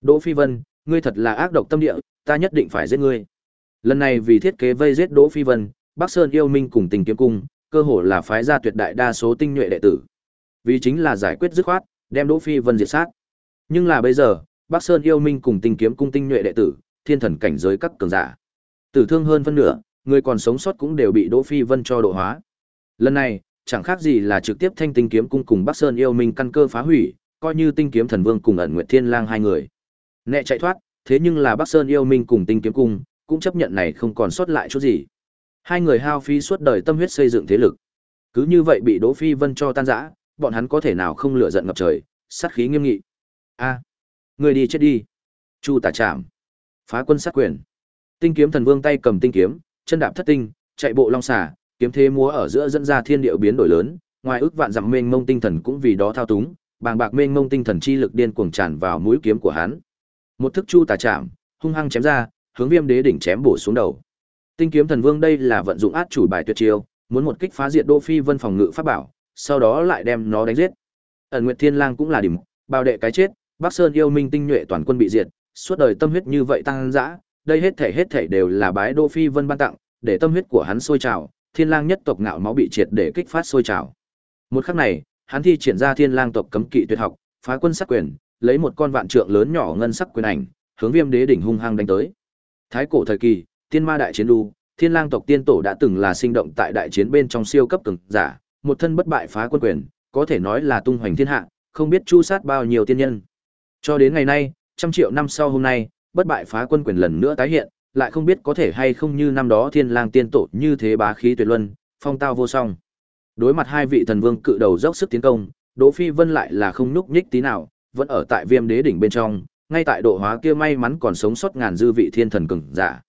Đỗ Phi Vân, ngươi thật là ác độc tâm địa, ta nhất định phải giết ngươi. Lần này vì thiết kế vây giết Đỗ Phi Vân, Bắc Sơn yêu minh cùng Tình Kiếm Cung, cơ hồ là phái ra tuyệt đại đa số tinh nhuệ đệ tử. Vì chính là giải quyết dứt khoát, đem Đỗ Phi Vân diệt sát. Nhưng là bây giờ, Bắc Sơn yêu minh cùng Tình Kiếm Cung tinh nhuệ đệ tử, thiên thần cảnh giới các cường giả. Tử thương hơn phân nửa, người còn sống sót cũng đều bị Đỗ Phi Vân cho độ hóa. Lần này, chẳng khác gì là trực tiếp thanh tinh kiếm cung cùng Bắc Sơn yêu minh căn cơ phá hủy, coi như tinh kiếm thần vương cùng ẩn nguyệt thiên lang hai người. Nẹ chạy thoát, thế nhưng là Bắc Sơn yêu minh cùng tinh kiếm cung, cũng chấp nhận này không còn sót lại chút gì. Hai người hao phí suốt đời tâm huyết xây dựng thế lực. Cứ như vậy bị Đỗ Phi Vân cho tan rã, bọn hắn có thể nào không lửa giận ngập trời, sát khí nghiêm nghị. A, người đi chết đi. Chu Tả Trạm Phá quân sát quyền. Tinh kiếm thần vương tay cầm tinh kiếm, chân đạp thất tinh, chạy bộ long xà, kiếm thế múa ở giữa dẫn ra thiên địa biến đổi lớn, ngoài ước vạn dặm mênh mông tinh thần cũng vì đó thao túng, bàng bạc mênh mông tinh thần chi lực điên cuồng tràn vào mũi kiếm của hắn. Một thức chu tà chạm, hung hăng chém ra, hướng Viêm Đế đỉnh chém bổ xuống đầu. Tinh kiếm thần vương đây là vận dụng át chủ bài tuyệt chiêu, muốn một kích phá diệt Đỗ Phi Vân phòng ngự pháp bảo, sau đó lại đem nó đánh giết. Ẩn Nguyệt Thiên Lang cũng là điểm, bao đệ cái chết, Bắc Sơn yêu minh tinh nhuệ toàn quân bị diệt, suốt đời tâm huyết như vậy tăng dã, đây hết thể hết thể đều là bái Đỗ Phi Vân ban tặng, để tâm huyết của hắn sôi trào, Thiên Lang nhất tộc ngạo máu bị triệt để kích phát sôi trào. Một khắc này, hắn thi triển ra Thiên Lang tộc cấm kỵ tuyệt học, phá quân sát quyền, lấy một con vạn trượng lớn nhỏ ngân sắc quyền ảnh, hướng Viêm Đế đỉnh hung hăng đánh tới. Thái cổ thời kỳ, Tiên Ma đại chiến đu, Thiên Lang tộc tiên tổ đã từng là sinh động tại đại chiến bên trong siêu cấp cường giả, một thân bất bại phá quân quyền, có thể nói là tung hoành thiên hạ, không biết chu sát bao nhiêu tiên nhân. Cho đến ngày nay, trăm triệu năm sau hôm nay, bất bại phá quân quyền lần nữa tái hiện, lại không biết có thể hay không như năm đó thiên lang tiên tổ như thế bá khí tuyệt luân, phong tao vô song. Đối mặt hai vị thần vương cự đầu dốc sức tiến công, Đỗ Phi Vân lại là không núc nhích tí nào, vẫn ở tại Viêm Đế đỉnh bên trong, ngay tại độ hóa kia may mắn còn sống sót ngàn dư vị thiên thần cường giả.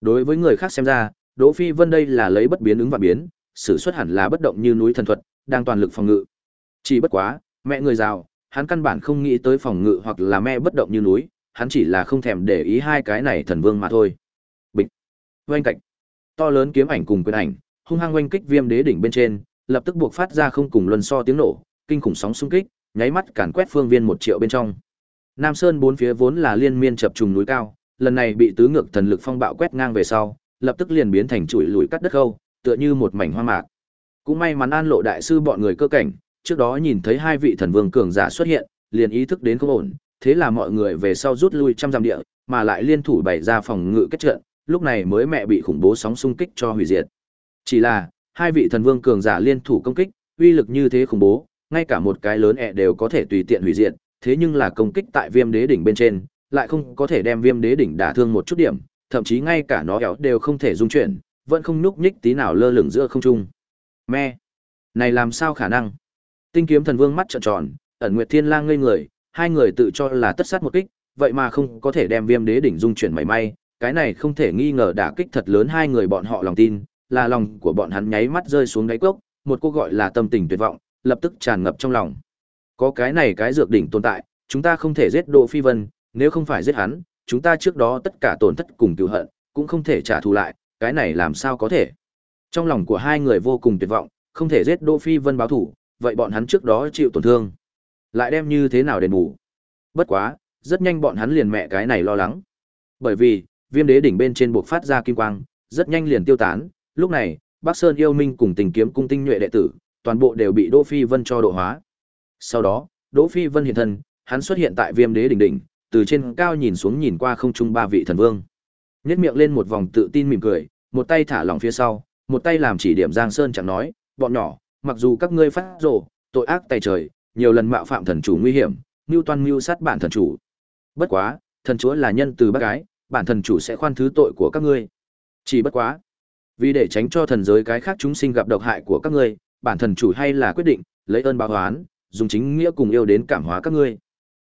Đối với người khác xem ra, Đỗ Phi Vân đây là lấy bất biến ứng và biến, sử xuất hẳn là bất động như núi thần thuật, đang toàn lực phòng ngự. Chỉ bất quá, mẹ người giàu, hắn căn bản không nghĩ tới phòng ngự hoặc là mẹ bất động như núi, hắn chỉ là không thèm để ý hai cái này thần vương mà thôi. Bịch. Oanh cạnh. To lớn kiếm ảnh cùng quyền ảnh, hung hăng oanh kích viêm đế đỉnh bên trên, lập tức buộc phát ra không cùng luân so tiếng nổ, kinh khủng sóng xung kích, nháy mắt càn quét phương viên một triệu bên trong. Nam Sơn bốn phía vốn là liên miên chập trùng núi cao, lần này bị tứ ngược thần lực phong bạo quét ngang về sau, lập tức liền biến thành chuỗi lùi cắt đất khâu, tựa như một mảnh hoa mạc. Cũng may mắn An Lộ đại sư bọn người cơ cảnh, trước đó nhìn thấy hai vị thần vương cường giả xuất hiện, liền ý thức đến không ổn, thế là mọi người về sau rút lui trăm dặm địa, mà lại liên thủ bày ra phòng ngự kết trận, lúc này mới mẹ bị khủng bố sóng xung kích cho hủy diệt. Chỉ là, hai vị thần vương cường giả liên thủ công kích, uy lực như thế khủng bố, ngay cả một cái lớn ẹ đều có thể tùy tiện hủy diệt, thế nhưng là công kích tại Viêm Đế đỉnh bên trên, lại không có thể đem Viêm Đế đỉnh đả thương một chút điểm, thậm chí ngay cả nó kéo đều không thể dung chuyển, vẫn không nhúc nhích tí nào lơ lửng giữa không trung. Me, này làm sao khả năng? Tinh kiếm thần vương mắt trợn tròn, ẩn nguyệt thiên lang ngây người, hai người tự cho là tất sát một kích, vậy mà không có thể đem Viêm Đế đỉnh dung chuyển mảy may, cái này không thể nghi ngờ đả kích thật lớn hai người bọn họ lòng tin, là lòng của bọn hắn nháy mắt rơi xuống đáy cốc, một cô gọi là tâm tình tuyệt vọng, lập tức tràn ngập trong lòng. Có cái này cái dược đỉnh tồn tại, chúng ta không thể giết Đỗ Phi Vân, nếu không phải giết hắn, chúng ta trước đó tất cả tổn thất cùng cứu hận, cũng không thể trả thù lại, cái này làm sao có thể? Trong lòng của hai người vô cùng tuyệt vọng, không thể giết Đỗ Phi Vân báo thủ, vậy bọn hắn trước đó chịu tổn thương, lại đem như thế nào đền bù? Bất quá, rất nhanh bọn hắn liền mẹ cái này lo lắng. Bởi vì, viêm đế đỉnh bên trên buộc phát ra kim quang, rất nhanh liền tiêu tán, lúc này, Bắc Sơn yêu minh cùng tình kiếm cung tinh nhuệ đệ tử, toàn bộ đều bị Đỗ Phi Vân cho độ hóa. Sau đó, Đỗ Phi Vân hiện thân, hắn xuất hiện tại viêm đế đỉnh đỉnh, từ trên cao nhìn xuống nhìn qua không trung ba vị thần vương. Nhếch miệng lên một vòng tự tin mỉm cười, một tay thả lỏng phía sau, một tay làm chỉ điểm Giang Sơn chẳng nói, bọn nhỏ, mặc dù các ngươi phát rồ, tội ác tay trời, nhiều lần mạo phạm thần chủ nguy hiểm, mưu toan mưu sát bản thần chủ. Bất quá, thần chúa là nhân từ bác gái, bản thần chủ sẽ khoan thứ tội của các ngươi. Chỉ bất quá, vì để tránh cho thần giới cái khác chúng sinh gặp độc hại của các ngươi, bản thần chủ hay là quyết định lấy ơn báo oán, dùng chính nghĩa cùng yêu đến cảm hóa các ngươi.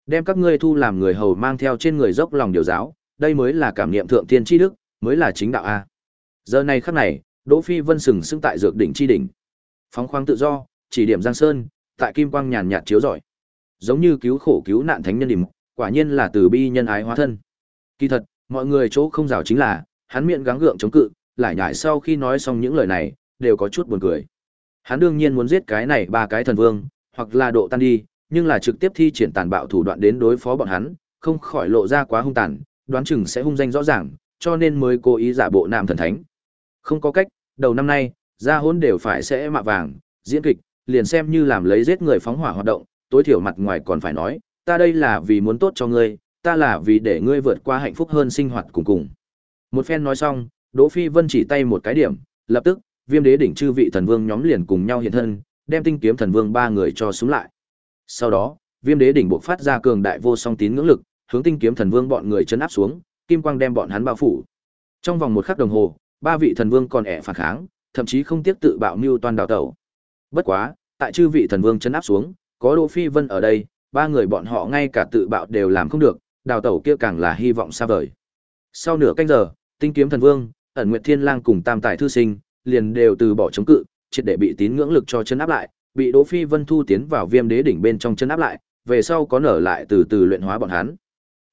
Đem các ngươi thu làm người hầu mang theo trên người dốc lòng điều giáo, đây mới là cảm niệm thượng thiên chi đức, mới là chính đạo a. Giờ này khắc này, Đỗ Phi Vân sừng sững tại dược đỉnh chi đỉnh. Phóng khoáng tự do, chỉ điểm Giang Sơn, tại kim quang nhàn nhạt chiếu rọi. Giống như cứu khổ cứu nạn thánh nhân điểm, quả nhiên là từ bi nhân ái hóa thân. Kỳ thật, mọi người chỗ không rào chính là, hắn miệng gắng gượng chống cự, lại nhải sau khi nói xong những lời này, đều có chút buồn cười. Hắn đương nhiên muốn giết cái này ba cái thần vương, hoặc là độ tan đi, nhưng là trực tiếp thi triển tàn bạo thủ đoạn đến đối phó bọn hắn, không khỏi lộ ra quá hung tàn, đoán chừng sẽ hung danh rõ ràng, cho nên mới cố ý giả bộ nam thần thánh. Không có cách, đầu năm nay, gia hôn đều phải sẽ mạ vàng, diễn kịch, liền xem như làm lấy giết người phóng hỏa hoạt động, tối thiểu mặt ngoài còn phải nói, ta đây là vì muốn tốt cho ngươi, ta là vì để ngươi vượt qua hạnh phúc hơn sinh hoạt cùng cùng. Một phen nói xong, Đỗ Phi Vân chỉ tay một cái điểm, lập tức, Viêm Đế đỉnh chư vị thần vương nhóm liền cùng nhau hiện thân, đem tinh kiếm thần vương ba người cho xuống lại. Sau đó, Viêm Đế đỉnh buộc phát ra cường đại vô song tín ngưỡng lực, hướng tinh kiếm thần vương bọn người chấn áp xuống, kim quang đem bọn hắn bao phủ. Trong vòng một khắc đồng hồ, ba vị thần vương còn ẻ phản kháng, thậm chí không tiếc tự bạo mưu toàn đào tẩu. Bất quá, tại chư vị thần vương chấn áp xuống, có Đỗ Phi Vân ở đây, ba người bọn họ ngay cả tự bạo đều làm không được, đào tẩu kia càng là hy vọng xa vời. Sau nửa canh giờ, Tinh Kiếm Thần Vương, ẩn Nguyệt Thiên Lang cùng Tam Tài Thư Sinh, liền đều từ bỏ chống cự, triệt để bị tín ngưỡng lực cho chân áp lại, bị Đỗ Phi Vân thu tiến vào Viêm Đế đỉnh bên trong chân áp lại, về sau có nở lại từ từ luyện hóa bọn hắn.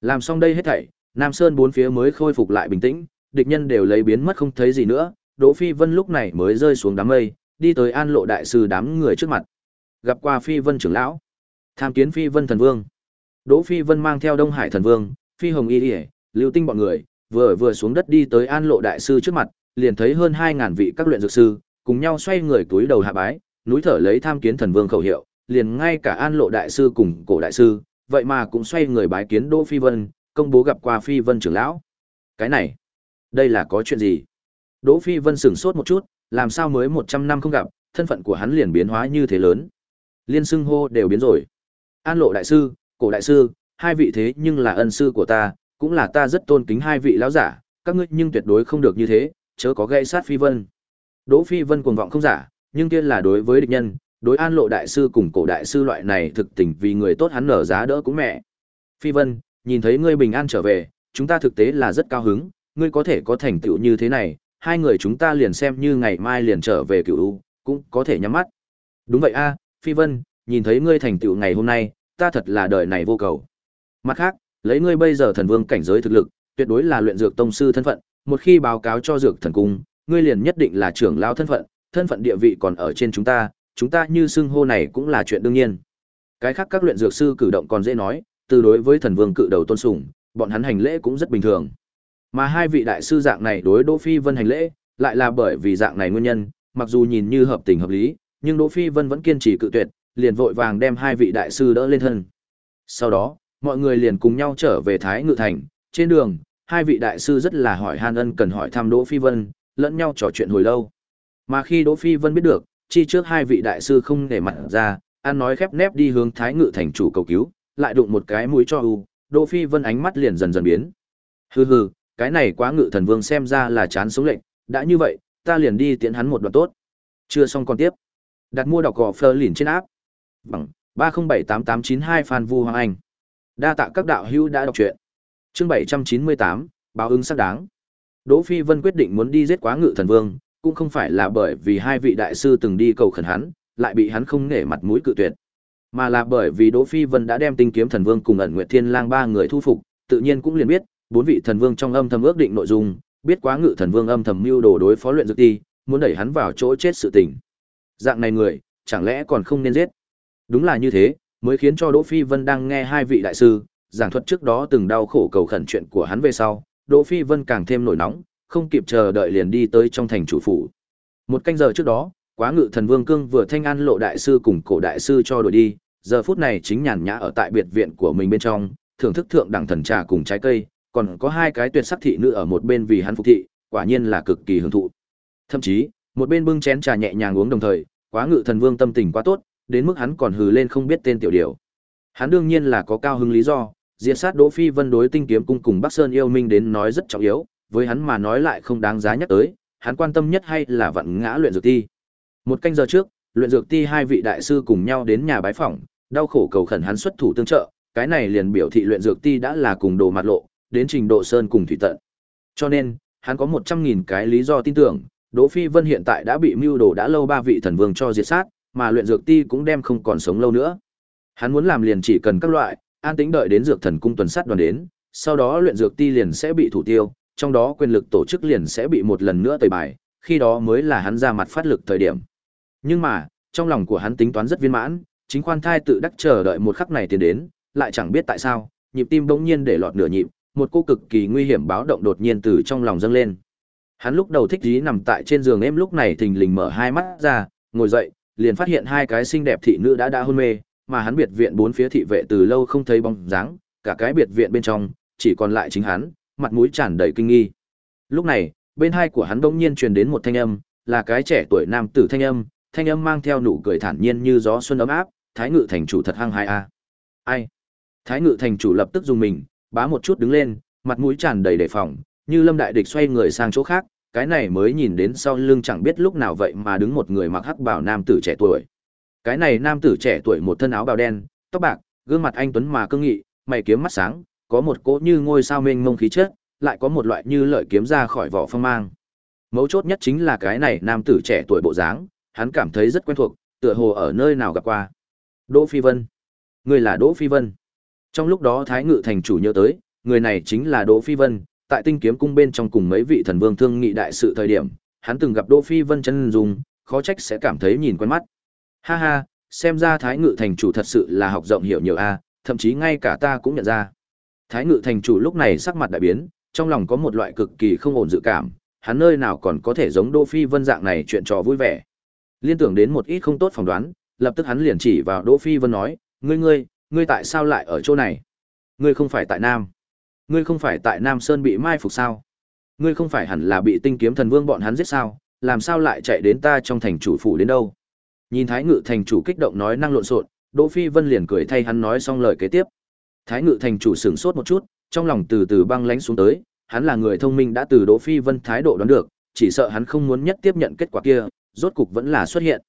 Làm xong đây hết thảy, Nam Sơn bốn phía mới khôi phục lại bình tĩnh, địch nhân đều lấy biến mất không thấy gì nữa, Đỗ Phi Vân lúc này mới rơi xuống đám mây, đi tới An Lộ đại sư đám người trước mặt. Gặp qua Phi Vân trưởng lão, tham kiến Phi Vân thần vương. Đỗ Phi Vân mang theo Đông Hải thần vương, Phi Hồng Y Lưu Tinh bọn người, vừa vừa xuống đất đi tới An Lộ đại sư trước mặt, liền thấy hơn hai ngàn vị các luyện dược sư, cùng nhau xoay người túi đầu hạ bái, núi thở lấy tham kiến thần vương khẩu hiệu, liền ngay cả An Lộ đại sư cùng Cổ đại sư, vậy mà cũng xoay người bái kiến Đỗ Phi Vân, công bố gặp qua Phi Vân trưởng lão. Cái này, đây là có chuyện gì? Đỗ Phi Vân sửng sốt một chút, làm sao mới 100 năm không gặp, thân phận của hắn liền biến hóa như thế lớn. Liên xưng hô đều biến rồi. An Lộ đại sư, Cổ đại sư, hai vị thế nhưng là ân sư của ta, cũng là ta rất tôn kính hai vị lão giả, các ngươi nhưng tuyệt đối không được như thế, chớ có gây sát Phi Vân. Đỗ Phi Vân cuồng vọng không giả, nhưng kia là đối với địch nhân, đối An Lộ đại sư cùng Cổ đại sư loại này thực tình vì người tốt hắn nở giá đỡ cũng mẹ. Phi Vân, nhìn thấy ngươi bình an trở về, chúng ta thực tế là rất cao hứng, ngươi có thể có thành tựu như thế này, hai người chúng ta liền xem như ngày mai liền trở về cựu u, cũng có thể nhắm mắt. Đúng vậy a, Phi Vân, nhìn thấy ngươi thành tựu ngày hôm nay, ta thật là đời này vô cầu. Mặt khác, lấy ngươi bây giờ thần vương cảnh giới thực lực, tuyệt đối là luyện dược tông sư thân phận, một khi báo cáo cho dược thần cung, ngươi liền nhất định là trưởng lão thân phận, thân phận địa vị còn ở trên chúng ta, chúng ta như xưng hô này cũng là chuyện đương nhiên. Cái khác các luyện dược sư cử động còn dễ nói, từ đối với thần vương cự đầu tôn sùng, bọn hắn hành lễ cũng rất bình thường. Mà hai vị đại sư dạng này đối Đỗ Phi Vân hành lễ, lại là bởi vì dạng này nguyên nhân, mặc dù nhìn như hợp tình hợp lý, nhưng Đỗ Phi Vân vẫn kiên trì cự tuyệt, liền vội vàng đem hai vị đại sư đỡ lên thân. Sau đó, mọi người liền cùng nhau trở về Thái Ngự Thành, trên đường, hai vị đại sư rất là hỏi han ân cần hỏi thăm Đỗ Phi Vân, lẫn nhau trò chuyện hồi lâu. Mà khi Đỗ Phi Vân biết được, chi trước hai vị đại sư không để mặt ra, ăn nói khép nép đi hướng Thái Ngự Thành chủ cầu cứu, lại đụng một cái mũi cho u, Đỗ Phi Vân ánh mắt liền dần dần biến. Hừ hừ, cái này quá ngự thần vương xem ra là chán sống lệnh, đã như vậy, ta liền đi tiễn hắn một đoạn tốt. Chưa xong còn tiếp. Đặt mua đọc gỏ Fleur liền trên áp. Bằng 3078892 Phan Vu Hoàng Anh. Đa tạ các đạo hữu đã đọc truyện. Chương 798, báo ứng xác đáng. Đỗ Phi Vân quyết định muốn đi giết quá ngự thần vương, cũng không phải là bởi vì hai vị đại sư từng đi cầu khẩn hắn, lại bị hắn không nể mặt mũi cự tuyệt, mà là bởi vì Đỗ Phi Vân đã đem Tinh Kiếm Thần Vương cùng ẩn Nguyệt Thiên Lang ba người thu phục, tự nhiên cũng liền biết, bốn vị thần vương trong âm thầm ước định nội dung, biết quá ngự thần vương âm thầm mưu đồ đối phó luyện dược ti, muốn đẩy hắn vào chỗ chết sự tình. Dạng này người, chẳng lẽ còn không nên giết? Đúng là như thế, mới khiến cho Đỗ Phi Vân đang nghe hai vị đại sư giảng thuật trước đó từng đau khổ cầu khẩn chuyện của hắn về sau, Đỗ Phi Vân càng thêm nổi nóng, không kịp chờ đợi liền đi tới trong thành chủ phủ. Một canh giờ trước đó, Quá Ngự Thần Vương Cương vừa thanh an lộ đại sư cùng cổ đại sư cho đuổi đi, giờ phút này chính nhàn nhã ở tại biệt viện của mình bên trong, thưởng thức thượng đẳng thần trà cùng trái cây, còn có hai cái tuyệt sắc thị nữ ở một bên vì hắn phục thị, quả nhiên là cực kỳ hưởng thụ. Thậm chí, một bên bưng chén trà nhẹ nhàng uống đồng thời, Quá Ngự Thần Vương tâm tình quá tốt, đến mức hắn còn hừ lên không biết tên tiểu điều. Hắn đương nhiên là có cao hứng lý do, diệt sát Đỗ Phi Vân đối tinh kiếm cung cùng Bắc Sơn yêu minh đến nói rất trọng yếu, với hắn mà nói lại không đáng giá nhắc tới, hắn quan tâm nhất hay là vận ngã luyện dược ti. Một canh giờ trước, luyện dược ti hai vị đại sư cùng nhau đến nhà bái phỏng, đau khổ cầu khẩn hắn xuất thủ tương trợ, cái này liền biểu thị luyện dược ti đã là cùng đồ mặt lộ, đến trình độ sơn cùng thủy tận. Cho nên, hắn có một trăm nghìn cái lý do tin tưởng, Đỗ Phi Vân hiện tại đã bị mưu đồ đã lâu ba vị thần vương cho diệt sát, mà luyện dược ti cũng đem không còn sống lâu nữa. Hắn muốn làm liền chỉ cần các loại, an tĩnh đợi đến dược thần cung tuần sát đoàn đến, sau đó luyện dược ti liền sẽ bị thủ tiêu, trong đó quyền lực tổ chức liền sẽ bị một lần nữa tẩy bài, khi đó mới là hắn ra mặt phát lực thời điểm. Nhưng mà, trong lòng của hắn tính toán rất viên mãn, chính khoan thai tự đắc chờ đợi một khắc này tiến đến, lại chẳng biết tại sao, nhịp tim bỗng nhiên để lọt nửa nhịp, một cô cực kỳ nguy hiểm báo động đột nhiên từ trong lòng dâng lên. Hắn lúc đầu thích trí nằm tại trên giường em lúc này thình lình mở hai mắt ra, ngồi dậy, liền phát hiện hai cái xinh đẹp thị nữ đã đã hôn mê, mà hắn biệt viện bốn phía thị vệ từ lâu không thấy bóng dáng, cả cái biệt viện bên trong chỉ còn lại chính hắn, mặt mũi tràn đầy kinh nghi. Lúc này, bên hai của hắn bỗng nhiên truyền đến một thanh âm, là cái trẻ tuổi nam tử thanh âm, thanh âm mang theo nụ cười thản nhiên như gió xuân ấm áp, Thái Ngự thành chủ thật hăng hai a. Ai? Thái Ngự thành chủ lập tức dùng mình, bá một chút đứng lên, mặt mũi tràn đầy đề phòng, như Lâm đại địch xoay người sang chỗ khác, cái này mới nhìn đến sau lưng chẳng biết lúc nào vậy mà đứng một người mặc hắc bào nam tử trẻ tuổi. Cái này nam tử trẻ tuổi một thân áo bào đen, tóc bạc, gương mặt anh tuấn mà cương nghị, mày kiếm mắt sáng, có một cỗ như ngôi sao mênh mông khí chất, lại có một loại như lợi kiếm ra khỏi vỏ phong mang. Mấu chốt nhất chính là cái này nam tử trẻ tuổi bộ dáng, hắn cảm thấy rất quen thuộc, tựa hồ ở nơi nào gặp qua. Đỗ Phi Vân. Người là Đỗ Phi Vân. Trong lúc đó Thái Ngự thành chủ nhớ tới, người này chính là Đỗ Phi Vân, tại Tinh Kiếm cung bên trong cùng mấy vị thần vương thương nghị đại sự thời điểm, hắn từng gặp Đỗ Phi Vân chân dung, khó trách sẽ cảm thấy nhìn quen mắt. Ha ha, xem ra Thái Ngự thành chủ thật sự là học rộng hiểu nhiều a, thậm chí ngay cả ta cũng nhận ra. Thái Ngự thành chủ lúc này sắc mặt đại biến, trong lòng có một loại cực kỳ không ổn dự cảm, hắn nơi nào còn có thể giống Đỗ Phi Vân dạng này chuyện trò vui vẻ. Liên tưởng đến một ít không tốt phỏng đoán, lập tức hắn liền chỉ vào Đỗ Phi Vân nói, "Ngươi ngươi, ngươi tại sao lại ở chỗ này? Ngươi không phải tại Nam? Ngươi không phải tại Nam Sơn bị mai phục sao? Ngươi không phải hẳn là bị Tinh Kiếm Thần Vương bọn hắn giết sao? Làm sao lại chạy đến ta trong thành chủ phủ đến đâu?" Nhìn Thái Ngự thành chủ kích động nói năng lộn xộn, Đỗ Phi Vân liền cười thay hắn nói xong lời kế tiếp. Thái Ngự thành chủ sửng sốt một chút, trong lòng từ từ băng lãnh xuống tới, hắn là người thông minh đã từ Đỗ Phi Vân thái độ đoán được, chỉ sợ hắn không muốn nhất tiếp nhận kết quả kia, rốt cục vẫn là xuất hiện.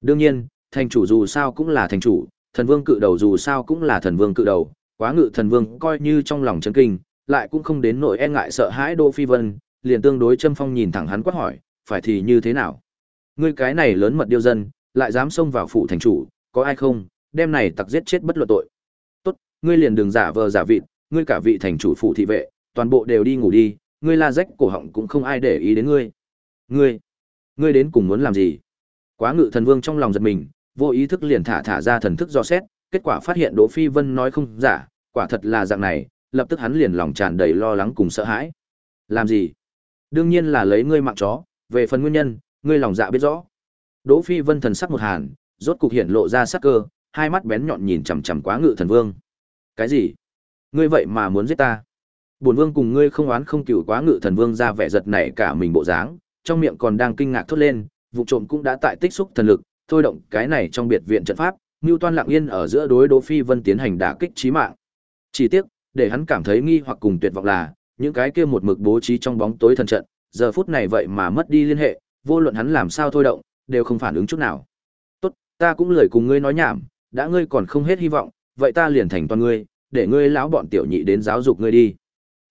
Đương nhiên, thành chủ dù sao cũng là thành chủ, thần vương cự đầu dù sao cũng là thần vương cự đầu, quá ngự thần vương coi như trong lòng chấn kinh, lại cũng không đến nỗi e ngại sợ hãi Đỗ Phi Vân, liền tương đối châm phong nhìn thẳng hắn quát hỏi, phải thì như thế nào? Ngươi cái này lớn mật điêu dân, lại dám xông vào phủ thành chủ, có ai không, đem này tặc giết chết bất luận tội. Tốt, ngươi liền đừng giả vờ giả vịt, ngươi cả vị thành chủ phủ thị vệ, toàn bộ đều đi ngủ đi, ngươi la rách cổ họng cũng không ai để ý đến ngươi. Ngươi, ngươi đến cùng muốn làm gì? Quá ngự thần vương trong lòng giật mình, vô ý thức liền thả thả ra thần thức do xét, kết quả phát hiện Đỗ Phi Vân nói không giả, quả thật là dạng này, lập tức hắn liền lòng tràn đầy lo lắng cùng sợ hãi. Làm gì? Đương nhiên là lấy ngươi mạng chó, về phần nguyên nhân, ngươi lòng dạ biết rõ. Đỗ Phi Vân thần sắc một hàn, rốt cục hiện lộ ra sắc cơ, hai mắt bén nhọn nhìn chằm chằm Quá Ngự Thần Vương. Cái gì? Ngươi vậy mà muốn giết ta? Bổn Vương cùng ngươi không oán không cừu Quá Ngự Thần Vương ra vẻ giật nảy cả mình bộ dáng, trong miệng còn đang kinh ngạc thốt lên, vụ trộm cũng đã tại tích xúc thần lực, thôi động cái này trong biệt viện trận pháp, Ngưu Toan lặng yên ở giữa đối Đỗ Phi Vân tiến hành đả kích chí mạng. Chỉ tiếc, để hắn cảm thấy nghi hoặc cùng tuyệt vọng là, những cái kia một mực bố trí trong bóng tối thần trận, giờ phút này vậy mà mất đi liên hệ, vô luận hắn làm sao thôi động, đều không phản ứng chút nào. "Tốt, ta cũng lười cùng ngươi nói nhảm, đã ngươi còn không hết hy vọng, vậy ta liền thành toàn ngươi, để ngươi lão bọn tiểu nhị đến giáo dục ngươi đi."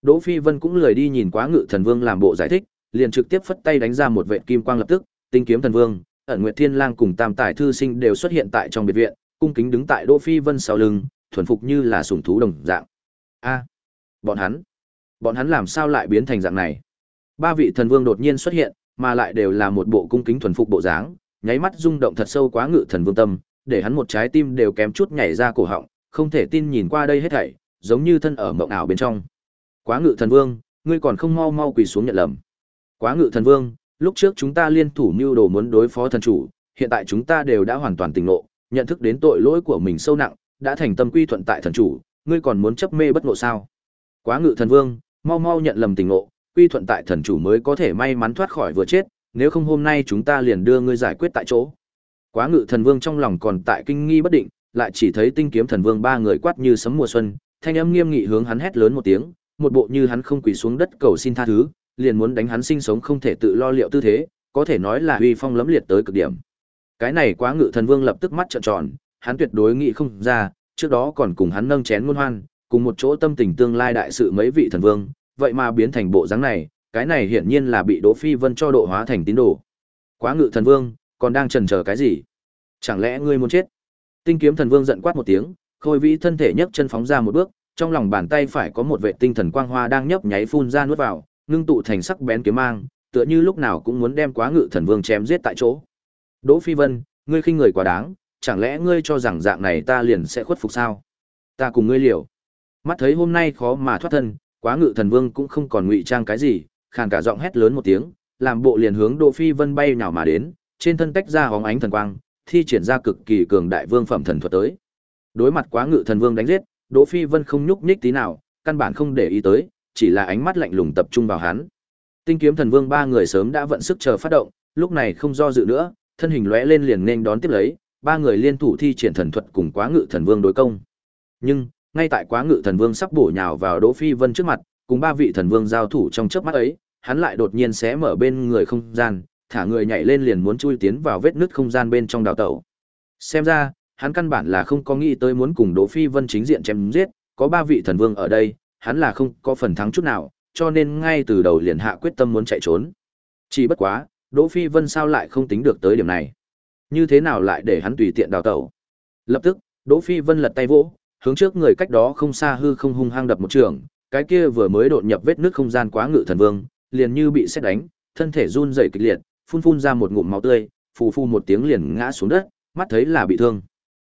Đỗ Phi Vân cũng lười đi nhìn quá ngự thần vương làm bộ giải thích, liền trực tiếp phất tay đánh ra một vệt kim quang lập tức, tinh kiếm thần vương, ẩn nguyệt thiên lang cùng tam tài thư sinh đều xuất hiện tại trong biệt viện, cung kính đứng tại Đỗ Phi Vân sau lưng, thuần phục như là sủng thú đồng dạng. A, bọn hắn, bọn hắn làm sao lại biến thành dạng này? Ba vị thần vương đột nhiên xuất hiện, mà lại đều là một bộ cung kính thuần phục bộ dáng, nháy mắt rung động thật sâu quá ngự thần vương tâm, để hắn một trái tim đều kém chút nhảy ra cổ họng, không thể tin nhìn qua đây hết thảy, giống như thân ở mộng ảo bên trong. Quá ngự thần vương, ngươi còn không mau mau quỳ xuống nhận lầm. Quá ngự thần vương, lúc trước chúng ta liên thủ mưu đồ muốn đối phó thần chủ, hiện tại chúng ta đều đã hoàn toàn tỉnh ngộ, nhận thức đến tội lỗi của mình sâu nặng, đã thành tâm quy thuận tại thần chủ, ngươi còn muốn chấp mê bất ngộ sao? Quá ngự thần vương, mau mau nhận lầm tỉnh ngộ, quy thuận tại thần chủ mới có thể may mắn thoát khỏi vừa chết, nếu không hôm nay chúng ta liền đưa ngươi giải quyết tại chỗ. Quá ngự thần vương trong lòng còn tại kinh nghi bất định, lại chỉ thấy tinh kiếm thần vương ba người quát như sấm mùa xuân, thanh âm nghiêm nghị hướng hắn hét lớn một tiếng, một bộ như hắn không quỳ xuống đất cầu xin tha thứ, liền muốn đánh hắn sinh sống không thể tự lo liệu tư thế, có thể nói là uy phong lẫm liệt tới cực điểm. Cái này quá ngự thần vương lập tức mắt trợn tròn, hắn tuyệt đối nghĩ không ra, trước đó còn cùng hắn nâng chén ngôn hoan, cùng một chỗ tâm tình tương lai đại sự mấy vị thần vương, vậy mà biến thành bộ dáng này, cái này hiển nhiên là bị Đỗ Phi Vân cho độ hóa thành tín đồ. Quá ngự thần vương, còn đang chần chờ cái gì? Chẳng lẽ ngươi muốn chết? Tinh kiếm thần vương giận quát một tiếng, khôi vĩ thân thể nhấc chân phóng ra một bước, trong lòng bàn tay phải có một vệ tinh thần quang hoa đang nhấp nháy phun ra nuốt vào, ngưng tụ thành sắc bén kiếm mang, tựa như lúc nào cũng muốn đem quá ngự thần vương chém giết tại chỗ. Đỗ Phi Vân, ngươi khinh người quá đáng, chẳng lẽ ngươi cho rằng dạng này ta liền sẽ khuất phục sao? Ta cùng ngươi liều. Mắt thấy hôm nay khó mà thoát thân, quá ngự thần vương cũng không còn ngụy trang cái gì, khàn cả giọng hét lớn một tiếng, làm bộ liền hướng Đỗ Phi Vân bay nhào mà đến, trên thân tách ra hóng ánh thần quang, thi triển ra cực kỳ cường đại vương phẩm thần thuật tới. Đối mặt quá ngự thần vương đánh giết, Đỗ Phi Vân không nhúc nhích tí nào, căn bản không để ý tới, chỉ là ánh mắt lạnh lùng tập trung vào hắn. Tinh kiếm thần vương ba người sớm đã vận sức chờ phát động, lúc này không do dự nữa, thân hình lóe lên liền nên đón tiếp lấy, ba người liên thủ thi triển thần thuật cùng quá ngự thần vương đối công. Nhưng, ngay tại quá ngự thần vương sắp bổ nhào vào Đỗ Phi Vân trước mặt, cùng ba vị thần vương giao thủ trong chớp mắt ấy, hắn lại đột nhiên xé mở bên người không gian, thả người nhảy lên liền muốn chui tiến vào vết nứt không gian bên trong đào tẩu. Xem ra, hắn căn bản là không có nghĩ tới muốn cùng Đỗ Phi Vân chính diện chém giết, có ba vị thần vương ở đây, hắn là không có phần thắng chút nào, cho nên ngay từ đầu liền hạ quyết tâm muốn chạy trốn. Chỉ bất quá, Đỗ Phi Vân sao lại không tính được tới điểm này? Như thế nào lại để hắn tùy tiện đào tẩu? Lập tức, Đỗ Phi Vân lật tay vỗ, hướng trước người cách đó không xa hư không hung hăng đập một trường, cái kia vừa mới đột nhập vết nước không gian quá ngự thần vương, liền như bị sét đánh, thân thể run rẩy kịch liệt, phun phun ra một ngụm máu tươi, phù phù một tiếng liền ngã xuống đất, mắt thấy là bị thương.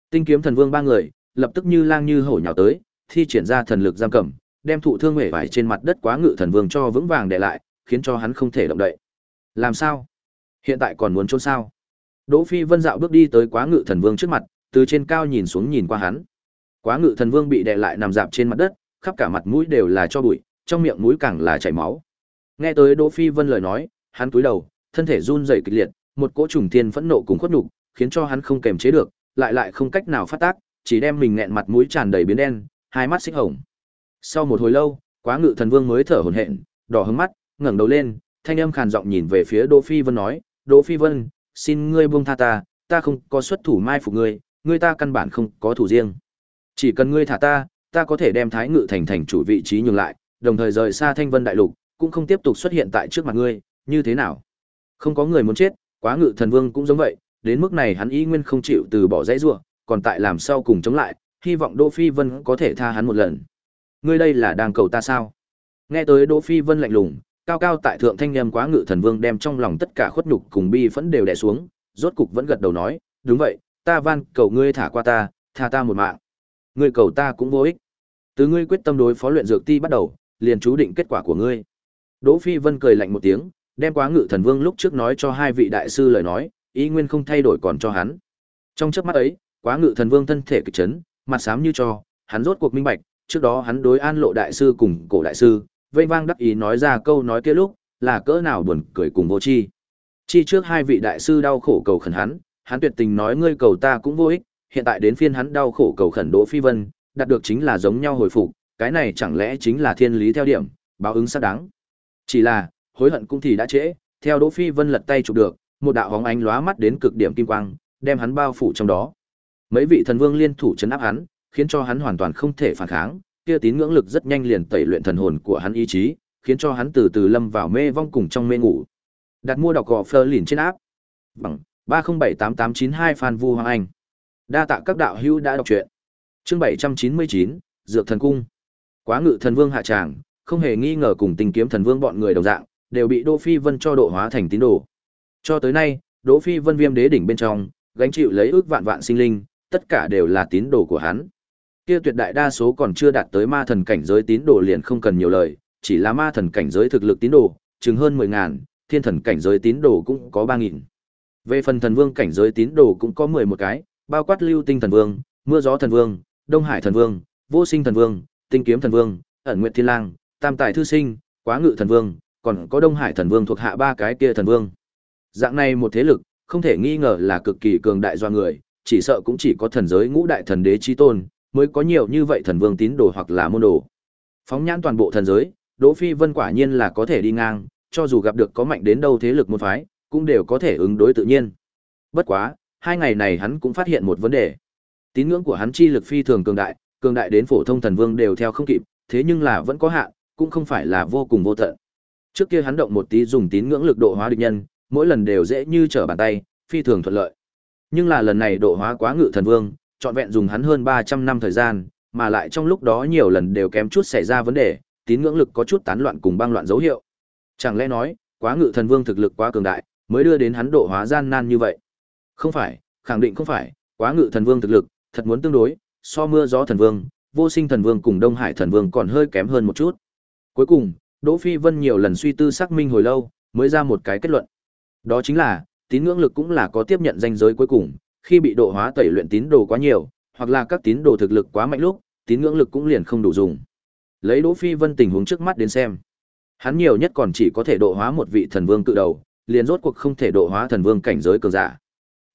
Tinh kiếm thần vương ba người, lập tức như lang như hổ nhào tới, thi triển ra thần lực giam cầm, đem thụ thương vẻ vải trên mặt đất quá ngự thần vương cho vững vàng để lại, khiến cho hắn không thể động đậy. Làm sao? Hiện tại còn muốn trốn sao? Đỗ Phi Vân dạo bước đi tới quá ngự thần vương trước mặt, từ trên cao nhìn xuống nhìn qua hắn. Quá ngự thần vương bị đè lại nằm dạp trên mặt đất, khắp cả mặt mũi đều là cho bụi, trong miệng mũi càng là chảy máu. Nghe tới Đỗ Phi Vân lời nói, hắn cúi đầu, thân thể run rẩy kịch liệt, một cỗ trùng thiên phẫn nộ cùng khuất nhục, khiến cho hắn không kềm chế được, lại lại không cách nào phát tác, chỉ đem mình nghẹn mặt mũi tràn đầy biến đen, hai mắt xích hồng. Sau một hồi lâu, Quá Ngự Thần Vương mới thở hổn hển, đỏ hứng mắt, ngẩng đầu lên, thanh âm khàn giọng nhìn về phía Đỗ Phi Vân nói, "Đỗ Phi Vân, xin ngươi buông tha ta, ta không có xuất thủ mai phục ngươi, ngươi ta căn bản không có thủ riêng. Chỉ cần ngươi thả ta, ta có thể đem Thái Ngự thành thành chủ vị trí nhường lại, đồng thời rời xa Thanh Vân đại lục, cũng không tiếp tục xuất hiện tại trước mặt ngươi, như thế nào?" Không có người muốn chết, Quá Ngự Thần Vương cũng giống vậy, đến mức này hắn ý nguyên không chịu từ bỏ dãy rủa, còn tại làm sao cùng chống lại, hy vọng Đỗ Phi Vân có thể tha hắn một lần. Ngươi đây là đang cầu ta sao? Nghe tới Đỗ Phi Vân lạnh lùng, cao cao tại thượng thanh niên quá ngự thần vương đem trong lòng tất cả khuất nhục cùng bi phẫn đều đè xuống, rốt cục vẫn gật đầu nói, đúng vậy, ta van cầu ngươi thả qua ta, tha ta một mạng. Ngươi cầu ta cũng vô ích. Từ ngươi quyết tâm đối phó luyện dược ti bắt đầu, liền chú định kết quả của ngươi. Đỗ Phi Vân cười lạnh một tiếng, đem quá ngự thần vương lúc trước nói cho hai vị đại sư lời nói, ý nguyên không thay đổi còn cho hắn. Trong chớp mắt ấy, quá ngự thần vương thân thể kịch chấn, mặt xám như cho, hắn rốt cuộc minh bạch, trước đó hắn đối an lộ đại sư cùng cổ đại sư, vây vang đắc ý nói ra câu nói kia lúc, là cỡ nào buồn cười cùng vô chi. Chi trước hai vị đại sư đau khổ cầu khẩn hắn, hắn tuyệt tình nói ngươi cầu ta cũng vô ích, hiện tại đến phiên hắn đau khổ cầu khẩn Đỗ Phi Vân, đạt được chính là giống nhau hồi phục, cái này chẳng lẽ chính là thiên lý theo điểm, báo ứng xác đáng. Chỉ là, hối hận cũng thì đã trễ, theo Đỗ Phi Vân lật tay chụp được, một đạo hóng ánh lóa mắt đến cực điểm kim quang, đem hắn bao phủ trong đó. Mấy vị thần vương liên thủ chấn áp hắn, khiến cho hắn hoàn toàn không thể phản kháng, kia tín ngưỡng lực rất nhanh liền tẩy luyện thần hồn của hắn ý chí, khiến cho hắn từ từ lâm vào mê vong cùng trong mê ngủ. Đặt mua đọc gọ Fleur lìn trên áp. Bằng 3078892 Phan Vu Hoàng Anh. Đa tạ các đạo hữu đã đọc truyện. Chương 799, Dược Thần Cung. Quá ngự thần vương hạ tràng, không hề nghi ngờ cùng tình kiếm thần vương bọn người đồng dạng, đều bị Đỗ Phi Vân cho độ hóa thành tín đồ. Cho tới nay, Đỗ Phi Vân Viêm Đế đỉnh bên trong, gánh chịu lấy ước vạn vạn sinh linh, tất cả đều là tín đồ của hắn. Kia tuyệt đại đa số còn chưa đạt tới ma thần cảnh giới tín đồ liền không cần nhiều lời, chỉ là ma thần cảnh giới thực lực tín đồ, chừng hơn 10 ngàn, thiên thần cảnh giới tín đồ cũng có 3000. Về phần thần vương cảnh giới tín đồ cũng có 11 cái, bao quát Lưu Tinh thần vương, Mưa gió thần vương, Đông Hải thần vương, Vô Sinh thần vương, Tinh kiếm thần vương, Ẩn nguyện thiên lang, Tam tài thư sinh, Quá ngự thần vương, còn có Đông Hải thần vương thuộc hạ ba cái kia thần vương. Dạng này một thế lực, không thể nghi ngờ là cực kỳ cường đại do người, chỉ sợ cũng chỉ có thần giới ngũ đại thần đế chi tôn, mới có nhiều như vậy thần vương tín đồ hoặc là môn đồ. Phóng nhãn toàn bộ thần giới, Đỗ Phi Vân quả nhiên là có thể đi ngang, cho dù gặp được có mạnh đến đâu thế lực môn phái, cũng đều có thể ứng đối tự nhiên. Bất quá, hai ngày này hắn cũng phát hiện một vấn đề. Tín ngưỡng của hắn chi lực phi thường cường đại, cường đại đến phổ thông thần vương đều theo không kịp, thế nhưng là vẫn có hạn, cũng không phải là vô cùng vô tận. Trước kia hắn động một tí dùng tín ngưỡng lực độ hóa địch nhân, mỗi lần đều dễ như trở bàn tay, phi thường thuận lợi. Nhưng là lần này độ hóa quá ngự thần vương, trọn vẹn dùng hắn hơn 300 năm thời gian, mà lại trong lúc đó nhiều lần đều kém chút xảy ra vấn đề, tín ngưỡng lực có chút tán loạn cùng băng loạn dấu hiệu. Chẳng lẽ nói, quá ngự thần vương thực lực quá cường đại, mới đưa đến hắn độ hóa gian nan như vậy? Không phải, khẳng định không phải, quá ngự thần vương thực lực, thật muốn tương đối, so mưa gió thần vương, Vô Sinh Thần Vương cùng Đông Hải Thần Vương còn hơi kém hơn một chút. Cuối cùng, Đỗ Phi Vân nhiều lần suy tư xác minh hồi lâu, mới ra một cái kết luận. Đó chính là, tín ngưỡng lực cũng là có tiếp nhận danh giới cuối cùng, khi bị độ hóa tẩy luyện tín đồ quá nhiều, hoặc là các tín đồ thực lực quá mạnh lúc, tín ngưỡng lực cũng liền không đủ dùng. Lấy Đỗ Phi Vân tình huống trước mắt đến xem, hắn nhiều nhất còn chỉ có thể độ hóa một vị thần vương cự đầu, liền rốt cuộc không thể độ hóa thần vương cảnh giới cường giả.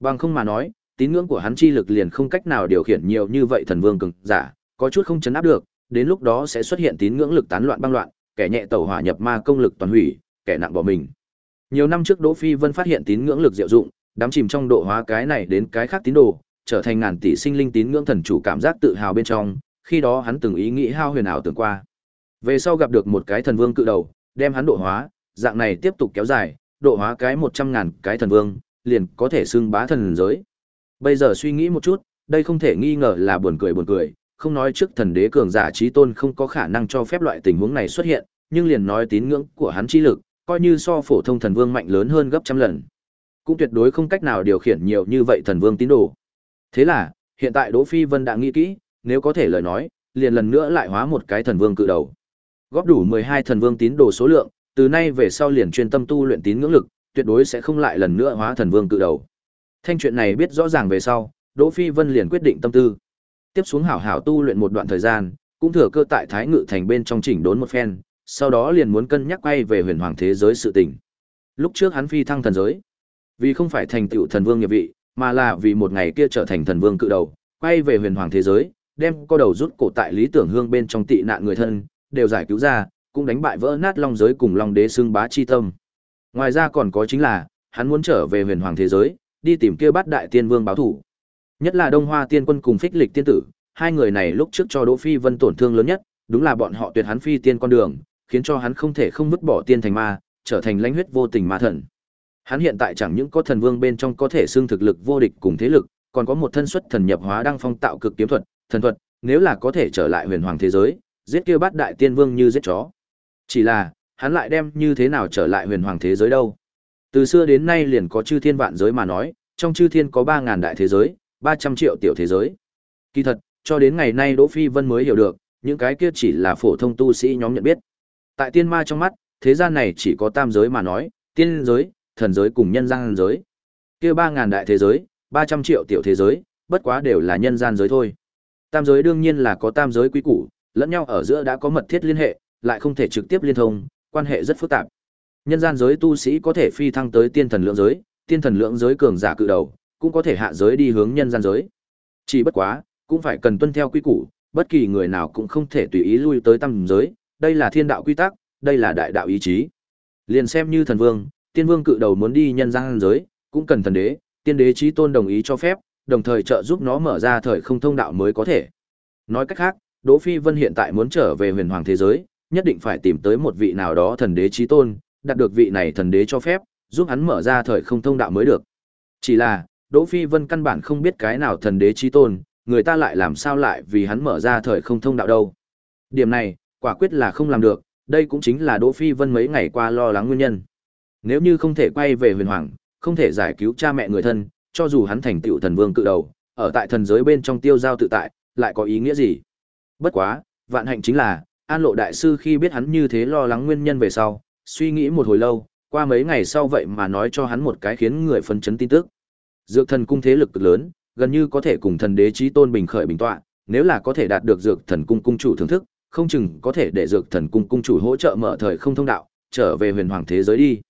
Bằng không mà nói, tín ngưỡng của hắn chi lực liền không cách nào điều khiển nhiều như vậy thần vương cường giả, có chút không chấn áp được, đến lúc đó sẽ xuất hiện tín ngưỡng lực tán loạn băng loạn, kẻ nhẹ tẩu hỏa nhập ma công lực toàn hủy, kẻ nặng bỏ mình. Nhiều năm trước Đỗ Phi Vân phát hiện tín ngưỡng lực diệu dụng, đắm chìm trong độ hóa cái này đến cái khác tín đồ, trở thành ngàn tỷ sinh linh tín ngưỡng thần chủ cảm giác tự hào bên trong, khi đó hắn từng ý nghĩ hao huyền ảo tưởng qua. Về sau gặp được một cái thần vương cự đầu, đem hắn độ hóa, dạng này tiếp tục kéo dài, độ hóa cái một trăm ngàn cái thần vương, liền có thể xưng bá thần giới. Bây giờ suy nghĩ một chút, đây không thể nghi ngờ là buồn cười buồn cười, không nói trước thần đế cường giả trí tôn không có khả năng cho phép loại tình huống này xuất hiện, nhưng liền nói tín ngưỡng của hắn chi lực, coi như so phổ thông thần vương mạnh lớn hơn gấp trăm lần. Cũng tuyệt đối không cách nào điều khiển nhiều như vậy thần vương tín đồ. Thế là, hiện tại Đỗ Phi Vân đã nghĩ kỹ, nếu có thể lời nói, liền lần nữa lại hóa một cái thần vương cự đầu. Góp đủ 12 thần vương tín đồ số lượng, từ nay về sau liền chuyên tâm tu luyện tín ngưỡng lực, tuyệt đối sẽ không lại lần nữa hóa thần vương cự đầu. Thanh chuyện này biết rõ ràng về sau, Đỗ Phi Vân liền quyết định tâm tư. Tiếp xuống hảo hảo tu luyện một đoạn thời gian, cũng thừa cơ tại Thái Ngự thành bên trong chỉnh đốn một phen, sau đó liền muốn cân nhắc quay về huyền hoàng thế giới sự tình. Lúc trước hắn phi thăng thần giới, vì không phải thành tựu thần vương nghiệp vị, mà là vì một ngày kia trở thành thần vương cự đầu, quay về huyền hoàng thế giới, đem co đầu rút cổ tại lý tưởng hương bên trong tị nạn người thân, đều giải cứu ra, cũng đánh bại vỡ nát long giới cùng long đế xương bá chi tâm. Ngoài ra còn có chính là, hắn muốn trở về huyền hoàng thế giới, đi tìm kia bát đại tiên vương báo thủ. Nhất là Đông Hoa Tiên Quân cùng Phích Lịch Tiên Tử, hai người này lúc trước cho Đỗ Phi Vân tổn thương lớn nhất, đúng là bọn họ tuyệt hắn phi tiên con đường, khiến cho hắn không thể không vứt bỏ tiên thành ma, trở thành lãnh huyết vô tình ma thần. Hắn hiện tại chẳng những có thần vương bên trong có thể xương thực lực vô địch cùng thế lực, còn có một thân xuất thần nhập hóa đang phong tạo cực kiếm thuật, thần thuật, nếu là có thể trở lại huyền hoàng thế giới, giết kia bát đại tiên vương như giết chó. Chỉ là, hắn lại đem như thế nào trở lại huyền hoàng thế giới đâu? Từ xưa đến nay liền có chư thiên vạn giới mà nói, trong chư thiên có ba ngàn đại thế giới, 300 triệu tiểu thế giới. Kỳ thật, cho đến ngày nay Đỗ Phi Vân mới hiểu được, những cái kia chỉ là phổ thông tu sĩ nhóm nhận biết. Tại tiên ma trong mắt, thế gian này chỉ có tam giới mà nói, tiên giới, thần giới cùng nhân gian giới. Kia ba ngàn đại thế giới, 300 triệu tiểu thế giới, bất quá đều là nhân gian giới thôi. Tam giới đương nhiên là có tam giới quý củ, lẫn nhau ở giữa đã có mật thiết liên hệ, lại không thể trực tiếp liên thông, quan hệ rất phức tạp. Nhân gian giới tu sĩ có thể phi thăng tới tiên thần lượng giới, tiên thần lượng giới cường giả cự đầu, cũng có thể hạ giới đi hướng nhân gian giới. Chỉ bất quá, cũng phải cần tuân theo quy củ, bất kỳ người nào cũng không thể tùy ý lui tới tam giới, đây là thiên đạo quy tắc, đây là đại đạo ý chí. Liền xem như thần vương, tiên vương cự đầu muốn đi nhân gian giới, cũng cần thần đế, tiên đế chí tôn đồng ý cho phép, đồng thời trợ giúp nó mở ra thời không thông đạo mới có thể. Nói cách khác, Đỗ Phi Vân hiện tại muốn trở về huyền hoàng thế giới, nhất định phải tìm tới một vị nào đó thần đế trí tôn, đạt được vị này thần đế cho phép, giúp hắn mở ra thời không thông đạo mới được. Chỉ là, Đỗ Phi Vân căn bản không biết cái nào thần đế trí tôn, người ta lại làm sao lại vì hắn mở ra thời không thông đạo đâu. Điểm này, quả quyết là không làm được, đây cũng chính là Đỗ Phi Vân mấy ngày qua lo lắng nguyên nhân. Nếu như không thể quay về huyền hoàng, không thể giải cứu cha mẹ người thân, cho dù hắn thành tựu thần vương cự đầu, ở tại thần giới bên trong tiêu giao tự tại, lại có ý nghĩa gì? Bất quá, vạn hạnh chính là, An Lộ đại sư khi biết hắn như thế lo lắng nguyên nhân về sau, suy nghĩ một hồi lâu, qua mấy ngày sau vậy mà nói cho hắn một cái khiến người phân chấn tin tức. Dược thần cung thế lực cực lớn, gần như có thể cùng thần đế chí tôn bình khởi bình tọa, nếu là có thể đạt được dược thần cung cung chủ thưởng thức, không chừng có thể để dược thần cung cung chủ hỗ trợ mở thời không thông đạo, trở về huyền hoàng thế giới đi.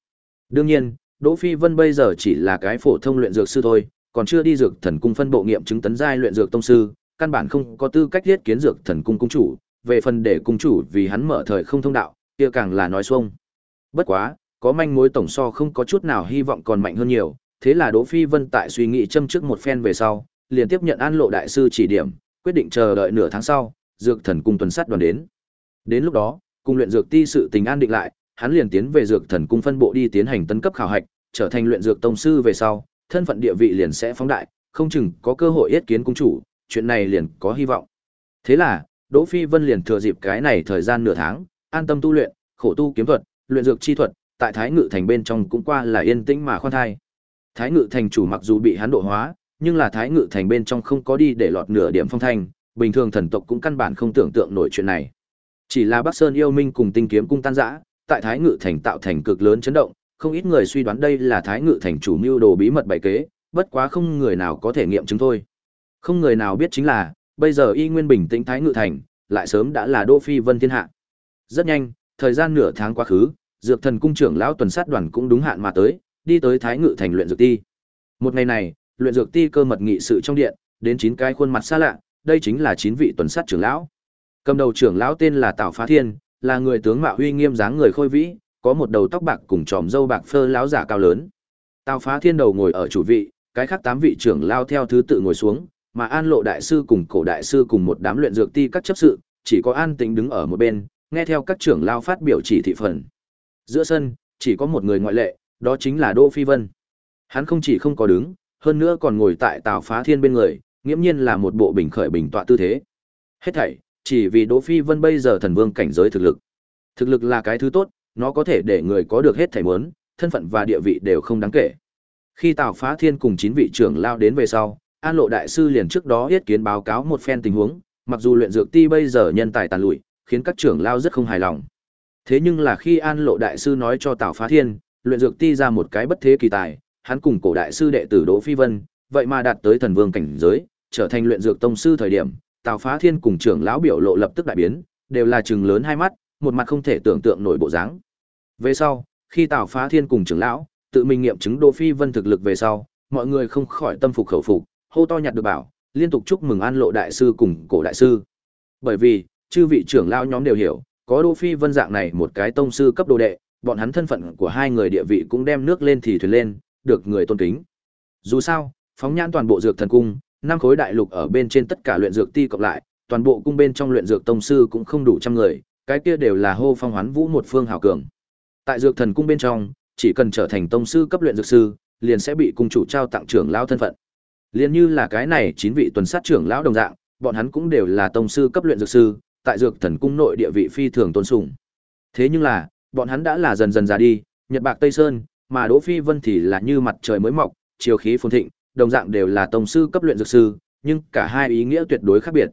Đương nhiên, Đỗ Phi Vân bây giờ chỉ là cái phổ thông luyện dược sư thôi, còn chưa đi dược thần cung phân bộ nghiệm chứng tấn giai luyện dược tông sư, căn bản không có tư cách thiết kiến dược thần cung cung chủ, về phần để cung chủ vì hắn mở thời không thông đạo, kia càng là nói xuông. Bất quá, có manh mối tổng so không có chút nào hy vọng còn mạnh hơn nhiều, thế là Đỗ Phi Vân tại suy nghĩ châm trước một phen về sau, liền tiếp nhận An Lộ đại sư chỉ điểm, quyết định chờ đợi nửa tháng sau, dược thần cung tuần sát đoàn đến. Đến lúc đó, cung luyện dược ti sự tình an định lại, hắn liền tiến về dược thần cung phân bộ đi tiến hành tân cấp khảo hạch, trở thành luyện dược tông sư về sau, thân phận địa vị liền sẽ phóng đại, không chừng có cơ hội yết kiến cung chủ, chuyện này liền có hy vọng. Thế là, Đỗ Phi Vân liền thừa dịp cái này thời gian nửa tháng, an tâm tu luyện, khổ tu kiếm thuật, luyện dược chi thuật, tại Thái Ngự thành bên trong cũng qua là yên tĩnh mà khoan thai. Thái Ngự thành chủ mặc dù bị hắn độ hóa, nhưng là Thái Ngự thành bên trong không có đi để lọt nửa điểm phong thanh, bình thường thần tộc cũng căn bản không tưởng tượng nổi chuyện này. Chỉ là Bắc Sơn yêu minh cùng tinh kiếm cung tan rã, tại Thái Ngự thành tạo thành cực lớn chấn động, không ít người suy đoán đây là Thái Ngự thành chủ mưu đồ bí mật bày kế, bất quá không người nào có thể nghiệm chứng thôi. Không người nào biết chính là, bây giờ y nguyên bình tĩnh Thái Ngự thành, lại sớm đã là Đô Phi Vân thiên hạ. Rất nhanh, thời gian nửa tháng quá khứ, Dược Thần cung trưởng lão tuần sát đoàn cũng đúng hạn mà tới, đi tới Thái Ngự thành luyện dược ti. Một ngày này, luyện dược ti cơ mật nghị sự trong điện, đến chín cái khuôn mặt xa lạ, đây chính là chín vị tuần sát trưởng lão. Cầm đầu trưởng lão tên là Tào Phá Thiên, là người tướng mạo uy nghiêm dáng người khôi vĩ, có một đầu tóc bạc cùng tròm râu bạc phơ lão giả cao lớn. Tào Phá Thiên đầu ngồi ở chủ vị, cái khác tám vị trưởng lao theo thứ tự ngồi xuống, mà An Lộ đại sư cùng Cổ đại sư cùng một đám luyện dược ti các chấp sự, chỉ có An Tĩnh đứng ở một bên, nghe theo các trưởng lao phát biểu chỉ thị phần. Giữa sân, chỉ có một người ngoại lệ, đó chính là Đỗ Phi Vân. Hắn không chỉ không có đứng, hơn nữa còn ngồi tại Tào Phá Thiên bên người, nghiễm nhiên là một bộ bình khởi bình tọa tư thế. Hết thảy, chỉ vì Đỗ Phi Vân bây giờ thần vương cảnh giới thực lực. Thực lực là cái thứ tốt, nó có thể để người có được hết thảy muốn, thân phận và địa vị đều không đáng kể. Khi Tào Phá Thiên cùng chín vị trưởng lao đến về sau, An Lộ đại sư liền trước đó yết kiến báo cáo một phen tình huống, mặc dù luyện dược ti bây giờ nhân tài tàn lụi, khiến các trưởng lao rất không hài lòng. Thế nhưng là khi An Lộ đại sư nói cho Tào Phá Thiên, luyện dược ti ra một cái bất thế kỳ tài, hắn cùng cổ đại sư đệ tử Đỗ Phi Vân, vậy mà đạt tới thần vương cảnh giới, trở thành luyện dược tông sư thời điểm, Tào Phá Thiên cùng trưởng lão biểu lộ lập tức đại biến, đều là trừng lớn hai mắt, một mặt không thể tưởng tượng nổi bộ dáng. Về sau, khi Tào Phá Thiên cùng trưởng lão tự mình nghiệm chứng Đỗ Phi Vân thực lực về sau, mọi người không khỏi tâm phục khẩu phục, hô to nhặt được bảo, liên tục chúc mừng An Lộ đại sư cùng Cổ đại sư. Bởi vì, chư vị trưởng lão nhóm đều hiểu, có Đỗ Phi Vân dạng này một cái tông sư cấp đồ đệ, bọn hắn thân phận của hai người địa vị cũng đem nước lên thì thuyền lên, được người tôn kính. Dù sao, phóng nhãn toàn bộ dược thần cung, năm khối đại lục ở bên trên tất cả luyện dược ti cộng lại, toàn bộ cung bên trong luyện dược tông sư cũng không đủ trăm người, cái kia đều là hô phong hoán vũ một phương hào cường. Tại dược thần cung bên trong, chỉ cần trở thành tông sư cấp luyện dược sư, liền sẽ bị cung chủ trao tặng trưởng lão thân phận. Liên như là cái này chín vị tuần sát trưởng lão đồng dạng, bọn hắn cũng đều là tông sư cấp luyện dược sư, tại dược thần cung nội địa vị phi thường tôn sùng. Thế nhưng là, bọn hắn đã là dần dần già đi, Nhật Bạc Tây Sơn, mà Đỗ Phi Vân thì là như mặt trời mới mọc, chiều khí phồn thịnh, đồng dạng đều là tông sư cấp luyện dược sư, nhưng cả hai ý nghĩa tuyệt đối khác biệt.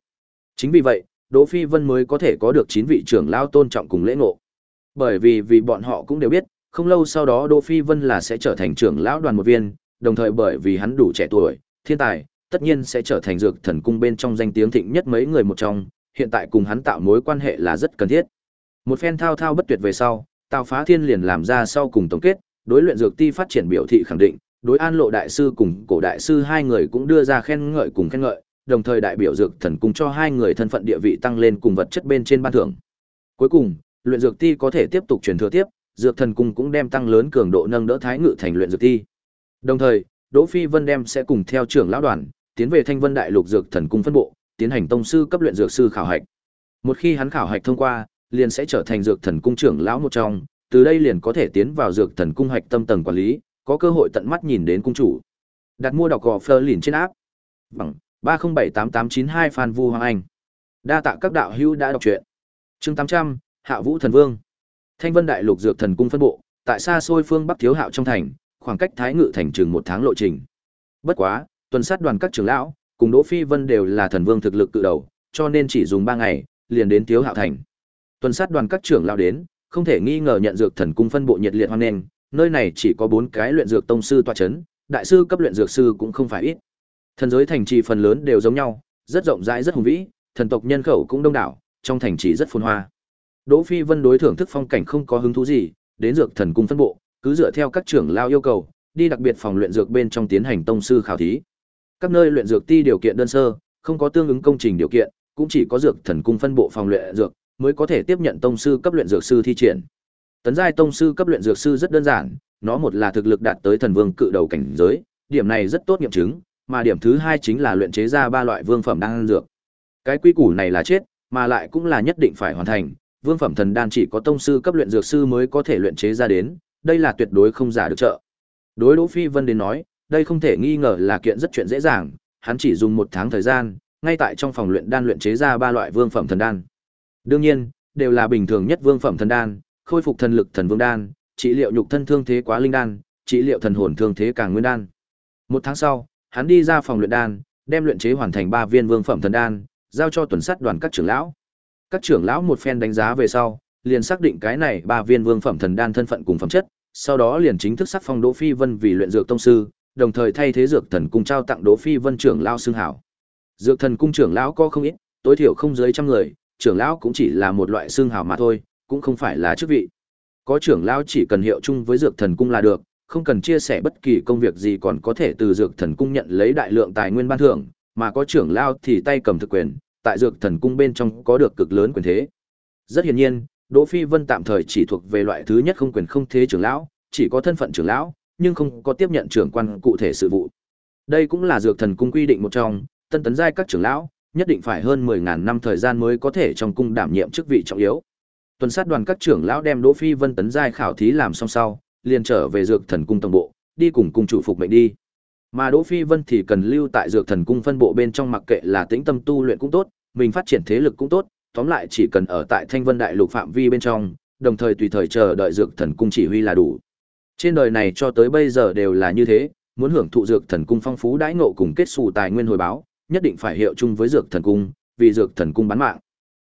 Chính vì vậy, Đỗ Phi Vân mới có thể có được chín vị trưởng lão tôn trọng cùng lễ ngộ. Bởi vì vì bọn họ cũng đều biết, không lâu sau đó Đỗ Phi Vân là sẽ trở thành trưởng lão đoàn một viên, đồng thời bởi vì hắn đủ trẻ tuổi, thiên tài, tất nhiên sẽ trở thành dược thần cung bên trong danh tiếng thịnh nhất mấy người một trong, hiện tại cùng hắn tạo mối quan hệ là rất cần thiết. Một phen thao thao bất tuyệt về sau, Tào Phá Thiên liền làm ra sau cùng tổng kết, đối luyện dược ti phát triển biểu thị khẳng định, đối An Lộ đại sư cùng Cổ đại sư hai người cũng đưa ra khen ngợi cùng khen ngợi, đồng thời đại biểu dược thần cung cho hai người thân phận địa vị tăng lên cùng vật chất bên trên ban thưởng. Cuối cùng, luyện dược ti có thể tiếp tục truyền thừa tiếp, dược thần cung cũng đem tăng lớn cường độ nâng đỡ thái ngự thành luyện dược ti. Đồng thời, Đỗ Phi Vân đem sẽ cùng theo trưởng lão đoàn, tiến về Thanh Vân Đại Lục dược thần cung phân bộ, tiến hành tông sư cấp luyện dược sư khảo hạch. Một khi hắn khảo hạch thông qua, liền sẽ trở thành dược thần cung trưởng lão một trong, từ đây liền có thể tiến vào dược thần cung hạch tâm tầng quản lý, có cơ hội tận mắt nhìn đến cung chủ. Đặt mua đọc gò Fleur liền trên áp. Bằng 3078892 Phan Vu Hoàng Anh. Đa tạ các đạo hữu đã đọc truyện. Chương 800, Hạ Vũ Thần Vương. Thanh Vân Đại Lục Dược Thần Cung phân bộ, tại xa xôi phương Bắc Thiếu Hạo trong thành, khoảng cách Thái Ngự thành chừng một tháng lộ trình. Bất quá, tuần sát đoàn các trưởng lão, cùng Đỗ Phi Vân đều là thần vương thực lực tự đầu, cho nên chỉ dùng 3 ngày, liền đến Thiếu Hạo thành. Tuần sát đoàn các trưởng lão đến, không thể nghi ngờ nhận dược thần cung phân bộ nhiệt liệt hoan nghênh, nơi này chỉ có 4 cái luyện dược tông sư tọa chấn, đại sư cấp luyện dược sư cũng không phải ít. Thần giới thành trì phần lớn đều giống nhau, rất rộng rãi rất hùng vĩ, thần tộc nhân khẩu cũng đông đảo, trong thành trì rất phồn hoa. Đỗ Phi Vân đối thưởng thức phong cảnh không có hứng thú gì, đến dược thần cung phân bộ, cứ dựa theo các trưởng lao yêu cầu, đi đặc biệt phòng luyện dược bên trong tiến hành tông sư khảo thí. Các nơi luyện dược ti điều kiện đơn sơ, không có tương ứng công trình điều kiện, cũng chỉ có dược thần cung phân bộ phòng luyện dược mới có thể tiếp nhận tông sư cấp luyện dược sư thi triển. Tấn giai tông sư cấp luyện dược sư rất đơn giản, nó một là thực lực đạt tới thần vương cự đầu cảnh giới, điểm này rất tốt nghiệm chứng, mà điểm thứ hai chính là luyện chế ra ba loại vương phẩm đan dược. Cái quy củ này là chết, mà lại cũng là nhất định phải hoàn thành, vương phẩm thần đan chỉ có tông sư cấp luyện dược sư mới có thể luyện chế ra đến, đây là tuyệt đối không giả được trợ. Đối Đỗ Phi Vân đến nói, đây không thể nghi ngờ là kiện rất chuyện dễ dàng, hắn chỉ dùng một tháng thời gian, ngay tại trong phòng luyện đan luyện chế ra ba loại vương phẩm thần đan. Đương nhiên, đều là bình thường nhất vương phẩm thần đan, khôi phục thần lực thần vương đan, trị liệu nhục thân thương thế quá linh đan, trị liệu thần hồn thương thế càng nguyên đan. Một tháng sau, hắn đi ra phòng luyện đan, đem luyện chế hoàn thành ba viên vương phẩm thần đan, giao cho tuần sát đoàn các trưởng lão. Các trưởng lão một phen đánh giá về sau, liền xác định cái này ba viên vương phẩm thần đan thân phận cùng phẩm chất, sau đó liền chính thức sắc phong Đỗ Phi Vân vì luyện dược tông sư, đồng thời thay thế dược thần cung trao tặng Đỗ Phi Vân trưởng lão xưng hảo. Dược thần cung trưởng lão có không ít, tối thiểu không dưới trăm người, trưởng lão cũng chỉ là một loại xưng hảo mà thôi, cũng không phải là chức vị. Có trưởng lão chỉ cần hiệu chung với dược thần cung là được, không cần chia sẻ bất kỳ công việc gì còn có thể từ dược thần cung nhận lấy đại lượng tài nguyên ban thưởng, mà có trưởng lão thì tay cầm thực quyền, tại dược thần cung bên trong có được cực lớn quyền thế. Rất hiển nhiên, Đỗ Phi Vân tạm thời chỉ thuộc về loại thứ nhất không quyền không thế trưởng lão, chỉ có thân phận trưởng lão, nhưng không có tiếp nhận trưởng quan cụ thể sự vụ. Đây cũng là dược thần cung quy định một trong, tân tấn giai các trưởng lão, nhất định phải hơn 10000 năm thời gian mới có thể trong cung đảm nhiệm chức vị trọng yếu. Tuần sát đoàn các trưởng lão đem Đỗ Phi Vân tấn giai khảo thí làm xong sau, liền trở về dược thần cung tổng bộ, đi cùng cung chủ phục mệnh đi. Mà Đỗ Phi Vân thì cần lưu tại dược thần cung phân bộ bên trong mặc kệ là tĩnh tâm tu luyện cũng tốt, mình phát triển thế lực cũng tốt, tóm lại chỉ cần ở tại Thanh Vân Đại Lục phạm vi bên trong, đồng thời tùy thời chờ đợi dược thần cung chỉ huy là đủ. Trên đời này cho tới bây giờ đều là như thế, muốn hưởng thụ dược thần cung phong phú đãi ngộ cùng kết xù tài nguyên hồi báo, nhất định phải hiệu chung với dược thần cung, vì dược thần cung bán mạng.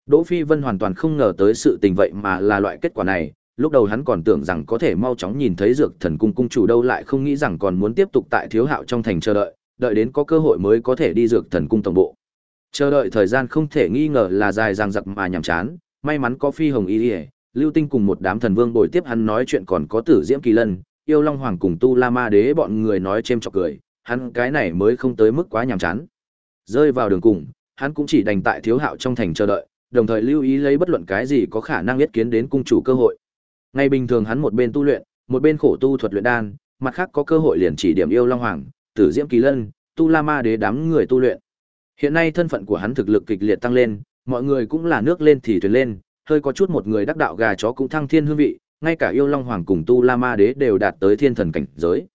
Đỗ Phi Vân hoàn toàn không ngờ tới sự tình vậy mà là loại kết quả này, lúc đầu hắn còn tưởng rằng có thể mau chóng nhìn thấy dược thần cung cung chủ đâu lại không nghĩ rằng còn muốn tiếp tục tại thiếu hạo trong thành chờ đợi, đợi đến có cơ hội mới có thể đi dược thần cung tổng bộ. Chờ đợi thời gian không thể nghi ngờ là dài dằng dặc mà nhàm chán, may mắn có Phi Hồng Y, Lưu Tinh cùng một đám thần vương bồi tiếp hắn nói chuyện còn có Tử Diễm Kỳ Lân, Yêu Long Hoàng cùng Tu La Ma Đế bọn người nói chêm chọc cười, hắn cái này mới không tới mức quá nhàm chán. Rơi vào đường cùng, hắn cũng chỉ đành tại thiếu hạo trong thành chờ đợi, đồng thời lưu ý lấy bất luận cái gì có khả năng yết kiến đến cung chủ cơ hội. Ngày bình thường hắn một bên tu luyện, một bên khổ tu thuật luyện đan, mặt khác có cơ hội liền chỉ điểm yêu long hoàng, tử diễm kỳ lân, tu la ma đế đám người tu luyện. Hiện nay thân phận của hắn thực lực kịch liệt tăng lên, mọi người cũng là nước lên thì thuyền lên, hơi có chút một người đắc đạo gà chó cũng thăng thiên hương vị, ngay cả yêu long hoàng cùng tu la ma đế đều đạt tới thiên thần cảnh giới.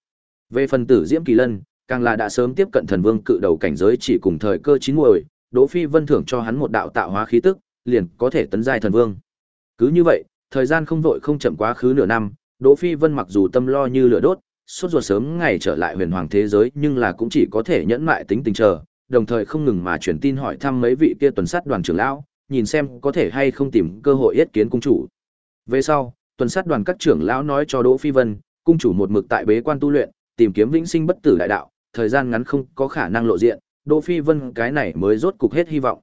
Về phần tử diễm kỳ lân, càng là đã sớm tiếp cận thần vương cự đầu cảnh giới chỉ cùng thời cơ chín muồi, Đỗ Phi Vân thưởng cho hắn một đạo tạo hóa khí tức, liền có thể tấn giai thần vương. Cứ như vậy, thời gian không vội không chậm quá khứ nửa năm, Đỗ Phi Vân mặc dù tâm lo như lửa đốt, suốt ruột sớm ngày trở lại huyền hoàng thế giới nhưng là cũng chỉ có thể nhẫn mại tính tình chờ, đồng thời không ngừng mà truyền tin hỏi thăm mấy vị kia tuần sát đoàn trưởng lão, nhìn xem có thể hay không tìm cơ hội yết kiến cung chủ. Về sau, tuần sát đoàn các trưởng lão nói cho Đỗ Phi Vân, cung chủ một mực tại bế quan tu luyện, tìm kiếm vĩnh sinh bất tử đại đạo, thời gian ngắn không có khả năng lộ diện, Đỗ Phi Vân cái này mới rốt cục hết hy vọng.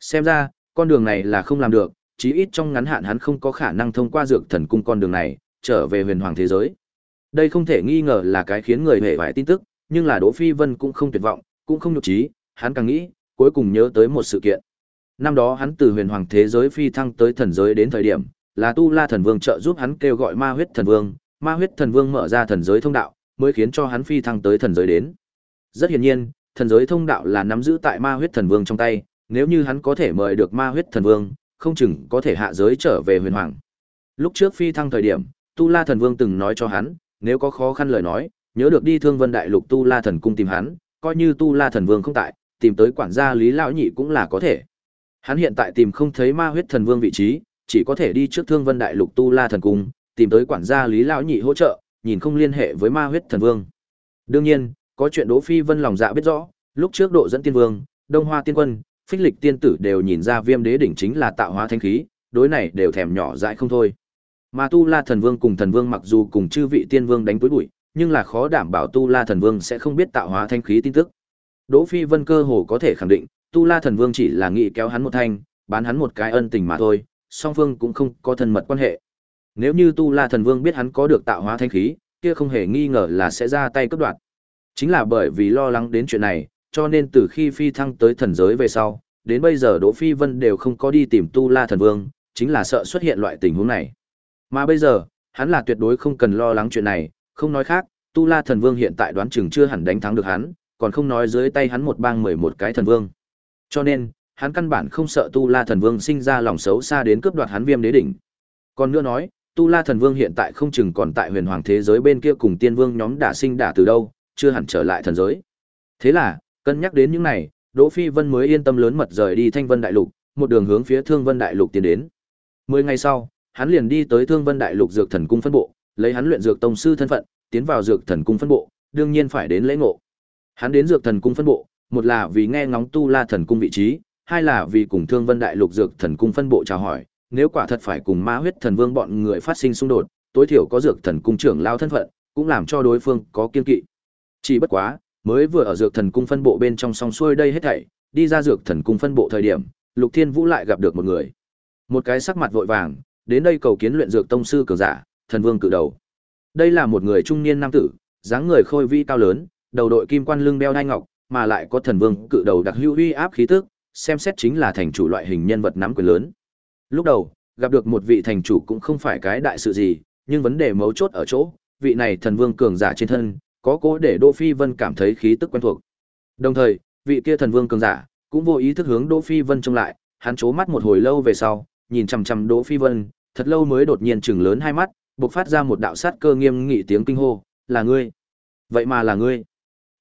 Xem ra, con đường này là không làm được, chí ít trong ngắn hạn hắn không có khả năng thông qua dược thần cung con đường này trở về huyền hoàng thế giới. Đây không thể nghi ngờ là cái khiến người hề vải tin tức, nhưng là Đỗ Phi Vân cũng không tuyệt vọng, cũng không nhục trí, hắn càng nghĩ, cuối cùng nhớ tới một sự kiện. Năm đó hắn từ huyền hoàng thế giới phi thăng tới thần giới đến thời điểm, là Tu La thần vương trợ giúp hắn kêu gọi Ma huyết thần vương, Ma huyết thần vương mở ra thần giới thông đạo, mới khiến cho hắn phi thăng tới thần giới đến. Rất hiển nhiên, thần giới thông đạo là nắm giữ tại Ma huyết thần vương trong tay, nếu như hắn có thể mời được Ma huyết thần vương, không chừng có thể hạ giới trở về huyền hoàng. Lúc trước phi thăng thời điểm, Tu La thần vương từng nói cho hắn, nếu có khó khăn lời nói, nhớ được đi Thương Vân Đại Lục Tu La thần cung tìm hắn, coi như Tu La thần vương không tại, tìm tới quản gia Lý lão nhị cũng là có thể. Hắn hiện tại tìm không thấy Ma huyết thần vương vị trí, chỉ có thể đi trước Thương Vân Đại Lục Tu La thần cung, tìm tới quản gia Lý lão nhị hỗ trợ, nhìn không liên hệ với Ma huyết thần vương. Đương nhiên, có chuyện Đỗ Phi Vân lòng dạ biết rõ, lúc trước độ dẫn tiên vương, Đông Hoa tiên quân, phích lịch tiên tử đều nhìn ra viêm đế đỉnh chính là tạo hóa thanh khí, đối này đều thèm nhỏ dại không thôi. Mà Tu La Thần Vương cùng Thần Vương mặc dù cùng chư vị tiên vương đánh túi bụi, nhưng là khó đảm bảo Tu La Thần Vương sẽ không biết tạo hóa thanh khí tin tức. Đỗ Phi Vân cơ hồ có thể khẳng định, Tu La Thần Vương chỉ là nghĩ kéo hắn một thanh, bán hắn một cái ân tình mà thôi, song phương cũng không có thân mật quan hệ. Nếu như Tu La Thần Vương biết hắn có được tạo hóa thanh khí, kia không hề nghi ngờ là sẽ ra tay cướp đoạt. Chính là bởi vì lo lắng đến chuyện này, cho nên từ khi phi thăng tới thần giới về sau, đến bây giờ Đỗ Phi Vân đều không có đi tìm Tu La Thần Vương, chính là sợ xuất hiện loại tình huống này. Mà bây giờ, hắn là tuyệt đối không cần lo lắng chuyện này, không nói khác, Tu La Thần Vương hiện tại đoán chừng chưa hẳn đánh thắng được hắn, còn không nói dưới tay hắn một bang mười một cái thần vương. Cho nên, hắn căn bản không sợ Tu La Thần Vương sinh ra lòng xấu xa đến cướp đoạt hắn Viêm Đế đỉnh. Còn nữa nói, Tu La Thần Vương hiện tại không chừng còn tại Huyền Hoàng thế giới bên kia cùng Tiên Vương nhóm đả sinh đả từ đâu, chưa hẳn trở lại thần giới. Thế là, Cân nhắc đến những này, Đỗ Phi Vân mới yên tâm lớn mật rời đi Thanh Vân Đại Lục, một đường hướng phía Thương Vân Đại Lục tiến đến. Mười ngày sau, hắn liền đi tới Thương Vân Đại Lục Dược Thần Cung phân bộ, lấy hắn luyện dược tông sư thân phận, tiến vào Dược Thần Cung phân bộ, đương nhiên phải đến lễ ngộ. Hắn đến Dược Thần Cung phân bộ, một là vì nghe ngóng tu La Thần Cung vị trí, hai là vì cùng Thương Vân Đại Lục Dược Thần Cung phân bộ chào hỏi, nếu quả thật phải cùng Ma Huyết Thần Vương bọn người phát sinh xung đột, tối thiểu có Dược Thần Cung trưởng lao thân phận, cũng làm cho đối phương có kiên kỵ. Chỉ bất quá, mới vừa ở Dược Thần Cung phân bộ bên trong song xuôi đây hết thảy, đi ra Dược Thần Cung phân bộ thời điểm, Lục Thiên Vũ lại gặp được một người. Một cái sắc mặt vội vàng, đến đây cầu kiến luyện dược tông sư cường giả, Thần Vương cự đầu. Đây là một người trung niên nam tử, dáng người khôi vi cao lớn, đầu đội kim quan lưng đeo đai ngọc, mà lại có thần vương cự đầu đặc hữu uy áp khí tức, xem xét chính là thành chủ loại hình nhân vật nắm quyền lớn. Lúc đầu, gặp được một vị thành chủ cũng không phải cái đại sự gì, nhưng vấn đề mấu chốt ở chỗ, vị này thần vương cường giả trên thân, có cố để Đỗ Phi Vân cảm thấy khí tức quen thuộc. Đồng thời, vị kia thần vương cường giả cũng vô ý thức hướng Đỗ Phi Vân trông lại, hắn chố mắt một hồi lâu về sau, nhìn chằm chằm Đỗ Phi Vân, thật lâu mới đột nhiên chừng lớn hai mắt, bộc phát ra một đạo sát cơ nghiêm nghị tiếng kinh hô, "Là ngươi? Vậy mà là ngươi?"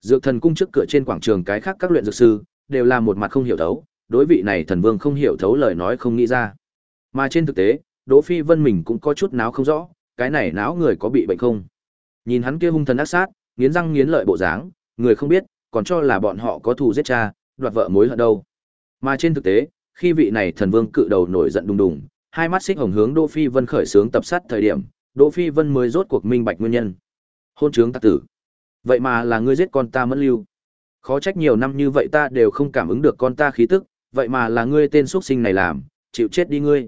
Dược thần cung trước cửa trên quảng trường cái khác các luyện dược sư đều là một mặt không hiểu thấu, đối vị này thần vương không hiểu thấu lời nói không nghĩ ra. Mà trên thực tế, Đỗ Phi Vân mình cũng có chút náo không rõ, cái này náo người có bị bệnh không? Nhìn hắn kia hung thần ác sát, nghiến răng nghiến lợi bộ dáng, người không biết, còn cho là bọn họ có thù giết cha, đoạt vợ mối hận đâu. Mà trên thực tế, khi vị này thần vương cự đầu nổi giận đùng đùng, hai mắt xích hồng hướng Đỗ Phi Vân khởi sướng tập sát thời điểm, Đỗ Phi Vân mới rốt cuộc minh bạch nguyên nhân. Hôn trướng tặc tử. Vậy mà là ngươi giết con ta mẫn lưu. Khó trách nhiều năm như vậy ta đều không cảm ứng được con ta khí tức, vậy mà là ngươi tên xuất sinh này làm, chịu chết đi ngươi.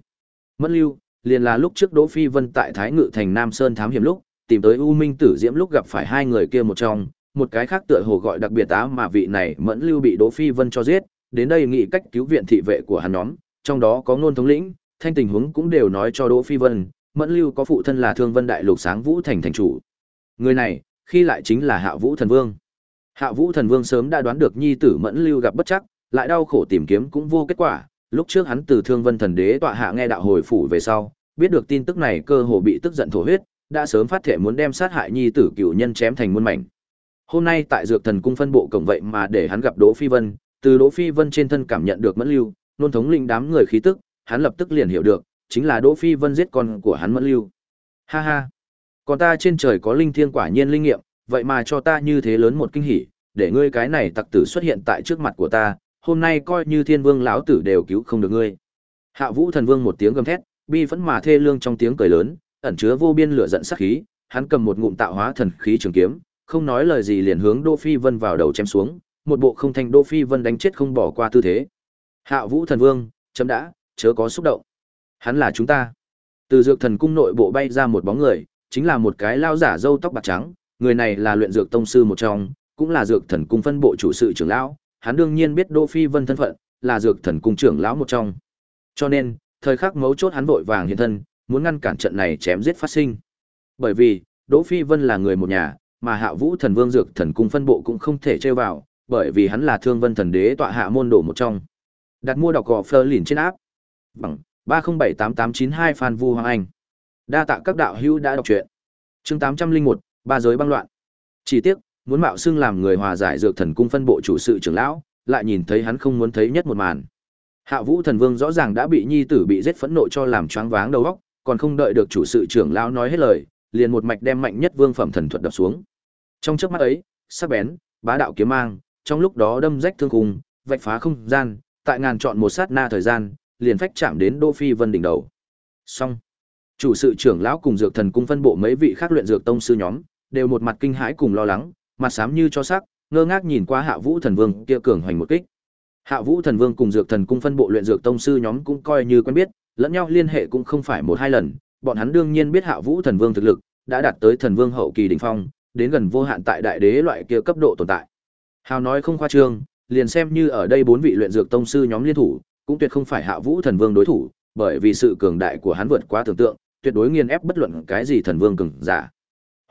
Mẫn lưu, liền là lúc trước Đỗ Phi Vân tại Thái Ngự thành Nam Sơn thám hiểm lúc, tìm tới U Minh Tử Diễm lúc gặp phải hai người kia một trong, một cái khác tựa hồ gọi đặc biệt á mà vị này Mẫn lưu bị Đỗ Phi Vân cho giết, đến đây nghị cách cứu viện thị vệ của hắn nhóm, trong đó có ngôn thống lĩnh, thanh tình huống cũng đều nói cho Đỗ Phi Vân, Mẫn lưu có phụ thân là Thương Vân Đại Lục Sáng Vũ thành thành chủ. Người này, khi lại chính là Hạ Vũ Thần Vương. Hạ Vũ Thần Vương sớm đã đoán được nhi tử Mẫn Lưu gặp bất chắc, lại đau khổ tìm kiếm cũng vô kết quả, lúc trước hắn từ Thương Vân Thần Đế tọa hạ nghe đạo hồi phủ về sau, biết được tin tức này cơ hồ bị tức giận thổ huyết, đã sớm phát thể muốn đem sát hại nhi tử cựu nhân chém thành muôn mảnh. Hôm nay tại Dược Thần cung phân bộ cổng vậy mà để hắn gặp Đỗ Phi Vân, từ Đỗ Phi Vân trên thân cảm nhận được Mẫn Lưu, nôn thống linh đám người khí tức, hắn lập tức liền hiểu được, chính là Đỗ Phi Vân giết con của hắn Mẫn Lưu. Ha ha, còn ta trên trời có linh thiêng quả nhiên linh nghiệm, vậy mà cho ta như thế lớn một kinh hỉ, để ngươi cái này tặc tử xuất hiện tại trước mặt của ta, hôm nay coi như thiên vương lão tử đều cứu không được ngươi. Hạ Vũ thần vương một tiếng gầm thét, bi phẫn mà thê lương trong tiếng cười lớn, ẩn chứa vô biên lửa giận sát khí, hắn cầm một ngụm tạo hóa thần khí trường kiếm, không nói lời gì liền hướng Đỗ Phi Vân vào đầu chém xuống, một bộ không thành Đỗ Phi Vân đánh chết không bỏ qua tư thế. Hạ Vũ thần vương, chấm đã, chớ có xúc động. Hắn là chúng ta. Từ dược thần cung nội bộ bay ra một bóng người, chính là một cái lao giả râu tóc bạc trắng, người này là luyện dược tông sư một trong, cũng là dược thần cung phân bộ chủ sự trưởng lão, hắn đương nhiên biết Đỗ Phi Vân thân phận, là dược thần cung trưởng lão một trong. Cho nên, thời khắc mấu chốt hắn vội vàng hiện thân, muốn ngăn cản trận này chém giết phát sinh. Bởi vì, Đỗ Phi Vân là người một nhà, mà Hạ Vũ Thần Vương dược thần cung phân bộ cũng không thể chơi vào, bởi vì hắn là Thương Vân Thần Đế tọa hạ môn đồ một trong. Đặt mua đọc gò Fleur lìn trên áp. Bằng 3078892 Phan Vu Hoàng Anh. Đa tạ các đạo hữu đã đọc truyện. Chương 801, ba giới băng loạn. Chỉ tiếc, muốn mạo xưng làm người hòa giải dược thần cung phân bộ chủ sự trưởng lão, lại nhìn thấy hắn không muốn thấy nhất một màn. Hạ Vũ Thần Vương rõ ràng đã bị nhi tử bị giết phẫn nộ cho làm choáng váng đầu óc, còn không đợi được chủ sự trưởng lão nói hết lời, liền một mạch đem mạnh nhất vương phẩm thần thuật đập xuống. Trong chớp mắt ấy, sắc bén, bá đạo kiếm mang, trong lúc đó đâm rách thương cùng, vạch phá không gian, tại ngàn chọn một sát na thời gian, liền phách chạm đến Đỗ Phi Vân đỉnh đầu. Xong. Chủ sự trưởng lão cùng dược thần cung phân bộ mấy vị khác luyện dược tông sư nhóm, đều một mặt kinh hãi cùng lo lắng, mặt xám như cho sắc, ngơ ngác nhìn qua Hạ Vũ Thần Vương kia cường hoành một kích. Hạ Vũ Thần Vương cùng Dược Thần Cung phân bộ luyện dược tông sư nhóm cũng coi như quen biết, lẫn nhau liên hệ cũng không phải một hai lần, bọn hắn đương nhiên biết Hạ Vũ Thần Vương thực lực đã đạt tới Thần Vương hậu kỳ đỉnh phong, đến gần vô hạn tại đại đế loại kia cấp độ tồn tại. Hào nói không khoa trương, liền xem như ở đây bốn vị luyện dược tông sư nhóm liên thủ, cũng tuyệt không phải Hạ Vũ Thần Vương đối thủ, bởi vì sự cường đại của hắn vượt quá tưởng tượng, tuyệt đối nghiền ép bất luận cái gì thần vương cường giả.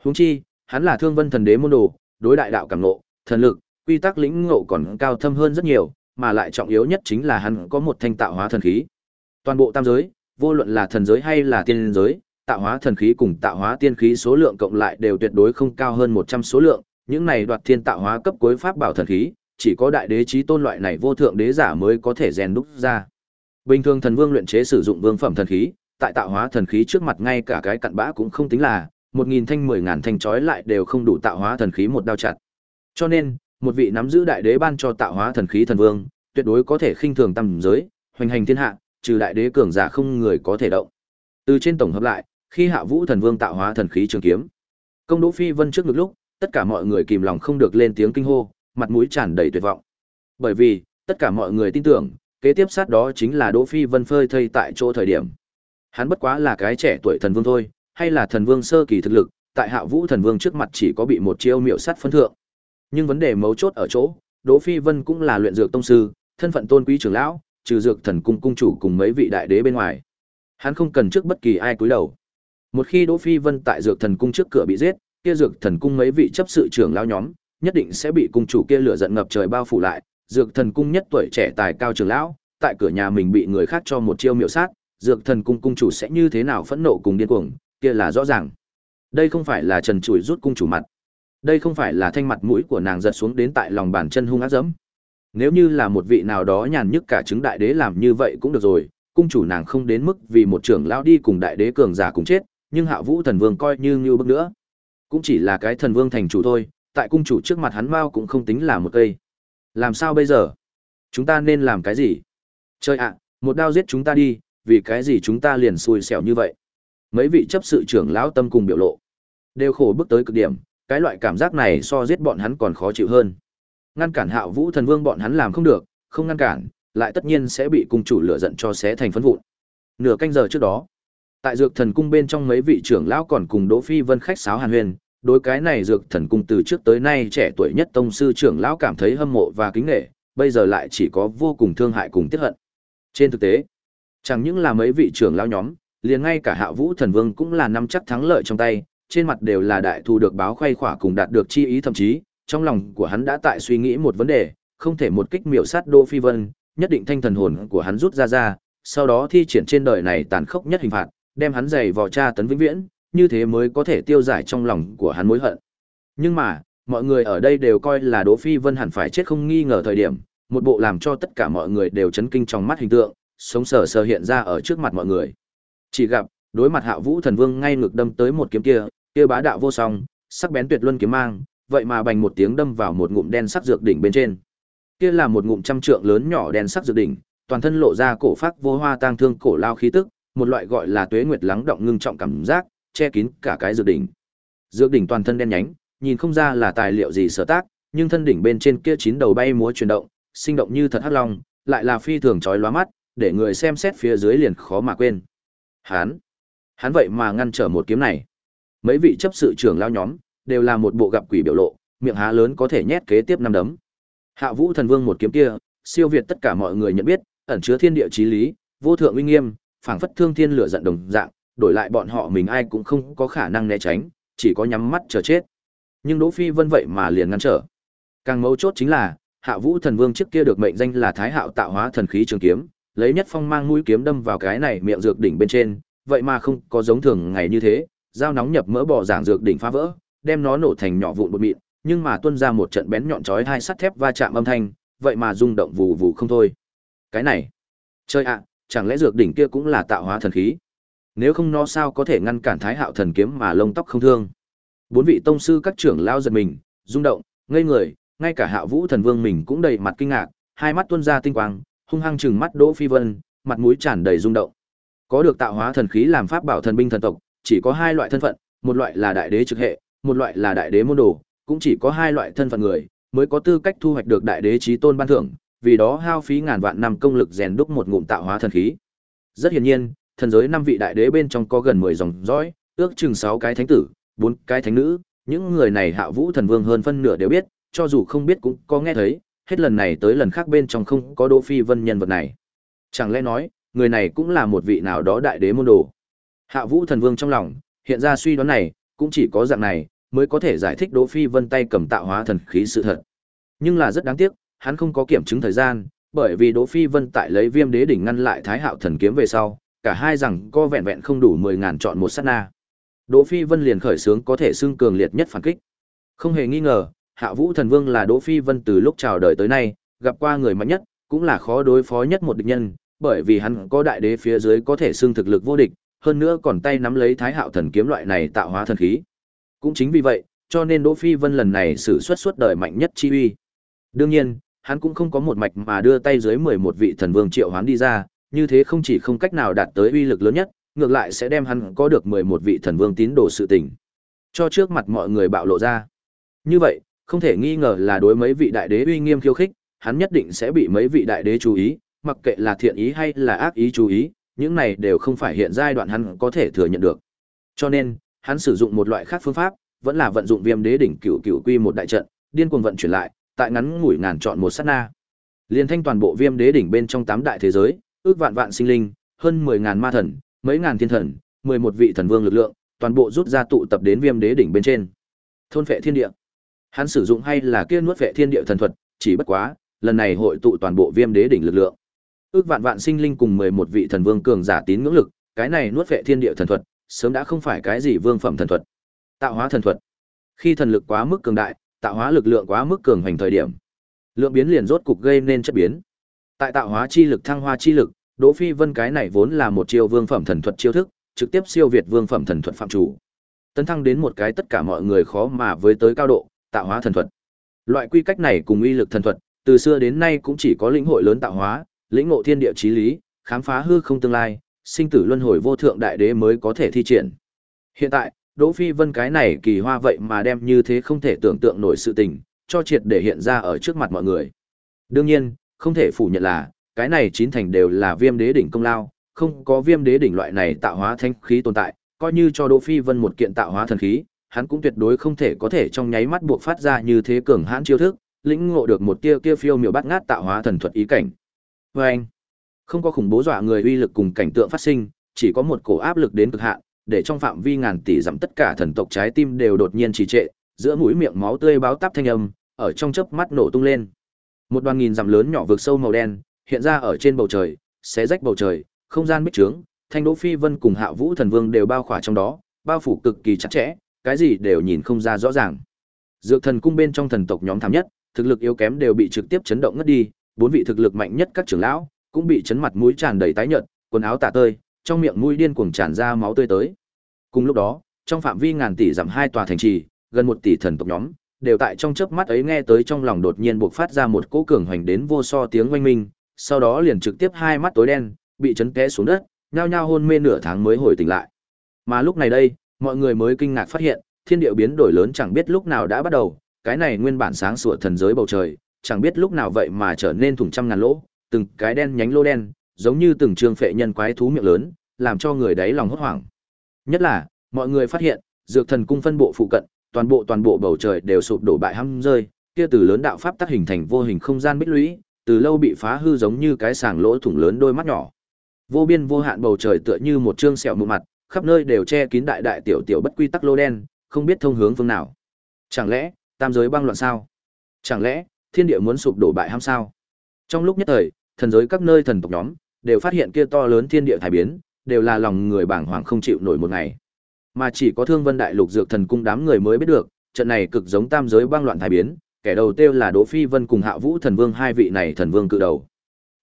Huống chi, hắn là Thương Vân Thần Đế môn đồ, đối đại đạo cảm ngộ, thần lực, quy tắc lĩnh ngộ còn cao thâm hơn rất nhiều, mà lại trọng yếu nhất chính là hắn có một thanh tạo hóa thần khí. Toàn bộ tam giới, vô luận là thần giới hay là tiên giới, tạo hóa thần khí cùng tạo hóa tiên khí số lượng cộng lại đều tuyệt đối không cao hơn 100 số lượng, những này đoạt thiên tạo hóa cấp cuối pháp bảo thần khí, chỉ có đại đế chí tôn loại này vô thượng đế giả mới có thể rèn đúc ra. Bình thường thần vương luyện chế sử dụng vương phẩm thần khí, tại tạo hóa thần khí trước mặt ngay cả cái cặn bã cũng không tính là, một nghìn thanh mười ngàn thanh chói lại đều không đủ tạo hóa thần khí một đao chặt. Cho nên, một vị nắm giữ đại đế ban cho tạo hóa thần khí thần vương, tuyệt đối có thể khinh thường tầm giới, hoành hành thiên hạ, trừ đại đế cường giả không người có thể động. Từ trên tổng hợp lại, khi Hạ Vũ Thần Vương tạo hóa thần khí trường kiếm, công Đỗ Phi Vân trước ngực lúc, tất cả mọi người kìm lòng không được lên tiếng kinh hô, mặt mũi tràn đầy tuyệt vọng. Bởi vì, tất cả mọi người tin tưởng, kế tiếp sát đó chính là Đỗ Phi Vân phơi thây tại chỗ thời điểm. Hắn bất quá là cái trẻ tuổi thần vương thôi, hay là thần vương sơ kỳ thực lực, tại Hạ Vũ thần vương trước mặt chỉ có bị một chiêu miệu sát phân thượng. Nhưng vấn đề mấu chốt ở chỗ, Đỗ Phi Vân cũng là luyện dược tông sư, thân phận tôn quý trưởng lão, trừ dược thần cung cung chủ cùng mấy vị đại đế bên ngoài. Hắn không cần trước bất kỳ ai cúi đầu. Một khi Đỗ Phi Vân tại dược thần cung trước cửa bị giết, kia dược thần cung mấy vị chấp sự trưởng lão nhóm, nhất định sẽ bị cung chủ kia lửa giận ngập trời bao phủ lại, dược thần cung nhất tuổi trẻ tài cao trưởng lão, tại cửa nhà mình bị người khác cho một chiêu miểu sát, dược thần cung cung chủ sẽ như thế nào phẫn nộ cùng điên cuồng, kia là rõ ràng. Đây không phải là Trần Trụi rút cung chủ mặt. Đây không phải là thanh mặt mũi của nàng giật xuống đến tại lòng bàn chân hung ác dẫm. Nếu như là một vị nào đó nhàn nhức cả chứng đại đế làm như vậy cũng được rồi, cung chủ nàng không đến mức vì một trưởng lão đi cùng đại đế cường giả cùng chết, nhưng Hạ Vũ thần vương coi như như bước nữa, cũng chỉ là cái thần vương thành chủ thôi, tại cung chủ trước mặt hắn mao cũng không tính là một cây. Làm sao bây giờ? Chúng ta nên làm cái gì? Chơi ạ, một đao giết chúng ta đi, vì cái gì chúng ta liền xui xẻo như vậy? Mấy vị chấp sự trưởng lão tâm cùng biểu lộ, đều khổ bước tới cực điểm, cái loại cảm giác này so giết bọn hắn còn khó chịu hơn. Ngăn cản Hạo Vũ Thần Vương bọn hắn làm không được, không ngăn cản, lại tất nhiên sẽ bị cung chủ lửa giận cho xé thành phấn vụn. Nửa canh giờ trước đó, tại Dược Thần cung bên trong mấy vị trưởng lão còn cùng Đỗ Phi Vân khách sáo Hàn Huyền, đối cái này Dược Thần cung từ trước tới nay trẻ tuổi nhất tông sư trưởng lão cảm thấy hâm mộ và kính nể, bây giờ lại chỉ có vô cùng thương hại cùng tiếc hận. Trên thực tế, chẳng những là mấy vị trưởng lão nhóm, liền ngay cả Hạ Vũ Thần Vương cũng là nắm chắc thắng lợi trong tay, trên mặt đều là đại thu được báo khoay khỏa cùng đạt được chi ý thậm chí, trong lòng của hắn đã tại suy nghĩ một vấn đề, không thể một kích miểu sát đô Phi Vân, nhất định thanh thần hồn của hắn rút ra ra, sau đó thi triển trên đời này tàn khốc nhất hình phạt, đem hắn giày vò tra tấn vĩnh viễn, như thế mới có thể tiêu giải trong lòng của hắn mối hận. Nhưng mà, mọi người ở đây đều coi là Đỗ Phi Vân hẳn phải chết không nghi ngờ thời điểm, một bộ làm cho tất cả mọi người đều chấn kinh trong mắt hình tượng, sống sờ sờ hiện ra ở trước mặt mọi người. Chỉ gặp, đối mặt Hạ Vũ Thần Vương ngay ngực đâm tới một kiếm kia, kia bá đạo vô song, sắc bén tuyệt luân kiếm mang, vậy mà bành một tiếng đâm vào một ngụm đen sắc dược đỉnh bên trên. Kia là một ngụm trăm trượng lớn nhỏ đen sắc dược đỉnh, toàn thân lộ ra cổ phác vô hoa tang thương cổ lao khí tức, một loại gọi là tuế nguyệt lắng động ngưng trọng cảm giác, che kín cả cái dược đỉnh. Dược đỉnh toàn thân đen nhánh, nhìn không ra là tài liệu gì sở tác, nhưng thân đỉnh bên trên kia chín đầu bay múa chuyển động, sinh động như thật hắc long, lại là phi thường chói lóa mắt, để người xem xét phía dưới liền khó mà quên. Hán, hắn vậy mà ngăn trở một kiếm này. Mấy vị chấp sự trưởng lao nhóm, đều là một bộ gặp quỷ biểu lộ, miệng há lớn có thể nhét kế tiếp năm đấm. Hạ Vũ Thần Vương một kiếm kia, siêu việt tất cả mọi người nhận biết, ẩn chứa thiên địa chí lý, vô thượng uy nghiêm, phảng phất thương thiên lửa giận đồng dạng, đổi lại bọn họ mình ai cũng không có khả năng né tránh, chỉ có nhắm mắt chờ chết. Nhưng Đỗ Phi Vân vậy mà liền ngăn trở. Càng mấu chốt chính là, Hạ Vũ Thần Vương trước kia được mệnh danh là Thái Hạo tạo hóa thần khí trường kiếm, lấy nhất phong mang mũi kiếm đâm vào cái này miệng dược đỉnh bên trên, vậy mà không có giống thường ngày như thế, dao nóng nhập mỡ bỏ giảng dược đỉnh phá vỡ, đem nó nổ thành nhỏ vụn bột mịn, nhưng mà tuôn ra một trận bén nhọn chói hai sắt thép va chạm âm thanh, vậy mà rung động vù vù không thôi. Cái này, chơi ạ, chẳng lẽ dược đỉnh kia cũng là tạo hóa thần khí? Nếu không nó sao có thể ngăn cản Thái Hạo thần kiếm mà lông tóc không thương? Bốn vị tông sư các trưởng lao giật mình, rung động, ngây người, ngay cả Hạ Vũ thần vương mình cũng đầy mặt kinh ngạc, hai mắt tuôn ra tinh quang, hung hăng chừng mắt Đỗ Phi Vân, mặt mũi tràn đầy rung động. Có được tạo hóa thần khí làm pháp bảo thần binh thần tộc, chỉ có hai loại thân phận, một loại là đại đế trực hệ, một loại là đại đế môn đồ, cũng chỉ có hai loại thân phận người mới có tư cách thu hoạch được đại đế trí tôn ban thưởng, vì đó hao phí ngàn vạn năm công lực rèn đúc một ngụm tạo hóa thần khí. Rất hiển nhiên, thần giới năm vị đại đế bên trong có gần 10 dòng dõi, ước chừng 6 cái thánh tử, 4 cái thánh nữ, những người này Hạ Vũ thần vương hơn phân nửa đều biết, cho dù không biết cũng có nghe thấy, hết lần này tới lần khác bên trong không có Đỗ Phi Vân nhân vật này. Chẳng lẽ nói, người này cũng là một vị nào đó đại đế môn đồ. Hạ Vũ thần vương trong lòng, hiện ra suy đoán này, cũng chỉ có dạng này mới có thể giải thích Đỗ Phi Vân tay cầm tạo hóa thần khí sự thật. Nhưng là rất đáng tiếc, hắn không có kiểm chứng thời gian, bởi vì Đỗ Phi Vân tại lấy Viêm Đế đỉnh ngăn lại Thái Hạo thần kiếm về sau, cả hai rằng co vẹn vẹn không đủ 10 ngàn chọn một sát na. Đỗ Phi Vân liền khởi sướng có thể xưng cường liệt nhất phản kích. Không hề nghi ngờ, Hạ Vũ Thần Vương là Đỗ Phi Vân từ lúc chào đời tới nay, gặp qua người mạnh nhất, cũng là khó đối phó nhất một địch nhân, bởi vì hắn có đại đế phía dưới có thể xưng thực lực vô địch, hơn nữa còn tay nắm lấy Thái Hạo thần kiếm loại này tạo hóa thần khí. Cũng chính vì vậy, cho nên Đỗ Phi Vân lần này sử xuất suốt đời mạnh nhất chi uy. Đương nhiên, hắn cũng không có một mạch mà đưa tay dưới 11 vị thần vương triệu hoán đi ra, như thế không chỉ không cách nào đạt tới uy lực lớn nhất, ngược lại sẽ đem hắn có được 11 vị thần vương tín đồ sự tình. Cho trước mặt mọi người bạo lộ ra. Như vậy, không thể nghi ngờ là đối mấy vị đại đế uy nghiêm khiêu khích, hắn nhất định sẽ bị mấy vị đại đế chú ý, mặc kệ là thiện ý hay là ác ý chú ý, những này đều không phải hiện giai đoạn hắn có thể thừa nhận được. Cho nên, hắn sử dụng một loại khác phương pháp, vẫn là vận dụng Viêm Đế đỉnh cửu cửu quy một đại trận, điên cuồng vận chuyển lại, tại ngắn ngủi ngàn chọn một sát na. Liên thanh toàn bộ Viêm Đế đỉnh bên trong tám đại thế giới, ước vạn vạn sinh linh, hơn mười ngàn ma thần, mấy ngàn thiên thần, mười một vị thần vương lực lượng, toàn bộ rút ra tụ tập đến Viêm Đế đỉnh bên trên. Thôn phệ thiên địa. Hắn sử dụng hay là kia nuốt phệ thiên địa thần thuật, chỉ bất quá, lần này hội tụ toàn bộ Viêm Đế đỉnh lực lượng. Ước vạn vạn sinh linh cùng mười một vị thần vương cường giả tín ngưỡng lực, cái này nuốt phệ thiên địa thần thuật, sớm đã không phải cái gì vương phẩm thần thuật. Tạo hóa thần thuật. Khi thần lực quá mức cường đại, tạo hóa lực lượng quá mức cường hành thời điểm, lượng biến liền rốt cục gây nên chất biến. Tại tạo hóa chi lực thăng hoa chi lực, Đỗ Phi Vân cái này vốn là một chiêu vương phẩm thần thuật chiêu thức, trực tiếp siêu việt vương phẩm thần thuật phạm chủ. Tấn thăng đến một cái tất cả mọi người khó mà với tới cao độ, tạo hóa thần thuật. Loại quy cách này cùng uy lực thần thuật, từ xưa đến nay cũng chỉ có lĩnh hội lớn tạo hóa, lĩnh ngộ thiên địa chí lý, khám phá hư không tương lai, sinh tử luân hồi vô thượng đại đế mới có thể thi triển. Hiện tại, Đỗ Phi Vân cái này kỳ hoa vậy mà đem như thế không thể tưởng tượng nổi sự tình, cho triệt để hiện ra ở trước mặt mọi người. Đương nhiên, không thể phủ nhận là, cái này chín thành đều là viêm đế đỉnh công lao, không có viêm đế đỉnh loại này tạo hóa thanh khí tồn tại, coi như cho Đỗ Phi Vân một kiện tạo hóa thần khí, hắn cũng tuyệt đối không thể có thể trong nháy mắt buộc phát ra như thế cường hãn chiêu thức, lĩnh ngộ được một tia kia phiêu miểu bắt ngát tạo hóa thần thuật ý cảnh. Và anh, không có khủng bố dọa người uy lực cùng cảnh tượng phát sinh, chỉ có một cổ áp lực đến cực hạn, để trong phạm vi ngàn tỷ dặm tất cả thần tộc trái tim đều đột nhiên trì trệ, giữa mũi miệng máu tươi báo táp thanh âm, ở trong chớp mắt nổ tung lên. Một đoàn nghìn dặm lớn nhỏ vượt sâu màu đen, hiện ra ở trên bầu trời, xé rách bầu trời, không gian bích trướng, Thanh Đỗ Phi Vân cùng Hạ Vũ Thần Vương đều bao khỏa trong đó, bao phủ cực kỳ chặt chẽ, cái gì đều nhìn không ra rõ ràng. Dược Thần cung bên trong thần tộc nhóm thảm nhất, thực lực yếu kém đều bị trực tiếp chấn động ngất đi, bốn vị thực lực mạnh nhất các trưởng lão cũng bị chấn mặt mũi tràn đầy tái nhợt, quần áo tả tơi, trong miệng mũi điên cuồng tràn ra máu tươi tới. Cùng lúc đó, trong phạm vi ngàn tỷ giảm hai tòa thành trì, gần một tỷ thần tộc nhóm, đều tại trong chớp mắt ấy nghe tới trong lòng đột nhiên bộc phát ra một cỗ cường hoành đến vô so tiếng oanh minh, sau đó liền trực tiếp hai mắt tối đen, bị chấn té xuống đất, nhao nhao hôn mê nửa tháng mới hồi tỉnh lại. Mà lúc này đây, mọi người mới kinh ngạc phát hiện, thiên địa biến đổi lớn chẳng biết lúc nào đã bắt đầu, cái này nguyên bản sáng sủa thần giới bầu trời, chẳng biết lúc nào vậy mà trở nên thủng trăm ngàn lỗ, từng cái đen nhánh lỗ đen, giống như từng trường phệ nhân quái thú miệng lớn, làm cho người đấy lòng hốt hoảng. Nhất là, mọi người phát hiện, dược thần cung phân bộ phụ cận, toàn bộ toàn bộ bầu trời đều sụp đổ bại hăm rơi, kia từ lớn đạo pháp tác hình thành vô hình không gian bích lũy, từ lâu bị phá hư giống như cái sàng lỗ thủng lớn đôi mắt nhỏ. Vô biên vô hạn bầu trời tựa như một trương sẹo mụ mặt, khắp nơi đều che kín đại đại tiểu tiểu bất quy tắc lô đen, không biết thông hướng phương nào. Chẳng lẽ, tam giới băng loạn sao? Chẳng lẽ, thiên địa muốn sụp đổ bại ham sao? Trong lúc nhất thời, thần giới các nơi thần tộc nhóm đều phát hiện kia to lớn thiên địa thải biến, đều là lòng người bảng hoàng không chịu nổi một ngày. Mà chỉ có Thương Vân Đại Lục Dược Thần cung đám người mới biết được, trận này cực giống tam giới băng loạn thải biến, kẻ đầu tiêu là Đỗ Phi Vân cùng Hạ Vũ Thần Vương hai vị này thần vương cự đầu.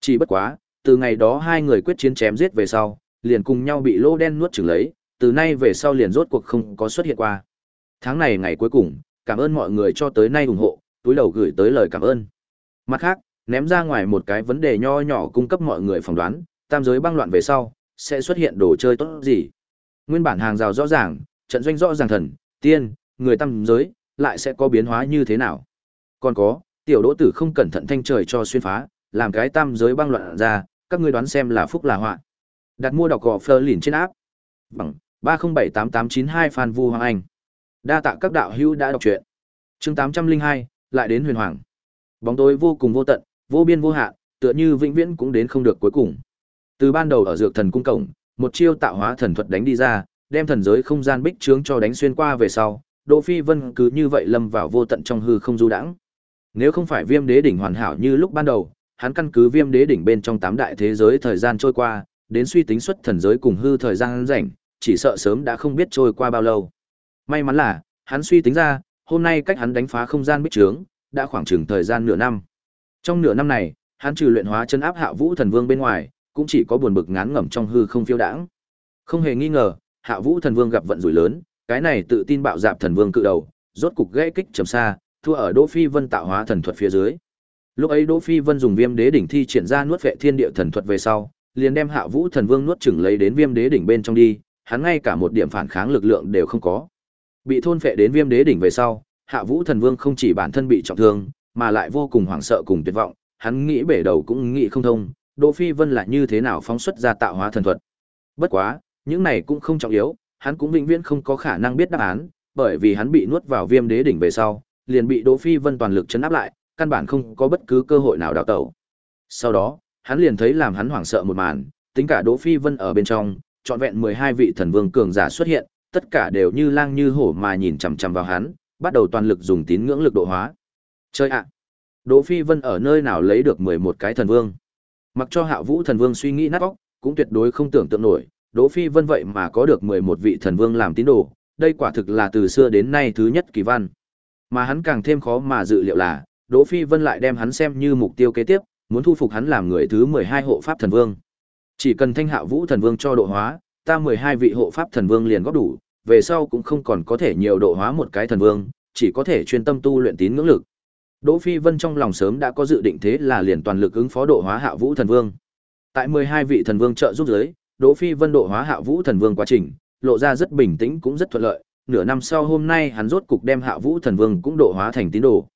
Chỉ bất quá, từ ngày đó hai người quyết chiến chém giết về sau, liền cùng nhau bị lô đen nuốt chửng lấy, từ nay về sau liền rốt cuộc không có xuất hiện qua. Tháng này ngày cuối cùng, cảm ơn mọi người cho tới nay ủng hộ, túi đầu gửi tới lời cảm ơn. Mặt khác, ném ra ngoài một cái vấn đề nho nhỏ cung cấp mọi người phỏng đoán, tam giới băng loạn về sau, sẽ xuất hiện đồ chơi tốt gì. Nguyên bản hàng rào rõ ràng, trận doanh rõ ràng thần, tiên, người tam giới, lại sẽ có biến hóa như thế nào. Còn có, tiểu đỗ tử không cẩn thận thanh trời cho xuyên phá, làm cái tam giới băng loạn ra, các ngươi đoán xem là phúc là họa. Đặt mua đọc gò phơ lìn trên áp. Bằng ba không bảy tám tám chín hai Phan Vu Hoàng Anh. Đa tạ các đạo hữu đã đọc truyện. Chương tám trăm linh hai lại đến huyền hoàng. Bóng tối vô cùng vô tận, vô biên vô hạn, tựa như vĩnh viễn cũng đến không được cuối cùng. Từ ban đầu ở dược thần cung cổng, một chiêu tạo hóa thần thuật đánh đi ra, đem thần giới không gian bích trướng cho đánh xuyên qua về sau, Đỗ Phi Vân cứ như vậy lâm vào vô tận trong hư không du đãng. Nếu không phải Viêm Đế đỉnh hoàn hảo như lúc ban đầu, hắn căn cứ Viêm Đế đỉnh bên trong tám đại thế giới thời gian trôi qua, đến suy tính xuất thần giới cùng hư thời gian rảnh, chỉ sợ sớm đã không biết trôi qua bao lâu. May mắn là, hắn suy tính ra, hôm nay cách hắn đánh phá không gian bích trướng, đã khoảng chừng thời gian nửa năm. Trong nửa năm này, hắn trừ luyện hóa chân áp Hạ Vũ Thần Vương bên ngoài, cũng chỉ có buồn bực ngán ngẩm trong hư không phiêu đãng. Không hề nghi ngờ, Hạ Vũ Thần Vương gặp vận rủi lớn, cái này tự tin bạo dạn thần vương cự đầu, rốt cục gãy kích trầm xa, thua ở Đỗ Phi Vân tạo hóa thần thuật phía dưới. Lúc ấy Đỗ Phi Vân dùng Viêm Đế đỉnh thi triển ra nuốt vệ thiên địa thần thuật về sau, liền đem Hạ Vũ Thần Vương nuốt chửng lấy đến Viêm Đế đỉnh bên trong đi, hắn ngay cả một điểm phản kháng lực lượng đều không có. Bị thôn phệ đến Viêm Đế đỉnh về sau, Hạ Vũ Thần Vương không chỉ bản thân bị trọng thương, mà lại vô cùng hoảng sợ cùng tuyệt vọng, hắn nghĩ bể đầu cũng nghĩ không thông, Đỗ Phi Vân là như thế nào phóng xuất ra tạo hóa thần thuật. Bất quá, những này cũng không trọng yếu, hắn cũng vĩnh viễn không có khả năng biết đáp án, bởi vì hắn bị nuốt vào Viêm Đế đỉnh về sau, liền bị Đỗ Phi Vân toàn lực chấn áp lại, căn bản không có bất cứ cơ hội nào đào tẩu. Sau đó, hắn liền thấy làm hắn hoảng sợ một màn, tính cả Đỗ Phi Vân ở bên trong, trọn vẹn 12 vị thần vương cường giả xuất hiện, tất cả đều như lang như hổ mà nhìn chằm chằm vào hắn, bắt đầu toàn lực dùng tín ngưỡng lực độ hóa. Chơi ạ! Đỗ Phi Vân ở nơi nào lấy được 11 cái thần vương? Mặc cho Hạ Vũ thần vương suy nghĩ nát óc, cũng tuyệt đối không tưởng tượng nổi, Đỗ Phi Vân vậy mà có được 11 vị thần vương làm tín đồ, đây quả thực là từ xưa đến nay thứ nhất kỳ văn. Mà hắn càng thêm khó mà dự liệu là, Đỗ Phi Vân lại đem hắn xem như mục tiêu kế tiếp, muốn thu phục hắn làm người thứ 12 hộ pháp thần vương. Chỉ cần Thanh Hạ Vũ thần vương cho độ hóa, ta 12 vị hộ pháp thần vương liền góp đủ, về sau cũng không còn có thể nhiều độ hóa một cái thần vương, chỉ có thể chuyên tâm tu luyện tín ngưỡng lực. Đỗ Phi Vân trong lòng sớm đã có dự định thế là liền toàn lực ứng phó độ hóa Hạ Vũ thần vương. Tại 12 vị thần vương trợ giúp dưới, Đỗ Phi Vân độ hóa Hạ Vũ thần vương quá trình, lộ ra rất bình tĩnh cũng rất thuận lợi, nửa năm sau hôm nay hắn rốt cục đem Hạ Vũ thần vương cũng độ hóa thành tín đồ.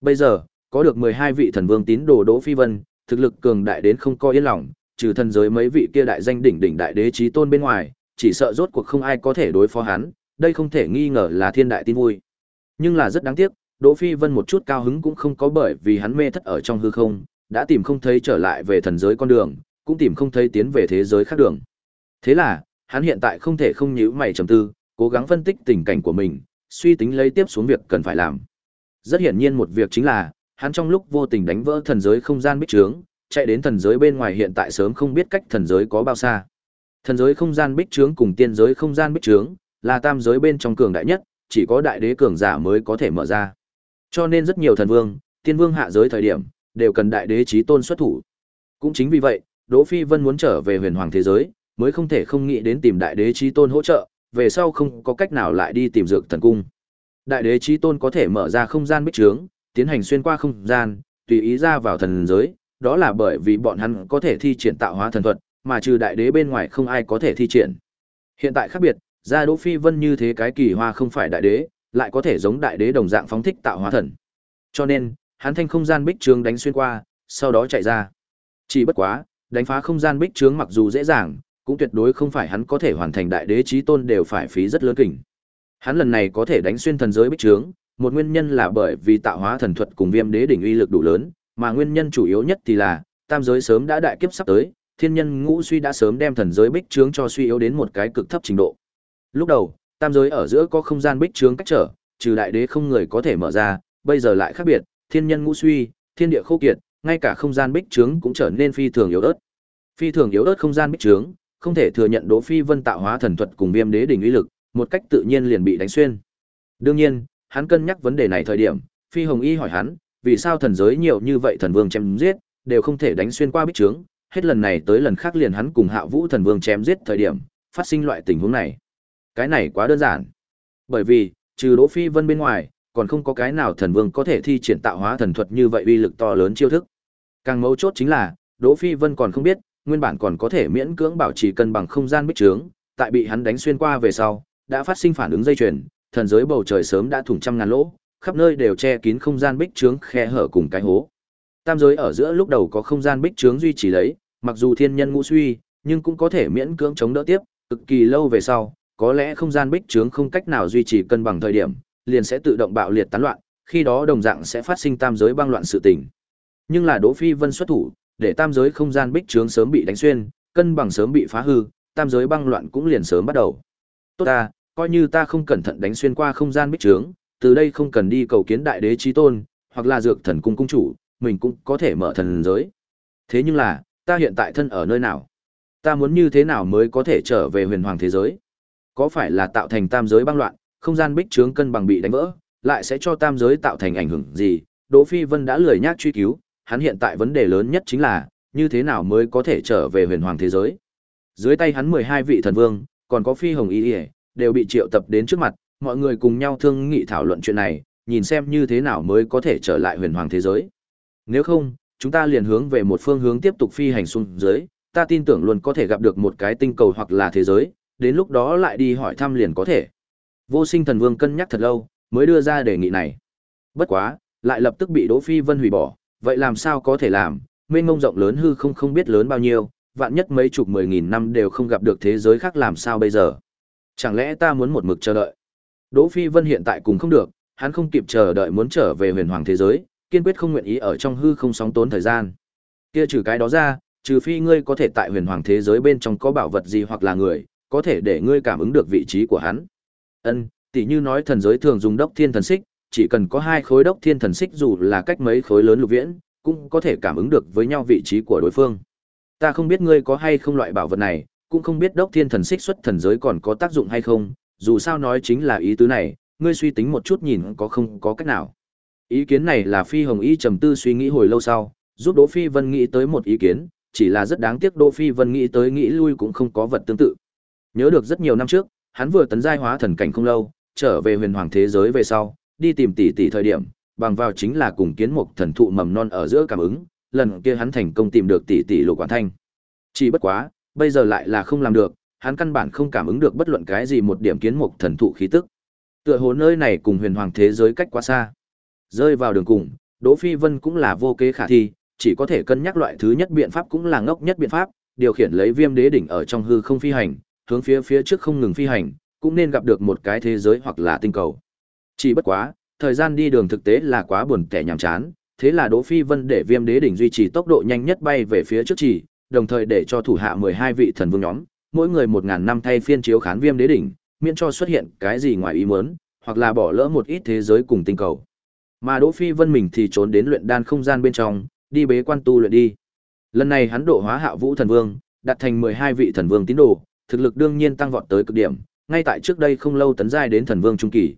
Bây giờ, có được 12 vị thần vương tín đồ Đỗ Phi Vân, thực lực cường đại đến không coi yên lòng, trừ thần giới mấy vị kia đại danh đỉnh đỉnh đại đế chí tôn bên ngoài, chỉ sợ rốt cuộc không ai có thể đối phó hắn, đây không thể nghi ngờ là thiên đại tin vui. Nhưng là rất đáng tiếc, Đỗ Phi Vân một chút cao hứng cũng không có bởi vì hắn mê thất ở trong hư không, đã tìm không thấy trở lại về thần giới con đường, cũng tìm không thấy tiến về thế giới khác đường. Thế là, hắn hiện tại không thể không nhíu mày trầm tư, cố gắng phân tích tình cảnh của mình, suy tính lấy tiếp xuống việc cần phải làm. Rất hiển nhiên một việc chính là, hắn trong lúc vô tình đánh vỡ thần giới không gian bích trướng, chạy đến thần giới bên ngoài hiện tại sớm không biết cách thần giới có bao xa. Thần giới không gian bích trướng cùng tiên giới không gian bích trướng, là tam giới bên trong cường đại nhất, chỉ có đại đế cường giả mới có thể mở ra. Cho nên rất nhiều thần vương, tiên vương hạ giới thời điểm, đều cần đại đế chí tôn xuất thủ. Cũng chính vì vậy, Đỗ Phi Vân muốn trở về huyền hoàng thế giới, mới không thể không nghĩ đến tìm đại đế chí tôn hỗ trợ, về sau không có cách nào lại đi tìm dược thần cung. Đại đế chí tôn có thể mở ra không gian bích trướng, tiến hành xuyên qua không gian, tùy ý ra vào thần giới, đó là bởi vì bọn hắn có thể thi triển tạo hóa thần thuật, mà trừ đại đế bên ngoài không ai có thể thi triển. Hiện tại khác biệt, ra Đỗ Phi Vân như thế cái kỳ hoa không phải đại đế, lại có thể giống đại đế đồng dạng phóng thích tạo hóa thần. Cho nên, hắn thanh không gian bích trướng đánh xuyên qua, sau đó chạy ra. Chỉ bất quá, đánh phá không gian bích trướng mặc dù dễ dàng, cũng tuyệt đối không phải hắn có thể hoàn thành đại đế chí tôn đều phải phí rất lớn kình. Hắn lần này có thể đánh xuyên thần giới bích trướng, một nguyên nhân là bởi vì tạo hóa thần thuật cùng viêm đế đỉnh uy lực đủ lớn, mà nguyên nhân chủ yếu nhất thì là tam giới sớm đã đại kiếp sắp tới, thiên nhân ngũ suy đã sớm đem thần giới bích trướng cho suy yếu đến một cái cực thấp trình độ. Lúc đầu, tam giới ở giữa có không gian bích trướng cách trở, trừ đại đế không người có thể mở ra, bây giờ lại khác biệt, thiên nhân ngũ suy, thiên địa khô kiệt, ngay cả không gian bích trướng cũng trở nên phi thường yếu ớt. Phi thường yếu ớt không gian bích trướng, không thể thừa nhận Đỗ Phi Vân tạo hóa thần thuật cùng Viêm Đế đỉnh uy lực, một cách tự nhiên liền bị đánh xuyên. Đương nhiên, hắn cân nhắc vấn đề này thời điểm, Phi Hồng Y hỏi hắn, vì sao thần giới nhiều như vậy thần vương chém giết, đều không thể đánh xuyên qua bích trướng, hết lần này tới lần khác liền hắn cùng Hạ Vũ thần vương chém giết thời điểm, phát sinh loại tình huống này. Cái này quá đơn giản. Bởi vì, trừ Đỗ Phi Vân bên ngoài, còn không có cái nào thần vương có thể thi triển tạo hóa thần thuật như vậy uy lực to lớn chiêu thức. Càng mấu chốt chính là, Đỗ Phi Vân còn không biết, nguyên bản còn có thể miễn cưỡng bảo trì cân bằng không gian bích trướng, tại bị hắn đánh xuyên qua về sau, đã phát sinh phản ứng dây chuyền, thần giới bầu trời sớm đã thủng trăm ngàn lỗ, khắp nơi đều che kín không gian bích trướng khe hở cùng cái hố. Tam giới ở giữa lúc đầu có không gian bích trướng duy trì lấy, mặc dù thiên nhân ngũ suy, nhưng cũng có thể miễn cưỡng chống đỡ tiếp, cực kỳ lâu về sau, có lẽ không gian bích trướng không cách nào duy trì cân bằng thời điểm, liền sẽ tự động bạo liệt tán loạn, khi đó đồng dạng sẽ phát sinh tam giới băng loạn sự tình. Nhưng là Đỗ Phi Vân xuất thủ, để tam giới không gian bích trướng sớm bị đánh xuyên, cân bằng sớm bị phá hư, tam giới băng loạn cũng liền sớm bắt đầu. Tốt ta, coi như ta không cẩn thận đánh xuyên qua không gian bích trướng, từ đây không cần đi cầu kiến đại đế chí tôn, hoặc là dược thần cung cung chủ, mình cũng có thể mở thần giới. Thế nhưng là, ta hiện tại thân ở nơi nào? Ta muốn như thế nào mới có thể trở về huyền hoàng thế giới? Có phải là tạo thành tam giới băng loạn, không gian bích trướng cân bằng bị đánh vỡ, lại sẽ cho tam giới tạo thành ảnh hưởng gì? Đỗ Phi Vân đã lười nhác truy cứu, hắn hiện tại vấn đề lớn nhất chính là, như thế nào mới có thể trở về huyền hoàng thế giới. Dưới tay hắn 12 vị thần vương, còn có phi hồng y y, đều bị triệu tập đến trước mặt, mọi người cùng nhau thương nghị thảo luận chuyện này, nhìn xem như thế nào mới có thể trở lại huyền hoàng thế giới. Nếu không, chúng ta liền hướng về một phương hướng tiếp tục phi hành xuống dưới, ta tin tưởng luôn có thể gặp được một cái tinh cầu hoặc là thế giới, đến lúc đó lại đi hỏi thăm liền có thể. Vô sinh thần vương cân nhắc thật lâu, mới đưa ra đề nghị này. Bất quá, lại lập tức bị Đỗ Phi Vân hủy bỏ, vậy làm sao có thể làm, mênh mông rộng lớn hư không không biết lớn bao nhiêu, vạn nhất mấy chục mười nghìn năm đều không gặp được thế giới khác làm sao bây giờ. Chẳng lẽ ta muốn một mực chờ đợi? Đỗ Phi Vân hiện tại cũng không được, hắn không kịp chờ đợi muốn trở về huyền hoàng thế giới, kiên quyết không nguyện ý ở trong hư không sóng tốn thời gian. Kia trừ cái đó ra, trừ phi ngươi có thể tại huyền hoàng thế giới bên trong có bảo vật gì hoặc là người, có thể để ngươi cảm ứng được vị trí của hắn. Ân, tỷ như nói thần giới thường dùng đốc thiên thần xích, chỉ cần có hai khối đốc thiên thần xích dù là cách mấy khối lớn lục viễn, cũng có thể cảm ứng được với nhau vị trí của đối phương. Ta không biết ngươi có hay không loại bảo vật này, cũng không biết đốc thiên thần xích xuất thần giới còn có tác dụng hay không, dù sao nói chính là ý tứ này, ngươi suy tính một chút nhìn có không có cách nào. Ý kiến này là Phi Hồng Y trầm tư suy nghĩ hồi lâu sau, giúp Đỗ Phi Vân nghĩ tới một ý kiến, chỉ là rất đáng tiếc Đỗ Phi Vân nghĩ tới nghĩ lui cũng không có vật tương tự. Nhớ được rất nhiều năm trước, hắn vừa tấn giai hóa thần cảnh không lâu, trở về huyền hoàng thế giới về sau, đi tìm tỷ tỷ thời điểm, bằng vào chính là cùng kiến mục thần thụ mầm non ở giữa cảm ứng, lần kia hắn thành công tìm được tỷ tỷ Lục Quản Thanh. Chỉ bất quá, bây giờ lại là không làm được, hắn căn bản không cảm ứng được bất luận cái gì một điểm kiến mục thần thụ khí tức. Tựa hồ nơi này cùng huyền hoàng thế giới cách quá xa. Rơi vào đường cùng, Đỗ Phi Vân cũng là vô kế khả thi, chỉ có thể cân nhắc loại thứ nhất biện pháp cũng là ngốc nhất biện pháp, điều khiển lấy Viêm Đế đỉnh ở trong hư không phi hành, hướng phía phía trước không ngừng phi hành, cũng nên gặp được một cái thế giới hoặc là tinh cầu. Chỉ bất quá, thời gian đi đường thực tế là quá buồn tẻ nhàm chán, thế là Đỗ Phi Vân để Viêm Đế đỉnh duy trì tốc độ nhanh nhất bay về phía trước chỉ, đồng thời để cho thủ hạ 12 vị thần vương nhóm, mỗi người 1000 năm thay phiên chiếu khán Viêm Đế đỉnh, miễn cho xuất hiện cái gì ngoài ý muốn, hoặc là bỏ lỡ một ít thế giới cùng tinh cầu. Mà Đỗ Phi Vân mình thì trốn đến luyện đan không gian bên trong, đi bế quan tu luyện đi. Lần này hắn độ hóa Hạ Vũ thần vương, đạt thành 12 vị thần vương tín đồ, thực lực đương nhiên tăng vọt tới cực điểm, ngay tại trước đây không lâu tấn giai đến thần vương trung kỳ.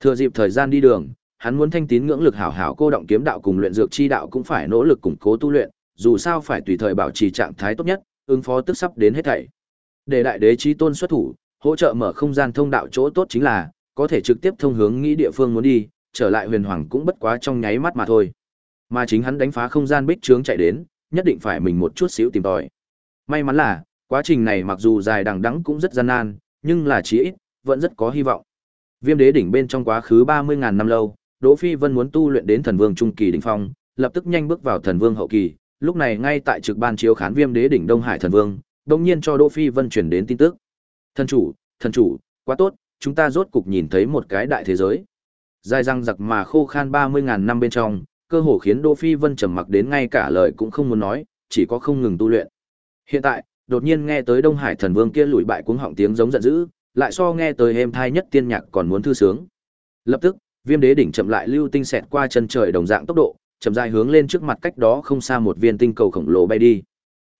Thừa dịp thời gian đi đường, hắn muốn thanh tín ngưỡng lực hảo hảo cô động kiếm đạo cùng luyện dược chi đạo cũng phải nỗ lực củng cố tu luyện, dù sao phải tùy thời bảo trì trạng thái tốt nhất, ứng phó tức sắp đến hết thảy. Để đại đế chí tôn xuất thủ, hỗ trợ mở không gian thông đạo chỗ tốt chính là có thể trực tiếp thông hướng nghĩ địa phương muốn đi, trở lại huyền hoàng cũng bất quá trong nháy mắt mà thôi. Mà chính hắn đánh phá không gian bích trướng chạy đến, nhất định phải mình một chút xíu tìm tòi. May mắn là, quá trình này mặc dù dài đằng đẵng cũng rất gian nan, nhưng là chí ít, vẫn rất có hy vọng. Viêm đế đỉnh bên trong quá khứ 30.000 năm lâu, Đỗ Phi Vân muốn tu luyện đến thần vương trung kỳ đỉnh phong, lập tức nhanh bước vào thần vương hậu kỳ, lúc này ngay tại trực ban chiếu khán Viêm đế đỉnh Đông Hải thần vương, đột nhiên cho Đỗ Phi Vân truyền đến tin tức. Thần chủ, thần chủ, quá tốt, chúng ta rốt cục nhìn thấy một cái đại thế giới. Dài răng giặc mà khô khan 30.000 năm bên trong, cơ hồ khiến Đỗ Phi Vân trầm mặc đến ngay cả lời cũng không muốn nói, chỉ có không ngừng tu luyện. Hiện tại, đột nhiên nghe tới Đông Hải Thần Vương kia lùi bại cuống họng tiếng giống giận dữ, lại so nghe tới êm thai nhất tiên nhạc còn muốn thư sướng. Lập tức, Viêm Đế đỉnh chậm lại lưu tinh xẹt qua chân trời đồng dạng tốc độ, chậm rãi hướng lên trước mặt cách đó không xa một viên tinh cầu khổng lồ bay đi.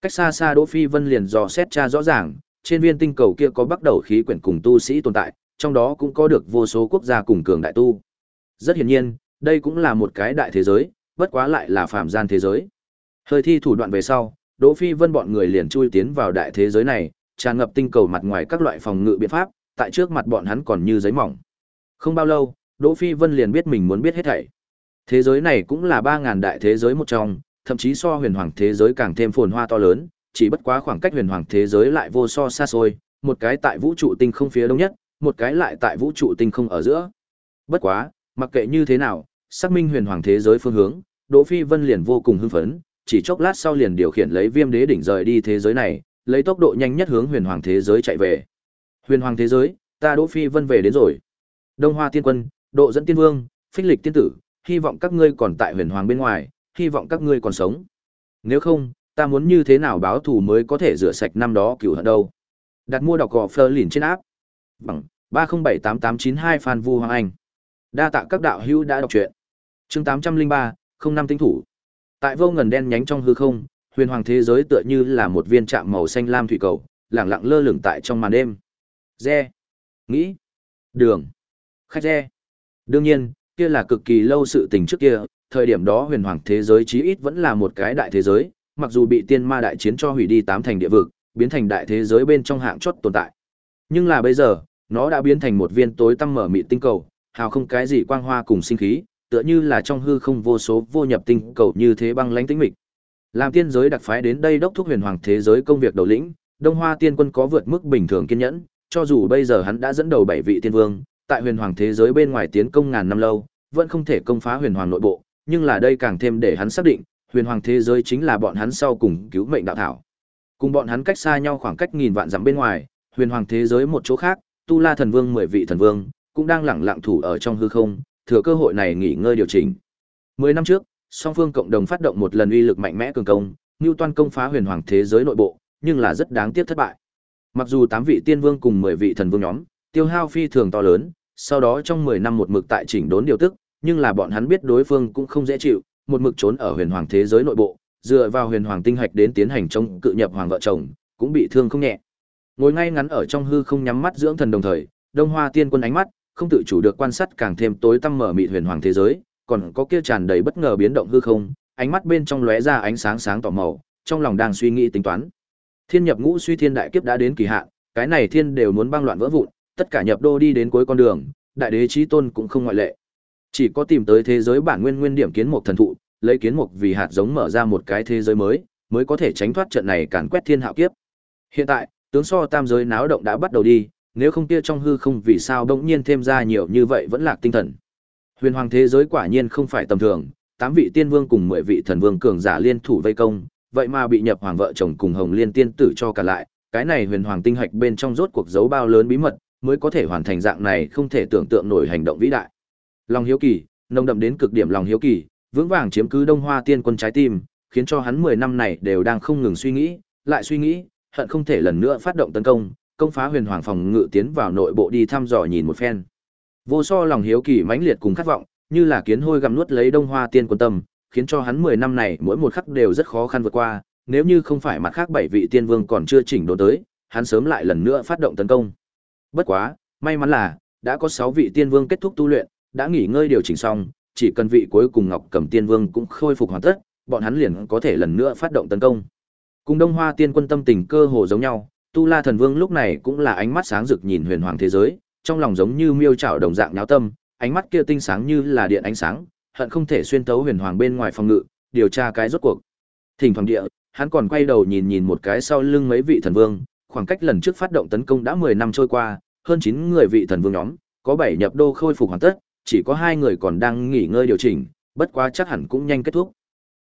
Cách xa xa Đỗ Phi Vân liền dò xét tra rõ ràng, trên viên tinh cầu kia có bắt đầu khí quyển cùng tu sĩ tồn tại, trong đó cũng có được vô số quốc gia cùng cường đại tu. Rất hiển nhiên, đây cũng là một cái đại thế giới, bất quá lại là phàm gian thế giới. Hơi thi thủ đoạn về sau, Đỗ Phi Vân bọn người liền chui tiến vào đại thế giới này, tràn ngập tinh cầu mặt ngoài các loại phòng ngự biện pháp, tại trước mặt bọn hắn còn như giấy mỏng. Không bao lâu, Đỗ Phi Vân liền biết mình muốn biết hết thảy. Thế giới này cũng là 3000 đại thế giới một trong, thậm chí so huyền hoàng thế giới càng thêm phồn hoa to lớn, chỉ bất quá khoảng cách huyền hoàng thế giới lại vô so xa xôi, một cái tại vũ trụ tinh không phía đông nhất, một cái lại tại vũ trụ tinh không ở giữa. Bất quá, mặc kệ như thế nào, xác minh huyền hoàng thế giới phương hướng, Đỗ Phi Vân liền vô cùng hưng phấn, chỉ chốc lát sau liền điều khiển lấy Viêm Đế đỉnh rời đi thế giới này, lấy tốc độ nhanh nhất hướng huyền hoàng thế giới chạy về. Huyền hoàng thế giới, ta Đỗ Phi Vân về đến rồi. Đông Hoa Tiên Quân, Độ dẫn Tiên Vương, Phích Lịch Tiên Tử, hy vọng các ngươi còn tại huyền hoàng bên ngoài, hy vọng các ngươi còn sống. Nếu không, ta muốn như thế nào báo thù mới có thể rửa sạch năm đó cửu hận đâu. Đặt mua đọc gò phơ lìn trên áp. Bằng 3078892 Phan Vu Hoàng Anh. Đa tạ các đạo hữu đã đọc truyện. Chương 803, không năm tinh thủ. Tại vô ngần đen nhánh trong hư không, huyền hoàng thế giới tựa như là một viên trạm màu xanh lam thủy cầu, lẳng lặng lơ lửng tại trong màn đêm. Re, nghĩ, đường, khách re. Đương nhiên, kia là cực kỳ lâu sự tình trước kia, thời điểm đó huyền hoàng thế giới chí ít vẫn là một cái đại thế giới, mặc dù bị tiên ma đại chiến cho hủy đi tám thành địa vực, biến thành đại thế giới bên trong hạng chót tồn tại. Nhưng là bây giờ, nó đã biến thành một viên tối tăm mở mịt tinh cầu, hào không cái gì quang hoa cùng sinh khí, tựa như là trong hư không vô số vô nhập tinh cầu như thế băng lãnh tĩnh mịch. Làm tiên giới đặc phái đến đây đốc thúc huyền hoàng thế giới công việc đầu lĩnh, Đông Hoa Tiên Quân có vượt mức bình thường kiên nhẫn, cho dù bây giờ hắn đã dẫn đầu bảy vị tiên vương, tại huyền hoàng thế giới bên ngoài tiến công ngàn năm lâu, vẫn không thể công phá huyền hoàng nội bộ, nhưng là đây càng thêm để hắn xác định, huyền hoàng thế giới chính là bọn hắn sau cùng cứu mệnh đạo thảo. Cùng bọn hắn cách xa nhau khoảng cách nghìn vạn dặm bên ngoài, huyền hoàng thế giới một chỗ khác, Tu La thần vương mười vị thần vương cũng đang lẳng lặng thủ ở trong hư không, thừa cơ hội này nghỉ ngơi điều chỉnh. Mười năm trước, song phương cộng đồng phát động một lần uy lực mạnh mẽ cường công, Newton công phá huyền hoàng thế giới nội bộ, nhưng là rất đáng tiếc thất bại. Mặc dù tám vị tiên vương cùng mười vị thần vương nhóm, tiêu hao phi thường to lớn, sau đó trong mười năm một mực tại chỉnh đốn điều tức, nhưng là bọn hắn biết đối phương cũng không dễ chịu, một mực trốn ở huyền hoàng thế giới nội bộ, dựa vào huyền hoàng tinh hạch đến tiến hành chống cự nhập hoàng vợ chồng, cũng bị thương không nhẹ. Ngồi ngay ngắn ở trong hư không nhắm mắt dưỡng thần đồng thời, Đông Hoa Tiên Quân ánh mắt không tự chủ được quan sát càng thêm tối tăm mở mịt huyền hoàng thế giới, còn có kia tràn đầy bất ngờ biến động hư không, ánh mắt bên trong lóe ra ánh sáng sáng tỏ màu, trong lòng đang suy nghĩ tính toán. Thiên nhập ngũ suy thiên đại kiếp đã đến kỳ hạn, cái này thiên đều muốn băng loạn vỡ vụn, tất cả nhập đô đi đến cuối con đường, đại đế chí tôn cũng không ngoại lệ. Chỉ có tìm tới thế giới bản nguyên nguyên điểm kiến một thần thụ, lấy kiến mục vì hạt giống mở ra một cái thế giới mới, mới có thể tránh thoát trận này càn quét thiên hạo kiếp. Hiện tại, tướng so tam giới náo động đã bắt đầu đi, nếu không kia trong hư không vì sao bỗng nhiên thêm ra nhiều như vậy vẫn lạc tinh thần. Huyền hoàng thế giới quả nhiên không phải tầm thường, tám vị tiên vương cùng mười vị thần vương cường giả liên thủ vây công, vậy mà bị nhập hoàng vợ chồng cùng hồng liên tiên tử cho cả lại, cái này huyền hoàng tinh hạch bên trong rốt cuộc giấu bao lớn bí mật, mới có thể hoàn thành dạng này không thể tưởng tượng nổi hành động vĩ đại. Lòng hiếu kỳ, nồng đậm đến cực điểm lòng hiếu kỳ, vững vàng chiếm cứ Đông Hoa Tiên Quân trái tim, khiến cho hắn 10 năm này đều đang không ngừng suy nghĩ, lại suy nghĩ, hận không thể lần nữa phát động tấn công, công phá Huyền Hoàng phòng ngự tiến vào nội bộ đi thăm dò nhìn một phen. Vô so lòng hiếu kỳ mãnh liệt cùng khát vọng, như là kiến hôi gặm nuốt lấy Đông Hoa Tiên Quân tâm, khiến cho hắn 10 năm này mỗi một khắc đều rất khó khăn vượt qua, nếu như không phải mặt khác bảy vị tiên vương còn chưa chỉnh đốn tới, hắn sớm lại lần nữa phát động tấn công. Bất quá, may mắn là đã có 6 vị tiên vương kết thúc tu luyện, đã nghỉ ngơi điều chỉnh xong, chỉ cần vị cuối cùng Ngọc Cầm Tiên Vương cũng khôi phục hoàn tất, bọn hắn liền có thể lần nữa phát động tấn công. Cùng Đông Hoa Tiên Quân tâm tình cơ hồ giống nhau, Tu La Thần Vương lúc này cũng là ánh mắt sáng rực nhìn huyền hoàng thế giới, trong lòng giống như miêu trảo đồng dạng nháo tâm, ánh mắt kia tinh sáng như là điện ánh sáng, hận không thể xuyên thấu huyền hoàng bên ngoài phòng ngự, điều tra cái rốt cuộc. Thỉnh thoảng địa, hắn còn quay đầu nhìn nhìn một cái sau lưng mấy vị thần vương, khoảng cách lần trước phát động tấn công đã 10 năm trôi qua, hơn 9 người vị thần vương nhóm, có 7 nhập đô khôi phục hoàn tất, chỉ có hai người còn đang nghỉ ngơi điều chỉnh, bất quá chắc hẳn cũng nhanh kết thúc.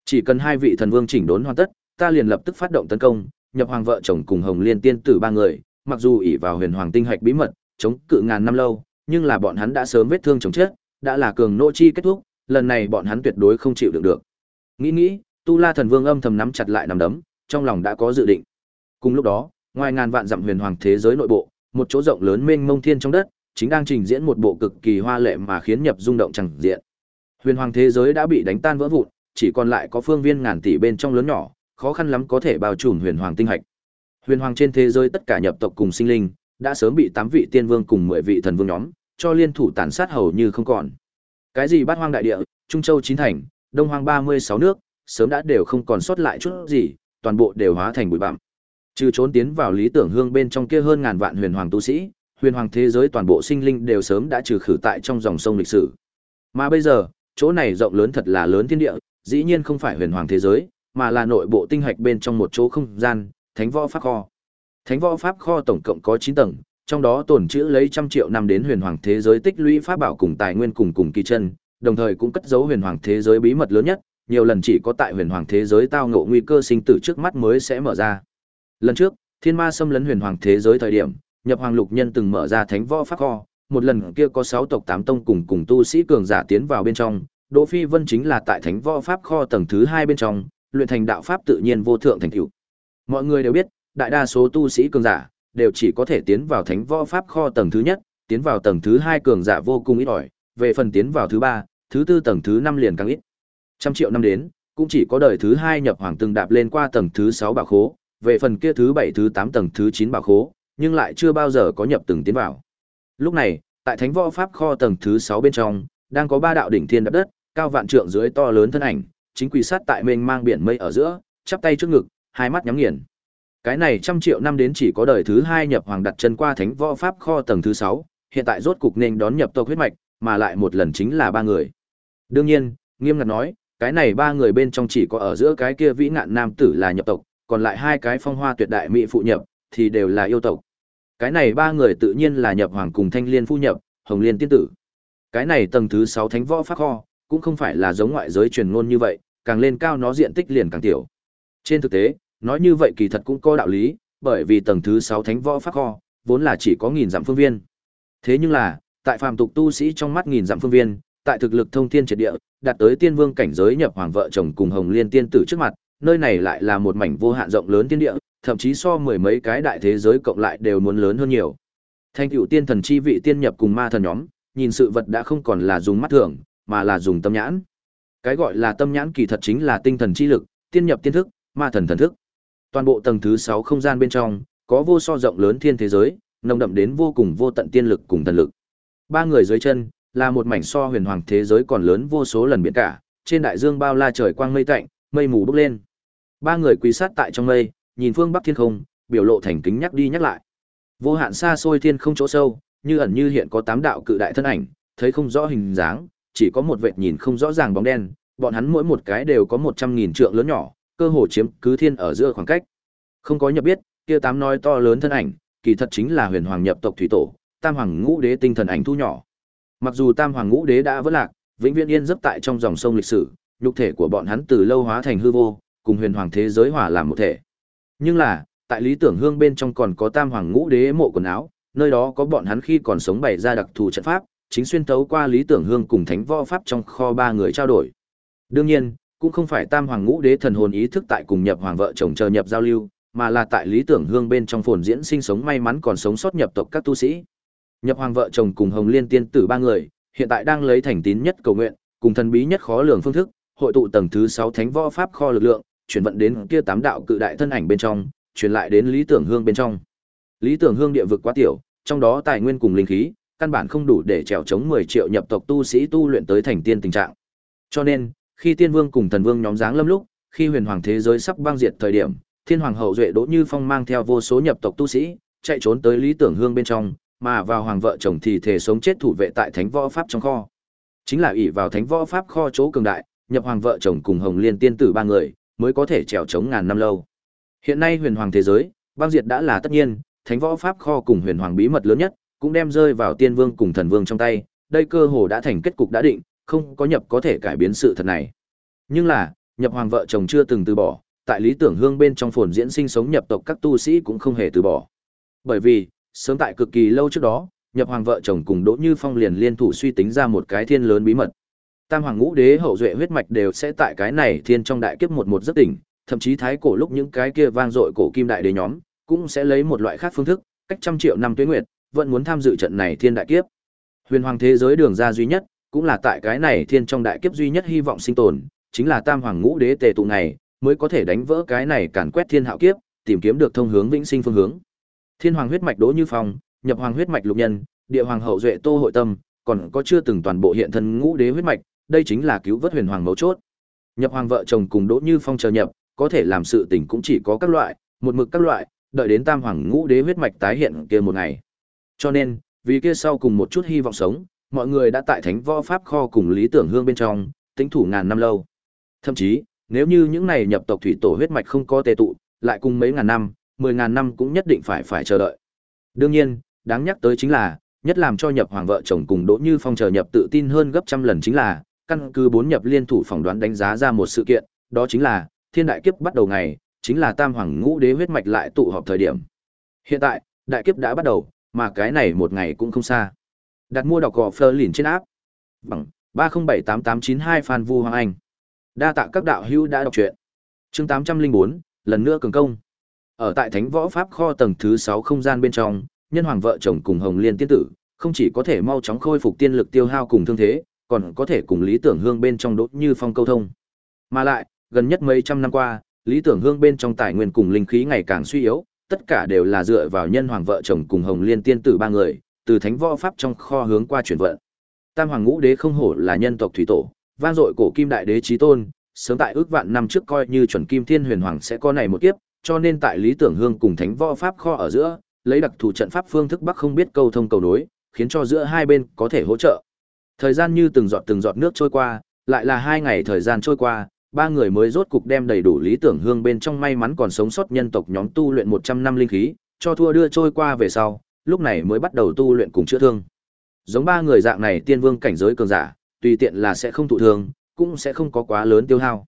Chỉ cần hai vị thần vương chỉnh đốn hoàn tất, ta liền lập tức phát động tấn công, nhập hoàng vợ chồng cùng Hồng Liên tiên tử ba người, mặc dù ỷ vào huyền hoàng tinh hạch bí mật, chống cự ngàn năm lâu, nhưng là bọn hắn đã sớm vết thương chống chết, đã là cường nô chi kết thúc, lần này bọn hắn tuyệt đối không chịu đựng được. Nghĩ nghĩ, Tu La thần vương âm thầm nắm chặt lại nắm đấm, trong lòng đã có dự định. Cùng lúc đó, ngoài ngàn vạn dặm huyền hoàng thế giới nội bộ, một chỗ rộng lớn mênh mông thiên trong đất, chính đang trình diễn một bộ cực kỳ hoa lệ mà khiến nhập rung động chẳng diện. Huyền hoàng thế giới đã bị đánh tan vỡ vụn, chỉ còn lại có phương viên ngàn tỷ bên trong lớn nhỏ, khó khăn lắm có thể bao trùm huyền hoàng tinh hạch. Huyền hoàng trên thế giới tất cả nhập tộc cùng sinh linh, đã sớm bị tám vị tiên vương cùng mười vị thần vương nhóm cho liên thủ tàn sát hầu như không còn. Cái gì bát hoang đại địa, trung châu chín thành, đông hoang ba mươi sáu nước, sớm đã đều không còn sót lại chút gì, toàn bộ đều hóa thành bụi bặm. Trừ trốn tiến vào lý tưởng hương bên trong kia hơn ngàn vạn huyền hoàng tu sĩ, huyền hoàng thế giới toàn bộ sinh linh đều sớm đã trừ khử tại trong dòng sông lịch sử. Mà bây giờ, chỗ này rộng lớn thật là lớn thiên địa, dĩ nhiên không phải huyền hoàng thế giới, mà là nội bộ tinh hạch bên trong một chỗ không gian, thánh võ pháp kho. Thánh võ pháp kho tổng cộng có 9 tầng, trong đó tồn trữ lấy trăm triệu năm đến huyền hoàng thế giới tích lũy pháp bảo cùng tài nguyên cùng cùng kỳ chân, đồng thời cũng cất giấu huyền hoàng thế giới bí mật lớn nhất, nhiều lần chỉ có tại huyền hoàng thế giới tao ngộ nguy cơ sinh tử trước mắt mới sẽ mở ra. Lần trước, thiên ma xâm lấn huyền hoàng thế giới thời điểm, nhập hoàng lục nhân từng mở ra thánh võ pháp kho, một lần kia có sáu tộc tám tông cùng cùng tu sĩ cường giả tiến vào bên trong, Đỗ Phi Vân chính là tại thánh võ pháp kho tầng thứ hai bên trong, luyện thành đạo pháp tự nhiên vô thượng thành tựu. Mọi người đều biết, đại đa số tu sĩ cường giả đều chỉ có thể tiến vào thánh võ pháp kho tầng thứ nhất, tiến vào tầng thứ hai cường giả vô cùng ít ỏi, về phần tiến vào thứ ba, thứ tư tầng thứ năm liền càng ít. Trăm triệu năm đến, cũng chỉ có đời thứ hai nhập hoàng từng đạp lên qua tầng thứ sáu bảo khố, về phần kia thứ bảy thứ tám tầng thứ chín bảo khố, nhưng lại chưa bao giờ có nhập từng tiến vào. Lúc này, tại Thánh Võ Pháp kho tầng thứ sáu bên trong, đang có ba đạo đỉnh thiên đập đất, cao vạn trượng dưới to lớn thân ảnh, chính quỳ sát tại mênh mang biển mây ở giữa, chắp tay trước ngực, hai mắt nhắm nghiền. Cái này trăm triệu năm đến chỉ có đời thứ hai nhập hoàng đặt chân qua Thánh Võ Pháp kho tầng thứ sáu hiện tại rốt cục nên đón nhập tộc huyết mạch, mà lại một lần chính là ba người. Đương nhiên, nghiêm ngặt nói, cái này ba người bên trong chỉ có ở giữa cái kia vĩ nạn nam tử là nhập tộc, còn lại hai cái phong hoa tuyệt đại mỹ phụ nhập thì đều là yêu tộc. Cái này ba người tự nhiên là nhập hoàng cùng thanh liên phu nhập, hồng liên tiên tử. Cái này tầng thứ sáu thánh võ pháp kho, cũng không phải là giống ngoại giới truyền ngôn như vậy, càng lên cao nó diện tích liền càng tiểu. Trên thực tế, nói như vậy kỳ thật cũng có đạo lý, bởi vì tầng thứ 6 thánh võ pháp kho, vốn là chỉ có nghìn dặm phương viên. Thế nhưng là, tại phàm tục tu sĩ trong mắt nghìn dặm phương viên, tại thực lực thông thiên triệt địa, đạt tới tiên vương cảnh giới nhập hoàng vợ chồng cùng hồng liên tiên tử trước mặt, nơi này lại là một mảnh vô hạn rộng lớn tiên địa, thậm chí so mười mấy cái đại thế giới cộng lại đều muốn lớn hơn nhiều. Thanh cửu tiên thần chi vị tiên nhập cùng ma thần nhóm, nhìn sự vật đã không còn là dùng mắt thường, mà là dùng tâm nhãn. Cái gọi là tâm nhãn kỳ thật chính là tinh thần chi lực, tiên nhập tiên thức, ma thần thần thức. Toàn bộ tầng thứ 6 không gian bên trong, có vô so rộng lớn thiên thế giới, nồng đậm đến vô cùng vô tận tiên lực cùng thần lực. Ba người dưới chân là một mảnh so huyền hoàng thế giới còn lớn vô số lần biển cả, trên đại dương bao la trời quang mây tạnh, mây mù bốc lên. Ba người quỳ sát tại trong mây, nhìn phương bắc thiên không, biểu lộ thành kính nhắc đi nhắc lại. Vô hạn xa xôi thiên không chỗ sâu, như ẩn như hiện có tám đạo cự đại thân ảnh, thấy không rõ hình dáng, chỉ có một vệt nhìn không rõ ràng bóng đen, bọn hắn mỗi một cái đều có một trăm nghìn trượng lớn nhỏ, cơ hồ chiếm cứ thiên ở giữa khoảng cách. Không có nhập biết, kia tám nói to lớn thân ảnh, kỳ thật chính là huyền hoàng nhập tộc thủy tổ, tam hoàng ngũ đế tinh thần ảnh thu nhỏ. Mặc dù tam hoàng ngũ đế đã vỡ lạc, vĩnh viễn yên dấp tại trong dòng sông lịch sử, nhục thể của bọn hắn từ lâu hóa thành hư vô, cùng huyền hoàng thế giới hòa làm một thể. Nhưng là, tại lý tưởng hương bên trong còn có tam hoàng ngũ đế mộ quần áo, nơi đó có bọn hắn khi còn sống bày ra đặc thù trận pháp, chính xuyên tấu qua lý tưởng hương cùng thánh võ pháp trong kho ba người trao đổi. Đương nhiên, cũng không phải tam hoàng ngũ đế thần hồn ý thức tại cùng nhập hoàng vợ chồng chờ nhập giao lưu, mà là tại lý tưởng hương bên trong phồn diễn sinh sống may mắn còn sống sót nhập tộc các tu sĩ. Nhập hoàng vợ chồng cùng Hồng Liên tiên tử ba người, hiện tại đang lấy thành tín nhất cầu nguyện, cùng thần bí nhất khó lường phương thức, hội tụ tầng thứ sáu thánh võ pháp kho lực lượng, chuyển vận đến kia tám đạo cự đại thân ảnh bên trong, truyền lại đến lý tưởng hương bên trong. Lý tưởng hương địa vực quá tiểu, trong đó tài nguyên cùng linh khí, căn bản không đủ để trèo chống 10 triệu nhập tộc tu sĩ tu luyện tới thành tiên tình trạng. Cho nên, khi tiên vương cùng thần vương nhóm dáng lâm lúc, khi huyền hoàng thế giới sắp băng diệt thời điểm, thiên hoàng hậu duệ đỗ như phong mang theo vô số nhập tộc tu sĩ, chạy trốn tới lý tưởng hương bên trong, mà vào hoàng vợ chồng thì thể sống chết thủ vệ tại thánh võ pháp trong kho. Chính là ỷ vào thánh võ pháp kho chỗ cường đại, nhập hoàng vợ chồng cùng hồng liên tiên tử ba người, mới có thể trèo chống ngàn năm lâu. Hiện nay huyền hoàng thế giới, băng diệt đã là tất nhiên, thánh võ pháp kho cùng huyền hoàng bí mật lớn nhất, cũng đem rơi vào tiên vương cùng thần vương trong tay, đây cơ hồ đã thành kết cục đã định, không có nhập có thể cải biến sự thật này. Nhưng là, nhập hoàng vợ chồng chưa từng từ bỏ, tại lý tưởng hương bên trong phồn diễn sinh sống nhập tộc các tu sĩ cũng không hề từ bỏ. Bởi vì, sớm tại cực kỳ lâu trước đó, nhập hoàng vợ chồng cùng Đỗ Như Phong liền liên thủ suy tính ra một cái thiên lớn bí mật. Tam hoàng ngũ đế hậu duệ huyết mạch đều sẽ tại cái này thiên trong đại kiếp một một rất tỉnh, thậm chí thái cổ lúc những cái kia vang dội cổ kim đại đế nhóm, cũng sẽ lấy một loại khác phương thức, cách trăm triệu năm tuế nguyệt, vẫn muốn tham dự trận này thiên đại kiếp. Huyền hoàng thế giới đường ra duy nhất, cũng là tại cái này thiên trong đại kiếp duy nhất hy vọng sinh tồn, chính là tam hoàng ngũ đế tề tụ này, mới có thể đánh vỡ cái này càn quét thiên hạo kiếp, tìm kiếm được thông hướng vĩnh sinh phương hướng. Thiên hoàng huyết mạch Đỗ Như Phong, nhập hoàng huyết mạch Lục Nhân, địa hoàng hậu duệ Tô Hội Tâm, còn có chưa từng toàn bộ hiện thân ngũ đế huyết mạch, đây chính là cứu vớt huyền hoàng mấu chốt. Nhập hoàng vợ chồng cùng Đỗ Như Phong chờ nhập, có thể làm sự tình cũng chỉ có các loại, một mực các loại, đợi đến tam hoàng ngũ đế huyết mạch tái hiện kia một ngày. Cho nên, vì kia sau cùng một chút hy vọng sống, mọi người đã tại thánh võ pháp kho cùng lý tưởng hương bên trong, tính thủ ngàn năm lâu. Thậm chí, nếu như những này nhập tộc thủy tổ huyết mạch không có tề tụ, lại cùng mấy ngàn năm, mười ngàn năm cũng nhất định phải phải chờ đợi. Đương nhiên, đáng nhắc tới chính là, nhất làm cho nhập hoàng vợ chồng cùng Đỗ Như Phong chờ nhập tự tin hơn gấp trăm lần chính là, căn cứ bốn nhập liên thủ phỏng đoán đánh giá ra một sự kiện, đó chính là, thiên đại kiếp bắt đầu ngày, chính là tam hoàng ngũ đế huyết mạch lại tụ họp thời điểm. Hiện tại, đại kiếp đã bắt đầu, mà cái này một ngày cũng không xa. Đặt mua đọc gò phơ lìn trên áp. Bằng 3078892 Phan Vu Hoàng Anh. Đa tạ các đạo hữu đã đọc truyện. Chương 804, lần nữa cường công. Ở tại Thánh Võ Pháp kho tầng thứ 6 không gian bên trong, nhân hoàng vợ chồng cùng Hồng Liên tiên tử, không chỉ có thể mau chóng khôi phục tiên lực tiêu hao cùng thương thế, còn có thể cùng Lý Tưởng Hương bên trong đốt như phong câu thông. Mà lại, gần nhất mấy trăm năm qua, Lý Tưởng Hương bên trong tài nguyên cùng linh khí ngày càng suy yếu, tất cả đều là dựa vào nhân hoàng vợ chồng cùng Hồng Liên tiên tử ba người, từ thánh võ pháp trong kho hướng qua chuyển vận. Tam hoàng ngũ đế không hổ là nhân tộc thủy tổ, vang dội cổ kim đại đế chí tôn, sớm tại ước vạn năm trước coi như chuẩn kim thiên huyền hoàng sẽ có này một kiếp, cho nên tại Lý Tưởng Hương cùng thánh võ pháp kho ở giữa, lấy đặc thù trận pháp phương thức bắc không biết câu thông cầu nối, khiến cho giữa hai bên có thể hỗ trợ. Thời gian như từng giọt từng giọt nước trôi qua, lại là hai ngày thời gian trôi qua, ba người mới rốt cục đem đầy đủ lý tưởng hương bên trong may mắn còn sống sót nhân tộc nhóm tu luyện 100 năm linh khí, cho thua đưa trôi qua về sau, lúc này mới bắt đầu tu luyện cùng chữa thương. Giống ba người dạng này tiên vương cảnh giới cường giả, tùy tiện là sẽ không thụ thương, cũng sẽ không có quá lớn tiêu hao.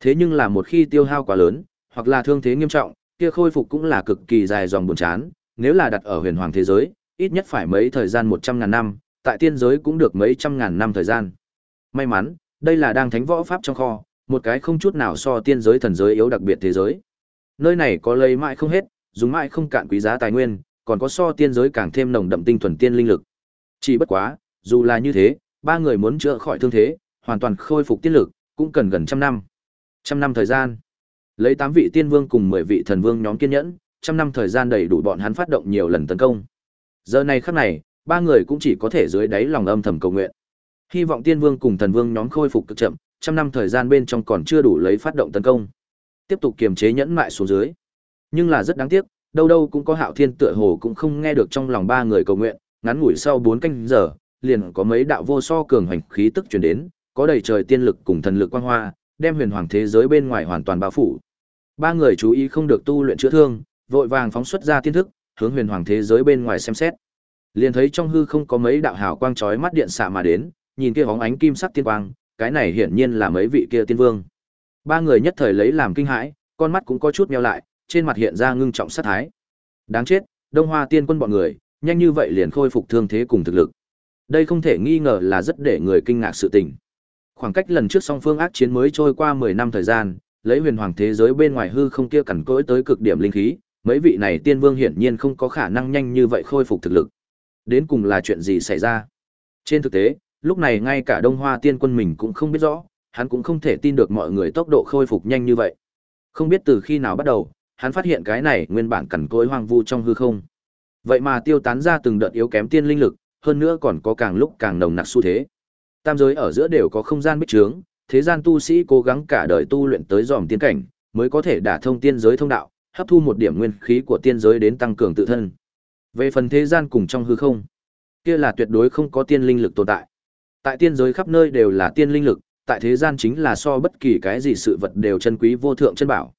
Thế nhưng là một khi tiêu hao quá lớn, hoặc là thương thế nghiêm trọng, kia khôi phục cũng là cực kỳ dài dòng buồn chán, nếu là đặt ở huyền hoàng thế giới, ít nhất phải mấy thời gian 100 ngàn năm, tại tiên giới cũng được mấy trăm ngàn năm thời gian. May mắn, đây là đang thánh võ pháp trong kho, một cái không chút nào so tiên giới thần giới yếu đặc biệt thế giới. Nơi này có lấy mãi không hết, dùng mãi không cạn quý giá tài nguyên, còn có so tiên giới càng thêm nồng đậm tinh thuần tiên linh lực. Chỉ bất quá, dù là như thế, ba người muốn chữa khỏi thương thế, hoàn toàn khôi phục tiên lực, cũng cần gần trăm năm. Trăm năm thời gian. Lấy tám vị tiên vương cùng mười vị thần vương nhóm kiên nhẫn, trăm năm thời gian đầy đủ bọn hắn phát động nhiều lần tấn công. Giờ này khắc này, ba người cũng chỉ có thể dưới đáy lòng âm thầm cầu nguyện. Hy vọng tiên vương cùng thần vương nhóm khôi phục cực chậm, trăm năm thời gian bên trong còn chưa đủ lấy phát động tấn công. Tiếp tục kiềm chế nhẫn mại xuống dưới. Nhưng là rất đáng tiếc, đâu đâu cũng có hạo thiên tựa hồ cũng không nghe được trong lòng ba người cầu nguyện, ngắn ngủi sau bốn canh giờ, liền có mấy đạo vô so cường hành khí tức truyền đến, có đầy trời tiên lực cùng thần lực quang hoa, đem huyền hoàng thế giới bên ngoài hoàn toàn bao phủ. Ba người chú ý không được tu luyện chữa thương, vội vàng phóng xuất ra tiên thức, hướng huyền hoàng thế giới bên ngoài xem xét. Liền thấy trong hư không có mấy đạo hào quang chói mắt điện xạ mà đến, nhìn kia hóng ánh kim sắc tiên quang, cái này hiển nhiên là mấy vị kia tiên vương. Ba người nhất thời lấy làm kinh hãi, con mắt cũng có chút meo lại, trên mặt hiện ra ngưng trọng sát thái. Đáng chết, Đông Hoa tiên quân bọn người, nhanh như vậy liền khôi phục thương thế cùng thực lực. Đây không thể nghi ngờ là rất để người kinh ngạc sự tình. Khoảng cách lần trước song phương ác chiến mới trôi qua 10 năm thời gian, lấy huyền hoàng thế giới bên ngoài hư không kia cẩn cỗi tới cực điểm linh khí, mấy vị này tiên vương hiển nhiên không có khả năng nhanh như vậy khôi phục thực lực. Đến cùng là chuyện gì xảy ra? Trên thực tế, lúc này ngay cả Đông Hoa tiên quân mình cũng không biết rõ, hắn cũng không thể tin được mọi người tốc độ khôi phục nhanh như vậy. Không biết từ khi nào bắt đầu, hắn phát hiện cái này nguyên bản cẩn cỗi hoang vu trong hư không. Vậy mà tiêu tán ra từng đợt yếu kém tiên linh lực, hơn nữa còn có càng lúc càng nồng nặc xu thế. Tam giới ở giữa đều có không gian bích trướng, thế gian tu sĩ cố gắng cả đời tu luyện tới dòm tiên cảnh, mới có thể đả thông tiên giới thông đạo, hấp thu một điểm nguyên khí của tiên giới đến tăng cường tự thân. Về phần thế gian cùng trong hư không, kia là tuyệt đối không có tiên linh lực tồn tại. Tại tiên giới khắp nơi đều là tiên linh lực, tại thế gian chính là so bất kỳ cái gì sự vật đều chân quý vô thượng chân bảo.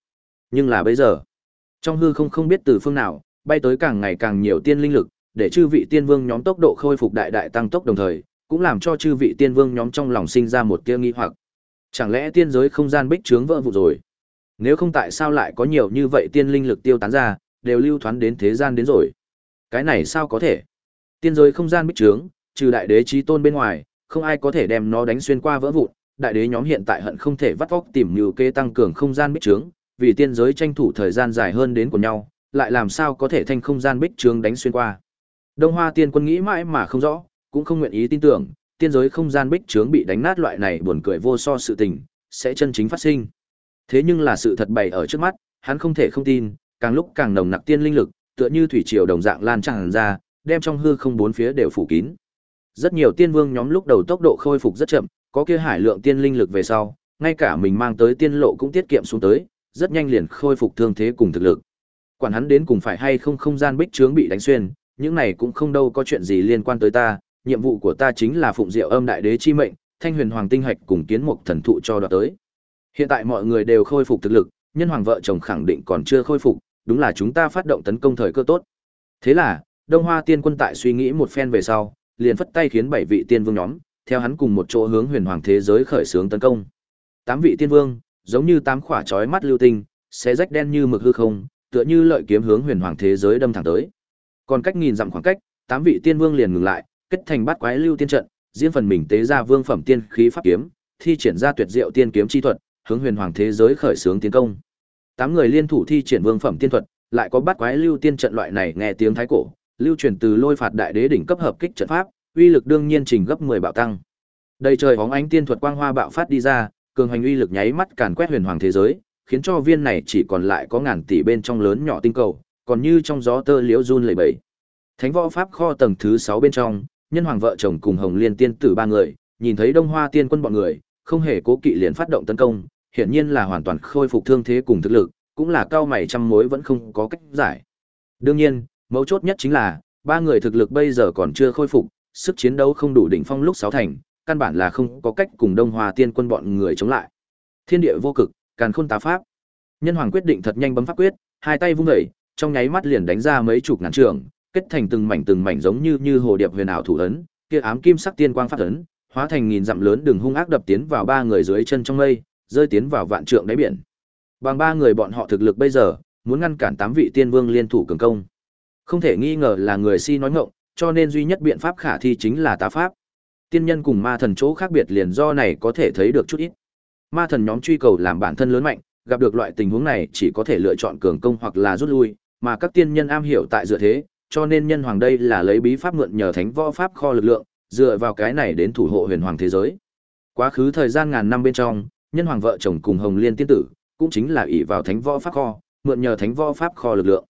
Nhưng là bây giờ, trong hư không không biết từ phương nào, bay tới càng ngày càng nhiều tiên linh lực, để chư vị tiên vương nhóm tốc độ khôi phục đại đại tăng tốc đồng thời, cũng làm cho chư vị tiên vương nhóm trong lòng sinh ra một tia nghi hoặc. Chẳng lẽ tiên giới không gian bích trướng vỡ vụ rồi? Nếu không tại sao lại có nhiều như vậy tiên linh lực tiêu tán ra, đều lưu thoán đến thế gian đến rồi? Cái này sao có thể? Tiên giới không gian bích trướng, trừ đại đế chí tôn bên ngoài, không ai có thể đem nó đánh xuyên qua vỡ vụn. Đại đế nhóm hiện tại hận không thể vắt óc tìm nhiều kê tăng cường không gian bích trướng, vì tiên giới tranh thủ thời gian dài hơn đến của nhau, lại làm sao có thể thanh không gian bích trướng đánh xuyên qua. Đông Hoa Tiên Quân nghĩ mãi mà không rõ, cũng không nguyện ý tin tưởng, tiên giới không gian bích trướng bị đánh nát loại này buồn cười vô so sự tình, sẽ chân chính phát sinh. Thế nhưng là sự thật bày ở trước mắt, hắn không thể không tin, càng lúc càng nồng nặc tiên linh lực, tựa như thủy triều đồng dạng lan tràn ra, đem trong hư không bốn phía đều phủ kín. Rất nhiều tiên vương nhóm lúc đầu tốc độ khôi phục rất chậm, có kia hải lượng tiên linh lực về sau, ngay cả mình mang tới tiên lộ cũng tiết kiệm xuống tới, rất nhanh liền khôi phục thương thế cùng thực lực. Quản hắn đến cùng phải hay không không gian bích trướng bị đánh xuyên, những này cũng không đâu có chuyện gì liên quan tới ta, nhiệm vụ của ta chính là phụng diệu âm đại đế chi mệnh, thanh huyền hoàng tinh hạch cùng kiến mục thần thụ cho đoạt tới. Hiện tại mọi người đều khôi phục thực lực, nhân hoàng vợ chồng khẳng định còn chưa khôi phục, đúng là chúng ta phát động tấn công thời cơ tốt. Thế là, Đông Hoa Tiên Quân tại suy nghĩ một phen về sau, liền phất tay khiến bảy vị tiên vương nhóm, theo hắn cùng một chỗ hướng huyền hoàng thế giới khởi xướng tấn công. Tám vị tiên vương, giống như tám khỏa chói mắt lưu tinh, xé rách đen như mực hư không, tựa như lợi kiếm hướng huyền hoàng thế giới đâm thẳng tới. Còn cách nghìn dặm khoảng cách, tám vị tiên vương liền ngừng lại, kết thành bát quái lưu tiên trận, riêng phần mình tế ra vương phẩm tiên khí pháp kiếm, thi triển ra tuyệt diệu tiên kiếm chi thuật, hướng huyền hoàng thế giới khởi xướng tiến công. Tám người liên thủ thi triển vương phẩm tiên thuật, lại có bát quái lưu tiên trận loại này nghe tiếng thái cổ, lưu truyền từ lôi phạt đại đế đỉnh cấp hợp kích trận pháp, uy lực đương nhiên trình gấp 10 bạo tăng. Đầy trời bóng ánh tiên thuật quang hoa bạo phát đi ra, cường hành uy lực nháy mắt càn quét huyền hoàng thế giới, khiến cho viên này chỉ còn lại có ngàn tỷ bên trong lớn nhỏ tinh cầu, còn như trong gió tơ liễu run lẩy bẩy. Thánh võ pháp kho tầng thứ 6 bên trong, nhân hoàng vợ chồng cùng Hồng Liên tiên tử ba người, nhìn thấy Đông Hoa tiên quân bọn người, không hề cố kỵ liền phát động tấn công, hiển nhiên là hoàn toàn khôi phục thương thế cùng thực lực, cũng là cao mày trăm mối vẫn không có cách giải. Đương nhiên, mấu chốt nhất chính là, ba người thực lực bây giờ còn chưa khôi phục, sức chiến đấu không đủ đỉnh phong lúc sáu thành, căn bản là không có cách cùng Đông Hoa Tiên quân bọn người chống lại. Thiên địa vô cực, càn khôn tá pháp. Nhân Hoàng quyết định thật nhanh bấm pháp quyết, hai tay vung dậy, trong nháy mắt liền đánh ra mấy chục ngàn trường, kết thành từng mảnh từng mảnh giống như như hồ điệp huyền ảo thủ ấn, kia ám kim sắc tiên quang phát ấn, hóa thành nghìn dặm lớn đường hung ác đập tiến vào ba người dưới chân trong mây, rơi tiến vào vạn trượng đáy biển. Bằng ba người bọn họ thực lực bây giờ, muốn ngăn cản tám vị tiên vương liên thủ cường công. Không thể nghi ngờ là người si nói ngọng, cho nên duy nhất biện pháp khả thi chính là tá pháp. Tiên nhân cùng ma thần chỗ khác biệt liền do này có thể thấy được chút ít. Ma thần nhóm truy cầu làm bản thân lớn mạnh, gặp được loại tình huống này chỉ có thể lựa chọn cường công hoặc là rút lui, mà các tiên nhân am hiểu tại dựa thế, cho nên nhân hoàng đây là lấy bí pháp mượn nhờ thánh võ pháp kho lực lượng, dựa vào cái này đến thủ hộ huyền hoàng thế giới. Quá khứ thời gian ngàn năm bên trong, nhân hoàng vợ chồng cùng Hồng Liên tiên tử, cũng chính là ỷ vào thánh võ pháp kho, mượn nhờ thánh võ pháp kho lực lượng,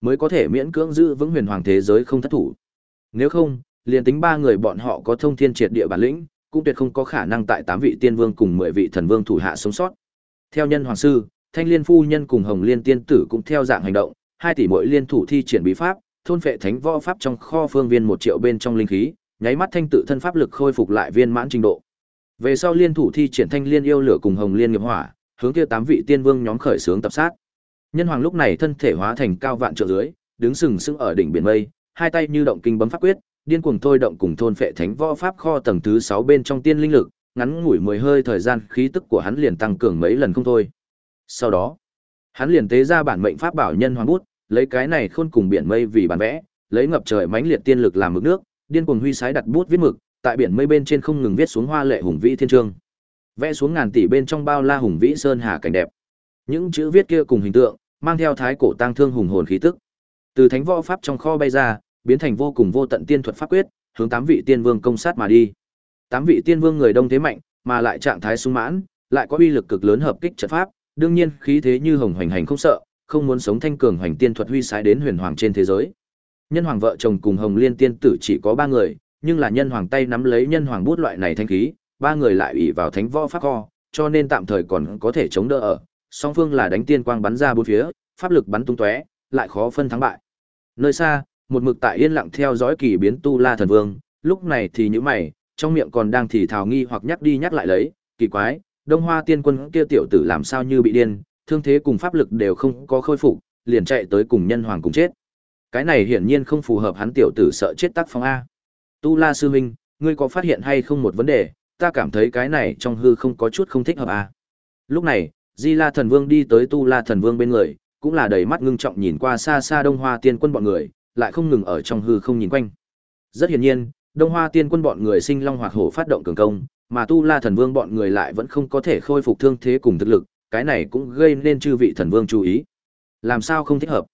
mới có thể miễn cưỡng giữ vững huyền hoàng thế giới không thất thủ. Nếu không, liền tính ba người bọn họ có thông thiên triệt địa bản lĩnh, cũng tuyệt không có khả năng tại tám vị tiên vương cùng mười vị thần vương thủ hạ sống sót. Theo nhân hoàng sư, Thanh Liên phu nhân cùng Hồng Liên tiên tử cũng theo dạng hành động, hai tỷ mỗi liên thủ thi triển bí pháp, thôn phệ thánh võ pháp trong kho phương viên một triệu bên trong linh khí, nháy mắt thanh tự thân pháp lực khôi phục lại viên mãn trình độ. Về sau liên thủ thi triển Thanh Liên yêu lửa cùng Hồng Liên nghiệp hỏa, hướng kia tám vị tiên vương nhóm khởi sướng tập sát. Nhân hoàng lúc này thân thể hóa thành cao vạn trượng dưới, đứng sừng sững ở đỉnh biển mây, hai tay như động kinh bấm pháp quyết, điên cuồng thôi động cùng thôn phệ thánh võ pháp kho tầng thứ 6 bên trong tiên linh lực, ngắn ngủi mười hơi thời gian khí tức của hắn liền tăng cường mấy lần không thôi. Sau đó, hắn liền tế ra bản mệnh pháp bảo nhân hoàng bút, lấy cái này khôn cùng biển mây vì bản vẽ, lấy ngập trời mãnh liệt tiên lực làm mực nước, điên cuồng huy sái đặt bút viết mực, tại biển mây bên trên không ngừng viết xuống hoa lệ hùng vĩ thiên trương. Vẽ xuống ngàn tỷ bên trong bao la hùng vĩ sơn hà cảnh đẹp. Những chữ viết kia cùng hình tượng, mang theo thái cổ tang thương hùng hồn khí tức. Từ thánh võ pháp trong kho bay ra, biến thành vô cùng vô tận tiên thuật pháp quyết, hướng tám vị tiên vương công sát mà đi. Tám vị tiên vương người đông thế mạnh, mà lại trạng thái sung mãn, lại có uy lực cực lớn hợp kích trận pháp, đương nhiên khí thế như hồng hoành hành không sợ, không muốn sống thanh cường hoành tiên thuật huy sái đến huyền hoàng trên thế giới. Nhân hoàng vợ chồng cùng Hồng Liên tiên tử chỉ có ba người, nhưng là nhân hoàng tay nắm lấy nhân hoàng bút loại này thanh khí, ba người lại ủy vào thánh võ pháp kho, cho nên tạm thời còn có thể chống đỡ ở. Song phương là đánh tiên quang bắn ra bốn phía, pháp lực bắn tung tóe, lại khó phân thắng bại. Nơi xa, một mực tại yên lặng theo dõi kỳ biến tu La thần vương, lúc này thì những mày, trong miệng còn đang thì thào nghi hoặc nhắc đi nhắc lại lấy, kỳ quái, Đông Hoa tiên quân kia tiểu tử làm sao như bị điên, thương thế cùng pháp lực đều không có khôi phục, liền chạy tới cùng nhân hoàng cùng chết. Cái này hiển nhiên không phù hợp hắn tiểu tử sợ chết tác phong a. Tu La sư huynh, ngươi có phát hiện hay không một vấn đề, ta cảm thấy cái này trong hư không có chút không thích hợp a. Lúc này, Di La thần vương đi tới Tu La thần vương bên người, cũng là đầy mắt ngưng trọng nhìn qua xa xa Đông Hoa tiên quân bọn người, lại không ngừng ở trong hư không nhìn quanh. Rất hiển nhiên, Đông Hoa tiên quân bọn người sinh long hoạt hổ phát động cường công, mà Tu La thần vương bọn người lại vẫn không có thể khôi phục thương thế cùng thực lực, cái này cũng gây nên chư vị thần vương chú ý. Làm sao không thích hợp?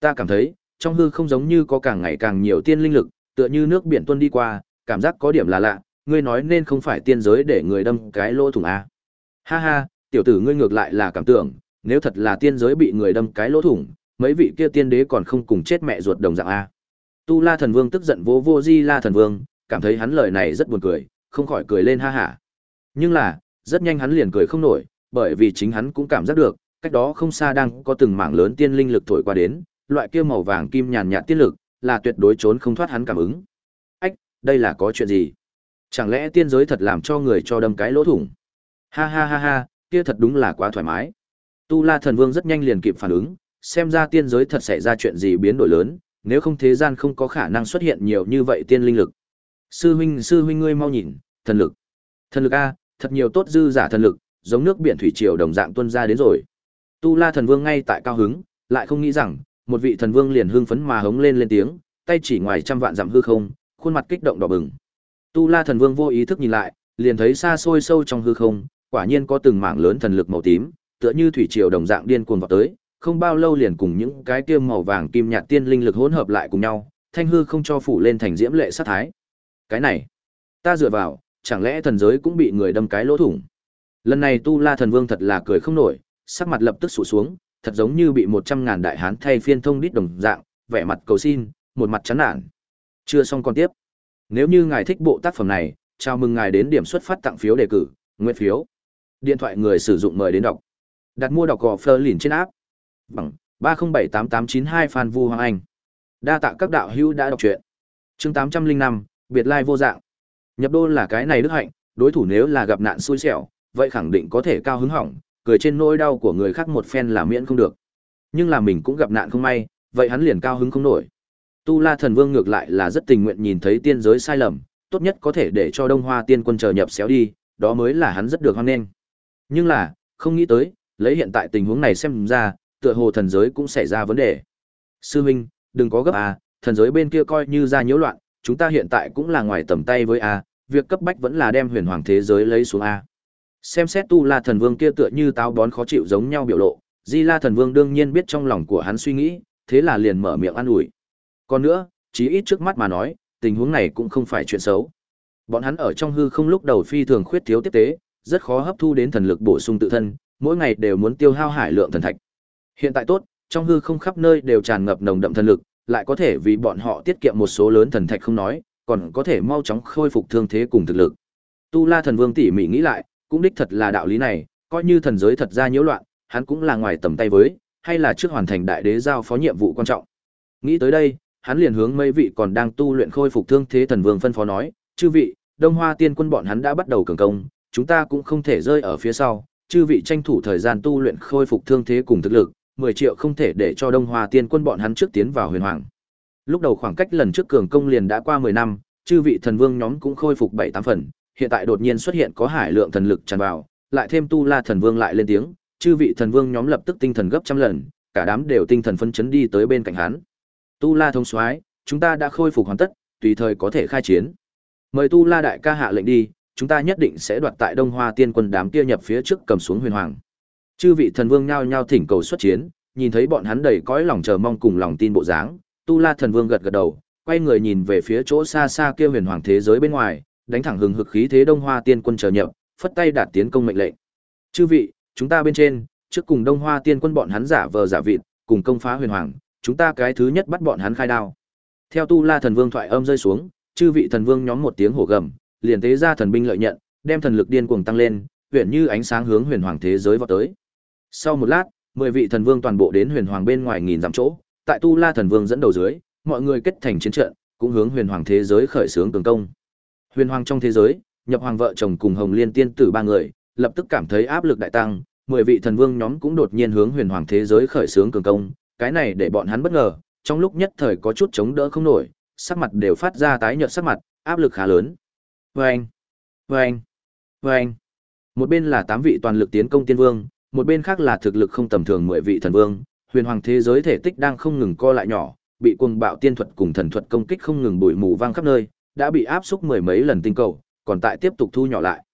Ta cảm thấy, trong hư không giống như có càng ngày càng nhiều tiên linh lực, tựa như nước biển tuôn đi qua, cảm giác có điểm là lạ, ngươi nói nên không phải tiên giới để người đâm cái lỗ thủng a. Ha ha, tiểu tử ngươi ngược lại là cảm tưởng, nếu thật là tiên giới bị người đâm cái lỗ thủng, mấy vị kia tiên đế còn không cùng chết mẹ ruột đồng dạng a. Tu La thần vương tức giận vô vô Di La thần vương, cảm thấy hắn lời này rất buồn cười, không khỏi cười lên ha hả. Nhưng là, rất nhanh hắn liền cười không nổi, bởi vì chính hắn cũng cảm giác được, cách đó không xa đang có từng mảng lớn tiên linh lực thổi qua đến, loại kia màu vàng kim nhàn nhạt tiên lực, là tuyệt đối trốn không thoát hắn cảm ứng. Ách, đây là có chuyện gì? Chẳng lẽ tiên giới thật làm cho người cho đâm cái lỗ thủng? Ha ha ha ha, kia thật đúng là quá thoải mái. Tu La Thần Vương rất nhanh liền kịp phản ứng, xem ra tiên giới thật xảy ra chuyện gì biến đổi lớn, nếu không thế gian không có khả năng xuất hiện nhiều như vậy tiên linh lực. Sư huynh, sư huynh ngươi mau nhìn, thần lực. Thần lực a, thật nhiều tốt dư giả thần lực, giống nước biển thủy triều đồng dạng tuôn ra đến rồi. Tu La Thần Vương ngay tại cao hứng, lại không nghĩ rằng, một vị thần vương liền hưng phấn mà hống lên lên tiếng, tay chỉ ngoài trăm vạn dặm hư không, khuôn mặt kích động đỏ bừng. Tu La Thần Vương vô ý thức nhìn lại, liền thấy xa xôi sâu trong hư không, quả nhiên có từng mảng lớn thần lực màu tím, tựa như thủy triều đồng dạng điên cuồng vọt tới, không bao lâu liền cùng những cái kia màu vàng kim nhạt tiên linh lực hỗn hợp lại cùng nhau, thanh hư không cho phủ lên thành diễm lệ sát thái. Cái này, ta dựa vào, chẳng lẽ thần giới cũng bị người đâm cái lỗ thủng? Lần này Tu La Thần Vương thật là cười không nổi, sắc mặt lập tức sụ xuống, thật giống như bị một trăm ngàn đại hán thay phiên thông đít đồng dạng, vẻ mặt cầu xin, một mặt chán nản. Chưa xong còn tiếp. Nếu như ngài thích bộ tác phẩm này, chào mừng ngài đến điểm xuất phát tặng phiếu đề cử, nguyện phiếu. Điện thoại người sử dụng mời đến đọc. Đặt mua đọc gò Fleur lìn trên áp. Bằng 3078892 Phan Vu Hoàng Anh. Đa tạ các đạo hữu đã đọc truyện. Chương 805, biệt lai vô dạng. Nhập đô là cái này đức hạnh, đối thủ nếu là gặp nạn xui xẻo, vậy khẳng định có thể cao hứng hỏng, cười trên nỗi đau của người khác một phen là miễn không được. Nhưng là mình cũng gặp nạn không may, vậy hắn liền cao hứng không nổi. Tu La Thần Vương ngược lại là rất tình nguyện nhìn thấy tiên giới sai lầm, tốt nhất có thể để cho Đông Hoa Tiên Quân chờ nhập xéo đi, đó mới là hắn rất được hoan nghênh. Nhưng là, không nghĩ tới, lấy hiện tại tình huống này xem ra, tựa hồ thần giới cũng xảy ra vấn đề. Sư huynh, đừng có gấp à, thần giới bên kia coi như ra nhiễu loạn, chúng ta hiện tại cũng là ngoài tầm tay với a, việc cấp bách vẫn là đem huyền hoàng thế giới lấy xuống a. Xem xét Tu La Thần Vương kia tựa như táo bón khó chịu giống nhau biểu lộ, Di La Thần Vương đương nhiên biết trong lòng của hắn suy nghĩ, thế là liền mở miệng an ủi. Còn nữa, chí ít trước mắt mà nói, tình huống này cũng không phải chuyện xấu. Bọn hắn ở trong hư không lúc đầu phi thường khuyết thiếu tiếp tế, rất khó hấp thu đến thần lực bổ sung tự thân, mỗi ngày đều muốn tiêu hao hải lượng thần thạch. Hiện tại tốt, trong hư không khắp nơi đều tràn ngập nồng đậm thần lực, lại có thể vì bọn họ tiết kiệm một số lớn thần thạch không nói, còn có thể mau chóng khôi phục thương thế cùng thực lực. Tu La Thần Vương tỉ mỉ nghĩ lại, cũng đích thật là đạo lý này, coi như thần giới thật ra nhiễu loạn, hắn cũng là ngoài tầm tay với, hay là trước hoàn thành đại đế giao phó nhiệm vụ quan trọng. Nghĩ tới đây, hắn liền hướng mấy vị còn đang tu luyện khôi phục thương thế thần vương phân phó nói, "Chư vị, Đông Hoa Tiên Quân bọn hắn đã bắt đầu cường công, chúng ta cũng không thể rơi ở phía sau, chư vị tranh thủ thời gian tu luyện khôi phục thương thế cùng thực lực, 10 triệu không thể để cho Đông Hoa Tiên Quân bọn hắn trước tiến vào huyền hoàng." Lúc đầu khoảng cách lần trước cường công liền đã qua 10 năm, chư vị thần vương nhóm cũng khôi phục 7, 8 phần, hiện tại đột nhiên xuất hiện có hải lượng thần lực tràn vào, lại thêm tu la thần vương lại lên tiếng, chư vị thần vương nhóm lập tức tinh thần gấp trăm lần, cả đám đều tinh thần phấn chấn đi tới bên cạnh hắn. Tu la thông soái, chúng ta đã khôi phục hoàn tất, tùy thời có thể khai chiến. Mời tu la đại ca hạ lệnh đi, chúng ta nhất định sẽ đoạt tại Đông Hoa Tiên quân đám kia nhập phía trước cầm xuống huyền hoàng. Chư vị thần vương nhao nhao thỉnh cầu xuất chiến, nhìn thấy bọn hắn đầy cõi lòng chờ mong cùng lòng tin bộ dáng, Tu La thần vương gật gật đầu, quay người nhìn về phía chỗ xa xa kia huyền hoàng thế giới bên ngoài, đánh thẳng hừng hực khí thế Đông Hoa Tiên quân chờ nhập, phất tay đạt tiến công mệnh lệnh. Chư vị, chúng ta bên trên, trước cùng Đông Hoa Tiên quân bọn hắn giả vờ giả vịt, cùng công phá huyền hoàng, chúng ta cái thứ nhất bắt bọn hắn khai đao. Theo Tu La thần vương thoại âm rơi xuống, chư vị thần vương nhóm một tiếng hổ gầm, liền tế ra thần binh lợi nhận, đem thần lực điên cuồng tăng lên, huyền như ánh sáng hướng huyền hoàng thế giới vọt tới. Sau một lát, mười vị thần vương toàn bộ đến huyền hoàng bên ngoài nghìn dặm chỗ, tại Tu La thần vương dẫn đầu dưới, mọi người kết thành chiến trận, cũng hướng huyền hoàng thế giới khởi xướng cường công. Huyền hoàng trong thế giới, nhập hoàng vợ chồng cùng Hồng Liên tiên tử ba người, lập tức cảm thấy áp lực đại tăng, mười vị thần vương nhóm cũng đột nhiên hướng huyền hoàng thế giới khởi xướng cường công, cái này để bọn hắn bất ngờ, trong lúc nhất thời có chút chống đỡ không nổi, sắc mặt đều phát ra tái nhợt sắc mặt, áp lực khá lớn. Vâng, vâng, vâng. Một bên là tám vị toàn lực tiến công tiên vương, một bên khác là thực lực không tầm thường mười vị thần vương, huyền hoàng thế giới thể tích đang không ngừng co lại nhỏ, bị cuồng bạo tiên thuật cùng thần thuật công kích không ngừng bụi mù vang khắp nơi, đã bị áp xúc mười mấy lần tinh cầu, còn tại tiếp tục thu nhỏ lại.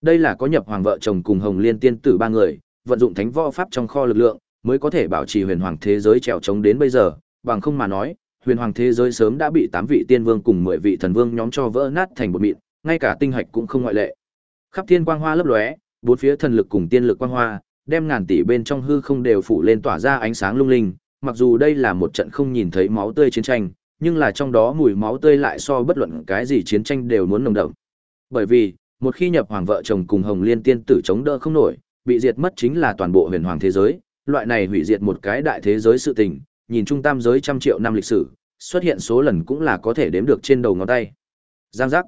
Đây là có nhập hoàng vợ chồng cùng Hồng Liên tiên tử ba người, vận dụng thánh võ pháp trong kho lực lượng, mới có thể bảo trì huyền hoàng thế giới trèo chống đến bây giờ, bằng không mà nói, huyền hoàng thế giới sớm đã bị tám vị tiên vương cùng mười vị thần vương nhóm cho vỡ nát thành một mịn, ngay cả tinh hạch cũng không ngoại lệ. Khắp thiên quang hoa lấp lóe, bốn phía thần lực cùng tiên lực quang hoa, đem ngàn tỷ bên trong hư không đều phủ lên tỏa ra ánh sáng lung linh, mặc dù đây là một trận không nhìn thấy máu tươi chiến tranh, nhưng là trong đó mùi máu tươi lại so bất luận cái gì chiến tranh đều muốn nồng đậm. Bởi vì, một khi nhập hoàng vợ chồng cùng Hồng Liên tiên tử chống đỡ không nổi, bị diệt mất chính là toàn bộ huyền hoàng thế giới, loại này hủy diệt một cái đại thế giới sự tình, nhìn trung tam giới trăm triệu năm lịch sử, xuất hiện số lần cũng là có thể đếm được trên đầu ngón tay. Giang giác.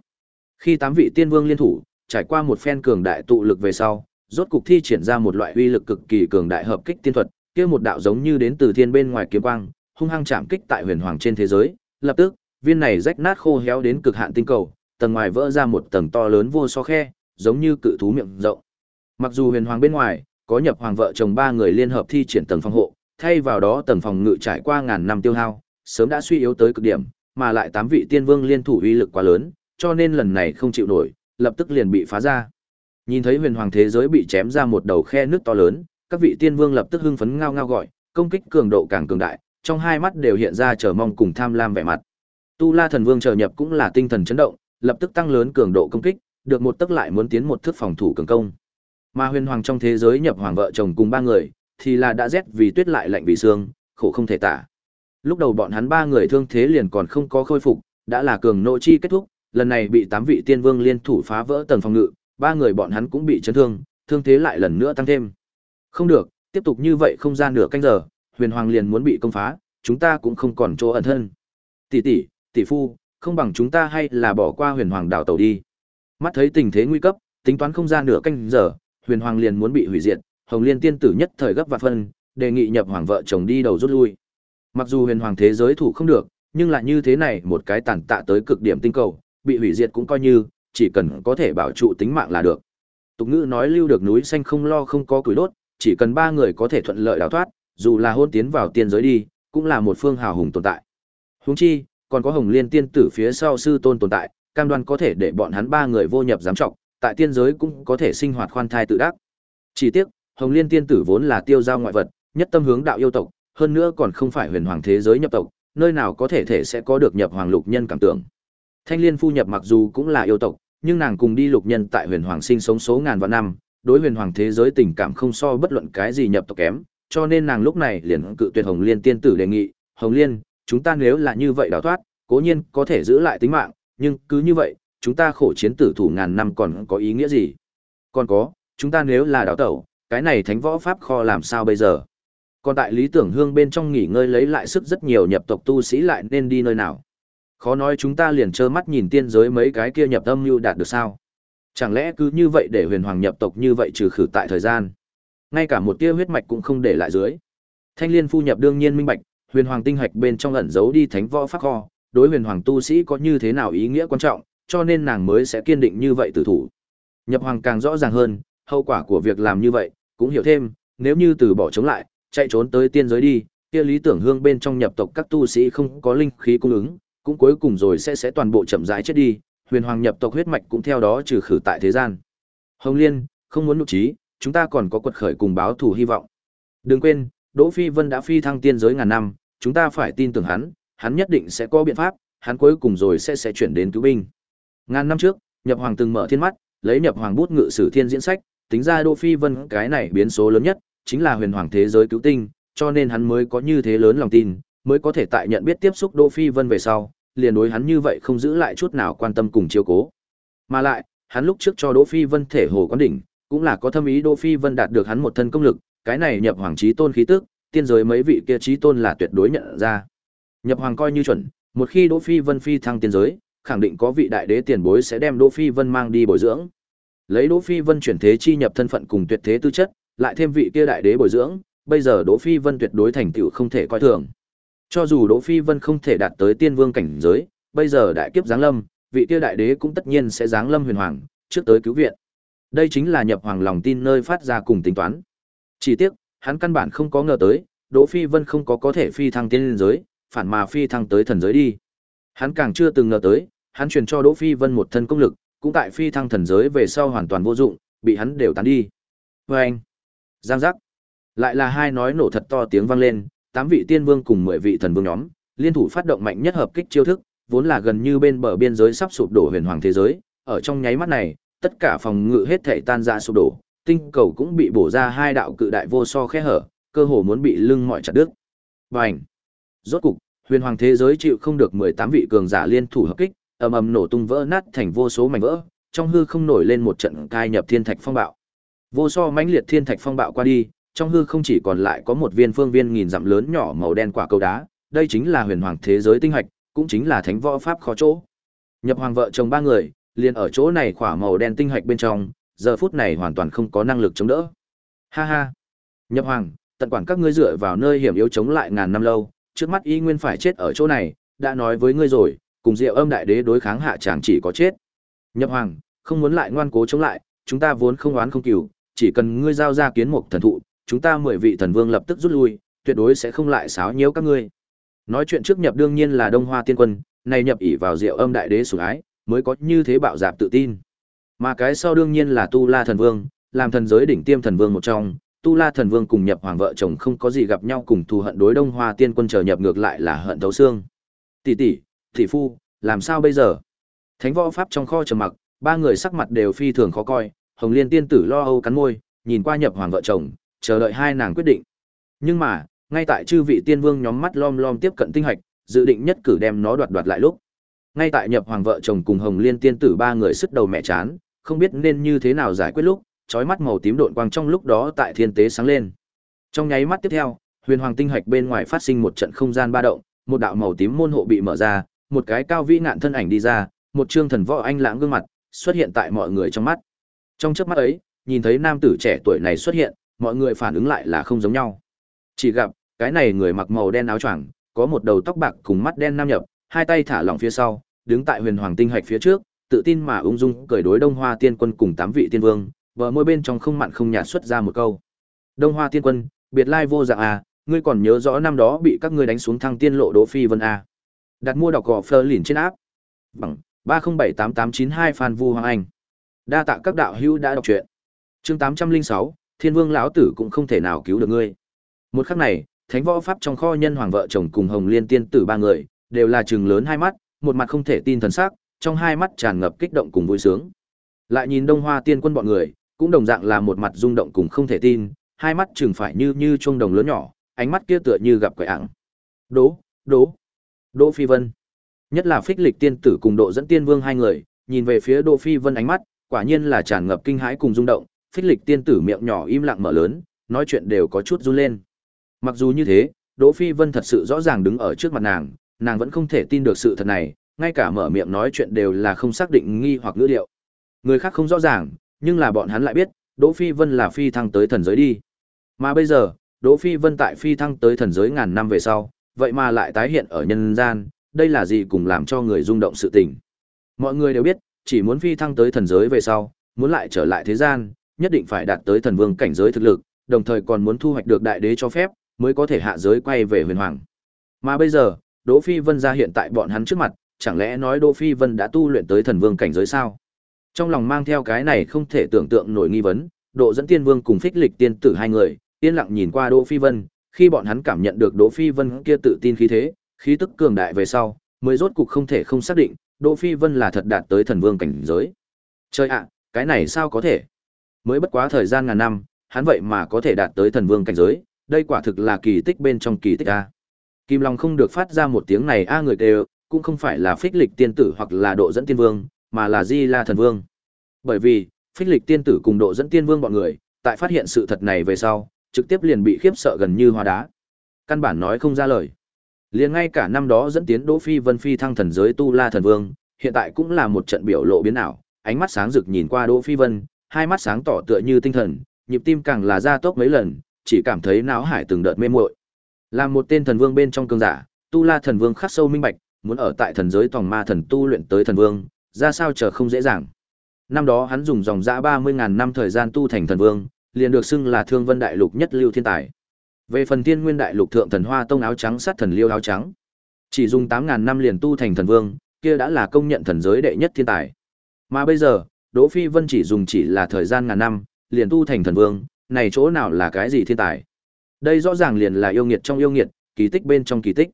Khi tám vị tiên vương liên thủ, trải qua một phen cường đại tụ lực về sau, rốt cục thi triển ra một loại uy lực cực kỳ cường đại hợp kích tiên thuật, kia một đạo giống như đến từ thiên bên ngoài kiếm quang, hung hăng chạm kích tại huyền hoàng trên thế giới, lập tức, viên này rách nát khô héo đến cực hạn tinh cầu, tầng ngoài vỡ ra một tầng to lớn vô so khe, giống như cự thú miệng rộng. Mặc dù huyền hoàng bên ngoài có nhập hoàng vợ chồng ba người liên hợp thi triển tầng phòng hộ, thay vào đó tầng phòng ngự trải qua ngàn năm tiêu hao, sớm đã suy yếu tới cực điểm, mà lại tám vị tiên vương liên thủ uy lực quá lớn, cho nên lần này không chịu nổi, lập tức liền bị phá ra. Nhìn thấy huyền hoàng thế giới bị chém ra một đầu khe nước to lớn, các vị tiên vương lập tức hưng phấn ngao ngao gọi, công kích cường độ càng cường đại, trong hai mắt đều hiện ra chờ mong cùng tham lam vẻ mặt. Tu La Thần Vương trở nhập cũng là tinh thần chấn động, lập tức tăng lớn cường độ công kích, được một tức lại muốn tiến một thước phòng thủ cường công. Mà Huyền Hoàng trong thế giới nhập hoàng vợ chồng cùng ba người, thì là đã rét vì tuyết lại lạnh vì xương, khổ không thể tả. Lúc đầu bọn hắn ba người thương thế liền còn không có khôi phục, đã là cường nội chi kết thúc, lần này bị tám vị tiên vương liên thủ phá vỡ tầng phòng ngự, ba người bọn hắn cũng bị chấn thương, thương thế lại lần nữa tăng thêm. Không được, tiếp tục như vậy không ra nửa canh giờ, huyền hoàng liền muốn bị công phá, chúng ta cũng không còn chỗ ẩn thân. Tỷ tỷ, tỷ phu, không bằng chúng ta hay là bỏ qua huyền hoàng đảo tàu đi. Mắt thấy tình thế nguy cấp, tính toán không ra nửa canh giờ, Huyền Hoàng liền muốn bị hủy diệt, Hồng Liên tiên tử nhất thời gấp và phân, đề nghị nhập hoàng vợ chồng đi đầu rút lui. Mặc dù Huyền Hoàng thế giới thủ không được, nhưng lại như thế này một cái tàn tạ tới cực điểm tinh cầu, bị hủy diệt cũng coi như, chỉ cần có thể bảo trụ tính mạng là được. Tục ngữ nói lưu được núi xanh không lo không có củi đốt, chỉ cần ba người có thể thuận lợi đào thoát, dù là hôn tiến vào tiên giới đi, cũng là một phương hào hùng tồn tại. Huống chi, còn có Hồng Liên tiên tử phía sau sư tôn tồn tại, cam đoan có thể để bọn hắn ba người vô nhập giám trọng, tại tiên giới cũng có thể sinh hoạt khoan thai tự đắc. Chỉ tiếc, Hồng Liên tiên tử vốn là tiêu giao ngoại vật, nhất tâm hướng đạo yêu tộc, hơn nữa còn không phải huyền hoàng thế giới nhập tộc, nơi nào có thể thể sẽ có được nhập hoàng lục nhân cảm tưởng. Thanh Liên phu nhập mặc dù cũng là yêu tộc, nhưng nàng cùng đi lục nhân tại huyền hoàng sinh sống số ngàn vạn năm, đối huyền hoàng thế giới tình cảm không so bất luận cái gì nhập tộc kém, cho nên nàng lúc này liền cự tuyệt Hồng Liên tiên tử đề nghị, "Hồng Liên, chúng ta nếu là như vậy đào thoát, cố nhiên có thể giữ lại tính mạng, nhưng cứ như vậy, chúng ta khổ chiến tử thủ ngàn năm còn có ý nghĩa gì? Còn có, chúng ta nếu là đào tẩu, cái này thánh võ pháp kho làm sao bây giờ? Còn tại lý tưởng hương bên trong nghỉ ngơi lấy lại sức rất nhiều nhập tộc tu sĩ lại nên đi nơi nào? Khó nói chúng ta liền trơ mắt nhìn tiên giới mấy cái kia nhập âm mưu đạt được sao? Chẳng lẽ cứ như vậy để huyền hoàng nhập tộc như vậy trừ khử tại thời gian? Ngay cả một tia huyết mạch cũng không để lại dưới. Thanh liên phu nhập đương nhiên minh bạch, huyền hoàng tinh hạch bên trong ẩn giấu đi thánh võ pháp kho, đối huyền hoàng tu sĩ có như thế nào ý nghĩa quan trọng, cho nên nàng mới sẽ kiên định như vậy từ thủ. Nhập hoàng càng rõ ràng hơn, hậu quả của việc làm như vậy, cũng hiểu thêm, nếu như từ bỏ chống lại, chạy trốn tới tiên giới đi, kia lý tưởng hương bên trong nhập tộc các tu sĩ không có linh khí cung ứng, cũng cuối cùng rồi sẽ sẽ toàn bộ chậm rãi chết đi, huyền hoàng nhập tộc huyết mạch cũng theo đó trừ khử tại thế gian. Hồng Liên, không muốn nụ trí, chúng ta còn có quật khởi cùng báo thù hy vọng. Đừng quên, Đỗ Phi Vân đã phi thăng tiên giới ngàn năm, chúng ta phải tin tưởng hắn, hắn nhất định sẽ có biện pháp, hắn cuối cùng rồi sẽ sẽ chuyển đến cứu binh. Ngàn năm trước, Nhập Hoàng từng mở thiên mắt, lấy Nhập Hoàng bút ngự sử thiên diễn sách, tính ra Đỗ Phi Vân cái này biến số lớn nhất, chính là huyền hoàng thế giới cứu tinh, cho nên hắn mới có như thế lớn lòng tin, mới có thể tại nhận biết tiếp xúc Đỗ Phi Vân về sau, liền đối hắn như vậy không giữ lại chút nào quan tâm cùng chiếu cố. Mà lại, hắn lúc trước cho Đỗ Phi Vân thể hồ quán đỉnh, cũng là có thâm ý Đỗ Phi Vân đạt được hắn một thân công lực, cái này nhập hoàng chí tôn khí tức, tiên giới mấy vị kia chí tôn là tuyệt đối nhận ra. Nhập hoàng coi như chuẩn, một khi Đỗ Phi Vân phi thăng tiên giới, khẳng định có vị đại đế tiền bối sẽ đem Đỗ Phi Vân mang đi bồi dưỡng. Lấy Đỗ Phi Vân chuyển thế chi nhập thân phận cùng tuyệt thế tư chất, lại thêm vị kia đại đế bồi dưỡng, bây giờ Đỗ Phi Vân tuyệt đối thành tựu không thể coi thường. Cho dù Đỗ Phi Vân không thể đạt tới tiên vương cảnh giới, bây giờ đại kiếp giáng lâm, vị kia đại đế cũng tất nhiên sẽ giáng lâm huyền hoàng, trước tới cứu viện. Đây chính là nhập hoàng lòng tin nơi phát ra cùng tính toán. Chỉ tiếc, hắn căn bản không có ngờ tới, Đỗ Phi Vân không có có thể phi thăng tiên giới, phản mà phi thăng tới thần giới đi. Hắn càng chưa từng ngờ tới, hắn truyền cho Đỗ Phi Vân một thân công lực, cũng tại phi thăng thần giới về sau hoàn toàn vô dụng, bị hắn đều tán đi. Và anh, Giang giác. Lại là hai nói nổ thật to tiếng vang lên, tám vị tiên vương cùng mười vị thần vương nhóm, liên thủ phát động mạnh nhất hợp kích chiêu thức, vốn là gần như bên bờ biên giới sắp sụp đổ huyền hoàng thế giới, ở trong nháy mắt này, tất cả phòng ngự hết thảy tan ra sụp đổ, tinh cầu cũng bị bổ ra hai đạo cự đại vô so khe hở, cơ hồ muốn bị lưng mọi chặt đứt. Bành! Rốt cục, huyền hoàng thế giới chịu không được 18 vị cường giả liên thủ hợp kích, ầm ầm nổ tung vỡ nát thành vô số mảnh vỡ, trong hư không nổi lên một trận cai nhập thiên thạch phong bạo. Vô so mãnh liệt thiên thạch phong bạo qua đi, trong hư không chỉ còn lại có một viên phương viên nghìn dặm lớn nhỏ màu đen quả cầu đá, đây chính là huyền hoàng thế giới tinh hạch, cũng chính là thánh võ pháp khó chỗ. Nhập hoàng vợ chồng ba người, liền ở chỗ này quả màu đen tinh hạch bên trong, giờ phút này hoàn toàn không có năng lực chống đỡ. Ha ha. Nhập hoàng, tận quản các ngươi dựa vào nơi hiểm yếu chống lại ngàn năm lâu, trước mắt y nguyên phải chết ở chỗ này, đã nói với ngươi rồi, cùng Diệu Âm đại đế đối kháng hạ chẳng chỉ có chết. Nhập hoàng, không muốn lại ngoan cố chống lại, chúng ta vốn không oán không kỷ, chỉ cần ngươi giao ra kiến mục thần thụ, chúng ta mười vị thần vương lập tức rút lui, tuyệt đối sẽ không lại xáo nhiễu các ngươi. Nói chuyện trước nhập đương nhiên là Đông Hoa Tiên Quân, này nhập ỷ vào Diệu Âm đại đế sủng ái, mới có như thế bạo dạp tự tin. Mà cái sau đương nhiên là Tu La thần vương, làm thần giới đỉnh tiêm thần vương một trong, Tu La thần vương cùng nhập hoàng vợ chồng không có gì gặp nhau cùng thù hận đối Đông Hoa Tiên Quân chờ nhập ngược lại là hận thấu xương. Tỷ tỷ, tỷ phu, làm sao bây giờ? Thánh võ pháp trong kho trầm mặc, ba người sắc mặt đều phi thường khó coi, Hồng Liên tiên tử lo âu cắn môi, nhìn qua nhập hoàng vợ chồng, chờ đợi hai nàng quyết định. Nhưng mà, ngay tại chư vị tiên vương nhóm mắt lom lom tiếp cận tinh hạch, dự định nhất cử đem nó đoạt đoạt lại lúc. Ngay tại nhập hoàng vợ chồng cùng Hồng Liên tiên tử ba người sức đầu mẹ chán, không biết nên như thế nào giải quyết lúc, chói mắt màu tím độn quang trong lúc đó tại thiên tế sáng lên. Trong nháy mắt tiếp theo, huyền hoàng tinh hạch bên ngoài phát sinh một trận không gian ba động, một đạo màu tím môn hộ bị mở ra, một cái cao vĩ ngạn thân ảnh đi ra, một trương thần võ anh lãng gương mặt, xuất hiện tại mọi người trong mắt. Trong chớp mắt ấy, nhìn thấy nam tử trẻ tuổi này xuất hiện, mọi người phản ứng lại là không giống nhau. Chỉ gặp, cái này người mặc màu đen áo choàng, có một đầu tóc bạc cùng mắt đen nam nhập, hai tay thả lỏng phía sau, đứng tại huyền hoàng tinh hạch phía trước, tự tin mà ung dung cởi đối Đông Hoa Tiên Quân cùng tám vị tiên vương, bờ môi bên trong không mặn không nhạt xuất ra một câu. Đông Hoa Tiên Quân, biệt lai vô dạng à, ngươi còn nhớ rõ năm đó bị các ngươi đánh xuống thăng tiên lộ Đỗ Phi Vân à. Đặt mua đọc gò Fleur lìn trên áp. Bằng ba không bảy tám tám chín hai Phan Vu Hoàng Anh. Đa tạ các đạo hữu đã đọc truyện. Chương tám trăm linh sáu Thiên Vương lão tử cũng không thể nào cứu được ngươi. Một khắc này, Thánh võ pháp trong kho nhân hoàng vợ chồng cùng Hồng Liên tiên tử ba người, đều là trừng lớn hai mắt, một mặt không thể tin thần sắc, trong hai mắt tràn ngập kích động cùng vui sướng. Lại nhìn Đông Hoa tiên quân bọn người, cũng đồng dạng là một mặt rung động cùng không thể tin, hai mắt chừng phải như như chuông đồng lớn nhỏ, ánh mắt kia tựa như gặp quỷ ảng. Đỗ, Đỗ, Đỗ Phi Vân. Nhất là Phích Lịch tiên tử cùng Độ dẫn tiên vương hai người, nhìn về phía Đỗ Phi Vân ánh mắt, quả nhiên là tràn ngập kinh hãi cùng rung động, Phích Lịch tiên tử miệng nhỏ im lặng mở lớn, nói chuyện đều có chút run lên. Mặc dù như thế, Đỗ Phi Vân thật sự rõ ràng đứng ở trước mặt nàng, nàng vẫn không thể tin được sự thật này, ngay cả mở miệng nói chuyện đều là không xác định nghi hoặc ngữ điệu. Người khác không rõ ràng, nhưng là bọn hắn lại biết, Đỗ Phi Vân là phi thăng tới thần giới đi. Mà bây giờ, Đỗ Phi Vân tại phi thăng tới thần giới ngàn năm về sau, vậy mà lại tái hiện ở nhân gian, đây là gì cùng làm cho người rung động sự tình. Mọi người đều biết, chỉ muốn phi thăng tới thần giới về sau, muốn lại trở lại thế gian, nhất định phải đạt tới thần vương cảnh giới thực lực, đồng thời còn muốn thu hoạch được đại đế cho phép, mới có thể hạ giới quay về huyền hoàng. Mà bây giờ, Đỗ Phi Vân ra hiện tại bọn hắn trước mặt, chẳng lẽ nói Đỗ Phi Vân đã tu luyện tới thần vương cảnh giới sao? Trong lòng mang theo cái này không thể tưởng tượng nổi nghi vấn, Độ dẫn Tiên Vương cùng Phích Lịch Tiên tử hai người, yên lặng nhìn qua Đỗ Phi Vân, khi bọn hắn cảm nhận được Đỗ Phi Vân kia tự tin khí thế, khí tức cường đại về sau, mới rốt cục không thể không xác định, Đỗ Phi Vân là thật đạt tới thần vương cảnh giới. Trời ạ, cái này sao có thể? Mới bất quá thời gian ngàn năm, hắn vậy mà có thể đạt tới thần vương cảnh giới, đây quả thực là kỳ tích bên trong kỳ tích a. Kim Long không được phát ra một tiếng này a người đều, cũng không phải là phích lịch tiên tử hoặc là độ dẫn tiên vương, mà là Di La thần vương. Bởi vì, phích lịch tiên tử cùng độ dẫn tiên vương bọn người, tại phát hiện sự thật này về sau, trực tiếp liền bị khiếp sợ gần như hóa đá. Căn bản nói không ra lời. Liền ngay cả năm đó dẫn tiến Đỗ Phi Vân Phi thăng thần giới Tu La thần vương, hiện tại cũng là một trận biểu lộ biến ảo, ánh mắt sáng rực nhìn qua Đỗ Phi Vân, hai mắt sáng tỏ tựa như tinh thần, nhịp tim càng là gia tốc mấy lần, chỉ cảm thấy não hải từng đợt mê muội. Làm một tên thần vương bên trong cường giả, Tu La thần vương khắc sâu minh bạch, muốn ở tại thần giới tòng ma thần tu luyện tới thần vương, ra sao chờ không dễ dàng. Năm đó hắn dùng dòng dã 30.000 năm thời gian tu thành thần vương, liền được xưng là Thương Vân Đại Lục nhất lưu thiên tài. Về phần Tiên Nguyên Đại Lục thượng thần hoa tông áo trắng sát thần liêu áo trắng, chỉ dùng 8.000 năm liền tu thành thần vương, kia đã là công nhận thần giới đệ nhất thiên tài. Mà bây giờ, Đỗ Phi Vân chỉ dùng chỉ là thời gian ngàn năm, liền tu thành thần vương, này chỗ nào là cái gì thiên tài? Đây rõ ràng liền là yêu nghiệt trong yêu nghiệt, kỳ tích bên trong kỳ tích.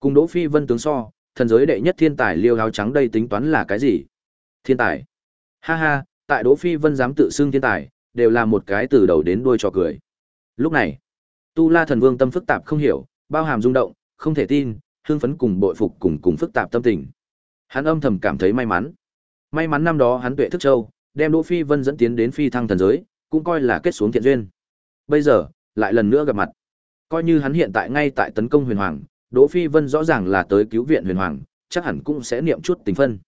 Cùng Đỗ Phi Vân tướng so, thần giới đệ nhất thiên tài liêu áo trắng đây tính toán là cái gì? Thiên tài. Ha ha, tại Đỗ Phi Vân dám tự xưng thiên tài, đều là một cái từ đầu đến đuôi cho cười. Lúc này, Tu La Thần Vương tâm phức tạp không hiểu, bao hàm rung động, không thể tin, hưng phấn cùng bội phục cùng cùng phức tạp tâm tình. Hắn âm thầm cảm thấy may mắn. May mắn năm đó hắn tuệ thức châu, đem Đỗ Phi Vân dẫn tiến đến phi thăng thần giới, cũng coi là kết xuống thiện duyên. Bây giờ, lại lần nữa gặp mặt. Coi như hắn hiện tại ngay tại tấn công Huyền Hoàng, Đỗ Phi Vân rõ ràng là tới cứu viện Huyền Hoàng, chắc hẳn cũng sẽ niệm chút tình phân.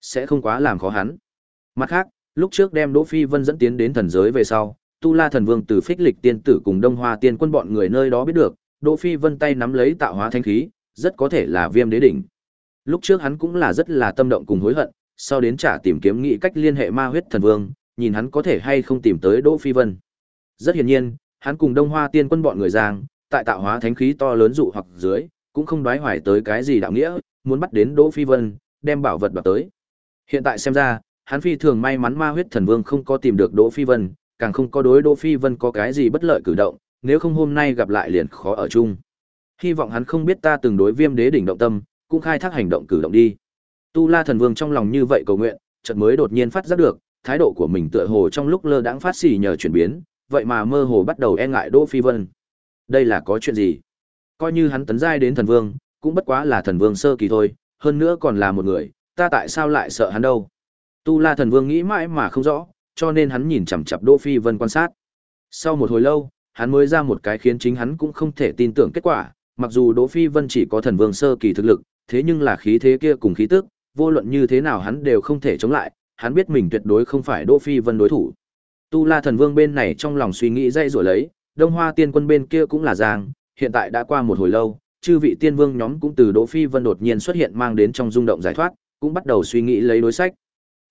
Sẽ không quá làm khó hắn. Mặt khác, lúc trước đem Đỗ Phi Vân dẫn tiến đến thần giới về sau, Tu La Thần Vương từ Phích Lịch tiên tử cùng Đông Hoa tiên quân bọn người nơi đó biết được, Đỗ Phi Vân tay nắm lấy tạo hóa thanh khí, rất có thể là Viêm Đế đỉnh. Lúc trước hắn cũng là rất là tâm động cùng hối hận, sau đến trả tìm kiếm nghị cách liên hệ Ma Huyết Thần Vương, nhìn hắn có thể hay không tìm tới Đỗ Phi Vân. Rất hiển nhiên, hắn cùng Đông Hoa tiên quân bọn người giang, tại tạo hóa thánh khí to lớn dụ hoặc dưới, cũng không đoái hoài tới cái gì đạo nghĩa, muốn bắt đến Đỗ Phi Vân, đem bảo vật đoạt tới. Hiện tại xem ra, hắn phi thường may mắn Ma Huyết Thần Vương không có tìm được Đỗ Phi Vân, càng không có đối Đỗ Phi Vân có cái gì bất lợi cử động, nếu không hôm nay gặp lại liền khó ở chung. Hy vọng hắn không biết ta từng đối Viêm Đế đỉnh động tâm, cũng khai thác hành động cử động đi. Tu La Thần Vương trong lòng như vậy cầu nguyện, chợt mới đột nhiên phát giác được, thái độ của mình tựa hồ trong lúc lơ đãng phát xỉ nhờ chuyển biến, vậy mà mơ hồ bắt đầu e ngại Đỗ Phi Vân. Đây là có chuyện gì? Coi như hắn tấn giai đến thần vương, cũng bất quá là thần vương sơ kỳ thôi, hơn nữa còn là một người, ta tại sao lại sợ hắn đâu? Tu La thần vương nghĩ mãi mà không rõ, cho nên hắn nhìn chằm chằm Đỗ Phi Vân quan sát. Sau một hồi lâu, hắn mới ra một cái khiến chính hắn cũng không thể tin tưởng kết quả, mặc dù Đỗ Phi Vân chỉ có thần vương sơ kỳ thực lực, thế nhưng là khí thế kia cùng khí tức, vô luận như thế nào hắn đều không thể chống lại, hắn biết mình tuyệt đối không phải Đỗ Phi Vân đối thủ. Tu La Thần Vương bên này trong lòng suy nghĩ dây rủa lấy, Đông Hoa Tiên Quân bên kia cũng là giang, hiện tại đã qua một hồi lâu, chư vị tiên vương nhóm cũng từ Đỗ Phi Vân đột nhiên xuất hiện mang đến trong rung động giải thoát, cũng bắt đầu suy nghĩ lấy đối sách.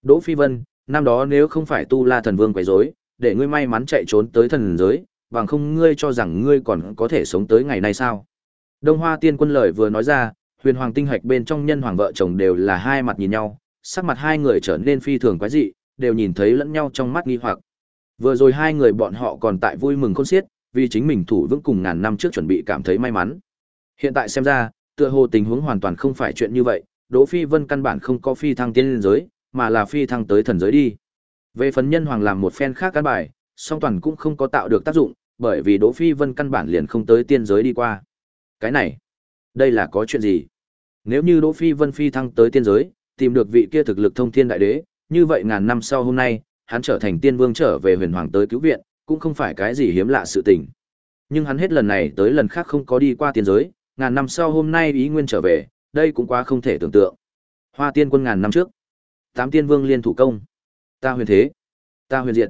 Đỗ Phi Vân, năm đó nếu không phải Tu La Thần Vương quấy rối, để ngươi may mắn chạy trốn tới thần giới, bằng không ngươi cho rằng ngươi còn có thể sống tới ngày nay sao? Đông Hoa Tiên Quân lời vừa nói ra, Huyền Hoàng tinh hạch bên trong nhân hoàng vợ chồng đều là hai mặt nhìn nhau, sắc mặt hai người trở nên phi thường quái dị, đều nhìn thấy lẫn nhau trong mắt nghi hoặc. Vừa rồi hai người bọn họ còn tại vui mừng khôn xiết, vì chính mình thủ vững cùng ngàn năm trước chuẩn bị cảm thấy may mắn. Hiện tại xem ra, tựa hồ tình huống hoàn toàn không phải chuyện như vậy, Đỗ Phi Vân căn bản không có phi thăng tiên liên giới, mà là phi thăng tới thần giới đi. Về phần nhân hoàng làm một phen khác căn bài, song toàn cũng không có tạo được tác dụng, bởi vì Đỗ Phi Vân căn bản liền không tới tiên giới đi qua. Cái này, đây là có chuyện gì? Nếu như Đỗ Phi Vân phi thăng tới tiên giới, tìm được vị kia thực lực thông thiên đại đế, như vậy ngàn năm sau hôm nay, hắn trở thành tiên vương trở về huyền hoàng tới cứu viện, cũng không phải cái gì hiếm lạ sự tình. Nhưng hắn hết lần này tới lần khác không có đi qua tiên giới, ngàn năm sau hôm nay ý nguyên trở về, đây cũng quá không thể tưởng tượng. Hoa tiên quân ngàn năm trước, tám tiên vương liên thủ công, ta huyền thế, ta huyền diệt,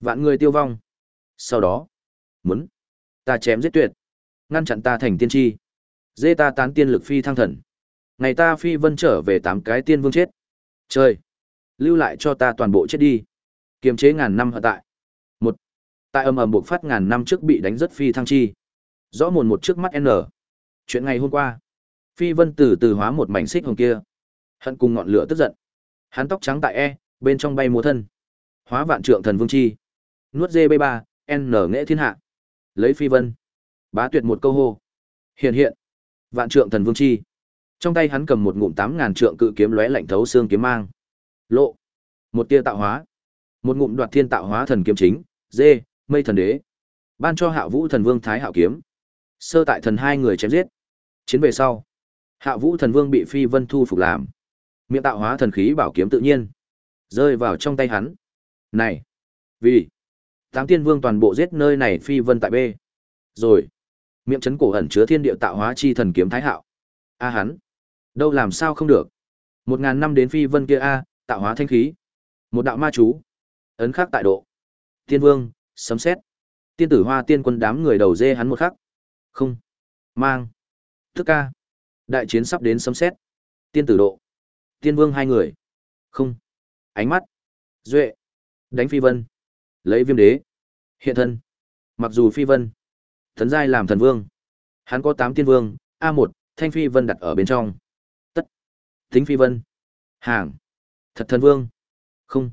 vạn người tiêu vong. Sau đó, muốn ta chém giết tuyệt, ngăn chặn ta thành tiên tri, dê ta tán tiên lực phi thăng thần. Ngày ta phi vân trở về tám cái tiên vương chết. Trời, lưu lại cho ta toàn bộ chết đi. Kiềm chế ngàn năm hiện tại. Một, tại âm ầm buộc phát ngàn năm trước bị đánh rất phi thăng chi. Rõ mồn một trước mắt N. Chuyện ngày hôm qua, Phi Vân từ từ hóa một mảnh xích hồng kia. Hận cùng ngọn lửa tức giận. Hắn tóc trắng tại E, bên trong bay múa thân. Hóa vạn trượng thần vương chi. Nuốt dê B3, N nghệ thiên hạ. Lấy Phi Vân. Bá tuyệt một câu hô. Hiện hiện. Vạn trượng thần vương chi. Trong tay hắn cầm một ngụm tám ngàn trượng cự kiếm lóe lạnh thấu xương kiếm mang. Lộ. Một tia tạo hóa. Một ngụm đoạt thiên tạo hóa thần kiếm chính. Dê, mây thần đế. Ban cho hạ vũ thần vương thái hạo kiếm. Sơ tại thần hai người chém giết. Chiến về sau. Hạ vũ thần vương bị phi vân thu phục làm. Miệng tạo hóa thần khí bảo kiếm tự nhiên. Rơi vào trong tay hắn. Này. Vì. Tám tiên vương toàn bộ giết nơi này phi vân tại B. Rồi. Miệng trấn cổ ẩn chứa thiên địa tạo hóa chi thần kiếm thái hạo. A hắn. Đâu làm sao không được. Một ngàn năm đến phi vân kia A, tạo hóa thanh khí. Một đạo ma chú. Ấn khắc tại độ. Tiên vương, sấm xét. Tiên tử hoa tiên quân đám người đầu dê hắn một khắc. Không. Mang. Thức ca. Đại chiến sắp đến sấm xét. Tiên tử độ. Tiên vương hai người. Không. Ánh mắt. Duệ. Đánh phi vân. Lấy viêm đế. Hiện thân. Mặc dù phi vân. Thần giai làm thần vương. Hắn có tám tiên vương. a một thanh phi vân đặt ở bên trong. Tính phi vân. Hàng. Thật thần vương. Không.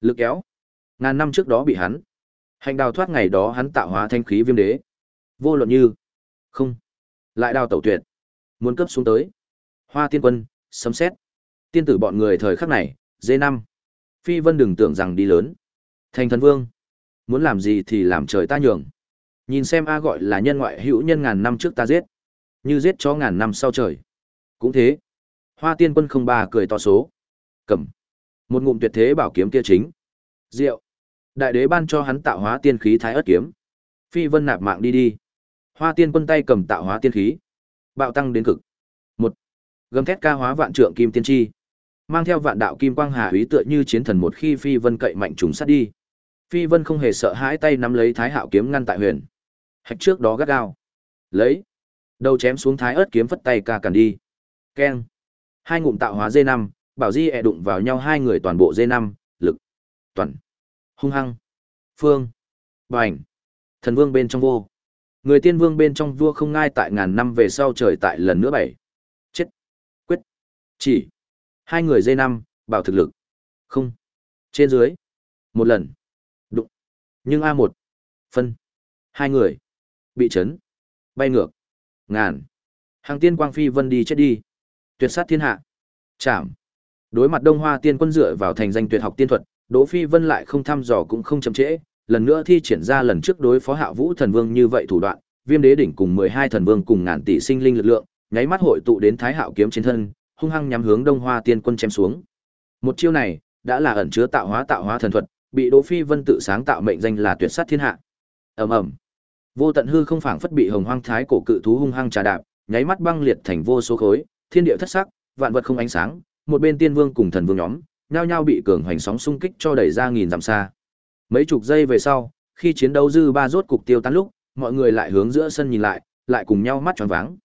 Lực kéo. Ngàn năm trước đó bị hắn. Hành đào thoát ngày đó hắn tạo hóa thanh khí viêm đế. Vô luận như. Không. Lại đào tẩu tuyệt. Muốn cấp xuống tới. Hoa tiên quân, sấm xét. Tiên tử bọn người thời khắc này, dê năm Phi vân đừng tưởng rằng đi lớn. Thành thần vương. Muốn làm gì thì làm trời ta nhường. Nhìn xem A gọi là nhân ngoại hữu nhân ngàn năm trước ta giết. Như giết chó ngàn năm sau trời. Cũng thế. Hoa tiên quân không ba cười to số. Cầm. Một ngụm tuyệt thế bảo kiếm kia chính. Diệu. Đại đế ban cho hắn tạo hóa tiên khí thái ớt kiếm. Phi vân nạp mạng đi đi. Hoa tiên quân tay cầm tạo hóa tiên khí. Bạo tăng đến cực. Một. Gầm thét ca hóa vạn trượng kim tiên chi. Mang theo vạn đạo kim quang hà úy tựa như chiến thần một khi phi vân cậy mạnh trùng sát đi. Phi vân không hề sợ hãi tay nắm lấy thái hạo kiếm ngăn tại huyền. Hạch trước đó gắt gao. Lấy. Đầu chém xuống thái ớt kiếm phất tay ca cản đi. Keng. Hai ngụm tạo hóa dê năm bảo di ẹ đụng vào nhau hai người toàn bộ dê năm lực. Toàn. Hung hăng. Phương. Bành. Thần vương bên trong vô. Người tiên vương bên trong vua không ngai tại ngàn năm về sau trời tại lần nữa bảy. Chết. Quyết. Chỉ. Hai người dây năm, bảo thực lực. Không. Trên dưới. Một lần. Đụng. Nhưng a một Phân. Hai người. Bị chấn. Bay ngược. Ngàn. Hàng tiên quang phi vân đi chết đi. Tuyệt sát thiên hạ. Chạm. Đối mặt Đông Hoa tiên quân dựa vào thành danh tuyệt học tiên thuật, Đỗ Phi Vân lại không thăm dò cũng không chậm trễ, lần nữa thi triển ra lần trước đối phó Hạ Vũ thần vương như vậy thủ đoạn, Viêm Đế đỉnh cùng 12 thần vương cùng ngàn tỷ sinh linh lực lượng, nháy mắt hội tụ đến Thái Hạo kiếm trên thân, hung hăng nhắm hướng Đông Hoa tiên quân chém xuống. Một chiêu này, đã là ẩn chứa tạo hóa tạo hóa thần thuật, bị Đỗ Phi Vân tự sáng tạo mệnh danh là tuyệt sát thiên hạ. Ầm ầm. Vô tận hư không phảng phất bị hồng hoang thái cổ cự thú hung hăng trà đạp, nháy mắt băng liệt thành vô số khối, thiên địa thất sắc, vạn vật không ánh sáng, một bên tiên vương cùng thần vương nhóm, nhao nhao bị cường hoành sóng xung kích cho đẩy ra nghìn dặm xa. Mấy chục giây về sau, khi chiến đấu dư ba rốt cục tiêu tán lúc, mọi người lại hướng giữa sân nhìn lại, lại cùng nhau mắt tròn váng.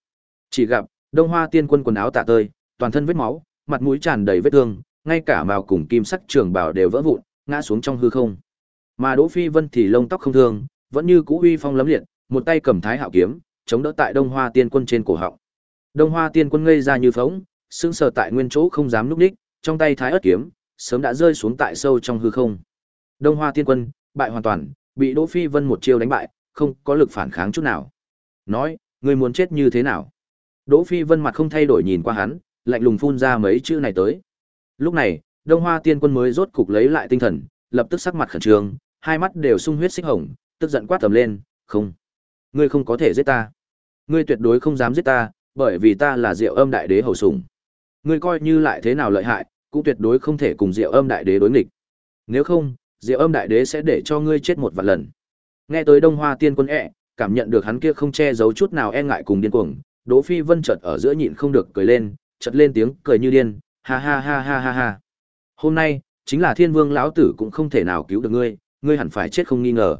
Chỉ gặp, Đông Hoa Tiên Quân quần áo tả tơi, toàn thân vết máu, mặt mũi tràn đầy vết thương, ngay cả màu cùng kim sắc trường bào đều vỡ vụn, ngã xuống trong hư không. Mà Đỗ Phi Vân thì lông tóc không thương, vẫn như cũ uy phong lấm liệt, một tay cầm Thái Hạo kiếm, chống đỡ tại Đông Hoa Tiên Quân trên cổ họng. Đông Hoa Tiên Quân ngây ra như phỗng, sững sờ tại nguyên chỗ không dám núp đích, trong tay Thái Ức kiếm sớm đã rơi xuống tại sâu trong hư không. Đông Hoa Tiên Quân bại hoàn toàn, bị Đỗ Phi Vân một chiêu đánh bại, không có lực phản kháng chút nào. Nói, ngươi muốn chết như thế nào? Đỗ Phi Vân mặt không thay đổi nhìn qua hắn, lạnh lùng phun ra mấy chữ này tới. Lúc này, Đông Hoa Tiên Quân mới rốt cục lấy lại tinh thần, lập tức sắc mặt khẩn trương, hai mắt đều sung huyết xích hồng, tức giận quát tầm lên, "Không, ngươi không có thể giết ta. Ngươi tuyệt đối không dám giết ta, bởi vì ta là Diệu Âm Đại Đế hầu sủng. Ngươi coi như lại thế nào lợi hại, cũng tuyệt đối không thể cùng Diệu Âm Đại Đế đối nghịch. Nếu không, Diệu Âm Đại Đế sẽ để cho ngươi chết một vạn lần." Nghe tới Đông Hoa Tiên Quân ẹ, cảm nhận được hắn kia không che giấu chút nào e ngại cùng điên cuồng, Đỗ Phi Vân chợt ở giữa nhịn không được cười lên, chợt lên tiếng cười như điên, ha ha ha ha ha ha. Hôm nay, chính là Thiên Vương lão tử cũng không thể nào cứu được ngươi, ngươi hẳn phải chết không nghi ngờ.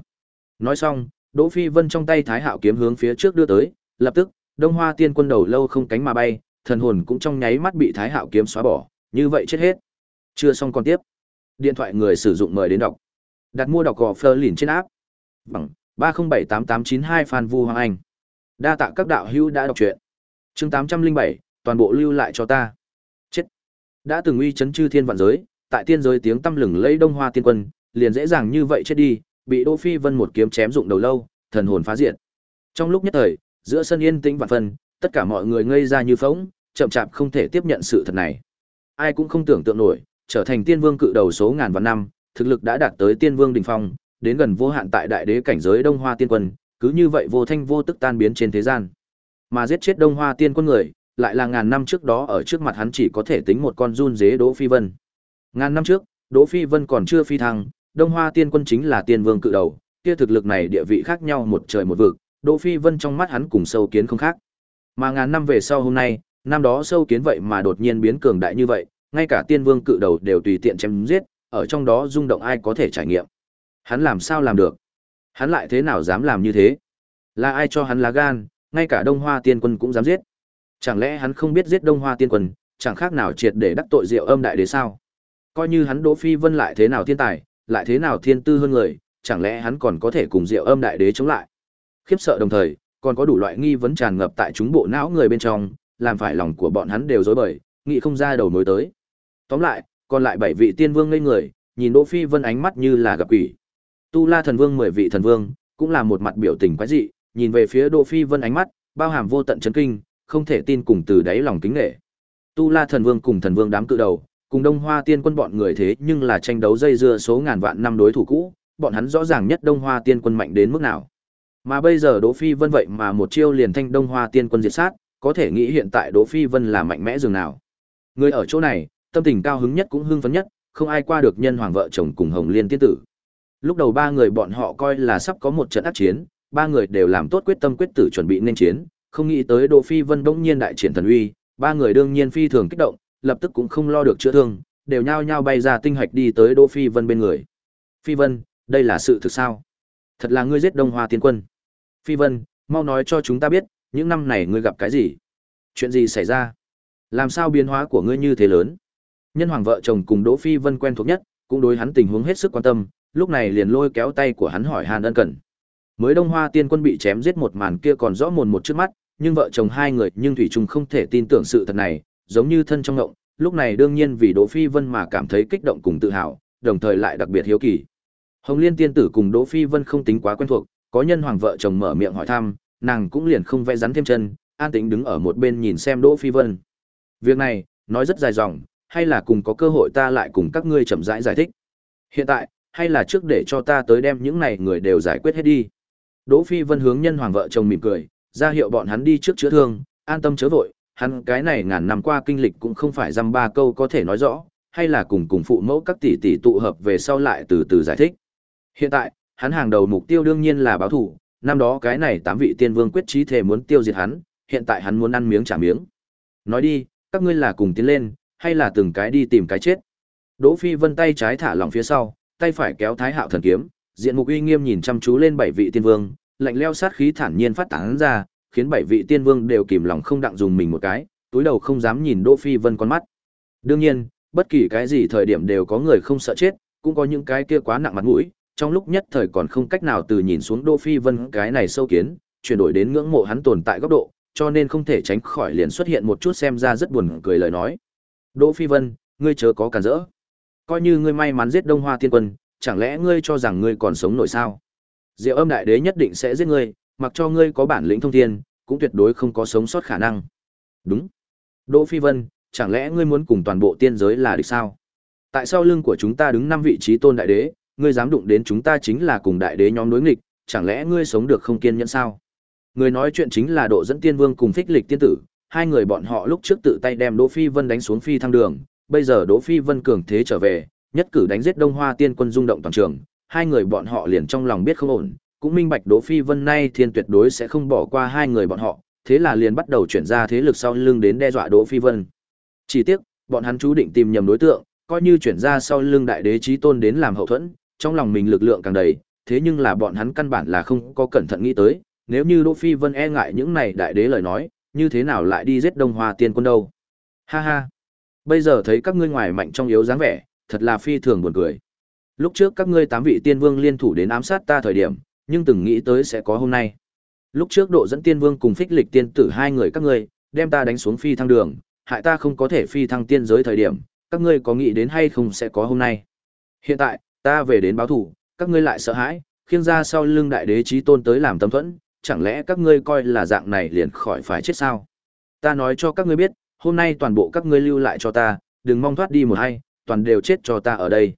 Nói xong, Đỗ Phi Vân trong tay Thái Hạo kiếm hướng phía trước đưa tới, lập tức, Đông Hoa Tiên Quân đầu lâu không cánh mà bay, thần hồn cũng trong nháy mắt bị Thái Hạo kiếm xóa bỏ, như vậy chết hết. Chưa xong còn tiếp. Điện thoại người sử dụng mời đến đọc. Đặt mua đọc gò Fleur lìn trên áp. Bằng 3078892 Phan Vu Hoàng Anh. Đa tạ các đạo hữu đã đọc truyện. Chương 807, toàn bộ lưu lại cho ta. Chết. Đã từng uy chấn chư thiên vạn giới, tại tiên giới tiếng tâm lừng lấy Đông Hoa Tiên Quân, liền dễ dàng như vậy chết đi, bị Đỗ Phi Vân một kiếm chém dụng đầu lâu, thần hồn phá diệt. Trong lúc nhất thời, giữa sân yên tĩnh vạn phần, tất cả mọi người ngây ra như phỗng, chậm chạp không thể tiếp nhận sự thật này. Ai cũng không tưởng tượng nổi, trở thành tiên vương cự đầu số ngàn vạn năm, thực lực đã đạt tới tiên vương đỉnh phong, đến gần vô hạn tại đại đế cảnh giới Đông Hoa Tiên Quân, cứ như vậy vô thanh vô tức tan biến trên thế gian. Mà giết chết Đông Hoa Tiên Quân người, lại là ngàn năm trước đó ở trước mặt hắn chỉ có thể tính một con run dế Đỗ Phi Vân. Ngàn năm trước, Đỗ Phi Vân còn chưa phi thăng, Đông Hoa Tiên Quân chính là tiên vương cự đầu, kia thực lực này địa vị khác nhau một trời một vực, Đỗ Phi Vân trong mắt hắn cùng sâu kiến không khác. Mà ngàn năm về sau hôm nay, năm đó sâu kiến vậy mà đột nhiên biến cường đại như vậy, ngay cả tiên vương cự đầu đều tùy tiện chém giết, ở trong đó rung động ai có thể trải nghiệm. Hắn làm sao làm được? Hắn lại thế nào dám làm như thế? Là ai cho hắn lá gan, ngay cả Đông Hoa Tiên Quân cũng dám giết? Chẳng lẽ hắn không biết giết Đông Hoa Tiên Quân, chẳng khác nào triệt để đắc tội Diệu Âm đại đế sao? Coi như hắn Đỗ Phi Vân lại thế nào thiên tài, lại thế nào thiên tư hơn người, chẳng lẽ hắn còn có thể cùng Diệu Âm đại đế chống lại? Khiếp sợ đồng thời, còn có đủ loại nghi vấn tràn ngập tại chúng bộ não người bên trong, làm phải lòng của bọn hắn đều rối bời, nghĩ không ra đầu mối tới. Tóm lại, còn lại bảy vị tiên vương ngây người, nhìn Đỗ Phi Vân ánh mắt như là gặp quỷ. Tu La thần vương mười vị thần vương, cũng là một mặt biểu tình quái dị, nhìn về phía Đỗ Phi Vân ánh mắt, bao hàm vô tận chấn kinh, không thể tin cùng từ đáy lòng kính nể. Tu La thần vương cùng thần vương đám cự đầu, cùng Đông Hoa Tiên quân bọn người thế nhưng là tranh đấu dây dưa số ngàn vạn năm đối thủ cũ, bọn hắn rõ ràng nhất Đông Hoa Tiên quân mạnh đến mức nào. Mà bây giờ Đỗ Phi Vân vậy mà một chiêu liền thanh Đông Hoa Tiên quân diệt sát, có thể nghĩ hiện tại Đỗ Phi Vân là mạnh mẽ dường nào. Người ở chỗ này, tâm tình cao hứng nhất cũng hưng phấn nhất, không ai qua được nhân hoàng vợ chồng cùng Hồng Liên tiên tử. Lúc đầu ba người bọn họ coi là sắp có một trận ác chiến, ba người đều làm tốt quyết tâm quyết tử chuẩn bị nên chiến, không nghĩ tới Đỗ Phi Vân bỗng nhiên đại triển thần uy, ba người đương nhiên phi thường kích động, lập tức cũng không lo được chữa thương, đều nhao nhao bay ra tinh hạch đi tới Đỗ Phi Vân bên người. Phi Vân, đây là sự thực sao? Thật là ngươi giết Đông Hoa Tiên Quân. Phi Vân, mau nói cho chúng ta biết, những năm này ngươi gặp cái gì? Chuyện gì xảy ra? Làm sao biến hóa của ngươi như thế lớn? Nhân hoàng vợ chồng cùng Đỗ Phi Vân quen thuộc nhất, cũng đối hắn tình huống hết sức quan tâm, lúc này liền lôi kéo tay của hắn hỏi Hàn Ân Cẩn. Mới Đông Hoa Tiên Quân bị chém giết một màn kia còn rõ mồn một trước mắt, nhưng vợ chồng hai người nhưng thủy Trung không thể tin tưởng sự thật này, giống như thân trong ngộng, lúc này đương nhiên vì Đỗ Phi Vân mà cảm thấy kích động cùng tự hào, đồng thời lại đặc biệt hiếu kỳ. Hồng Liên tiên tử cùng Đỗ Phi Vân không tính quá quen thuộc, có nhân hoàng vợ chồng mở miệng hỏi thăm, nàng cũng liền không vẽ rắn thêm chân, an tĩnh đứng ở một bên nhìn xem Đỗ Phi Vân. Việc này, nói rất dài dòng, hay là cùng có cơ hội ta lại cùng các ngươi chậm rãi giải, giải thích. Hiện tại, hay là trước để cho ta tới đem những này người đều giải quyết hết đi. Đỗ Phi Vân hướng nhân hoàng vợ chồng mỉm cười, ra hiệu bọn hắn đi trước chữa thương, an tâm chớ vội, hắn cái này ngàn năm qua kinh lịch cũng không phải dăm ba câu có thể nói rõ, hay là cùng cùng phụ mẫu các tỷ tỷ tụ hợp về sau lại từ từ giải thích. Hiện tại, hắn hàng đầu mục tiêu đương nhiên là báo thủ, năm đó cái này tám vị tiên vương quyết chí thể muốn tiêu diệt hắn, hiện tại hắn muốn ăn miếng trả miếng. Nói đi, các ngươi là cùng tiến lên, hay là từng cái đi tìm cái chết? Đỗ Phi Vân tay trái thả lỏng phía sau, tay phải kéo Thái Hạo thần kiếm, diện mục uy nghiêm nhìn chăm chú lên bảy vị tiên vương, lạnh lẽo sát khí thản nhiên phát tán ra, khiến bảy vị tiên vương đều kìm lòng không đặng dùng mình một cái, túi đầu không dám nhìn Đỗ Phi Vân con mắt. Đương nhiên, bất kỳ cái gì thời điểm đều có người không sợ chết, cũng có những cái kia quá nặng mặt mũi, trong lúc nhất thời còn không cách nào từ nhìn xuống Đỗ Phi Vân cái này sâu kiến, chuyển đổi đến ngưỡng mộ hắn tồn tại góc độ, cho nên không thể tránh khỏi liền xuất hiện một chút xem ra rất buồn cười lời nói. Đỗ Phi Vân, ngươi chớ có cản rỡ. Coi như ngươi may mắn giết Đông Hoa Tiên Quân, chẳng lẽ ngươi cho rằng ngươi còn sống nổi sao? Diệu Âm Đại Đế nhất định sẽ giết ngươi, mặc cho ngươi có bản lĩnh thông thiên, cũng tuyệt đối không có sống sót khả năng. Đúng. Đỗ Phi Vân, chẳng lẽ ngươi muốn cùng toàn bộ tiên giới là địch sao? Tại sao lưng của chúng ta đứng năm vị trí tôn đại đế, ngươi dám đụng đến chúng ta chính là cùng đại đế nhóm đối nghịch, chẳng lẽ ngươi sống được không kiên nhẫn sao? Người nói chuyện chính là Độ dẫn Tiên Vương cùng Phích Lịch tiên tử, hai người bọn họ lúc trước tự tay đem Đỗ Phi Vân đánh xuống phi thăng đường, bây giờ Đỗ Phi Vân cường thế trở về, nhất cử đánh giết Đông Hoa Tiên quân rung động toàn trường, hai người bọn họ liền trong lòng biết không ổn, cũng minh bạch Đỗ Phi Vân nay thiên tuyệt đối sẽ không bỏ qua hai người bọn họ, thế là liền bắt đầu chuyển ra thế lực sau lưng đến đe dọa Đỗ Phi Vân. Chỉ tiếc, bọn hắn chú định tìm nhầm đối tượng, coi như chuyển ra sau lưng đại đế chí tôn đến làm hậu thuẫn, trong lòng mình lực lượng càng đầy, thế nhưng là bọn hắn căn bản là không có cẩn thận nghĩ tới, nếu như Đỗ Phi Vân e ngại những này đại đế lời nói, như thế nào lại đi giết Đông Hoa Tiên quân đâu? Ha ha. Bây giờ thấy các ngươi ngoài mạnh trong yếu dáng vẻ, thật là phi thường buồn cười. Lúc trước các ngươi tám vị tiên vương liên thủ đến ám sát ta thời điểm, nhưng từng nghĩ tới sẽ có hôm nay. Lúc trước độ dẫn tiên vương cùng phích lịch tiên tử hai người các ngươi, đem ta đánh xuống phi thăng đường, hại ta không có thể phi thăng tiên giới thời điểm, các ngươi có nghĩ đến hay không sẽ có hôm nay. Hiện tại, ta về đến báo thủ, các ngươi lại sợ hãi, khiêng ra sau lưng đại đế chí tôn tới làm tâm thuẫn, chẳng lẽ các ngươi coi là dạng này liền khỏi phải chết sao? Ta nói cho các ngươi biết, hôm nay toàn bộ các ngươi lưu lại cho ta, đừng mong thoát đi một hay, toàn đều chết cho ta ở đây.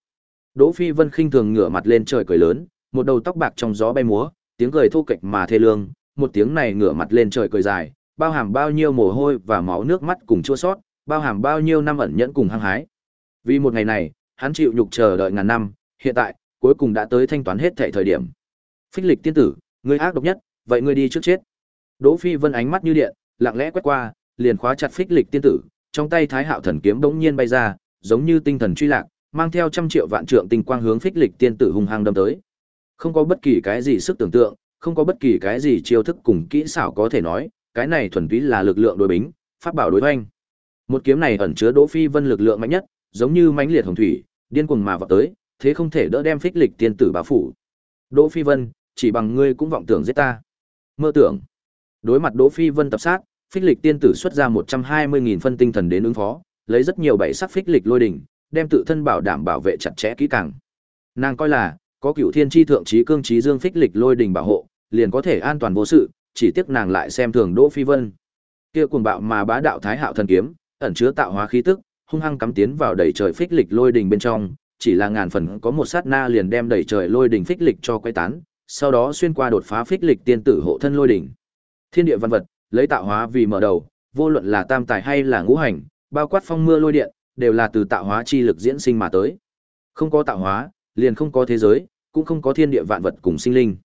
Đỗ Phi Vân khinh thường ngửa mặt lên trời cười lớn, một đầu tóc bạc trong gió bay múa, tiếng cười thô kệch mà thê lương, một tiếng này ngửa mặt lên trời cười dài, bao hàm bao nhiêu mồ hôi và máu nước mắt cùng chua sót, bao hàm bao nhiêu năm ẩn nhẫn cùng hăng hái. Vì một ngày này, hắn chịu nhục chờ đợi ngàn năm, hiện tại, cuối cùng đã tới thanh toán hết thảy thời điểm. Phích lịch tiên tử, ngươi ác độc nhất, vậy ngươi đi trước chết. Đỗ Phi Vân ánh mắt như điện, lặng lẽ quét qua, liền khóa chặt phích lịch tiên tử, trong tay Thái Hạo thần kiếm bỗng nhiên bay ra, giống như tinh thần truy lạc, mang theo trăm triệu vạn trượng tinh quang hướng phích lịch tiên tử hung hăng đâm tới. Không có bất kỳ cái gì sức tưởng tượng, không có bất kỳ cái gì chiêu thức cùng kỹ xảo có thể nói, cái này thuần túy là lực lượng đối bính, pháp bảo đối hoành. Một kiếm này ẩn chứa Đỗ Phi Vân lực lượng mạnh nhất, giống như mãnh liệt hồng thủy, điên cuồng mà vọt tới, thế không thể đỡ đem phích lịch tiên tử bá phủ. Đỗ Phi Vân, chỉ bằng ngươi cũng vọng tưởng giết ta. Mơ tưởng. Đối mặt Đỗ Phi Vân tập sát, phích lịch tiên tử xuất ra 120.000 phân tinh thần đến ứng phó, lấy rất nhiều bảy sắc phích lịch lôi đỉnh, đem tự thân bảo đảm bảo vệ chặt chẽ kỹ càng. Nàng coi là, có cựu thiên chi thượng trí cương trí dương phích lịch lôi đỉnh bảo hộ, liền có thể an toàn vô sự, chỉ tiếc nàng lại xem thường Đỗ Phi Vân. Kia cuồng bạo mà bá đạo thái hạo thần kiếm, ẩn chứa tạo hóa khí tức, hung hăng cắm tiến vào đầy trời phích lịch lôi đỉnh bên trong, chỉ là ngàn phần có một sát na liền đem đầy trời lôi đỉnh phích lịch cho quay tán, sau đó xuyên qua đột phá phích lịch tiên tử hộ thân lôi đỉnh. Thiên địa văn vật, lấy tạo hóa vì mở đầu, vô luận là tam tài hay là ngũ hành, bao quát phong mưa lôi điện, đều là từ tạo hóa chi lực diễn sinh mà tới. Không có tạo hóa, liền không có thế giới, cũng không có thiên địa vạn vật cùng sinh linh.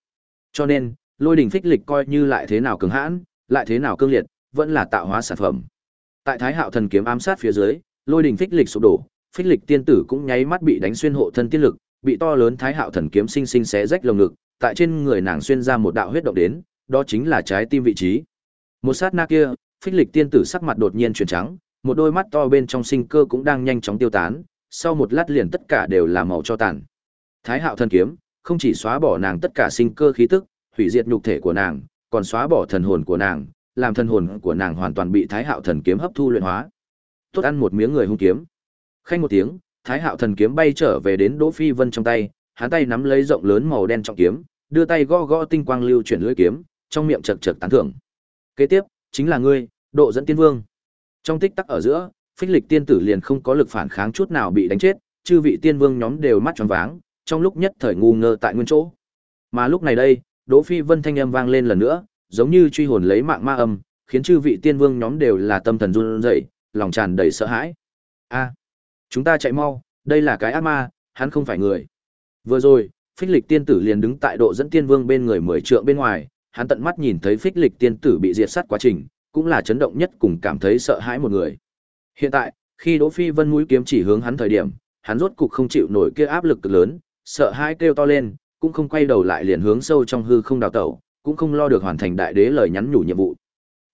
Cho nên, lôi đỉnh phích lịch coi như lại thế nào cứng hãn, lại thế nào cương liệt, vẫn là tạo hóa sản phẩm. Tại Thái Hạo thần kiếm ám sát phía dưới, lôi đỉnh phích lịch sụp đổ, phích lịch tiên tử cũng nháy mắt bị đánh xuyên hộ thân tiên lực, bị to lớn Thái Hạo thần kiếm sinh sinh xé rách lồng ngực, tại trên người nàng xuyên ra một đạo huyết động đến, đó chính là trái tim vị trí. Một sát na kia, phích lịch tiên tử sắc mặt đột nhiên chuyển trắng, một đôi mắt to bên trong sinh cơ cũng đang nhanh chóng tiêu tán, sau một lát liền tất cả đều là màu cho tàn. Thái Hạo thần kiếm, không chỉ xóa bỏ nàng tất cả sinh cơ khí tức, hủy diệt nhục thể của nàng, còn xóa bỏ thần hồn của nàng, làm thần hồn của nàng hoàn toàn bị Thái Hạo thần kiếm hấp thu luyện hóa. Tốt ăn một miếng người hung kiếm. Khanh một tiếng, Thái Hạo thần kiếm bay trở về đến Đỗ Phi Vân trong tay, hắn tay nắm lấy rộng lớn màu đen trọng kiếm, đưa tay gõ gõ tinh quang lưu chuyển lưỡi kiếm, trong miệng chật chật tán thưởng. Kế tiếp, chính là ngươi, Độ dẫn tiên vương. Trong tích tắc ở giữa, phích lịch tiên tử liền không có lực phản kháng chút nào bị đánh chết, chư vị tiên vương nhóm đều mắt tròn váng, trong lúc nhất thời ngu ngơ tại nguyên chỗ. Mà lúc này đây, Đỗ Phi Vân thanh âm vang lên lần nữa, giống như truy hồn lấy mạng ma âm, khiến chư vị tiên vương nhóm đều là tâm thần run rẩy, lòng tràn đầy sợ hãi. A, chúng ta chạy mau, đây là cái ác ma, hắn không phải người. Vừa rồi, Phích Lịch tiên tử liền đứng tại độ dẫn tiên vương bên người mười trượng bên ngoài, hắn tận mắt nhìn thấy Phích Lịch tiên tử bị diệt sát quá trình, cũng là chấn động nhất cùng cảm thấy sợ hãi một người. Hiện tại, khi Đỗ Phi Vân mũi kiếm chỉ hướng hắn thời điểm, hắn rốt cục không chịu nổi kia áp lực cực lớn, sợ hãi kêu to lên, cũng không quay đầu lại liền hướng sâu trong hư không đào tẩu, cũng không lo được hoàn thành đại đế lời nhắn nhủ nhiệm vụ.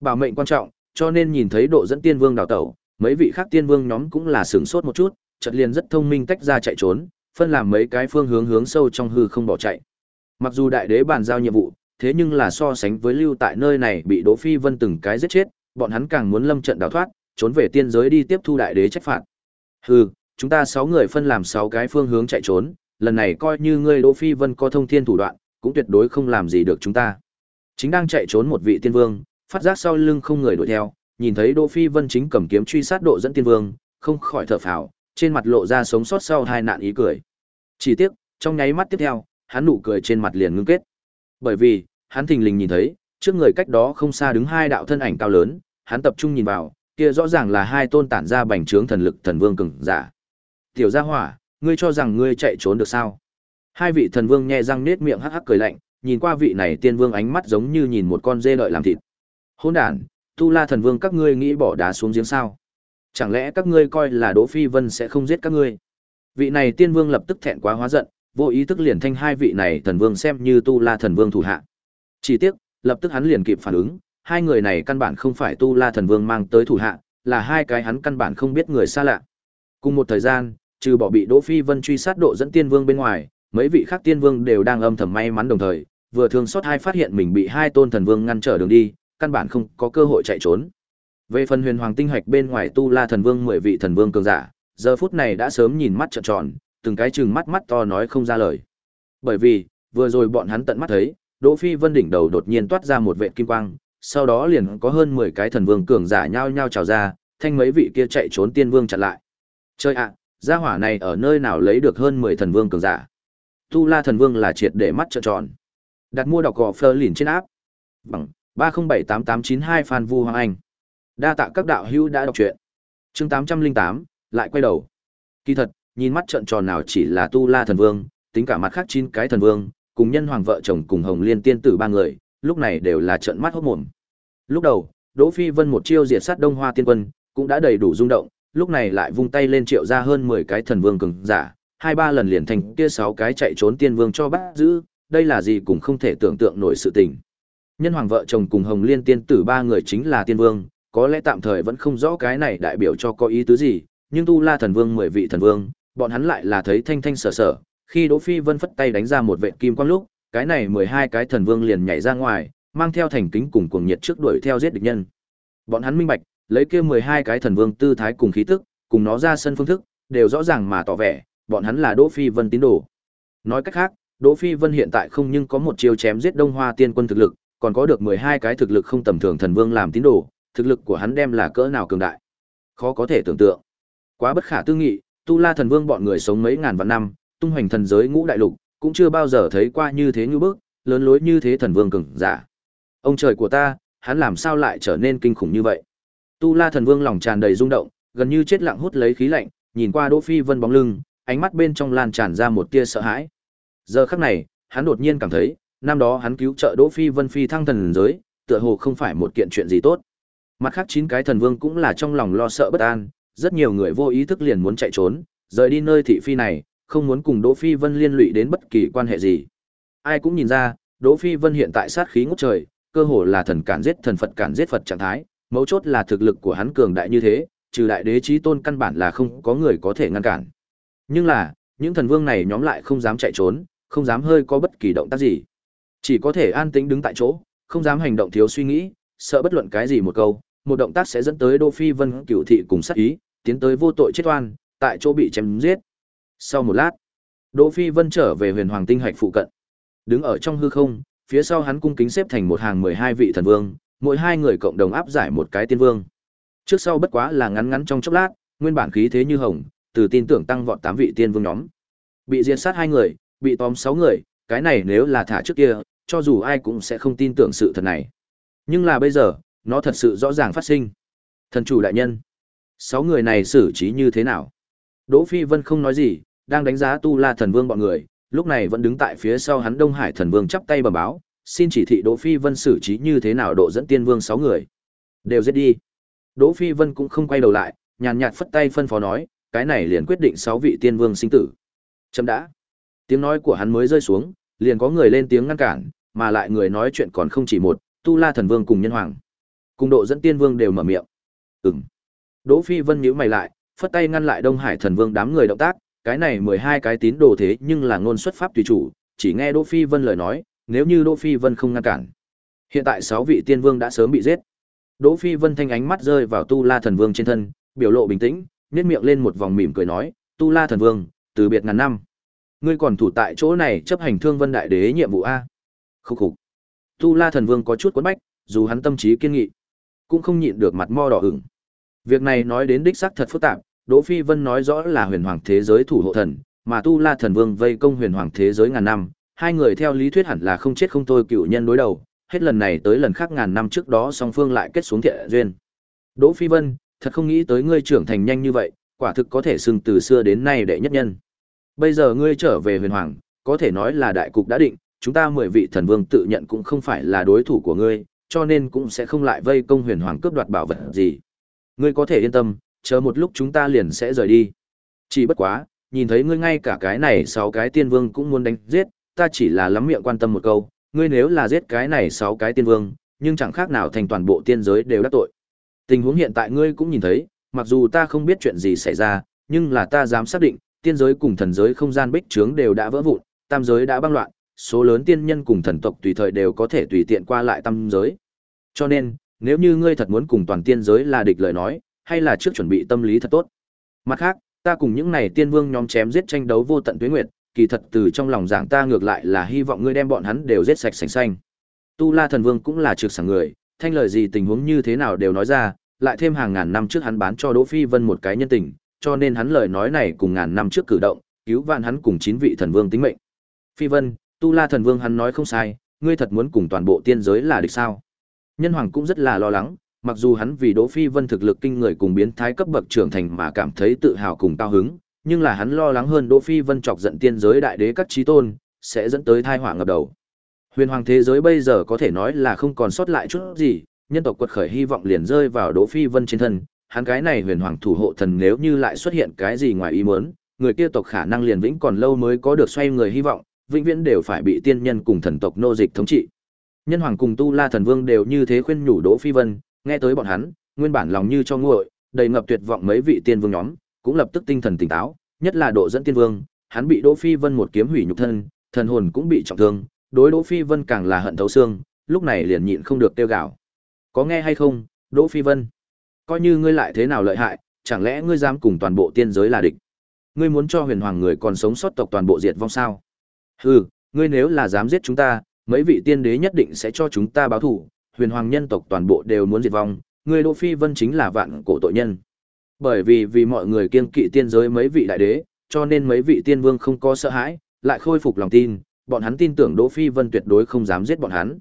Bảo mệnh quan trọng, cho nên nhìn thấy độ dẫn tiên vương đào tẩu, mấy vị khác tiên vương nhóm cũng là sửng sốt một chút, chợt liền rất thông minh tách ra chạy trốn, phân làm mấy cái phương hướng hướng sâu trong hư không bỏ chạy. Mặc dù đại đế bàn giao nhiệm vụ, thế nhưng là so sánh với lưu tại nơi này bị Đỗ Phi Vân từng cái giết chết, bọn hắn càng muốn lâm trận đào thoát, trốn về tiên giới đi tiếp thu đại đế trách phạt. Hừ, chúng ta sáu người phân làm sáu cái phương hướng chạy trốn, lần này coi như ngươi Đỗ Phi Vân có thông thiên thủ đoạn, cũng tuyệt đối không làm gì được chúng ta. Chính đang chạy trốn một vị tiên vương, phát giác sau lưng không người đuổi theo, nhìn thấy Đỗ Phi Vân chính cầm kiếm truy sát độ dẫn tiên vương, không khỏi thở phào, trên mặt lộ ra sống sót sau hai nạn ý cười. Chỉ tiếc, trong nháy mắt tiếp theo, hắn nụ cười trên mặt liền ngưng kết. Bởi vì, hắn thình lình nhìn thấy, trước người cách đó không xa đứng hai đạo thân ảnh cao lớn, hắn tập trung nhìn vào, kia rõ ràng là hai tôn tản ra bành trướng thần lực thần vương cường giả. Tiểu gia hỏa, ngươi cho rằng ngươi chạy trốn được sao? Hai vị thần vương nhẹ răng nết miệng hắc hắc cười lạnh, nhìn qua vị này tiên vương ánh mắt giống như nhìn một con dê đợi làm thịt. Hỗn đản, Tu La thần vương các ngươi nghĩ bỏ đá xuống giếng sao? Chẳng lẽ các ngươi coi là Đỗ Phi Vân sẽ không giết các ngươi? Vị này tiên vương lập tức thẹn quá hóa giận, vô ý thức liền thanh hai vị này thần vương xem như Tu La thần vương thủ hạ. Chỉ tiếc, lập tức hắn liền kịp phản ứng, hai người này căn bản không phải Tu La thần vương mang tới thủ hạ, là hai cái hắn căn bản không biết người xa lạ. Cùng một thời gian, trừ bỏ bị Đỗ Phi Vân truy sát độ dẫn tiên vương bên ngoài, mấy vị khác tiên vương đều đang âm thầm may mắn đồng thời, vừa thương xót hai phát hiện mình bị hai tôn thần vương ngăn trở đường đi, căn bản không có cơ hội chạy trốn. Về phần huyền hoàng tinh hạch bên ngoài tu la thần vương mười vị thần vương cường giả, giờ phút này đã sớm nhìn mắt trợn tròn, từng cái chừng mắt mắt to nói không ra lời. Bởi vì, vừa rồi bọn hắn tận mắt thấy, Đỗ Phi Vân đỉnh đầu đột nhiên toát ra một vệt kim quang, sau đó liền có hơn 10 cái thần vương cường giả nhao nhao trào ra, thanh mấy vị kia chạy trốn tiên vương chặn lại. Chơi ạ, gia hỏa này ở nơi nào lấy được hơn 10 thần vương cường giả? Tu La thần vương là triệt để mắt trợn tròn. Đặt mua đọc gò Fleur lìn trên áp. Bằng 3078892 Phan Vu Hoàng Anh. Đa tạ các đạo hữu đã đọc truyện. Chương 808, lại quay đầu. Kỳ thật, nhìn mắt trợn tròn nào chỉ là Tu La thần vương, tính cả mặt khác chín cái thần vương, cùng nhân hoàng vợ chồng cùng Hồng Liên tiên tử ba người, lúc này đều là trợn mắt hốt mồm. Lúc đầu, Đỗ Phi Vân một chiêu diệt sát Đông Hoa Tiên Quân, cũng đã đầy đủ rung động, lúc này lại vung tay lên triệu ra hơn 10 cái thần vương cường giả, hai ba lần liền thành kia sáu cái chạy trốn tiên vương cho bắt giữ, đây là gì cũng không thể tưởng tượng nổi sự tình. Nhân hoàng vợ chồng cùng Hồng Liên tiên tử ba người chính là tiên vương, có lẽ tạm thời vẫn không rõ cái này đại biểu cho có ý tứ gì, nhưng Tu La thần vương 10 vị thần vương, bọn hắn lại là thấy thanh thanh sở sở, khi Đỗ Phi Vân phất tay đánh ra một vệ kim quang lúc, cái này 12 cái thần vương liền nhảy ra ngoài, mang theo thành kính cùng cuồng nhiệt trước đuổi theo giết địch nhân. Bọn hắn minh bạch, lấy kia 12 cái thần vương tư thái cùng khí tức, cùng nó ra sân phương thức, đều rõ ràng mà tỏ vẻ, bọn hắn là Đỗ Phi Vân tín đồ. Nói cách khác, Đỗ Phi Vân hiện tại không nhưng có một chiêu chém giết Đông Hoa Tiên quân thực lực, còn có được 12 cái thực lực không tầm thường thần vương làm tín đồ, thực lực của hắn đem là cỡ nào cường đại. Khó có thể tưởng tượng. Quá bất khả tư nghị, Tu La thần vương bọn người sống mấy ngàn vạn năm, tung hoành thần giới ngũ đại lục, cũng chưa bao giờ thấy qua như thế như bước, lớn lối như thế thần vương cường giả. Ông trời của ta, hắn làm sao lại trở nên kinh khủng như vậy? Tu La thần vương lòng tràn đầy rung động, gần như chết lặng hút lấy khí lạnh, nhìn qua Đỗ Phi Vân bóng lưng, ánh mắt bên trong lan tràn ra một tia sợ hãi. Giờ khắc này, hắn đột nhiên cảm thấy, năm đó hắn cứu trợ Đỗ Phi Vân phi thăng thần giới, tựa hồ không phải một kiện chuyện gì tốt. Mặt khác chín cái thần vương cũng là trong lòng lo sợ bất an, rất nhiều người vô ý thức liền muốn chạy trốn, rời đi nơi thị phi này, không muốn cùng Đỗ Phi Vân liên lụy đến bất kỳ quan hệ gì. Ai cũng nhìn ra, Đỗ Phi Vân hiện tại sát khí ngút trời, cơ hồ là thần cản giết thần Phật cản giết Phật trạng thái, mấu chốt là thực lực của hắn cường đại như thế, trừ đại đế chí tôn căn bản là không có người có thể ngăn cản. Nhưng là, những thần vương này nhóm lại không dám chạy trốn, không dám hơi có bất kỳ động tác gì. Chỉ có thể an tĩnh đứng tại chỗ, không dám hành động thiếu suy nghĩ, sợ bất luận cái gì một câu, một động tác sẽ dẫn tới Đỗ Phi Vân cửu thị cùng sát ý, tiến tới vô tội chết oan, tại chỗ bị chém giết. Sau một lát, Đỗ Phi Vân trở về Huyền Hoàng tinh hạch phụ cận. Đứng ở trong hư không, phía sau hắn cung kính xếp thành một hàng 12 vị thần vương, mỗi hai người cộng đồng áp giải một cái tiên vương. Trước sau bất quá là ngắn ngắn trong chốc lát, nguyên bản khí thế như hồng, từ tin tưởng tăng vọt 8 vị tiên vương nhóm. Bị diệt sát hai người, bị tóm 6 người, cái này nếu là thả trước kia, cho dù ai cũng sẽ không tin tưởng sự thật này. Nhưng là bây giờ, nó thật sự rõ ràng phát sinh. Thần chủ đại nhân, sáu người này xử trí như thế nào? Đỗ Phi Vân không nói gì, đang đánh giá Tu La Thần Vương bọn người, lúc này vẫn đứng tại phía sau hắn Đông Hải Thần Vương chắp tay bẩm báo, xin chỉ thị Đỗ Phi Vân xử trí như thế nào độ dẫn tiên vương sáu người. Đều giết đi. Đỗ Phi Vân cũng không quay đầu lại, nhàn nhạt phất tay phân phó nói, cái này liền quyết định sáu vị tiên vương sinh tử. Chấm đã. Tiếng nói của hắn mới rơi xuống, liền có người lên tiếng ngăn cản, mà lại người nói chuyện còn không chỉ một, Tu La Thần Vương cùng Nhân Hoàng. Cùng độ dẫn tiên vương đều mở miệng. Ừm. Đỗ Phi Vân nhíu mày lại, phất tay ngăn lại Đông Hải Thần Vương đám người động tác, cái này mười hai cái tín đồ thế nhưng là ngôn xuất pháp tùy chủ, chỉ nghe Đỗ Phi Vân lời nói, nếu như Đỗ Phi Vân không ngăn cản. Hiện tại sáu vị tiên vương đã sớm bị giết. Đỗ Phi Vân thanh ánh mắt rơi vào Tu La Thần Vương trên thân, biểu lộ bình tĩnh, nhếch miệng lên một vòng mỉm cười nói, "Tu La Thần Vương, từ biệt ngàn năm, ngươi còn thủ tại chỗ này chấp hành Thương Vân Đại Đế nhiệm vụ a?" Khúc khục. Tu La Thần Vương có chút quấn bách, dù hắn tâm trí kiên nghị, cũng không nhịn được mặt mo đỏ ửng. Việc này nói đến đích xác thật phức tạp, Đỗ Phi Vân nói rõ là huyền hoàng thế giới thủ hộ thần, mà Tu La Thần Vương vây công huyền hoàng thế giới ngàn năm, hai người theo lý thuyết hẳn là không chết không thôi cựu nhân đối đầu, hết lần này tới lần khác ngàn năm trước đó song phương lại kết xuống thiện duyên. Đỗ Phi Vân, thật không nghĩ tới ngươi trưởng thành nhanh như vậy, quả thực có thể xưng từ xưa đến nay đệ nhất nhân. Bây giờ ngươi trở về huyền hoàng, có thể nói là đại cục đã định, chúng ta mười vị thần vương tự nhận cũng không phải là đối thủ của ngươi, cho nên cũng sẽ không lại vây công huyền hoàng cướp đoạt bảo vật gì. Ngươi có thể yên tâm, chờ một lúc chúng ta liền sẽ rời đi. Chỉ bất quá, nhìn thấy ngươi ngay cả cái này sáu cái tiên vương cũng muốn đánh giết, ta chỉ là lắm miệng quan tâm một câu, ngươi nếu là giết cái này sáu cái tiên vương, nhưng chẳng khác nào thành toàn bộ tiên giới đều đắc tội. Tình huống hiện tại ngươi cũng nhìn thấy, mặc dù ta không biết chuyện gì xảy ra, nhưng là ta dám xác định, tiên giới cùng thần giới không gian bích trướng đều đã vỡ vụn, tam giới đã băng loạn, số lớn tiên nhân cùng thần tộc tùy thời đều có thể tùy tiện qua lại tam giới. Cho nên, nếu như ngươi thật muốn cùng toàn tiên giới là địch lời nói, hay là trước chuẩn bị tâm lý thật tốt. Mặt khác, ta cùng những này tiên vương nhóm chém giết tranh đấu vô tận tuyết nguyệt, kỳ thật từ trong lòng giảng ta ngược lại là hy vọng ngươi đem bọn hắn đều giết sạch sành sanh. Tu La Thần Vương cũng là trực sảng người, thanh lời gì tình huống như thế nào đều nói ra, lại thêm hàng ngàn năm trước hắn bán cho Đỗ Phi Vân một cái nhân tình, cho nên hắn lời nói này cùng ngàn năm trước cử động, cứu vạn hắn cùng chín vị thần vương tính mệnh. Phi Vân, Tu La Thần Vương hắn nói không sai, ngươi thật muốn cùng toàn bộ tiên giới là địch sao? Nhân Hoàng cũng rất là lo lắng, mặc dù hắn vì Đỗ Phi Vân thực lực kinh người cùng biến thái cấp bậc trưởng thành mà cảm thấy tự hào cùng cao hứng, nhưng là hắn lo lắng hơn Đỗ Phi Vân chọc giận tiên giới đại đế các chí tôn, sẽ dẫn tới tai họa ngập đầu. Huyền hoàng thế giới bây giờ có thể nói là không còn sót lại chút gì, nhân tộc quật khởi hy vọng liền rơi vào Đỗ Phi Vân trên thân, hắn cái này huyền hoàng thủ hộ thần nếu như lại xuất hiện cái gì ngoài ý muốn, người kia tộc khả năng liền vĩnh còn lâu mới có được xoay người hy vọng, vĩnh viễn đều phải bị tiên nhân cùng thần tộc nô dịch thống trị. Nhân hoàng cùng Tu La thần vương đều như thế khuyên nhủ Đỗ Phi Vân, nghe tới bọn hắn, nguyên bản lòng như cho nguội, đầy ngập tuyệt vọng mấy vị tiên vương nhóm, cũng lập tức tinh thần tỉnh táo, nhất là độ dẫn tiên vương, hắn bị Đỗ Phi Vân một kiếm hủy nhục thân, thần hồn cũng bị trọng thương, đối Đỗ Phi Vân càng là hận thấu xương, lúc này liền nhịn không được tiêu gạo. Có nghe hay không, Đỗ Phi Vân? Coi như ngươi lại thế nào lợi hại, chẳng lẽ ngươi dám cùng toàn bộ tiên giới là địch? Ngươi muốn cho huyền hoàng người còn sống sót tộc toàn bộ diệt vong sao? Hừ, ngươi nếu là dám giết chúng ta, mấy vị tiên đế nhất định sẽ cho chúng ta báo thù, huyền hoàng nhân tộc toàn bộ đều muốn diệt vong, ngươi Đỗ Phi Vân chính là vạn cổ tội nhân. Bởi vì vì mọi người kiêng kỵ tiên giới mấy vị đại đế, cho nên mấy vị tiên vương không có sợ hãi, lại khôi phục lòng tin, bọn hắn tin tưởng Đỗ Phi Vân tuyệt đối không dám giết bọn hắn.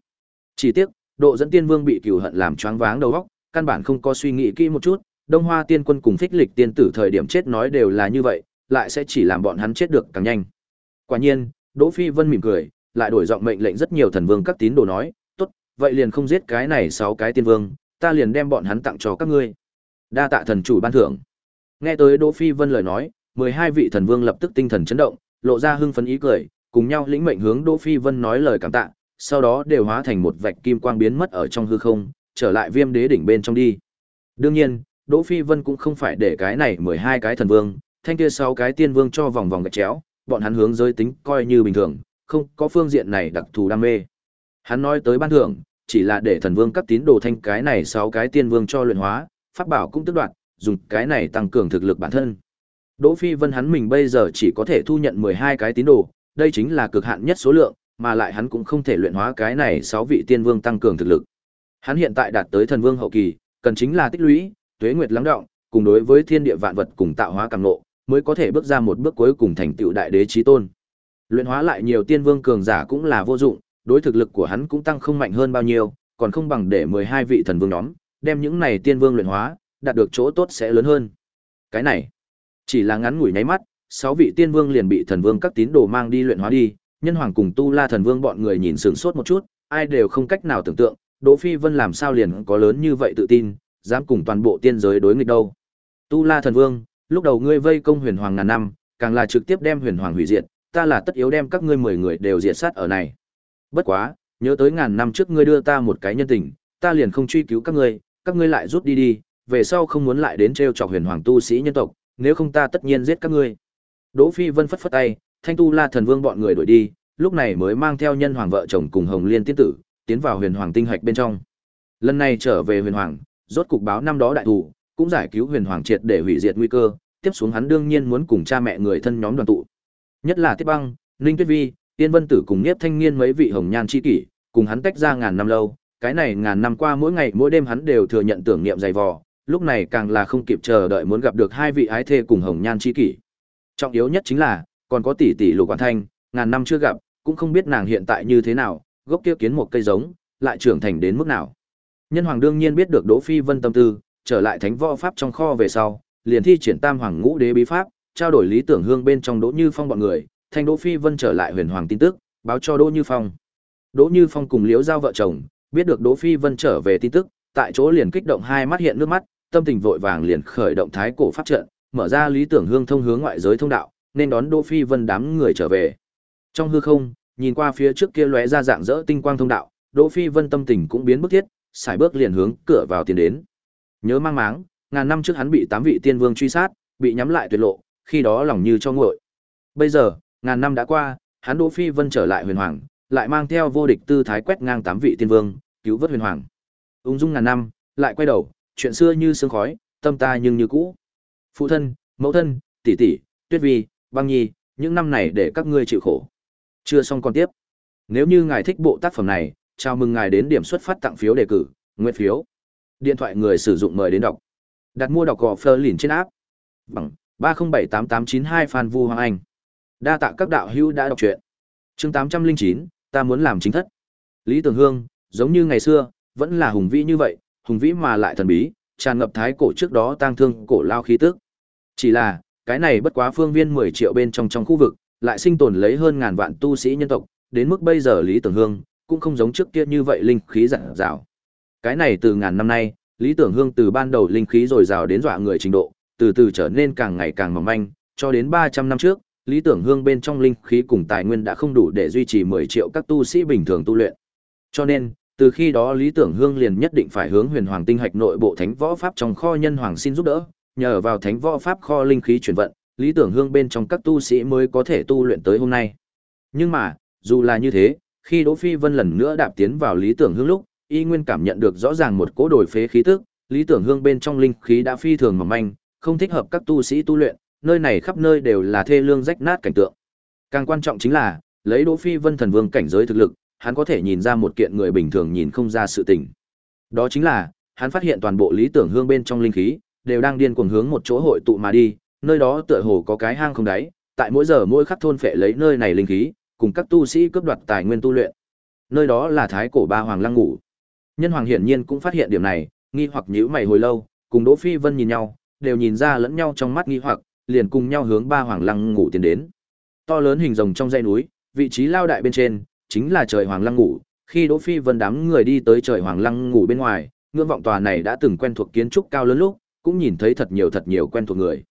Chỉ tiếc, Độ dẫn tiên vương bị cừu hận làm choáng váng đầu óc, căn bản không có suy nghĩ kỹ một chút, Đông Hoa tiên quân cùng Phích Lịch tiên tử thời điểm chết nói đều là như vậy, lại sẽ chỉ làm bọn hắn chết được càng nhanh. Quả nhiên, Đỗ Phi Vân mỉm cười, lại đổi giọng mệnh lệnh rất nhiều thần vương các tín đồ nói, "Tốt, vậy liền không giết cái này sáu cái tiên vương, ta liền đem bọn hắn tặng cho các ngươi." Đa tạ thần chủ ban thưởng. Nghe tới Đỗ Phi Vân lời nói, mười hai vị thần vương lập tức tinh thần chấn động, lộ ra hưng phấn ý cười, cùng nhau lĩnh mệnh hướng Đỗ Phi Vân nói lời cảm tạ, sau đó đều hóa thành một vạch kim quang biến mất ở trong hư không, trở lại Viêm Đế đỉnh bên trong đi. Đương nhiên, Đỗ Phi Vân cũng không phải để cái này mười hai cái thần vương, thanh kia sáu cái tiên vương cho vòng vòng gạch chéo, bọn hắn hướng giới tính coi như bình thường, không có phương diện này đặc thù đam mê. Hắn nói tới ban thưởng, chỉ là để thần vương cấp tín đồ thanh cái này sáu cái tiên vương cho luyện hóa, pháp bảo cũng tức đoạt, dùng cái này tăng cường thực lực bản thân. Đỗ Phi Vân hắn mình bây giờ chỉ có thể thu nhận 12 cái tín đồ, đây chính là cực hạn nhất số lượng, mà lại hắn cũng không thể luyện hóa cái này 6 vị tiên vương tăng cường thực lực. Hắn hiện tại đạt tới thần vương hậu kỳ, cần chính là tích lũy, tuế nguyệt lắng động, cùng đối với thiên địa vạn vật cùng tạo hóa càng ngộ, mới có thể bước ra một bước cuối cùng thành tựu đại đế chí tôn. Luyện hóa lại nhiều tiên vương cường giả cũng là vô dụng, đối thực lực của hắn cũng tăng không mạnh hơn bao nhiêu, còn không bằng để 12 vị thần vương nhóm, đem những này tiên vương luyện hóa, đạt được chỗ tốt sẽ lớn hơn. Cái này, chỉ là ngắn ngủi nháy mắt, sáu vị tiên vương liền bị thần vương các tín đồ mang đi luyện hóa đi, nhân hoàng cùng tu la thần vương bọn người nhìn sửng sốt một chút, ai đều không cách nào tưởng tượng, Đỗ Phi Vân làm sao liền có lớn như vậy tự tin, dám cùng toàn bộ tiên giới đối nghịch đâu. Tu La thần vương, lúc đầu ngươi vây công huyền hoàng ngàn năm, càng là trực tiếp đem huyền hoàng hủy diệt, ta là tất yếu đem các ngươi mười người đều diệt sát ở này. Bất quá, nhớ tới ngàn năm trước ngươi đưa ta một cái nhân tình, ta liền không truy cứu các ngươi, các ngươi lại rút đi đi, về sau không muốn lại đến trêu chọc huyền hoàng tu sĩ nhân tộc, nếu không ta tất nhiên giết các ngươi. Đỗ Phi Vân phất phất tay, Thanh Tu La Thần Vương bọn người đuổi đi, lúc này mới mang theo nhân hoàng vợ chồng cùng Hồng Liên tiên tử, tiến vào huyền hoàng tinh hạch bên trong. Lần này trở về huyền hoàng, rốt cục báo năm đó đại thủ, cũng giải cứu huyền hoàng triệt để hủy diệt nguy cơ, tiếp xuống hắn đương nhiên muốn cùng cha mẹ người thân nhóm đoàn tụ. Nhất là Tiết Băng, Ninh Tuyết Vi, Tiên Vân Tử cùng Niếp Thanh Niên mấy vị hồng nhan chi kỷ, cùng hắn tách ra ngàn năm lâu, cái này ngàn năm qua mỗi ngày mỗi đêm hắn đều thừa nhận tưởng niệm dày vò, lúc này càng là không kịp chờ đợi muốn gặp được hai vị ái thê cùng hồng nhan chi kỷ. Trọng yếu nhất chính là, còn có tỷ tỷ Lục Quản Thanh, ngàn năm chưa gặp, cũng không biết nàng hiện tại như thế nào, gốc kia kiến một cây giống, lại trưởng thành đến mức nào. Nhân Hoàng đương nhiên biết được Đỗ Phi Vân tâm tư, trở lại thánh võ pháp trong kho về sau, liền thi triển Tam Hoàng Ngũ Đế bí pháp, trao đổi lý tưởng hương bên trong Đỗ Như Phong bọn người, thành Đỗ Phi Vân trở lại Huyền Hoàng tin tức, báo cho Đỗ Như Phong. Đỗ Như Phong cùng Liễu Giao vợ chồng, biết được Đỗ Phi Vân trở về tin tức, tại chỗ liền kích động hai mắt hiện nước mắt, tâm tình vội vàng liền khởi động thái cổ pháp trận, mở ra lý tưởng hương thông hướng ngoại giới thông đạo, nên đón Đỗ Phi Vân đám người trở về. Trong hư không, nhìn qua phía trước kia lóe ra dạng dỡ tinh quang thông đạo, Đỗ Phi Vân tâm tình cũng biến bức thiết, xài bước liền hướng cửa vào tiến đến. Nhớ mang máng, ngàn năm trước hắn bị tám vị tiên vương truy sát, bị nhắm lại tuyệt lộ, khi đó lòng như cho nguội. Bây giờ, ngàn năm đã qua, hắn Đỗ Phi Vân trở lại huyền hoàng, lại mang theo vô địch tư thái quét ngang tám vị tiên vương, cứu vớt huyền hoàng. Ung dung ngàn năm, lại quay đầu, chuyện xưa như sương khói, tâm ta nhưng như cũ. Phụ thân, mẫu thân, tỷ tỷ, Tuyết Vi, Băng Nhi, những năm này để các ngươi chịu khổ. Chưa xong còn tiếp. Nếu như ngài thích bộ tác phẩm này, chào mừng ngài đến điểm xuất phát tặng phiếu đề cử, nguyện phiếu. Điện thoại người sử dụng mời đến đọc. Đặt mua đọc gò phơ lìn trên áp. Bằng 3078892 Phan Vu Hoàng Anh. Đa tạ các đạo hữu đã đọc truyện. Chương 809, ta muốn làm chính thất. Lý Tường Hương, giống như ngày xưa, vẫn là hùng vĩ như vậy, hùng vĩ mà lại thần bí, tràn ngập thái cổ trước đó tang thương cổ lao khí tức. Chỉ là, cái này bất quá phương viên 10 triệu bên trong trong khu vực, lại sinh tồn lấy hơn ngàn vạn tu sĩ nhân tộc, đến mức bây giờ Lý Tưởng Hương cũng không giống trước kia như vậy linh khí rạng rào. Cái này từ ngàn năm nay, Lý Tưởng Hương từ ban đầu linh khí dồi dào đến dọa người trình độ, từ từ trở nên càng ngày càng mỏng manh, cho đến 300 năm trước, Lý Tưởng Hương bên trong linh khí cùng tài nguyên đã không đủ để duy trì 10 triệu các tu sĩ bình thường tu luyện. Cho nên, từ khi đó Lý Tưởng Hương liền nhất định phải hướng Huyền Hoàng tinh hạch nội bộ Thánh Võ Pháp trong kho nhân hoàng xin giúp đỡ, nhờ vào Thánh Võ Pháp kho linh khí chuyển vận, Lý Tưởng Hương bên trong các tu sĩ mới có thể tu luyện tới hôm nay. Nhưng mà, dù là như thế, khi Đỗ Phi Vân lần nữa đạp tiến vào Lý Tưởng Hương lúc, y nguyên cảm nhận được rõ ràng một cỗ đổi phế khí tức, Lý Tưởng Hương bên trong linh khí đã phi thường mỏng manh, không thích hợp các tu sĩ tu luyện, nơi này khắp nơi đều là thê lương rách nát cảnh tượng. Càng quan trọng chính là, lấy Đỗ Phi Vân thần vương cảnh giới thực lực, hắn có thể nhìn ra một kiện người bình thường nhìn không ra sự tình. Đó chính là, hắn phát hiện toàn bộ lý tưởng hương bên trong linh khí đều đang điên cuồng hướng một chỗ hội tụ mà đi, nơi đó tựa hồ có cái hang không đáy, tại mỗi giờ mỗi khắc thôn phệ lấy nơi này linh khí, cùng các tu sĩ cướp đoạt tài nguyên tu luyện. Nơi đó là thái cổ ba hoàng lăng ngủ. Nhân hoàng hiển nhiên cũng phát hiện điểm này, nghi hoặc nhíu mày hồi lâu, cùng Đỗ Phi Vân nhìn nhau, đều nhìn ra lẫn nhau trong mắt nghi hoặc, liền cùng nhau hướng ba hoàng lăng ngủ tiến đến. To lớn hình rồng trong dãy núi, vị trí lao đại bên trên, chính là trời hoàng lăng ngủ. Khi Đỗ Phi Vân đám người đi tới trời hoàng lăng ngủ bên ngoài, ngưỡng vọng tòa này đã từng quen thuộc kiến trúc cao lớn lúc, cũng nhìn thấy thật nhiều thật nhiều quen thuộc người.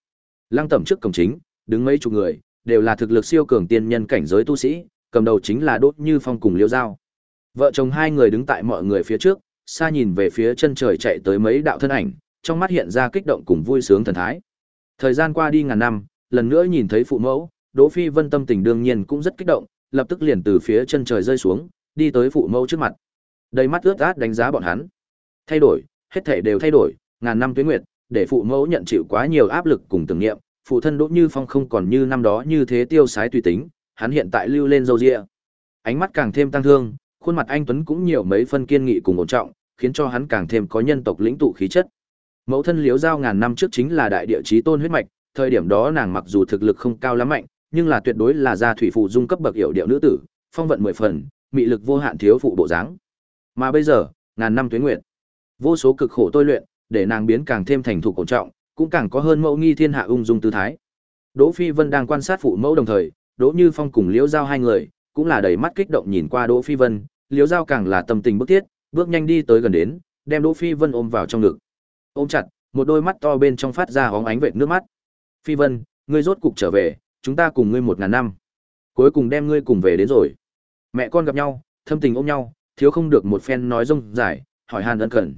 Lăng tẩm trước cổng chính, đứng mấy chục người, đều là thực lực siêu cường tiên nhân cảnh giới tu sĩ, cầm đầu chính là đốt Như Phong cùng Liễu Giao. Vợ chồng hai người đứng tại mọi người phía trước, xa nhìn về phía chân trời chạy tới mấy đạo thân ảnh, trong mắt hiện ra kích động cùng vui sướng thần thái. Thời gian qua đi ngàn năm, lần nữa nhìn thấy phụ mẫu, Đỗ Phi Vân tâm tình đương nhiên cũng rất kích động, lập tức liền từ phía chân trời rơi xuống, đi tới phụ mẫu trước mặt. Đầy mắt ướt át đánh giá bọn hắn. Thay đổi, hết thảy đều thay đổi, ngàn năm tuế nguyệt, để phụ mẫu nhận chịu quá nhiều áp lực cùng tưởng niệm, phụ thân Đỗ Như Phong không còn như năm đó như thế tiêu sái tùy tính, hắn hiện tại lưu lên râu ria. Ánh mắt càng thêm tăng thương, khuôn mặt anh tuấn cũng nhiều mấy phân kiên nghị cùng ổn trọng, khiến cho hắn càng thêm có nhân tộc lĩnh tụ khí chất. Mẫu thân Liễu Giao ngàn năm trước chính là đại địa chí tôn huyết mạch, thời điểm đó nàng mặc dù thực lực không cao lắm mạnh, nhưng là tuyệt đối là gia thủy phụ dung cấp bậc hiểu điệu nữ tử, phong vận mười phần, mị lực vô hạn thiếu phụ bộ dáng. Mà bây giờ, ngàn năm tuế nguyệt, vô số cực khổ tôi luyện, để nàng biến càng thêm thành thục cổ trọng, cũng càng có hơn mẫu nghi thiên hạ ung dung tư thái. Đỗ Phi Vân đang quan sát phụ mẫu đồng thời, Đỗ Như Phong cùng Liễu Giao hai người, cũng là đầy mắt kích động nhìn qua Đỗ Phi Vân, Liễu Giao càng là tâm tình bức thiết, bước nhanh đi tới gần đến, đem Đỗ Phi Vân ôm vào trong ngực. Ôm chặt, một đôi mắt to bên trong phát ra hóng ánh vệt nước mắt. Phi Vân, ngươi rốt cục trở về, chúng ta cùng ngươi một ngàn năm. Cuối cùng đem ngươi cùng về đến rồi. Mẹ con gặp nhau, thâm tình ôm nhau, thiếu không được một phen nói rông dài, hỏi han ân cần.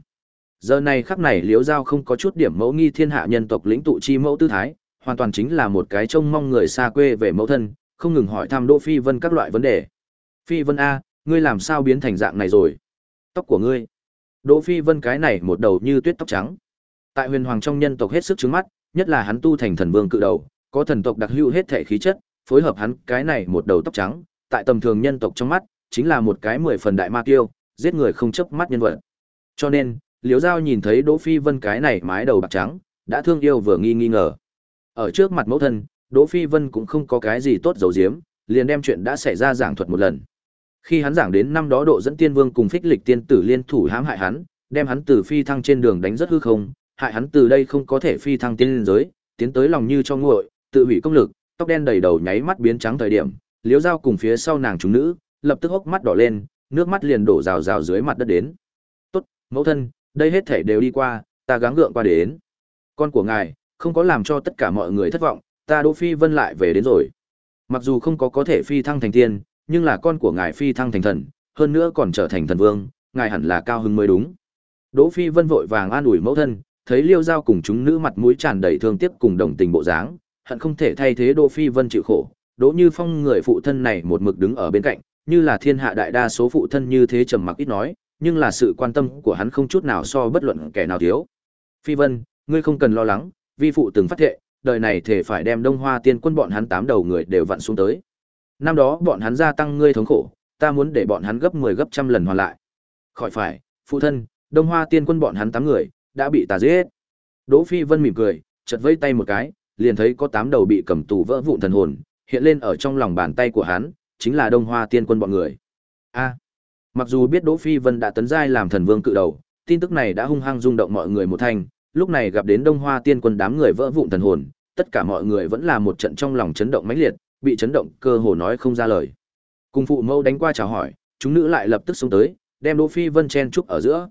Giờ này khắc này Liễu Giao không có chút điểm mẫu nghi thiên hạ nhân tộc lĩnh tụ chi mẫu tư thái, hoàn toàn chính là một cái trông mong người xa quê về mẫu thân, không ngừng hỏi thăm Đỗ Phi Vân các loại vấn đề. Phi Vân a, ngươi làm sao biến thành dạng này rồi? Tóc của ngươi. Đỗ Phi Vân cái này một đầu như tuyết tóc trắng. Tại huyền hoàng trong nhân tộc hết sức trứng mắt, nhất là hắn tu thành thần vương cự đầu, có thần tộc đặc hữu hết thể khí chất, phối hợp hắn cái này một đầu tóc trắng, tại tầm thường nhân tộc trong mắt, chính là một cái mười phần đại ma kiêu, giết người không chớp mắt nhân vật. Cho nên, Liễu Giao nhìn thấy Đỗ Phi Vân cái này mái đầu bạc trắng, đã thương yêu vừa nghi nghi ngờ. Ở trước mặt mẫu thân, Đỗ Phi Vân cũng không có cái gì tốt giấu giếm, liền đem chuyện đã xảy ra giảng thuật một lần. Khi hắn giảng đến năm đó độ dẫn tiên vương cùng phích lịch tiên tử liên thủ hãm hại hắn, đem hắn từ phi thăng trên đường đánh rất hư không, hại hắn từ đây không có thể phi thăng tiên liên giới, tiến tới lòng như cho nguội, tự hủy công lực, tóc đen đầy đầu nháy mắt biến trắng thời điểm, liếu dao cùng phía sau nàng chúng nữ, lập tức hốc mắt đỏ lên, nước mắt liền đổ rào rào dưới mặt đất đến. "Tốt, mẫu thân, đây hết thể đều đi qua, ta gắng gượng qua đến. Con của ngài không có làm cho tất cả mọi người thất vọng, ta Đỗ Phi Vân lại về đến rồi. Mặc dù không có có thể phi thăng thành tiên, nhưng là con của ngài phi thăng thành thần, hơn nữa còn trở thành thần vương, ngài hẳn là cao hứng mới đúng." Đỗ Phi Vân vội vàng an ủi mẫu thân, thấy Liêu Giao cùng chúng nữ mặt mũi tràn đầy thương tiếc cùng đồng tình bộ dáng, hận không thể thay thế Đỗ Phi Vân chịu khổ. Đỗ Như Phong người phụ thân này một mực đứng ở bên cạnh, như là thiên hạ đại đa số phụ thân như thế trầm mặc ít nói, nhưng là sự quan tâm của hắn không chút nào so bất luận kẻ nào thiếu. Phi Vân, ngươi không cần lo lắng, vi phụ từng phát thệ, đời này thể phải đem Đông Hoa Tiên quân bọn hắn tám đầu người đều vặn xuống tới. Năm đó bọn hắn gia tăng ngươi thống khổ, ta muốn để bọn hắn gấp 10 gấp trăm lần hoàn lại. Khỏi phải, phụ thân, Đông Hoa Tiên quân bọn hắn tám người đã bị ta giết. Đỗ Phi Vân mỉm cười, chợt vẫy tay một cái, liền thấy có tám đầu bị cầm tù vỡ vụn thần hồn, hiện lên ở trong lòng bàn tay của hắn, chính là Đông Hoa Tiên quân bọn người. A mặc dù biết Đỗ Phi Vân đã tấn giai làm thần vương cự đầu, tin tức này đã hung hăng rung động mọi người một thành, lúc này gặp đến Đông Hoa Tiên quân đám người vỡ vụn thần hồn, tất cả mọi người vẫn là một trận trong lòng chấn động mãnh liệt, bị chấn động cơ hồ nói không ra lời. Cùng phụ mẫu đánh qua chào hỏi, chúng nữ lại lập tức xông tới, đem Đỗ Phi Vân chen trúc ở giữa.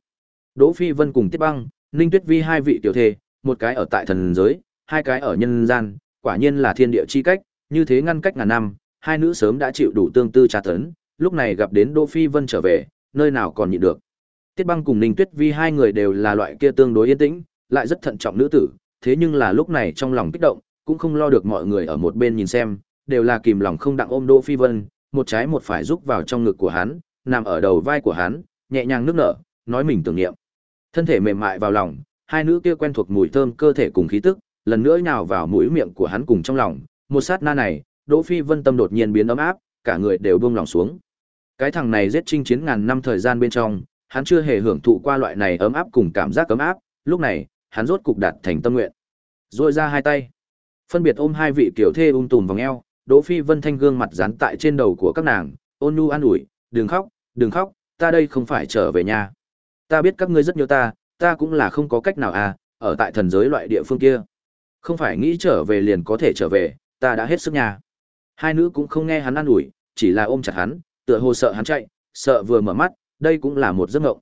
Đỗ Phi Vân cùng Tiết Băng, Ninh Tuyết Vi hai vị tiểu thê, một cái ở tại thần giới, hai cái ở nhân gian, quả nhiên là thiên địa chi cách, như thế ngăn cách ngàn năm, hai nữ sớm đã chịu đủ tương tư tra tấn, lúc này gặp đến Đỗ Phi Vân trở về, nơi nào còn nhịn được. Tiết Băng cùng Ninh Tuyết Vi hai người đều là loại kia tương đối yên tĩnh, lại rất thận trọng nữ tử, thế nhưng là lúc này trong lòng kích động, cũng không lo được mọi người ở một bên nhìn xem, đều là kìm lòng không đặng ôm Đỗ Phi Vân, một trái một phải rúc vào trong ngực của hắn, nằm ở đầu vai của hắn, nhẹ nhàng nước nở, nói mình tưởng niệm. Thân thể mềm mại vào lòng, hai nữ kia quen thuộc mùi thơm cơ thể cùng khí tức, lần nữa nhào vào mũi miệng của hắn cùng trong lòng, một sát na này, Đỗ Phi Vân tâm đột nhiên biến ấm áp, cả người đều buông lòng xuống. Cái thằng này giết chinh chiến ngàn năm thời gian bên trong, hắn chưa hề hưởng thụ qua loại này ấm áp cùng cảm giác ấm áp, lúc này, hắn rốt cục đạt thành tâm nguyện. Rồi ra hai tay, phân biệt ôm hai vị tiểu thê ung tùm vòng eo, Đỗ Phi Vân thanh gương mặt dán tại trên đầu của các nàng, ôn nhu an ủi, "Đừng khóc, đừng khóc, ta đây không phải trở về nhà. Ta biết các ngươi rất nhớ ta, ta cũng là không có cách nào à, ở tại thần giới loại địa phương kia. Không phải nghĩ trở về liền có thể trở về, ta đã hết sức nhà." Hai nữ cũng không nghe hắn an ủi, chỉ là ôm chặt hắn, tựa hồ sợ hắn chạy, sợ vừa mở mắt, đây cũng là một giấc mộng.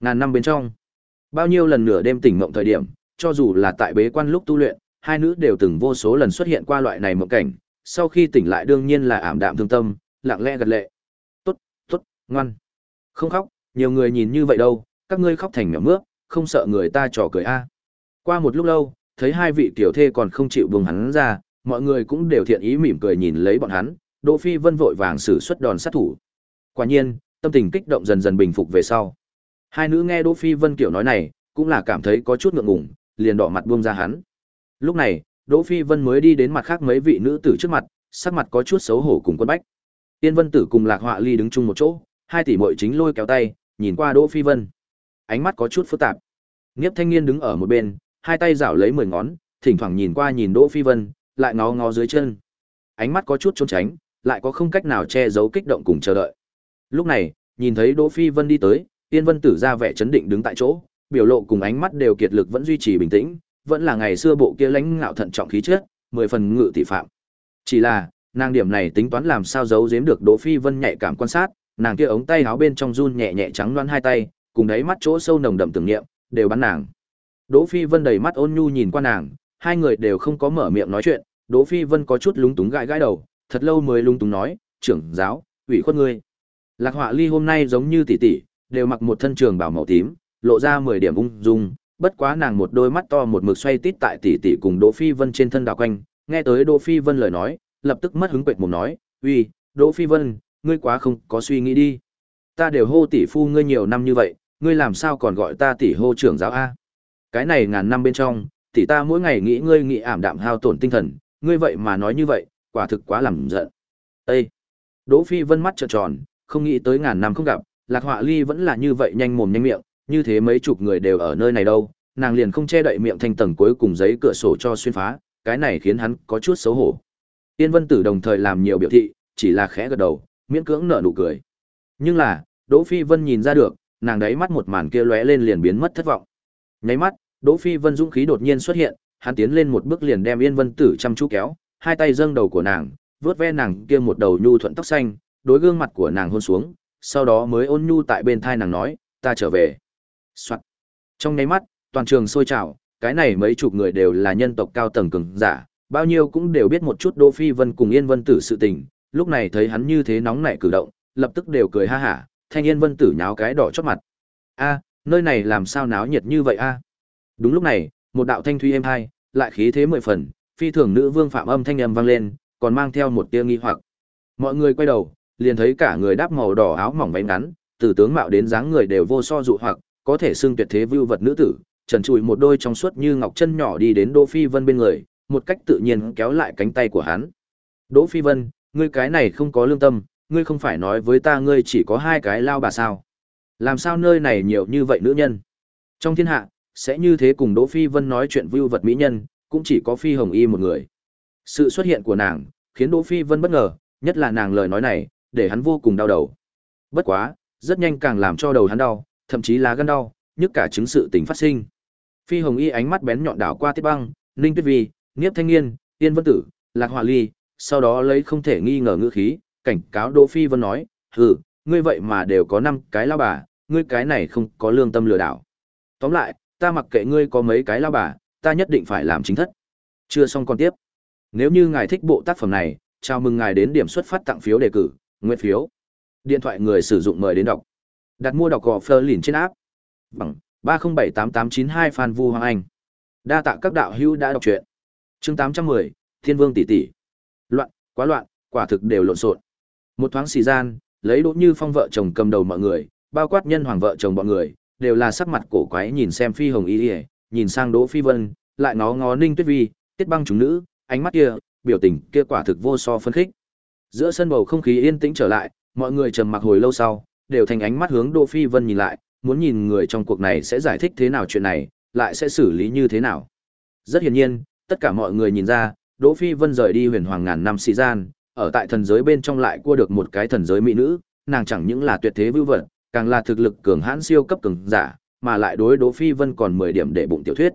Ngàn năm bên trong, bao nhiêu lần nửa đêm tỉnh mộng thời điểm, cho dù là tại bế quan lúc tu luyện, hai nữ đều từng vô số lần xuất hiện qua loại này mộng cảnh, sau khi tỉnh lại đương nhiên là ảm đạm thương tâm, lặng lẽ gật lệ. "Tốt, tốt, ngoan. Không khóc, nhiều người nhìn như vậy đâu, các ngươi khóc thành mèo mướp, không sợ người ta trò cười a." Qua một lúc lâu, thấy hai vị tiểu thê còn không chịu buông hắn ra, mọi người cũng đều thiện ý mỉm cười nhìn lấy bọn hắn, Đỗ Phi Vân vội vàng sử xuất đòn sát thủ. Quả nhiên, tâm tình kích động dần dần bình phục về sau. Hai nữ nghe Đỗ Phi Vân kiểu nói này, cũng là cảm thấy có chút ngượng ngùng, liền đỏ mặt buông ra hắn. Lúc này, Đỗ Phi Vân mới đi đến mặt khác mấy vị nữ tử trước mặt, sắc mặt có chút xấu hổ cùng quân bách. Tiên Vân Tử cùng Lạc Họa Ly đứng chung một chỗ, hai tỷ muội chính lôi kéo tay, nhìn qua Đỗ Phi Vân. Ánh mắt có chút phức tạp. Niếp Thanh Niên đứng ở một bên, hai tay giảo lấy mười ngón, thỉnh thoảng nhìn qua nhìn Đỗ Phi Vân, lại ngó ngó dưới chân. Ánh mắt có chút trốn tránh, lại có không cách nào che giấu kích động cùng chờ đợi. Lúc này, nhìn thấy Đỗ Phi Vân đi tới, Tiên Vân Tử ra vẻ chấn định đứng tại chỗ, biểu lộ cùng ánh mắt đều kiệt lực vẫn duy trì bình tĩnh, vẫn là ngày xưa bộ kia lãnh ngạo thận trọng khí chất, mười phần ngự tỷ phạm. Chỉ là, nàng điểm này tính toán làm sao giấu giếm được Đỗ Phi Vân nhạy cảm quan sát, nàng kia ống tay áo bên trong run nhẹ nhẹ trắng loan hai tay, cùng đáy mắt chỗ sâu nồng đậm tưởng niệm, đều bắn nàng. Đỗ Phi Vân đầy mắt ôn nhu nhìn qua nàng, hai người đều không có mở miệng nói chuyện, Đỗ Phi Vân có chút lúng túng gãi gãi đầu, thật lâu mới lúng túng nói, "Trưởng giáo, ủy khuất ngươi." Lạc Họa Ly hôm nay giống như tỷ tỷ, đều mặc một thân trường bảo màu tím, lộ ra 10 điểm ung dung, bất quá nàng một đôi mắt to một mực xoay tít tại tỷ tỷ cùng Đỗ Phi Vân trên thân đảo quanh, nghe tới Đỗ Phi Vân lời nói, lập tức mất hứng quệt mồm nói, "Uy, Đỗ Phi Vân, ngươi quá không có suy nghĩ đi. Ta đều hô tỷ phu ngươi nhiều năm như vậy, ngươi làm sao còn gọi ta tỷ hô trưởng giáo a? Cái này ngàn năm bên trong, tỷ ta mỗi ngày nghĩ ngươi nghĩ ảm đạm hao tổn tinh thần, ngươi vậy mà nói như vậy, quả thực quá làm giận." Ê! Đỗ Phi Vân mắt trợn tròn, không nghĩ tới ngàn năm không gặp, Lạc Họa Ly vẫn là như vậy nhanh mồm nhanh miệng, như thế mấy chục người đều ở nơi này đâu, nàng liền không che đậy miệng thành tầng cuối cùng giấy cửa sổ cho xuyên phá, cái này khiến hắn có chút xấu hổ. Tiên Vân Tử đồng thời làm nhiều biểu thị, chỉ là khẽ gật đầu, miễn cưỡng nở nụ cười. Nhưng là, Đỗ Phi Vân nhìn ra được, nàng đấy mắt một màn kia lóe lên liền biến mất thất vọng. Nháy mắt, Đỗ Phi Vân dũng khí đột nhiên xuất hiện, hắn tiến lên một bước liền đem Yên Vân Tử chăm chú kéo, hai tay dâng đầu của nàng, vướt ve nàng kia một đầu nhu thuận tóc xanh, đối gương mặt của nàng hôn xuống, sau đó mới ôn nhu tại bên thai nàng nói, ta trở về. Soạn. Trong nháy mắt, toàn trường sôi trào, cái này mấy chục người đều là nhân tộc cao tầng cường giả, bao nhiêu cũng đều biết một chút Đỗ Phi Vân cùng Yên Vân Tử sự tình, lúc này thấy hắn như thế nóng nảy cử động, lập tức đều cười ha hả, Thanh Yên Vân Tử nháo cái đỏ chót mặt. A, nơi này làm sao náo nhiệt như vậy a? Đúng lúc này, một đạo thanh thuy êm hai, lại khí thế mười phần, phi thường nữ vương phạm âm thanh âm vang lên, còn mang theo một tia nghi hoặc. Mọi người quay đầu, liền thấy cả người đáp màu đỏ áo mỏng váy ngắn, từ tướng mạo đến dáng người đều vô so dụ hoặc, có thể xưng tuyệt thế vưu vật nữ tử, trần trụi một đôi trong suốt như ngọc chân nhỏ đi đến Đỗ Phi Vân bên người, một cách tự nhiên kéo lại cánh tay của hắn. Đỗ Phi Vân, ngươi cái này không có lương tâm, ngươi không phải nói với ta ngươi chỉ có hai cái lao bà sao? Làm sao nơi này nhiều như vậy nữ nhân? Trong thiên hạ, sẽ như thế cùng Đỗ Phi Vân nói chuyện vưu vật mỹ nhân, cũng chỉ có Phi Hồng Y một người. Sự xuất hiện của nàng, khiến Đỗ Phi Vân bất ngờ, nhất là nàng lời nói này, để hắn vô cùng đau đầu. Bất quá, rất nhanh càng làm cho đầu hắn đau, thậm chí là gan đau, nhức cả chứng sự tình phát sinh. Phi Hồng Y ánh mắt bén nhọn đảo qua Tiết Băng, Ninh Tuyết Vi, Niếp Thanh Nghiên, Tiên Vân Tử, Lạc Hỏa Ly, sau đó lấy không thể nghi ngờ ngữ khí, cảnh cáo Đỗ Phi Vân nói, "Hừ, ngươi vậy mà đều có năm cái lao bà, ngươi cái này không có lương tâm lừa đảo. Tóm lại, ta mặc kệ ngươi có mấy cái lao bà, ta nhất định phải làm chính thất." Chưa xong còn tiếp. Nếu như ngài thích bộ tác phẩm này, chào mừng ngài đến điểm xuất phát tặng phiếu đề cử, nguyện phiếu. Điện thoại người sử dụng mời đến đọc. Đặt mua đọc gò Fleur lìn trên áp. Bằng 3078892 Phan Vu Hoàng Anh. Đa tạ các đạo hữu đã đọc truyện. Chương 810, Thiên Vương tỷ tỷ. Loạn, quá loạn, quả thực đều lộn xộn. Một thoáng xì gian, lấy Đỗ Như Phong vợ chồng cầm đầu mọi người, bao quát nhân hoàng vợ chồng bọn người, đều là sắc mặt cổ quái nhìn xem Phi Hồng Y, nhìn sang Đỗ Phi Vân, lại ngó ngó Ninh Tuyết Vi, Tiết Băng chúng nữ, ánh mắt kia, biểu tình kia quả thực vô so phân khích. Giữa sân bầu không khí yên tĩnh trở lại, mọi người trầm mặc hồi lâu sau, đều thành ánh mắt hướng Đỗ Phi Vân nhìn lại, muốn nhìn người trong cuộc này sẽ giải thích thế nào chuyện này, lại sẽ xử lý như thế nào. Rất hiển nhiên, tất cả mọi người nhìn ra, Đỗ Phi Vân rời đi huyền hoàng ngàn năm sĩ gian, ở tại thần giới bên trong lại cua được một cái thần giới mỹ nữ, nàng chẳng những là tuyệt thế vưu vật, càng là thực lực cường hãn siêu cấp cường giả, mà lại đối Đỗ Phi Vân còn 10 điểm để bụng tiểu thuyết.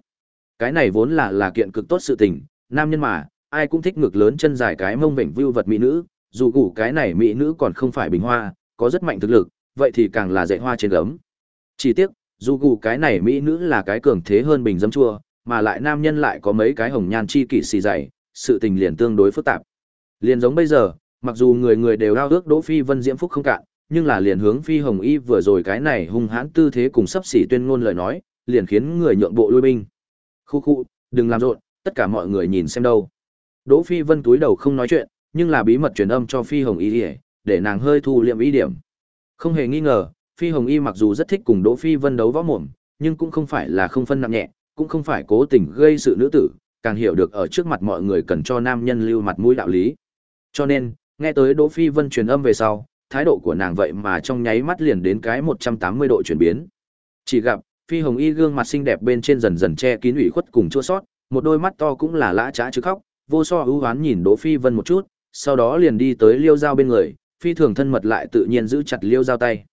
Cái này vốn là là kiện cực tốt sự tình, nam nhân mà, ai cũng thích ngực lớn chân dài cái mông vểnh vưu vật mỹ nữ, dù củ cái này mỹ nữ còn không phải bình hoa, có rất mạnh thực lực, vậy thì càng là dạy hoa trên gấm. Chỉ tiếc, dù củ cái này mỹ nữ là cái cường thế hơn bình dấm chua, mà lại nam nhân lại có mấy cái hồng nhan chi kỷ xì dày, sự tình liền tương đối phức tạp. Liền giống bây giờ, mặc dù người người đều ao ước Đỗ Phi Vân diễm phúc không cạn, nhưng là liền hướng Phi Hồng Y vừa rồi cái này hung hãn tư thế cùng sắp xỉ tuyên ngôn lời nói, liền khiến người nhượng bộ lui binh. Khu khu, đừng làm rộn, tất cả mọi người nhìn xem đâu. Đỗ Phi Vân túi đầu không nói chuyện, nhưng là bí mật truyền âm cho Phi Hồng Y để nàng hơi thu liệm ý điểm. Không hề nghi ngờ, Phi Hồng Y mặc dù rất thích cùng Đỗ Phi Vân đấu võ mồm, nhưng cũng không phải là không phân nặng nhẹ, cũng không phải cố tình gây sự nữ tử, càng hiểu được ở trước mặt mọi người cần cho nam nhân lưu mặt mũi đạo lý. Cho nên, nghe tới Đỗ Phi Vân truyền âm về sau, thái độ của nàng vậy mà trong nháy mắt liền đến cái 180 độ chuyển biến. Chỉ gặp, Phi Hồng Y gương mặt xinh đẹp bên trên dần dần che kín ủy khuất cùng chua sót, một đôi mắt to cũng là lã chã chứ khóc, vô so ưu hoán nhìn Đỗ Phi Vân một chút, sau đó liền đi tới Liêu Giao bên người, phi thường thân mật lại tự nhiên giữ chặt Liêu Giao tay.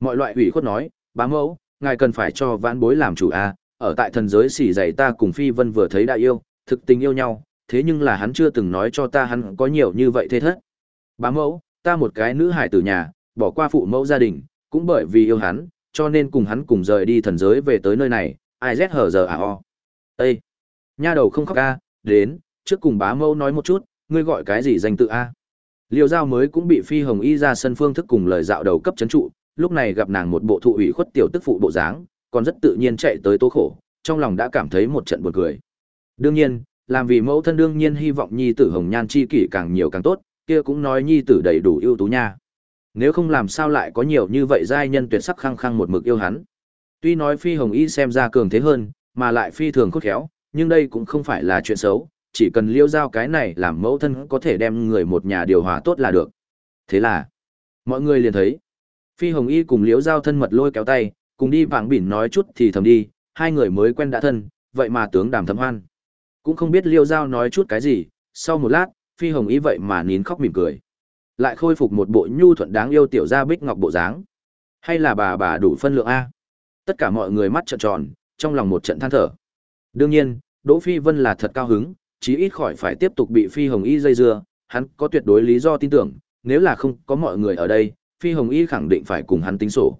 Mọi loại ủy khuất nói, bá mẫu, ngài cần phải cho vãn bối làm chủ a, ở tại thần giới xỉ dày ta cùng Phi Vân vừa thấy đại yêu, thực tình yêu nhau, thế nhưng là hắn chưa từng nói cho ta hắn có nhiều như vậy thế thất. Bá mẫu, ta một cái nữ hải tử nhà, bỏ qua phụ mẫu gia đình, cũng bởi vì yêu hắn, cho nên cùng hắn cùng rời đi thần giới về tới nơi này, ai rét hở giờ à o. Ê! Nha đầu không khóc a, đến, trước cùng bá mẫu nói một chút, ngươi gọi cái gì danh tự a? Liêu Giao mới cũng bị Phi Hồng Y ra sân phương thức cùng lời dạo đầu cấp chấn trụ, lúc này gặp nàng một bộ thụ ủy khuất tiểu tức phụ bộ dáng, còn rất tự nhiên chạy tới tố khổ, trong lòng đã cảm thấy một trận buồn cười. Đương nhiên, làm vì mẫu thân đương nhiên hy vọng nhi tử Hồng Nhan chi kỷ càng nhiều càng tốt, kia cũng nói nhi tử đầy đủ ưu tú nha. Nếu không làm sao lại có nhiều như vậy giai nhân tuyệt sắc khăng khăng một mực yêu hắn. Tuy nói Phi Hồng Y xem ra cường thế hơn, mà lại phi thường khôn khéo, nhưng đây cũng không phải là chuyện xấu, chỉ cần liêu giao cái này làm mẫu thân có thể đem người một nhà điều hòa tốt là được. Thế là, mọi người liền thấy, Phi Hồng Y cùng liêu giao thân mật lôi kéo tay, cùng đi vàng bỉn nói chút thì thầm đi, hai người mới quen đã thân, vậy mà tướng đàm thầm hoan. Cũng không biết liêu giao nói chút cái gì, sau một lát, Phi Hồng Y vậy mà nín khóc mỉm cười. Lại khôi phục một bộ nhu thuận đáng yêu tiểu gia bích ngọc bộ dáng. Hay là bà bà đủ phân lượng A? Tất cả mọi người mắt trợn tròn, trong lòng một trận than thở. Đương nhiên, Đỗ Phi Vân là thật cao hứng, chí ít khỏi phải tiếp tục bị Phi Hồng Y dây dưa, hắn có tuyệt đối lý do tin tưởng, nếu là không có mọi người ở đây, Phi Hồng Y khẳng định phải cùng hắn tính sổ.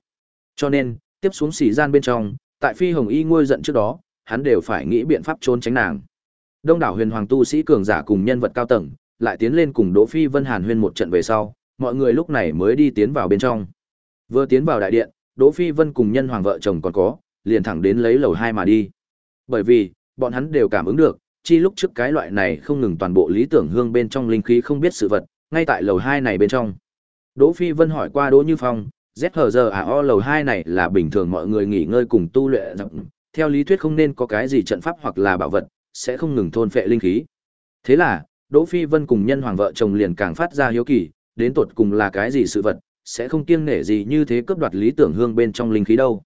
Cho nên, tiếp xuống xì gian bên trong, tại Phi Hồng Y ngôi giận trước đó, hắn đều phải nghĩ biện pháp trốn tránh nàng. Đông đảo huyền hoàng tu sĩ cường giả cùng nhân vật cao tầng, lại tiến lên cùng Đỗ Phi Vân Hàn huyên một trận về sau, mọi người lúc này mới đi tiến vào bên trong. Vừa tiến vào đại điện, Đỗ Phi Vân cùng nhân hoàng vợ chồng còn có, liền thẳng đến lấy lầu hai mà đi. Bởi vì, bọn hắn đều cảm ứng được, chi lúc trước cái loại này không ngừng toàn bộ lý tưởng hương bên trong linh khí không biết sự vật, ngay tại lầu hai này bên trong. Đỗ Phi Vân hỏi qua Đỗ Như Phong, ZHR o lầu hai này là bình thường mọi người nghỉ ngơi cùng tu luyện, theo lý thuyết không nên có cái gì trận pháp hoặc là bảo vật, sẽ không ngừng thôn phệ linh khí. Thế là, Đỗ Phi Vân cùng nhân hoàng vợ chồng liền càng phát ra hiếu kỳ, đến tột cùng là cái gì sự vật, sẽ không kiêng nể gì như thế cướp đoạt lý tưởng hương bên trong linh khí đâu.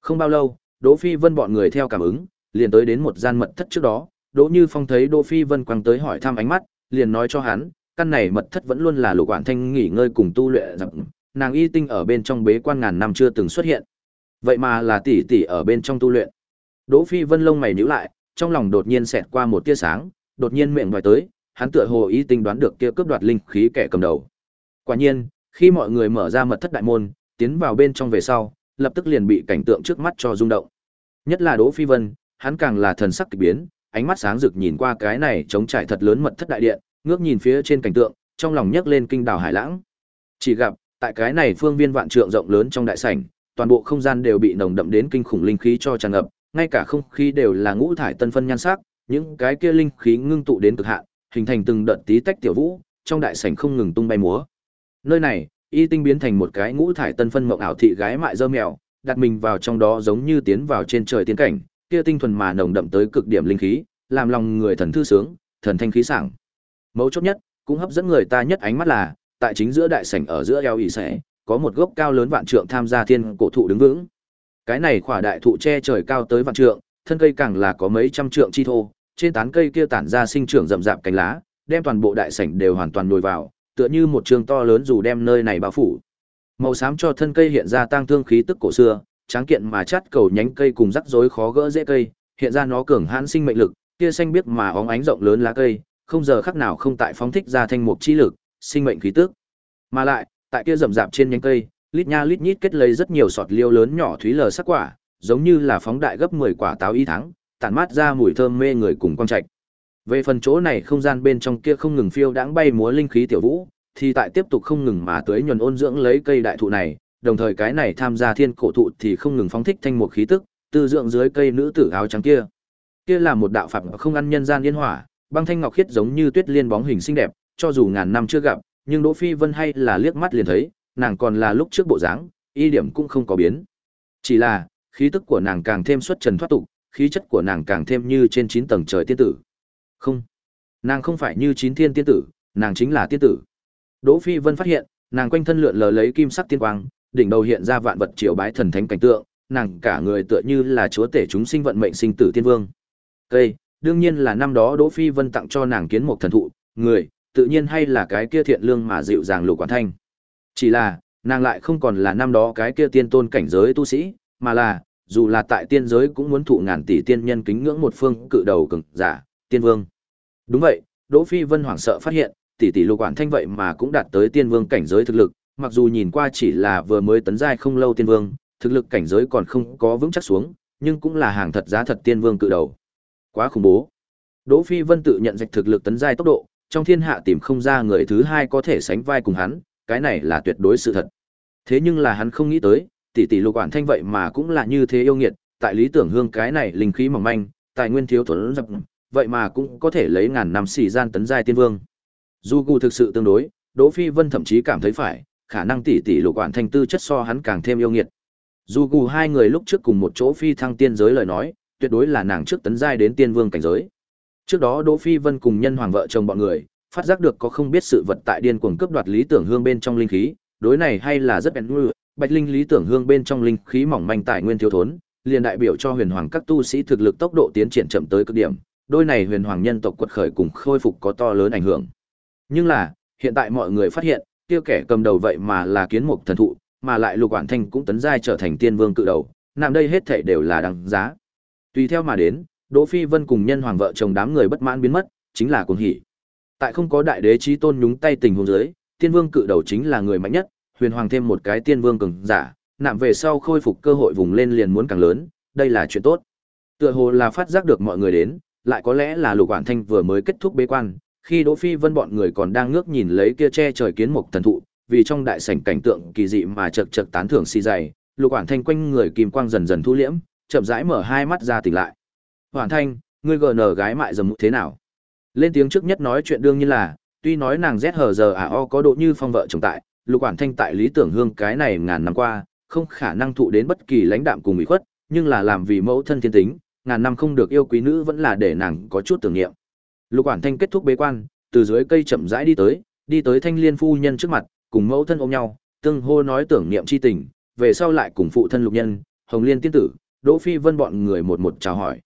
Không bao lâu, Đỗ Phi Vân bọn người theo cảm ứng, liền tới đến một gian mật thất trước đó, Đỗ Như Phong thấy Đỗ Phi Vân quăng tới hỏi thăm ánh mắt, liền nói cho hắn, căn này mật thất vẫn luôn là lục quản thanh nghỉ ngơi cùng tu luyện dập, nàng y tinh ở bên trong bế quan ngàn năm chưa từng xuất hiện. Vậy mà là tỷ tỷ ở bên trong tu luyện. Đỗ Phi Vân lông mày nhíu lại, trong lòng đột nhiên xẹt qua một tia sáng, đột nhiên miệng ngoài tới, hắn tựa hồ ý tinh đoán được kia cướp đoạt linh khí kẻ cầm đầu. Quả nhiên, khi mọi người mở ra mật thất đại môn, tiến vào bên trong về sau, lập tức liền bị cảnh tượng trước mắt cho rung động. Nhất là Đỗ Phi Vân, hắn càng là thần sắc kỳ biến, ánh mắt sáng rực nhìn qua cái này trống trải thật lớn mật thất đại điện, ngước nhìn phía trên cảnh tượng, trong lòng nhấc lên kinh đảo hải lãng. Chỉ gặp, tại cái này phương viên vạn trượng rộng lớn trong đại sảnh, toàn bộ không gian đều bị nồng đậm đến kinh khủng linh khí cho tràn ngập, ngay cả không khí đều là ngũ thải tân phân nhan sắc, những cái kia linh khí ngưng tụ đến cực hạn, hình thành từng đợt tí tách tiểu vũ, trong đại sảnh không ngừng tung bay múa. Nơi này, y tinh biến thành một cái ngũ thải tân phân mộng ảo thị gái mại dơ mèo, đặt mình vào trong đó giống như tiến vào trên trời tiến cảnh, kia tinh thuần mà nồng đậm tới cực điểm linh khí, làm lòng người thần thư sướng, thần thanh khí sảng. Mấu chốt nhất, cũng hấp dẫn người ta nhất ánh mắt là, tại chính giữa đại sảnh ở giữa eo ỉ sẽ, có một gốc cao lớn vạn trượng tham gia thiên cổ thụ đứng vững. Cái này khỏa đại thụ che trời cao tới vạn trượng, thân cây càng là có mấy trăm trượng chi thô, trên tán cây kia tản ra sinh trưởng rậm rạp cánh lá, đem toàn bộ đại sảnh đều hoàn toàn nuôi vào, tựa như một trường to lớn dù đem nơi này bao phủ. Màu xám cho thân cây hiện ra tang thương khí tức cổ xưa, tráng kiện mà chát cầu nhánh cây cùng rắc rối khó gỡ dễ cây, hiện ra nó cường hãn sinh mệnh lực, kia xanh biếc mà óng ánh rộng lớn lá cây, không giờ khắc nào không tại phóng thích ra thanh mục chi lực, sinh mệnh khí tức. Mà lại, tại kia rậm rạp trên nhánh cây, lít nha lít nhít kết lấy rất nhiều sọt liêu lớn nhỏ thúy lờ sắc quả, giống như là phóng đại gấp 10 quả táo y thắng, tản mát ra mùi thơm mê người cùng quang trạch. Về phần chỗ này không gian bên trong kia không ngừng phiêu đãng bay múa linh khí tiểu vũ, thì tại tiếp tục không ngừng mà tưới nhuần ôn dưỡng lấy cây đại thụ này, đồng thời cái này tham gia thiên cổ thụ thì không ngừng phóng thích thanh một khí tức, tư dưỡng dưới cây nữ tử áo trắng kia. Kia là một đạo phạm không ăn nhân gian yên hỏa, băng thanh ngọc khiết giống như tuyết liên bóng hình xinh đẹp, cho dù ngàn năm chưa gặp, nhưng Đỗ Phi Vân hay là liếc mắt liền thấy, nàng còn là lúc trước bộ dáng, y điểm cũng không có biến. Chỉ là, khí tức của nàng càng thêm xuất trần thoát tục, khí chất của nàng càng thêm như trên chín tầng trời tiên tử. Không, nàng không phải như chín thiên tiên tử, nàng chính là tiên tử. Đỗ Phi Vân phát hiện, nàng quanh thân lượn lờ lấy kim sắc tiên quang, đỉnh đầu hiện ra vạn vật triều bái thần thánh cảnh tượng, nàng cả người tựa như là chúa tể chúng sinh vận mệnh sinh tử tiên vương. Cây, đương nhiên là năm đó Đỗ Phi Vân tặng cho nàng kiến một thần thụ, người, tự nhiên hay là cái kia thiện lương mà dịu dàng lục quản thanh. Chỉ là, nàng lại không còn là năm đó cái kia tiên tôn cảnh giới tu sĩ, mà là, dù là tại tiên giới cũng muốn thụ ngàn tỷ tiên nhân kính ngưỡng một phương cự đầu cường giả, tiên vương. Đúng vậy, Đỗ Phi Vân hoảng sợ phát hiện, tỷ tỷ lục quản thanh vậy mà cũng đạt tới tiên vương cảnh giới thực lực, mặc dù nhìn qua chỉ là vừa mới tấn giai không lâu tiên vương, thực lực cảnh giới còn không có vững chắc xuống, nhưng cũng là hàng thật giá thật tiên vương cự đầu. Quá khủng bố. Đỗ Phi Vân tự nhận dịch thực lực tấn giai tốc độ, trong thiên hạ tìm không ra người thứ hai có thể sánh vai cùng hắn, cái này là tuyệt đối sự thật. Thế nhưng là hắn không nghĩ tới, tỷ tỷ Lục Quản Thanh vậy mà cũng là như thế yêu nghiệt, tại lý tưởng hương cái này linh khí mỏng manh, tài nguyên thiếu thốn dập, vậy mà cũng có thể lấy ngàn năm xỉ gian tấn giai tiên vương. Dù cụ thực sự tương đối, Đỗ Phi Vân thậm chí cảm thấy phải, khả năng tỷ tỷ Lục Quản Thanh tư chất so hắn càng thêm yêu nghiệt. Dù cụ hai người lúc trước cùng một chỗ phi thăng tiên giới lời nói, tuyệt đối là nàng trước tấn giai đến tiên vương cảnh giới. Trước đó Đỗ Phi Vân cùng nhân hoàng vợ chồng bọn người, phát giác được có không biết sự vật tại điên cuồng cướp đoạt lý tưởng hương bên trong linh khí, đối này hay là rất bèn ngư, bạch linh lý tưởng hương bên trong linh khí mỏng manh tài nguyên thiếu thốn, liền đại biểu cho huyền hoàng các tu sĩ thực lực tốc độ tiến triển chậm tới cực điểm, đôi này huyền hoàng nhân tộc quật khởi cùng khôi phục có to lớn ảnh hưởng. Nhưng là, hiện tại mọi người phát hiện, kia kẻ cầm đầu vậy mà là kiến mục thần thụ, mà lại lục quản thanh cũng tấn giai trở thành tiên vương cự đầu, nằm đây hết thảy đều là đáng giá. Tùy theo mà đến, Đỗ Phi Vân cùng nhân hoàng vợ chồng đám người bất mãn biến mất, chính là cuồng hỉ. Tại không có đại đế chí tôn nhúng tay tình huống dưới, tiên vương cự đầu chính là người mạnh nhất, huyền hoàng thêm một cái tiên vương cường giả, nạm về sau khôi phục cơ hội vùng lên liền muốn càng lớn, đây là chuyện tốt. Tựa hồ là phát giác được mọi người đến, lại có lẽ là Lục Quản Thanh vừa mới kết thúc bế quan, khi Đỗ Phi Vân bọn người còn đang ngước nhìn lấy kia che trời kiến mục thần thụ, vì trong đại sảnh cảnh tượng kỳ dị mà chật chật tán thưởng si dày, Lục Quản Thanh quanh người kim quang dần dần thu liễm, chậm rãi mở hai mắt ra tỉnh lại. Hoàn Thanh, ngươi GN gái mại dầm thế nào? Lên tiếng trước nhất nói chuyện đương nhiên là, tuy nói nàng Z hờ giờ à o có độ như phong vợ chồng tại, Lục Quản Thanh tại lý tưởng hương cái này ngàn năm qua, không khả năng thụ đến bất kỳ lãnh đạm cùng ủy khuất, nhưng là làm vì mẫu thân thiên tính, ngàn năm không được yêu quý nữ vẫn là để nàng có chút tưởng niệm. Lục Quản Thanh kết thúc bế quan, từ dưới cây chậm rãi đi tới, đi tới Thanh Liên phu nhân trước mặt, cùng mẫu thân ôm nhau, tương hô nói tưởng niệm chi tình, về sau lại cùng phụ thân Lục Nhân, Hồng Liên tiên tử, Đỗ Phi Vân bọn người một một chào hỏi.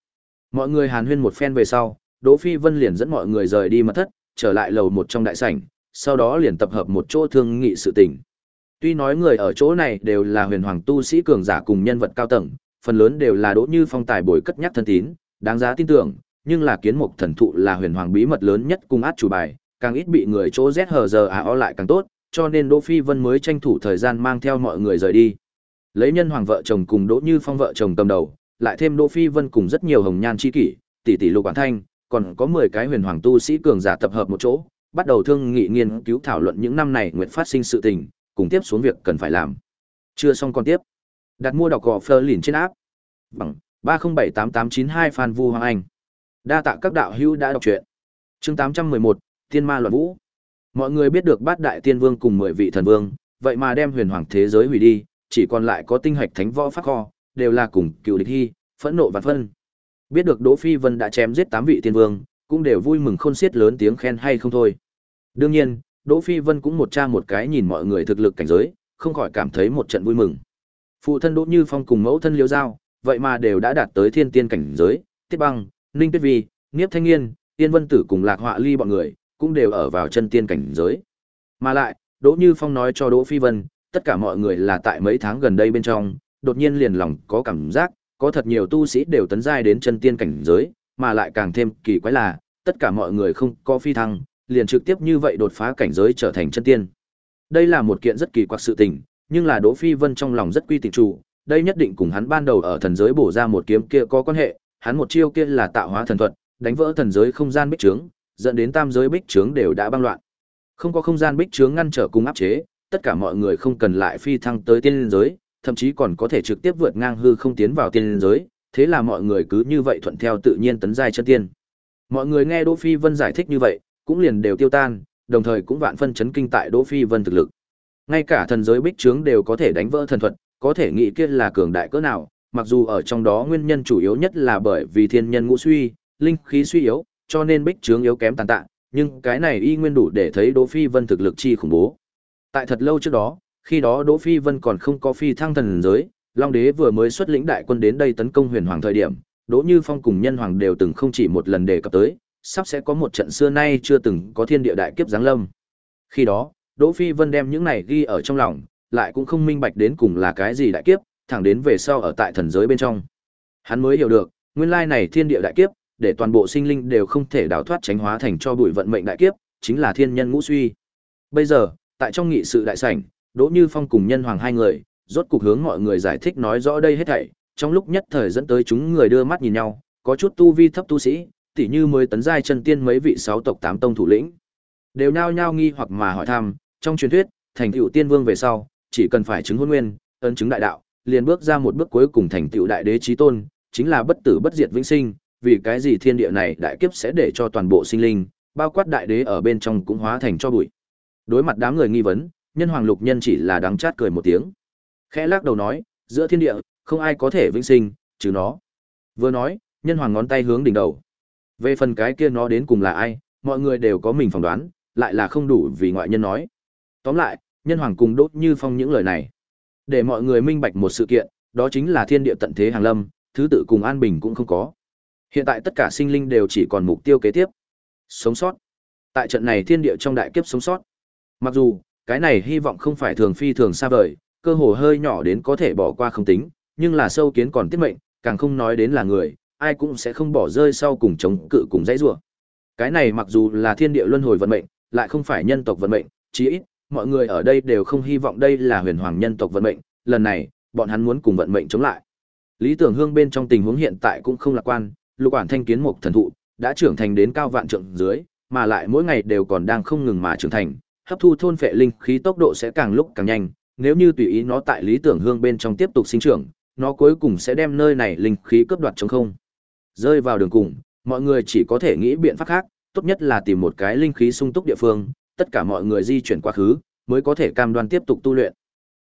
Mọi người hàn huyên một phen về sau, Đỗ Phi Vân liền dẫn mọi người rời đi mật thất, trở lại lầu một trong đại sảnh, sau đó liền tập hợp một chỗ thương nghị sự tình. Tuy nói người ở chỗ này đều là huyền hoàng tu sĩ cường giả cùng nhân vật cao tầng, phần lớn đều là Đỗ Như Phong tài bồi cất nhắc thân tín, đáng giá tin tưởng, nhưng là kiến mục thần thụ là huyền hoàng bí mật lớn nhất cùng át chủ bài, càng ít bị người chỗ rét hờ giờ à o lại càng tốt, cho nên Đỗ Phi Vân mới tranh thủ thời gian mang theo mọi người rời đi. Lấy nhân hoàng vợ chồng cùng Đỗ Như Phong vợ chồng cầm đầu, lại thêm Đỗ Phi Vân cùng rất nhiều hồng nhan chi kỷ, tỷ tỷ Lục Quản Thanh, còn có 10 cái huyền hoàng tu sĩ cường giả tập hợp một chỗ, bắt đầu thương nghị nghiên cứu thảo luận những năm này nguyện phát sinh sự tình, cùng tiếp xuống việc cần phải làm. Chưa xong còn tiếp. Đặt mua đọc gò Fleur lìn trên áp. Bằng 3078892 Phan Vu Hoàng Anh. Đa tạ các đạo hữu đã đọc truyện. Chương 811, Tiên Ma Loạn Vũ. Mọi người biết được bát đại tiên vương cùng 10 vị thần vương, vậy mà đem huyền hoàng thế giới hủy đi, chỉ còn lại có tinh hạch thánh võ pháp kho, đều là cùng cựu địch hy, phẫn nộ và phân. Biết được Đỗ Phi Vân đã chém giết 8 vị tiên vương, cũng đều vui mừng khôn xiết lớn tiếng khen hay không thôi. Đương nhiên, Đỗ Phi Vân cũng một tra một cái nhìn mọi người thực lực cảnh giới, không khỏi cảm thấy một trận vui mừng. Phụ thân Đỗ Như Phong cùng mẫu thân Liễu Giao, vậy mà đều đã đạt tới thiên tiên cảnh giới, Tiết Băng, Ninh Tuyết Vi, Niếp Thanh Nghiên, Tiên Vân Tử cùng Lạc Họa Ly bọn người, cũng đều ở vào chân tiên cảnh giới. Mà lại, Đỗ Như Phong nói cho Đỗ Phi Vân, tất cả mọi người là tại mấy tháng gần đây bên trong, đột nhiên liền lòng có cảm giác, có thật nhiều tu sĩ đều tấn giai đến chân tiên cảnh giới, mà lại càng thêm kỳ quái là, tất cả mọi người không có phi thăng, liền trực tiếp như vậy đột phá cảnh giới trở thành chân tiên. Đây là một kiện rất kỳ quặc sự tình, nhưng là Đỗ Phi Vân trong lòng rất quy tịnh chủ, đây nhất định cùng hắn ban đầu ở thần giới bổ ra một kiếm kia có quan hệ, hắn một chiêu kia là tạo hóa thần thuật, đánh vỡ thần giới không gian bích trướng, dẫn đến tam giới bích trướng đều đã băng loạn. Không có không gian bích trướng ngăn trở cùng áp chế, tất cả mọi người không cần lại phi thăng tới tiên giới, thậm chí còn có thể trực tiếp vượt ngang hư không tiến vào tiên giới, thế là mọi người cứ như vậy thuận theo tự nhiên tấn giai chân tiên. Mọi người nghe Đỗ Phi Vân giải thích như vậy, cũng liền đều tiêu tan, đồng thời cũng vạn phân chấn kinh tại Đỗ Phi Vân thực lực. Ngay cả thần giới bích trướng đều có thể đánh vỡ thần thuật, có thể nghĩ kia là cường đại cỡ nào, mặc dù ở trong đó nguyên nhân chủ yếu nhất là bởi vì thiên nhân ngũ suy, linh khí suy yếu, cho nên bích trướng yếu kém tàn tạ, nhưng cái này y nguyên đủ để thấy Đỗ Phi Vân thực lực chi khủng bố. Tại thật lâu trước đó, khi đó Đỗ Phi Vân còn không có phi thăng thần giới, Long Đế vừa mới xuất lĩnh đại quân đến đây tấn công Huyền Hoàng thời điểm, Đỗ Như Phong cùng Nhân Hoàng đều từng không chỉ một lần đề cập tới, sắp sẽ có một trận xưa nay chưa từng có thiên địa đại kiếp giáng lâm. Khi đó, Đỗ Phi Vân đem những này ghi ở trong lòng, lại cũng không minh bạch đến cùng là cái gì đại kiếp, thẳng đến về sau ở tại thần giới bên trong. Hắn mới hiểu được, nguyên lai này thiên địa đại kiếp, để toàn bộ sinh linh đều không thể đào thoát tránh hóa thành cho bụi vận mệnh đại kiếp, chính là thiên nhân ngũ suy. Bây giờ, tại trong nghị sự đại sảnh, Đỗ Như Phong cùng Nhân Hoàng hai người, rốt cục hướng mọi người giải thích nói rõ đây hết thảy, trong lúc nhất thời dẫn tới chúng người đưa mắt nhìn nhau, có chút tu vi thấp tu sĩ, tỉ như mới tấn giai chân tiên mấy vị sáu tộc tám tông thủ lĩnh. Đều nhao nhao nghi hoặc mà hỏi thăm, trong truyền thuyết, thành tựu tiên vương về sau, chỉ cần phải chứng hôn nguyên, ấn chứng đại đạo, liền bước ra một bước cuối cùng thành tựu đại đế chí tôn, chính là bất tử bất diệt vĩnh sinh, vì cái gì thiên địa này đại kiếp sẽ để cho toàn bộ sinh linh, bao quát đại đế ở bên trong cũng hóa thành cho bụi. Đối mặt đám người nghi vấn, nhân hoàng lục nhân chỉ là đắng chát cười một tiếng. Khẽ lắc đầu nói, giữa thiên địa, không ai có thể vĩnh sinh, trừ nó. Vừa nói, nhân hoàng ngón tay hướng đỉnh đầu. Về phần cái kia nó đến cùng là ai, mọi người đều có mình phỏng đoán, lại là không đủ vì ngoại nhân nói. Tóm lại, nhân hoàng cùng đốt như phong những lời này. Để mọi người minh bạch một sự kiện, đó chính là thiên địa tận thế hàng lâm, thứ tự cùng an bình cũng không có. Hiện tại tất cả sinh linh đều chỉ còn mục tiêu kế tiếp. Sống sót. Tại trận này thiên địa trong đại kiếp sống sót. Mặc dù, cái này hy vọng không phải thường phi thường xa vời, cơ hồ hơi nhỏ đến có thể bỏ qua không tính, nhưng là sâu kiến còn tiết mệnh, càng không nói đến là người, ai cũng sẽ không bỏ rơi sau cùng chống cự cùng dãy rủa. Cái này mặc dù là thiên địa luân hồi vận mệnh, lại không phải nhân tộc vận mệnh, chí ít, mọi người ở đây đều không hy vọng đây là huyền hoàng nhân tộc vận mệnh, lần này, bọn hắn muốn cùng vận mệnh chống lại. Lý Tưởng Hương bên trong tình huống hiện tại cũng không lạc quan, lục quản thanh kiến mục thần thụ, đã trưởng thành đến cao vạn trượng dưới, mà lại mỗi ngày đều còn đang không ngừng mà trưởng thành, hấp thu thôn phệ linh khí tốc độ sẽ càng lúc càng nhanh, nếu như tùy ý nó tại Lý Tưởng Hương bên trong tiếp tục sinh trưởng, nó cuối cùng sẽ đem nơi này linh khí cướp đoạt trống không. Rơi vào đường cùng, mọi người chỉ có thể nghĩ biện pháp khác, tốt nhất là tìm một cái linh khí sung túc địa phương, tất cả mọi người di chuyển quá khứ, mới có thể cam đoan tiếp tục tu luyện.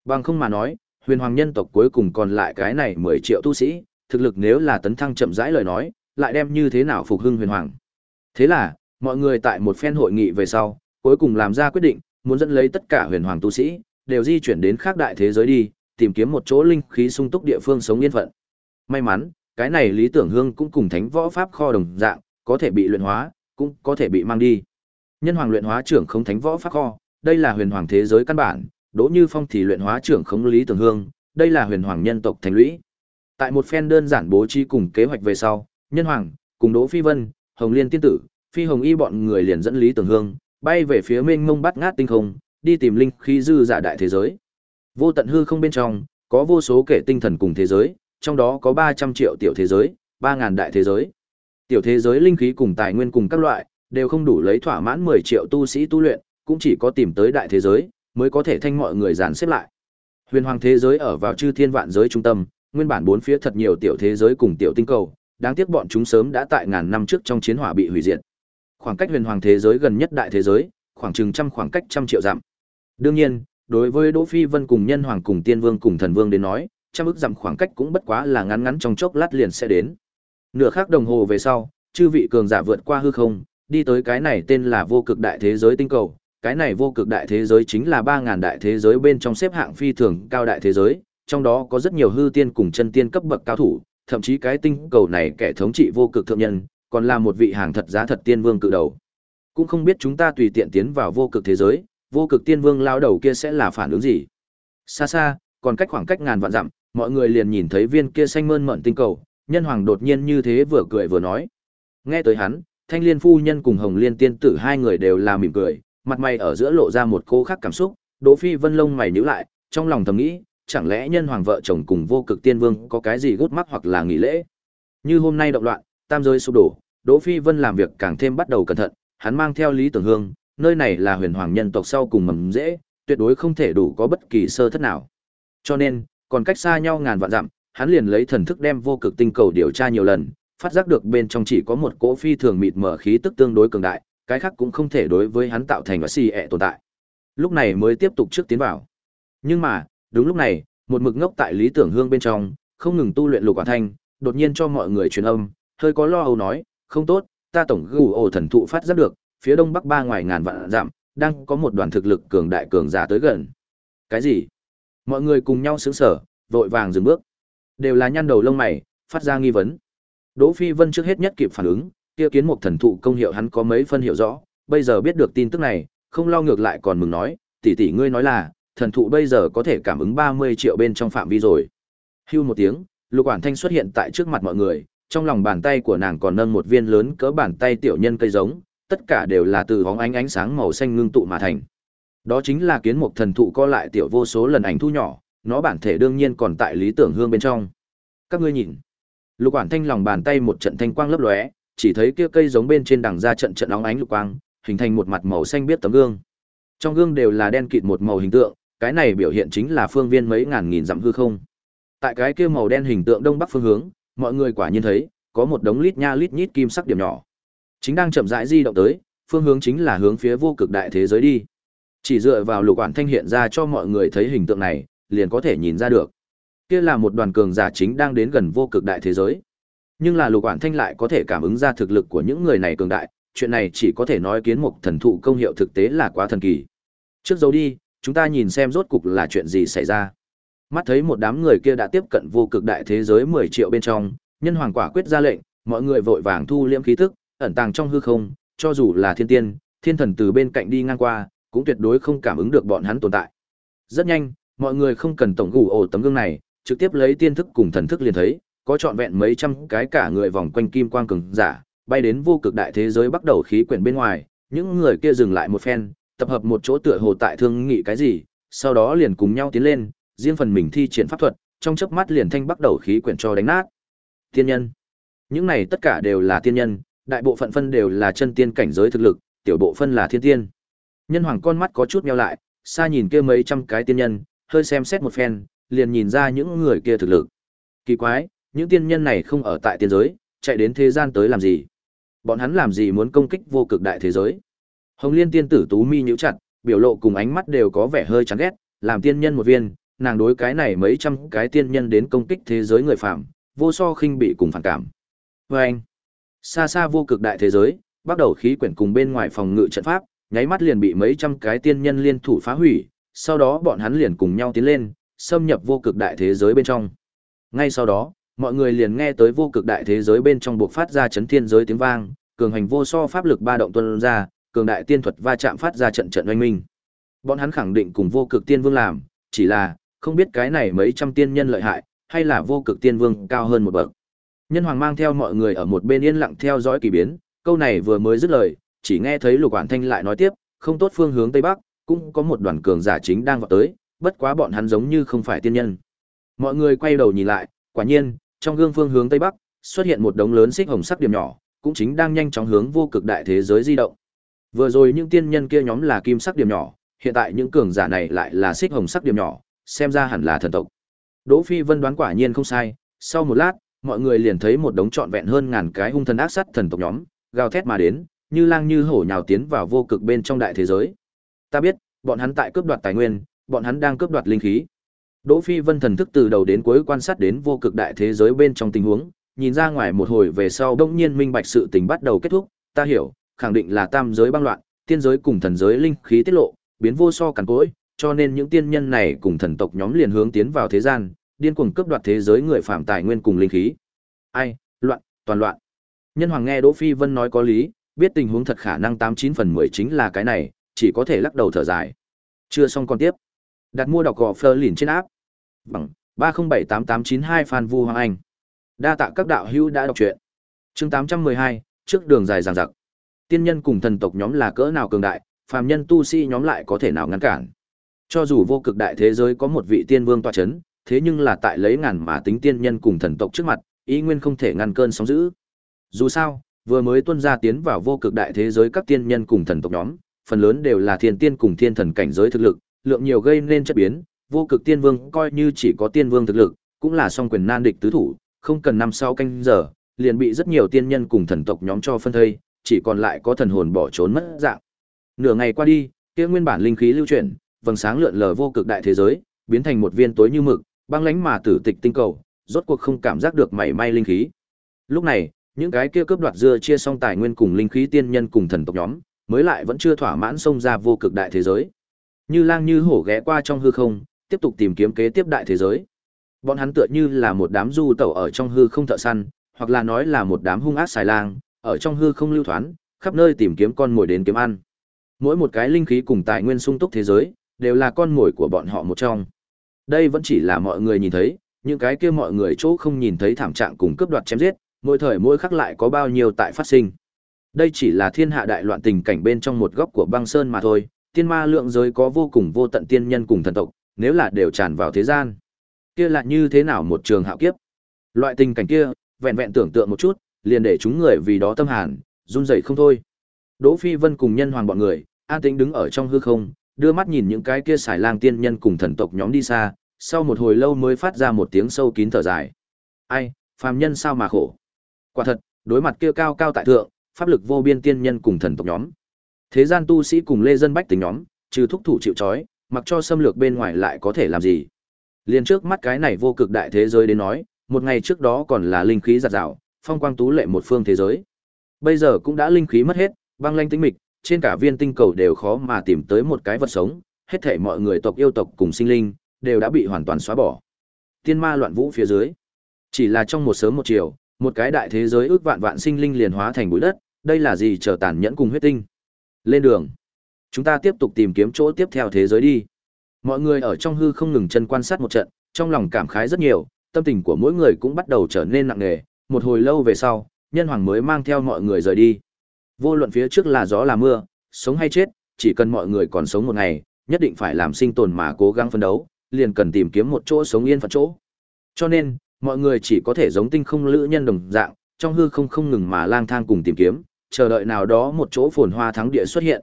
Bằng không mà nói, huyền hoàng nhân tộc cuối cùng còn lại cái này 10 triệu tu sĩ, thực lực nếu là tấn thăng chậm rãi lời nói, lại đem như thế nào phục hưng huyền hoàng. Thế là, mọi người tại một phen hội nghị về sau, cuối cùng làm ra quyết định, muốn dẫn lấy tất cả huyền hoàng tu sĩ, đều di chuyển đến khác đại thế giới đi, tìm kiếm một chỗ linh khí sung túc địa phương sống yên phận. May mắn, cái này lý tưởng hương cũng cùng thánh võ pháp kho đồng dạng, có thể bị luyện hóa, cũng có thể bị mang đi. Nhân hoàng luyện hóa trưởng không thánh võ pháp kho, đây là huyền hoàng thế giới căn bản, Đỗ Như Phong thì luyện hóa trưởng không lý tưởng hương, đây là huyền hoàng nhân tộc thành lũy. Tại một phen đơn giản bố trí cùng kế hoạch về sau, Nhân Hoàng cùng Đỗ Phi Vân, Hồng Liên tiên tử, Phi Hồng Y bọn người liền dẫn Lý Tưởng Hương bay về phía mênh mông bắt ngát tinh không, đi tìm linh khí dư giả đại thế giới. Vô tận hư không bên trong, có vô số kể tinh thần cùng thế giới, trong đó có 300 triệu tiểu thế giới, 3000 đại thế giới. Tiểu thế giới linh khí cùng tài nguyên cùng các loại, đều không đủ lấy thỏa mãn 10 triệu tu sĩ tu luyện, cũng chỉ có tìm tới đại thế giới mới có thể thanh mọi người dàn xếp lại. Huyền hoàng thế giới ở vào chư thiên vạn giới trung tâm, nguyên bản bốn phía thật nhiều tiểu thế giới cùng tiểu tinh cầu, đáng tiếc bọn chúng sớm đã tại ngàn năm trước trong chiến hỏa bị hủy diệt. Khoảng cách huyền hoàng thế giới gần nhất đại thế giới, khoảng chừng trăm khoảng cách trăm triệu dặm. Đương nhiên, đối với Đỗ Phi Vân cùng Nhân Hoàng cùng Tiên Vương cùng Thần Vương đến nói, trăm ức dặm khoảng cách cũng bất quá là ngắn ngắn trong chốc lát liền sẽ đến. Nửa khắc đồng hồ về sau, chư vị cường giả vượt qua hư không, đi tới cái này tên là vô cực đại thế giới tinh cầu. Cái này vô cực đại thế giới chính là 3000 đại thế giới bên trong xếp hạng phi thường cao đại thế giới, trong đó có rất nhiều hư tiên cùng chân tiên cấp bậc cao thủ, thậm chí cái tinh cầu này kẻ thống trị vô cực thượng nhân, còn là một vị hàng thật giá thật tiên vương cự đầu. Cũng không biết chúng ta tùy tiện tiến vào vô cực thế giới, vô cực tiên vương lao đầu kia sẽ là phản ứng gì. Xa xa, còn cách khoảng cách ngàn vạn dặm, mọi người liền nhìn thấy viên kia xanh mơn mởn tinh cầu, nhân hoàng đột nhiên như thế vừa cười vừa nói. Nghe tới hắn, thanh liên phu nhân cùng hồng liên tiên tử hai người đều là mỉm cười, mặt mày ở giữa lộ ra một cô khác cảm xúc, Đỗ Phi Vân lông mày nhíu lại, trong lòng thầm nghĩ, chẳng lẽ nhân hoàng vợ chồng cùng vô cực tiên vương có cái gì gút mắc hoặc là nghỉ lễ. Như hôm nay động loạn, tam giới sụp đổ, Đỗ Phi Vân làm việc càng thêm bắt đầu cẩn thận, hắn mang theo Lý Tưởng Hương, nơi này là huyền hoàng nhân tộc sau cùng mầm dễ, tuyệt đối không thể đủ có bất kỳ sơ thất nào. Cho nên, còn cách xa nhau ngàn vạn dặm, hắn liền lấy thần thức đem vô cực tinh cầu điều tra nhiều lần, phát giác được bên trong chỉ có một cỗ phi thường mịt mở khí tức tương đối cường đại, cái khác cũng không thể đối với hắn tạo thành và xì ẹ tồn tại. Lúc này mới tiếp tục trước tiến vào. Nhưng mà, đúng lúc này, một mực ngốc tại lý tưởng hương bên trong, không ngừng tu luyện lục quả thanh, đột nhiên cho mọi người truyền âm, hơi có lo âu nói, không tốt, ta tổng gù ổ thần thụ phát giác được, phía đông bắc ba ngoài ngàn vạn dặm, đang có một đoàn thực lực cường đại cường giả tới gần. Cái gì? Mọi người cùng nhau sững sờ, vội vàng dừng bước. Đều là nhăn đầu lông mày, phát ra nghi vấn. Đỗ Phi Vân trước hết nhất kịp phản ứng, kia kiến một thần thụ công hiệu hắn có mấy phân hiểu rõ, bây giờ biết được tin tức này, không lo ngược lại còn mừng nói, tỷ tỷ ngươi nói là, thần thụ bây giờ có thể cảm ứng 30 triệu bên trong phạm vi rồi. Hưu một tiếng, Lục Quản Thanh xuất hiện tại trước mặt mọi người, trong lòng bàn tay của nàng còn nâng một viên lớn cỡ bàn tay tiểu nhân cây giống, tất cả đều là từ bóng ánh ánh sáng màu xanh ngưng tụ mà thành. Đó chính là kiến mục thần thụ co lại tiểu vô số lần ảnh thu nhỏ, nó bản thể đương nhiên còn tại lý tưởng hương bên trong. Các ngươi nhìn. Lục Quản Thanh lòng bàn tay một trận thanh quang lấp lóe, chỉ thấy kia cây giống bên trên đằng ra trận trận óng ánh lục quang, hình thành một mặt màu xanh biết tấm gương. Trong gương đều là đen kịt một màu hình tượng, cái này biểu hiện chính là phương viên mấy ngàn nghìn dặm hư không. Tại cái kia màu đen hình tượng đông bắc phương hướng, mọi người quả nhiên thấy, có một đống lít nha lít nhít kim sắc điểm nhỏ. Chính đang chậm rãi di động tới, phương hướng chính là hướng phía vô cực đại thế giới đi. Chỉ dựa vào lục quản thanh hiện ra cho mọi người thấy hình tượng này, liền có thể nhìn ra được. Kia là một đoàn cường giả chính đang đến gần vô cực đại thế giới. Nhưng là lục quản thanh lại có thể cảm ứng ra thực lực của những người này cường đại, chuyện này chỉ có thể nói kiến mục thần thụ công hiệu thực tế là quá thần kỳ. Trước dấu đi, chúng ta nhìn xem rốt cục là chuyện gì xảy ra. Mắt thấy một đám người kia đã tiếp cận vô cực đại thế giới 10 triệu bên trong, nhân hoàng quả quyết ra lệnh, mọi người vội vàng thu liễm khí tức, ẩn tàng trong hư không, cho dù là thiên tiên, thiên thần từ bên cạnh đi ngang qua, cũng tuyệt đối không cảm ứng được bọn hắn tồn tại. Rất nhanh, mọi người không cần tổng gù ổ tấm gương này, trực tiếp lấy tiên thức cùng thần thức liền thấy, có trọn vẹn mấy trăm cái cả người vòng quanh kim quang cường giả, bay đến vô cực đại thế giới bắt đầu khí quyển bên ngoài, những người kia dừng lại một phen, tập hợp một chỗ tựa hồ tại thương nghị cái gì, sau đó liền cùng nhau tiến lên, riêng phần mình thi triển pháp thuật, trong chớp mắt liền thanh bắt đầu khí quyển cho đánh nát. Tiên nhân. Những này tất cả đều là tiên nhân, đại bộ phận phân đều là chân tiên cảnh giới thực lực, tiểu bộ phân là thiên tiên. Nhân hoàng con mắt có chút nheo lại, xa nhìn kia mấy trăm cái tiên nhân, hơi xem xét một phen, liền nhìn ra những người kia thực lực. Kỳ quái, những tiên nhân này không ở tại tiên giới, chạy đến thế gian tới làm gì? Bọn hắn làm gì muốn công kích vô cực đại thế giới? Hồng Liên tiên tử Tú Mi nhíu chặt, biểu lộ cùng ánh mắt đều có vẻ hơi chán ghét, làm tiên nhân một viên, nàng đối cái này mấy trăm cái tiên nhân đến công kích thế giới người phạm, vô so khinh bị cùng phản cảm. Và anh, xa xa vô cực đại thế giới, bắt đầu khí quyển cùng bên ngoài phòng ngự trận pháp, nháy mắt liền bị mấy trăm cái tiên nhân liên thủ phá hủy, sau đó bọn hắn liền cùng nhau tiến lên, xâm nhập vô cực đại thế giới bên trong. Ngay sau đó, mọi người liền nghe tới vô cực đại thế giới bên trong buộc phát ra chấn thiên giới tiếng vang, cường hành vô so pháp lực ba động tuôn ra, cường đại tiên thuật va chạm phát ra trận trận oanh minh. Bọn hắn khẳng định cùng vô cực tiên vương làm, chỉ là không biết cái này mấy trăm tiên nhân lợi hại, hay là vô cực tiên vương cao hơn một bậc. Nhân hoàng mang theo mọi người ở một bên yên lặng theo dõi kỳ biến, câu này vừa mới dứt lời, chỉ nghe thấy Lục Quản Thanh lại nói tiếp, không tốt phương hướng tây bắc, cũng có một đoàn cường giả chính đang vọt tới, bất quá bọn hắn giống như không phải tiên nhân. Mọi người quay đầu nhìn lại, quả nhiên, trong gương phương hướng tây bắc, xuất hiện một đống lớn xích hồng sắc điểm nhỏ, cũng chính đang nhanh chóng hướng vô cực đại thế giới di động. Vừa rồi những tiên nhân kia nhóm là kim sắc điểm nhỏ, hiện tại những cường giả này lại là xích hồng sắc điểm nhỏ, xem ra hẳn là thần tộc. Đỗ Phi Vân đoán quả nhiên không sai, sau một lát, mọi người liền thấy một đống trọn vẹn hơn ngàn cái hung thần ác sát thần tộc nhóm, gào thét mà đến, như lang như hổ nhào tiến vào vô cực bên trong đại thế giới. Ta biết, bọn hắn tại cướp đoạt tài nguyên, bọn hắn đang cướp đoạt linh khí. Đỗ Phi Vân thần thức từ đầu đến cuối quan sát đến vô cực đại thế giới bên trong tình huống, nhìn ra ngoài một hồi về sau đông nhiên minh bạch sự tình bắt đầu kết thúc, ta hiểu, khẳng định là tam giới băng loạn, tiên giới cùng thần giới linh khí tiết lộ, biến vô so cản cối, cho nên những tiên nhân này cùng thần tộc nhóm liền hướng tiến vào thế gian, điên cuồng cướp đoạt thế giới người phạm tài nguyên cùng linh khí. Ai, loạn, toàn loạn. Nhân Hoàng nghe Đỗ Phi Vân nói có lý, biết tình huống thật khả năng tám chín phần mười chính là cái này, chỉ có thể lắc đầu thở dài. Chưa xong còn tiếp. Đặt mua đọc gò Fleur lìn trên áp. Bằng ba không bảy tám tám chín hai Phan Vu Hoàng Anh. Đa tạ các đạo hữu đã đọc truyện. Chương tám trăm mười hai trước đường dài dằng dặc. Tiên nhân cùng thần tộc nhóm là cỡ nào cường đại, phàm nhân tu sĩ nhóm lại có thể nào ngăn cản. Cho dù vô cực đại thế giới có một vị tiên vương tọa chấn, thế nhưng là tại lấy ngàn mà tính tiên nhân cùng thần tộc trước mặt, ý nguyên không thể ngăn cơn sóng dữ. Dù sao, vừa mới tuân ra tiến vào vô cực đại thế giới các tiên nhân cùng thần tộc nhóm, phần lớn đều là thiên tiên cùng thiên thần cảnh giới thực lực, lượng nhiều gây nên chất biến, vô cực tiên vương coi như chỉ có tiên vương thực lực, cũng là song quyền nan địch tứ thủ, không cần năm sau canh giờ, liền bị rất nhiều tiên nhân cùng thần tộc nhóm cho phân thây, chỉ còn lại có thần hồn bỏ trốn mất dạng. Nửa ngày qua đi, kia nguyên bản linh khí lưu chuyển, vầng sáng lượn lờ vô cực đại thế giới, biến thành một viên tối như mực, băng lãnh mà tử tịch tinh cầu, rốt cuộc không cảm giác được mảy may linh khí. Lúc này, những cái kia cướp đoạt dưa chia xong tài nguyên cùng linh khí tiên nhân cùng thần tộc nhóm, mới lại vẫn chưa thỏa mãn xông ra vô cực đại thế giới. Như lang như hổ ghé qua trong hư không, tiếp tục tìm kiếm kế tiếp đại thế giới. Bọn hắn tựa như là một đám du tẩu ở trong hư không thợ săn, hoặc là nói là một đám hung ác xài lang, ở trong hư không lưu thoán, khắp nơi tìm kiếm con mồi đến kiếm ăn. Mỗi một cái linh khí cùng tài nguyên sung túc thế giới, đều là con mồi của bọn họ một trong. Đây vẫn chỉ là mọi người nhìn thấy, những cái kia mọi người chỗ không nhìn thấy thảm trạng cùng cướp đoạt chém giết, mỗi thời mỗi khắc lại có bao nhiêu tại phát sinh. Đây chỉ là thiên hạ đại loạn tình cảnh bên trong một góc của băng sơn mà thôi, tiên ma lượng giới có vô cùng vô tận tiên nhân cùng thần tộc, nếu là đều tràn vào thế gian. Kia lại như thế nào một trường hạo kiếp? Loại tình cảnh kia, vẹn vẹn tưởng tượng một chút, liền để chúng người vì đó tâm hàn, run rẩy không thôi. Đỗ Phi Vân cùng nhân hoàng bọn người, an tĩnh đứng ở trong hư không, đưa mắt nhìn những cái kia xài lang tiên nhân cùng thần tộc nhóm đi xa, sau một hồi lâu mới phát ra một tiếng sâu kín thở dài. Ai, phàm nhân sao mà khổ. Quả thật, đối mặt kia cao cao tại thượng, pháp lực vô biên tiên nhân cùng thần tộc nhóm. Thế gian tu sĩ cùng lê dân bách tính nhóm, trừ thúc thủ chịu trói, mặc cho xâm lược bên ngoài lại có thể làm gì. Liên trước mắt cái này vô cực đại thế giới đến nói, một ngày trước đó còn là linh khí giạt rào, phong quang tú lệ một phương thế giới. Bây giờ cũng đã linh khí mất hết, băng lanh tĩnh mịch, trên cả viên tinh cầu đều khó mà tìm tới một cái vật sống, hết thảy mọi người tộc yêu tộc cùng sinh linh đều đã bị hoàn toàn xóa bỏ. Tiên ma loạn vũ phía dưới, chỉ là trong một sớm một chiều, một cái đại thế giới ước vạn vạn sinh linh liền hóa thành bụi đất, đây là gì chờ tàn nhẫn cùng huyết tinh. Lên đường. Chúng ta tiếp tục tìm kiếm chỗ tiếp theo thế giới đi. Mọi người ở trong hư không ngừng chân quan sát một trận, trong lòng cảm khái rất nhiều, tâm tình của mỗi người cũng bắt đầu trở nên nặng nề, một hồi lâu về sau, nhân hoàng mới mang theo mọi người rời đi. Vô luận phía trước là gió là mưa, sống hay chết, chỉ cần mọi người còn sống một ngày, nhất định phải làm sinh tồn mà cố gắng phấn đấu, liền cần tìm kiếm một chỗ sống yên phận chỗ. Cho nên, mọi người chỉ có thể giống tinh không lữ nhân đồng dạng, trong hư không không ngừng mà lang thang cùng tìm kiếm, chờ đợi nào đó một chỗ phồn hoa thắng địa xuất hiện.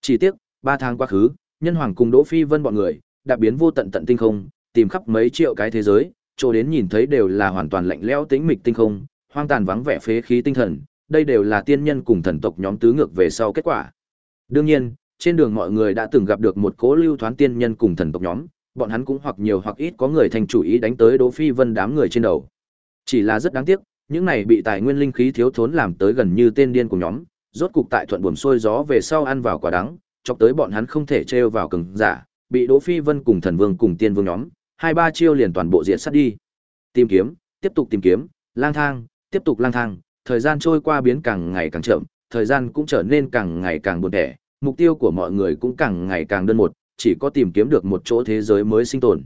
Chỉ tiếc, ba tháng quá khứ, nhân hoàng cùng Đỗ Phi Vân bọn người, đã biến vô tận tận tinh không, tìm khắp mấy triệu cái thế giới, chỗ đến nhìn thấy đều là hoàn toàn lạnh lẽo tĩnh mịch tinh không, hoang tàn vắng vẻ phế khí tinh thần, đây đều là tiên nhân cùng thần tộc nhóm tứ ngược về sau kết quả. Đương nhiên, trên đường mọi người đã từng gặp được một cố lưu thoán tiên nhân cùng thần tộc nhóm, bọn hắn cũng hoặc nhiều hoặc ít có người thành chủ ý đánh tới Đỗ Phi Vân đám người trên đầu. Chỉ là rất đáng tiếc, những này bị tài nguyên linh khí thiếu thốn làm tới gần như tên điên của nhóm, rốt cục tại thuận buồm xuôi gió về sau ăn vào quả đắng, chọc tới bọn hắn không thể trêu vào cứng giả, bị Đỗ Phi Vân cùng thần vương cùng tiên vương nhóm, hai ba chiêu liền toàn bộ diện sát đi. Tìm kiếm, tiếp tục tìm kiếm, lang thang, tiếp tục lang thang, thời gian trôi qua biến càng ngày càng chậm, thời gian cũng trở nên càng ngày càng buồn tẻ, mục tiêu của mọi người cũng càng ngày càng đơn một, chỉ có tìm kiếm được một chỗ thế giới mới sinh tồn.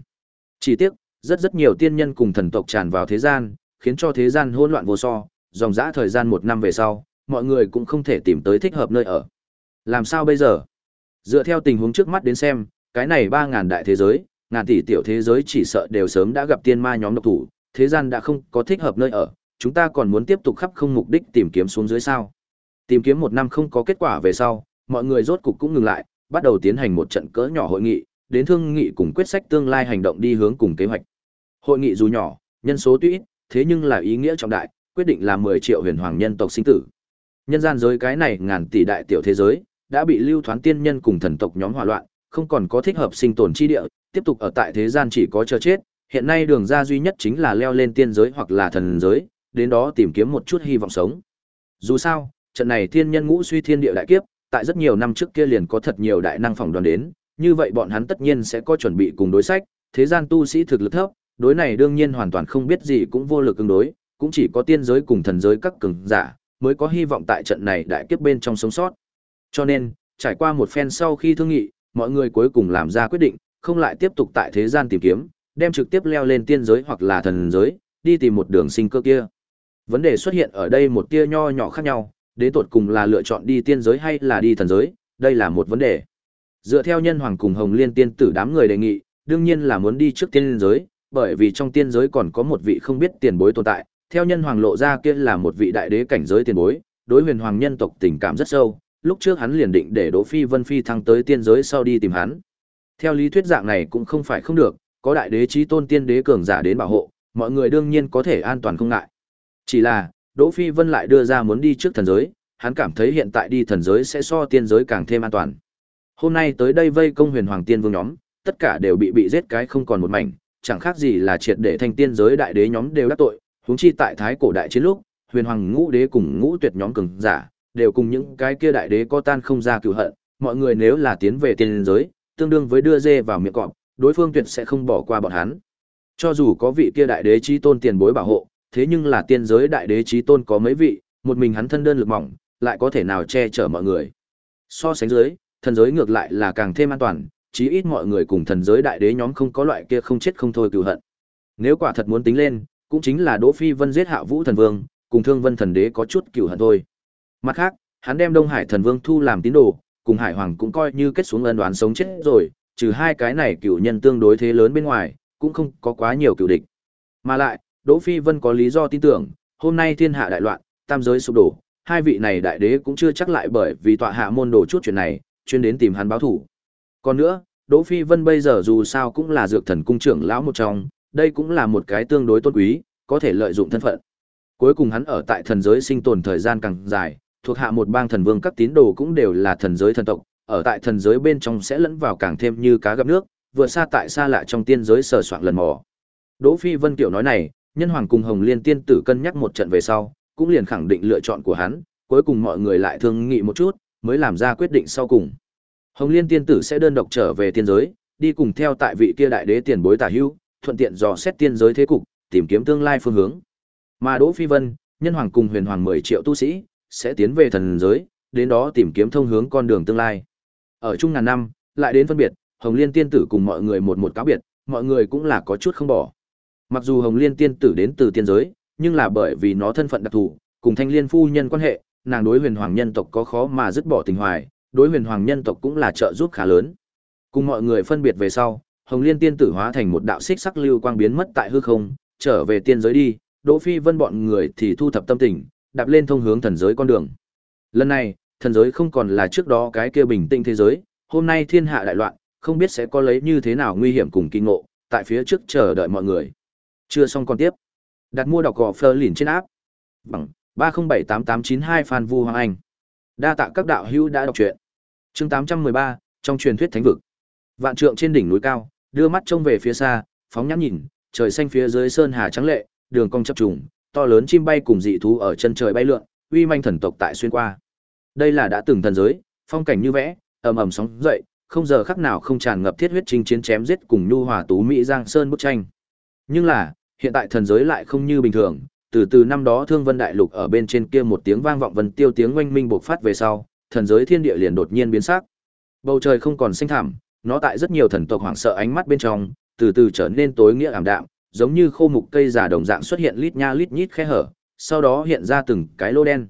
Chỉ tiếc, rất rất nhiều tiên nhân cùng thần tộc tràn vào thế gian, khiến cho thế gian hỗn loạn vô so, dòng dã thời gian một năm về sau, mọi người cũng không thể tìm tới thích hợp nơi ở. Làm sao bây giờ? Dựa theo tình huống trước mắt đến xem, cái này 3.000 đại thế giới, ngàn tỷ tiểu thế giới chỉ sợ đều sớm đã gặp tiên ma nhóm độc thủ, thế gian đã không có thích hợp nơi ở, chúng ta còn muốn tiếp tục khắp không mục đích tìm kiếm xuống dưới sao. Tìm kiếm một năm không có kết quả về sau, mọi người rốt cục cũng ngừng lại, bắt đầu tiến hành một trận cỡ nhỏ hội nghị, đến thương nghị cùng quyết sách tương lai hành động đi hướng cùng kế hoạch. Hội nghị dù nhỏ, nhân số tuy ít, thế nhưng là ý nghĩa trọng đại, quyết định là 10 triệu huyền hoàng nhân tộc sinh tử. Nhân gian giới cái này ngàn tỷ đại tiểu thế giới, đã bị lưu thoán tiên nhân cùng thần tộc nhóm hòa loạn, không còn có thích hợp sinh tồn chi địa, tiếp tục ở tại thế gian chỉ có chờ chết, hiện nay đường ra duy nhất chính là leo lên tiên giới hoặc là thần giới, đến đó tìm kiếm một chút hy vọng sống. Dù sao, trận này thiên nhân ngũ suy thiên địa đại kiếp, tại rất nhiều năm trước kia liền có thật nhiều đại năng phỏng đoán đến, như vậy bọn hắn tất nhiên sẽ có chuẩn bị cùng đối sách, thế gian tu sĩ thực lực thấp, đối này đương nhiên hoàn toàn không biết gì cũng vô lực ứng đối, cũng chỉ có tiên giới cùng thần giới các cường giả mới có hy vọng tại trận này đại kiếp bên trong sống sót. Cho nên, trải qua một phen sau khi thương nghị, mọi người cuối cùng làm ra quyết định, không lại tiếp tục tại thế gian tìm kiếm, đem trực tiếp leo lên tiên giới hoặc là thần giới, đi tìm một đường sinh cơ kia. Vấn đề xuất hiện ở đây một tia nho nhỏ khác nhau, đến tột cùng là lựa chọn đi tiên giới hay là đi thần giới, đây là một vấn đề. Dựa theo nhân hoàng cùng Hồng Liên tiên tử đám người đề nghị, đương nhiên là muốn đi trước tiên giới, bởi vì trong tiên giới còn có một vị không biết tiền bối tồn tại, theo nhân hoàng lộ ra kia là một vị đại đế cảnh giới tiền bối, đối huyền hoàng nhân tộc tình cảm rất sâu, lúc trước hắn liền định để Đỗ Phi Vân Phi thăng tới tiên giới sau đi tìm hắn. Theo lý thuyết dạng này cũng không phải không được, có đại đế chí tôn tiên đế cường giả đến bảo hộ, mọi người đương nhiên có thể an toàn không ngại. Chỉ là, Đỗ Phi Vân lại đưa ra muốn đi trước thần giới, hắn cảm thấy hiện tại đi thần giới sẽ so tiên giới càng thêm an toàn. Hôm nay tới đây vây công huyền hoàng tiên vương nhóm, tất cả đều bị bị giết cái không còn một mảnh, chẳng khác gì là triệt để thành tiên giới đại đế nhóm đều đắc tội, huống chi tại thái cổ đại chiến lúc, huyền hoàng ngũ đế cùng ngũ tuyệt nhóm cường giả, đều cùng những cái kia đại đế có tan không ra cửu hận, mọi người nếu là tiến về tiên giới, tương đương với đưa dê vào miệng cọp, đối phương tuyệt sẽ không bỏ qua bọn hắn. Cho dù có vị kia đại đế chí tôn tiền bối bảo hộ, thế nhưng là tiên giới đại đế chí tôn có mấy vị, một mình hắn thân đơn lực mỏng, lại có thể nào che chở mọi người. So sánh dưới, thần giới ngược lại là càng thêm an toàn, chí ít mọi người cùng thần giới đại đế nhóm không có loại kia không chết không thôi cừu hận. Nếu quả thật muốn tính lên, cũng chính là Đỗ Phi Vân giết Hạ Vũ thần vương, cùng Thương Vân thần đế có chút cừu hận thôi. Mặt khác, hắn đem Đông Hải thần vương thu làm tín đồ, cùng Hải Hoàng cũng coi như kết xuống ân đoán sống chết rồi, trừ hai cái này cừu nhân tương đối thế lớn bên ngoài, cũng không có quá nhiều cừu địch. Mà lại, Đỗ Phi Vân có lý do tin tưởng, hôm nay thiên hạ đại loạn, tam giới sụp đổ, hai vị này đại đế cũng chưa chắc lại bởi vì tọa hạ môn đồ chút chuyện này, chuyên đến tìm hắn báo thủ. Còn nữa, Đỗ Phi Vân bây giờ dù sao cũng là dược thần cung trưởng lão một trong, đây cũng là một cái tương đối tôn quý, có thể lợi dụng thân phận. Cuối cùng hắn ở tại thần giới sinh tồn thời gian càng dài, thuộc hạ một bang thần vương các tín đồ cũng đều là thần giới thần tộc, ở tại thần giới bên trong sẽ lẫn vào càng thêm như cá gặp nước, vừa xa tại xa lạ trong tiên giới sờ soạn lần mò. Đỗ Phi Vân kiểu nói này, nhân hoàng cùng Hồng Liên tiên tử cân nhắc một trận về sau, cũng liền khẳng định lựa chọn của hắn, cuối cùng mọi người lại thương nghị một chút, mới làm ra quyết định sau cùng. Hồng Liên tiên tử sẽ đơn độc trở về tiên giới, đi cùng theo tại vị kia đại đế tiền bối tả hữu, thuận tiện dò xét tiên giới thế cục, tìm kiếm tương lai phương hướng. Mà Đỗ Phi Vân, nhân hoàng cùng huyền hoàng 10 triệu tu sĩ, sẽ tiến về thần giới, đến đó tìm kiếm thông hướng con đường tương lai. Ở chung ngàn năm, lại đến phân biệt, Hồng Liên tiên tử cùng mọi người một một cáo biệt, mọi người cũng là có chút không bỏ. Mặc dù Hồng Liên tiên tử đến từ tiên giới, nhưng là bởi vì nó thân phận đặc thù, cùng Thanh Liên phu nhân quan hệ, nàng đối huyền hoàng nhân tộc có khó mà dứt bỏ tình hoài, đối huyền hoàng nhân tộc cũng là trợ giúp khá lớn. Cùng mọi người phân biệt về sau, Hồng Liên tiên tử hóa thành một đạo xích sắc lưu quang biến mất tại hư không, trở về tiên giới đi, Đỗ Phi Vân bọn người thì thu thập tâm tình, đạp lên thông hướng thần giới con đường. Lần này, thần giới không còn là trước đó cái kia bình tĩnh thế giới, hôm nay thiên hạ đại loạn, không biết sẽ có lấy như thế nào nguy hiểm cùng kinh ngộ, tại phía trước chờ đợi mọi người. Chưa xong còn tiếp. Đặt mua đọc gò phơ lìn trên áp. Bằng 3078892 Phan Vu Hoàng Anh. Đa tạ các đạo hữu đã đọc truyện. Chương 813, trong truyền thuyết thánh vực. Vạn trượng trên đỉnh núi cao, đưa mắt trông về phía xa, phóng nhãn nhìn, trời xanh phía dưới sơn hà trắng lệ, đường cong chập trùng, to lớn chim bay cùng dị thú ở chân trời bay lượn, uy manh thần tộc tại xuyên qua. Đây là đã từng thần giới, phong cảnh như vẽ, ầm ầm sóng dậy, không giờ khắc nào không tràn ngập thiết huyết chinh chiến chém giết cùng nhu hòa tú mỹ giang sơn bức tranh. Nhưng là, hiện tại thần giới lại không như bình thường, từ từ năm đó Thương Vân Đại Lục ở bên trên kia một tiếng vang vọng vân tiêu tiếng oanh minh bộc phát về sau, thần giới thiên địa liền đột nhiên biến sắc. Bầu trời không còn xanh thẳm, nó tại rất nhiều thần tộc hoảng sợ ánh mắt bên trong, từ từ trở nên tối nghĩa ảm đạm, giống như khô mục cây già đồng dạng xuất hiện lít nha lít nhít khe hở, sau đó hiện ra từng cái lô đen.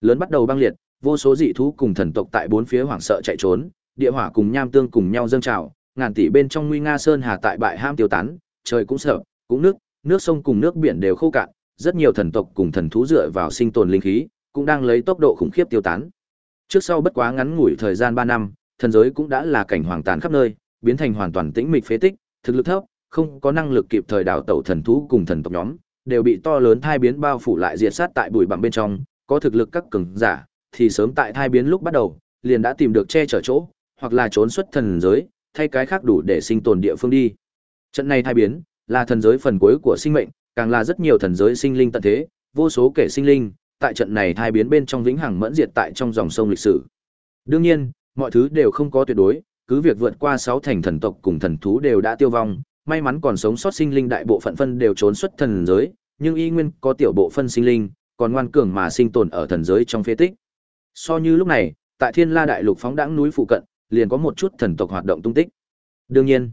Lớn bắt đầu băng liệt, vô số dị thú cùng thần tộc tại bốn phía hoảng sợ chạy trốn, địa hỏa cùng nham tương cùng nhau dâng trào, ngàn tỷ bên trong nguy nga sơn hà tại bại ham tiêu tán, trời cũng sợ, cũng nước, nước sông cùng nước biển đều khô cạn, rất nhiều thần tộc cùng thần thú dựa vào sinh tồn linh khí, cũng đang lấy tốc độ khủng khiếp tiêu tán. Trước sau bất quá ngắn ngủi thời gian 3 năm, thần giới cũng đã là cảnh hoàng tàn khắp nơi, biến thành hoàn toàn tĩnh mịch phế tích, thực lực thấp, không có năng lực kịp thời đào tẩu thần thú cùng thần tộc nhóm, đều bị to lớn thai biến bao phủ lại diệt sát tại bụi bặm bên trong, có thực lực các cường giả, thì sớm tại thai biến lúc bắt đầu, liền đã tìm được che chở chỗ, hoặc là trốn xuất thần giới, thay cái khác đủ để sinh tồn địa phương đi. Trận này thay biến, là thần giới phần cuối của sinh mệnh, càng là rất nhiều thần giới sinh linh tận thế, vô số kể sinh linh, tại trận này thay biến bên trong vĩnh hằng mẫn diệt tại trong dòng sông lịch sử. Đương nhiên, mọi thứ đều không có tuyệt đối, cứ việc vượt qua sáu thành thần tộc cùng thần thú đều đã tiêu vong, may mắn còn sống sót sinh linh đại bộ phận phân đều trốn xuất thần giới, nhưng y nguyên có tiểu bộ phân sinh linh, còn ngoan cường mà sinh tồn ở thần giới trong phế tích. So như lúc này, tại Thiên La đại lục phóng đãng núi phụ cận, liền có một chút thần tộc hoạt động tung tích. Đương nhiên,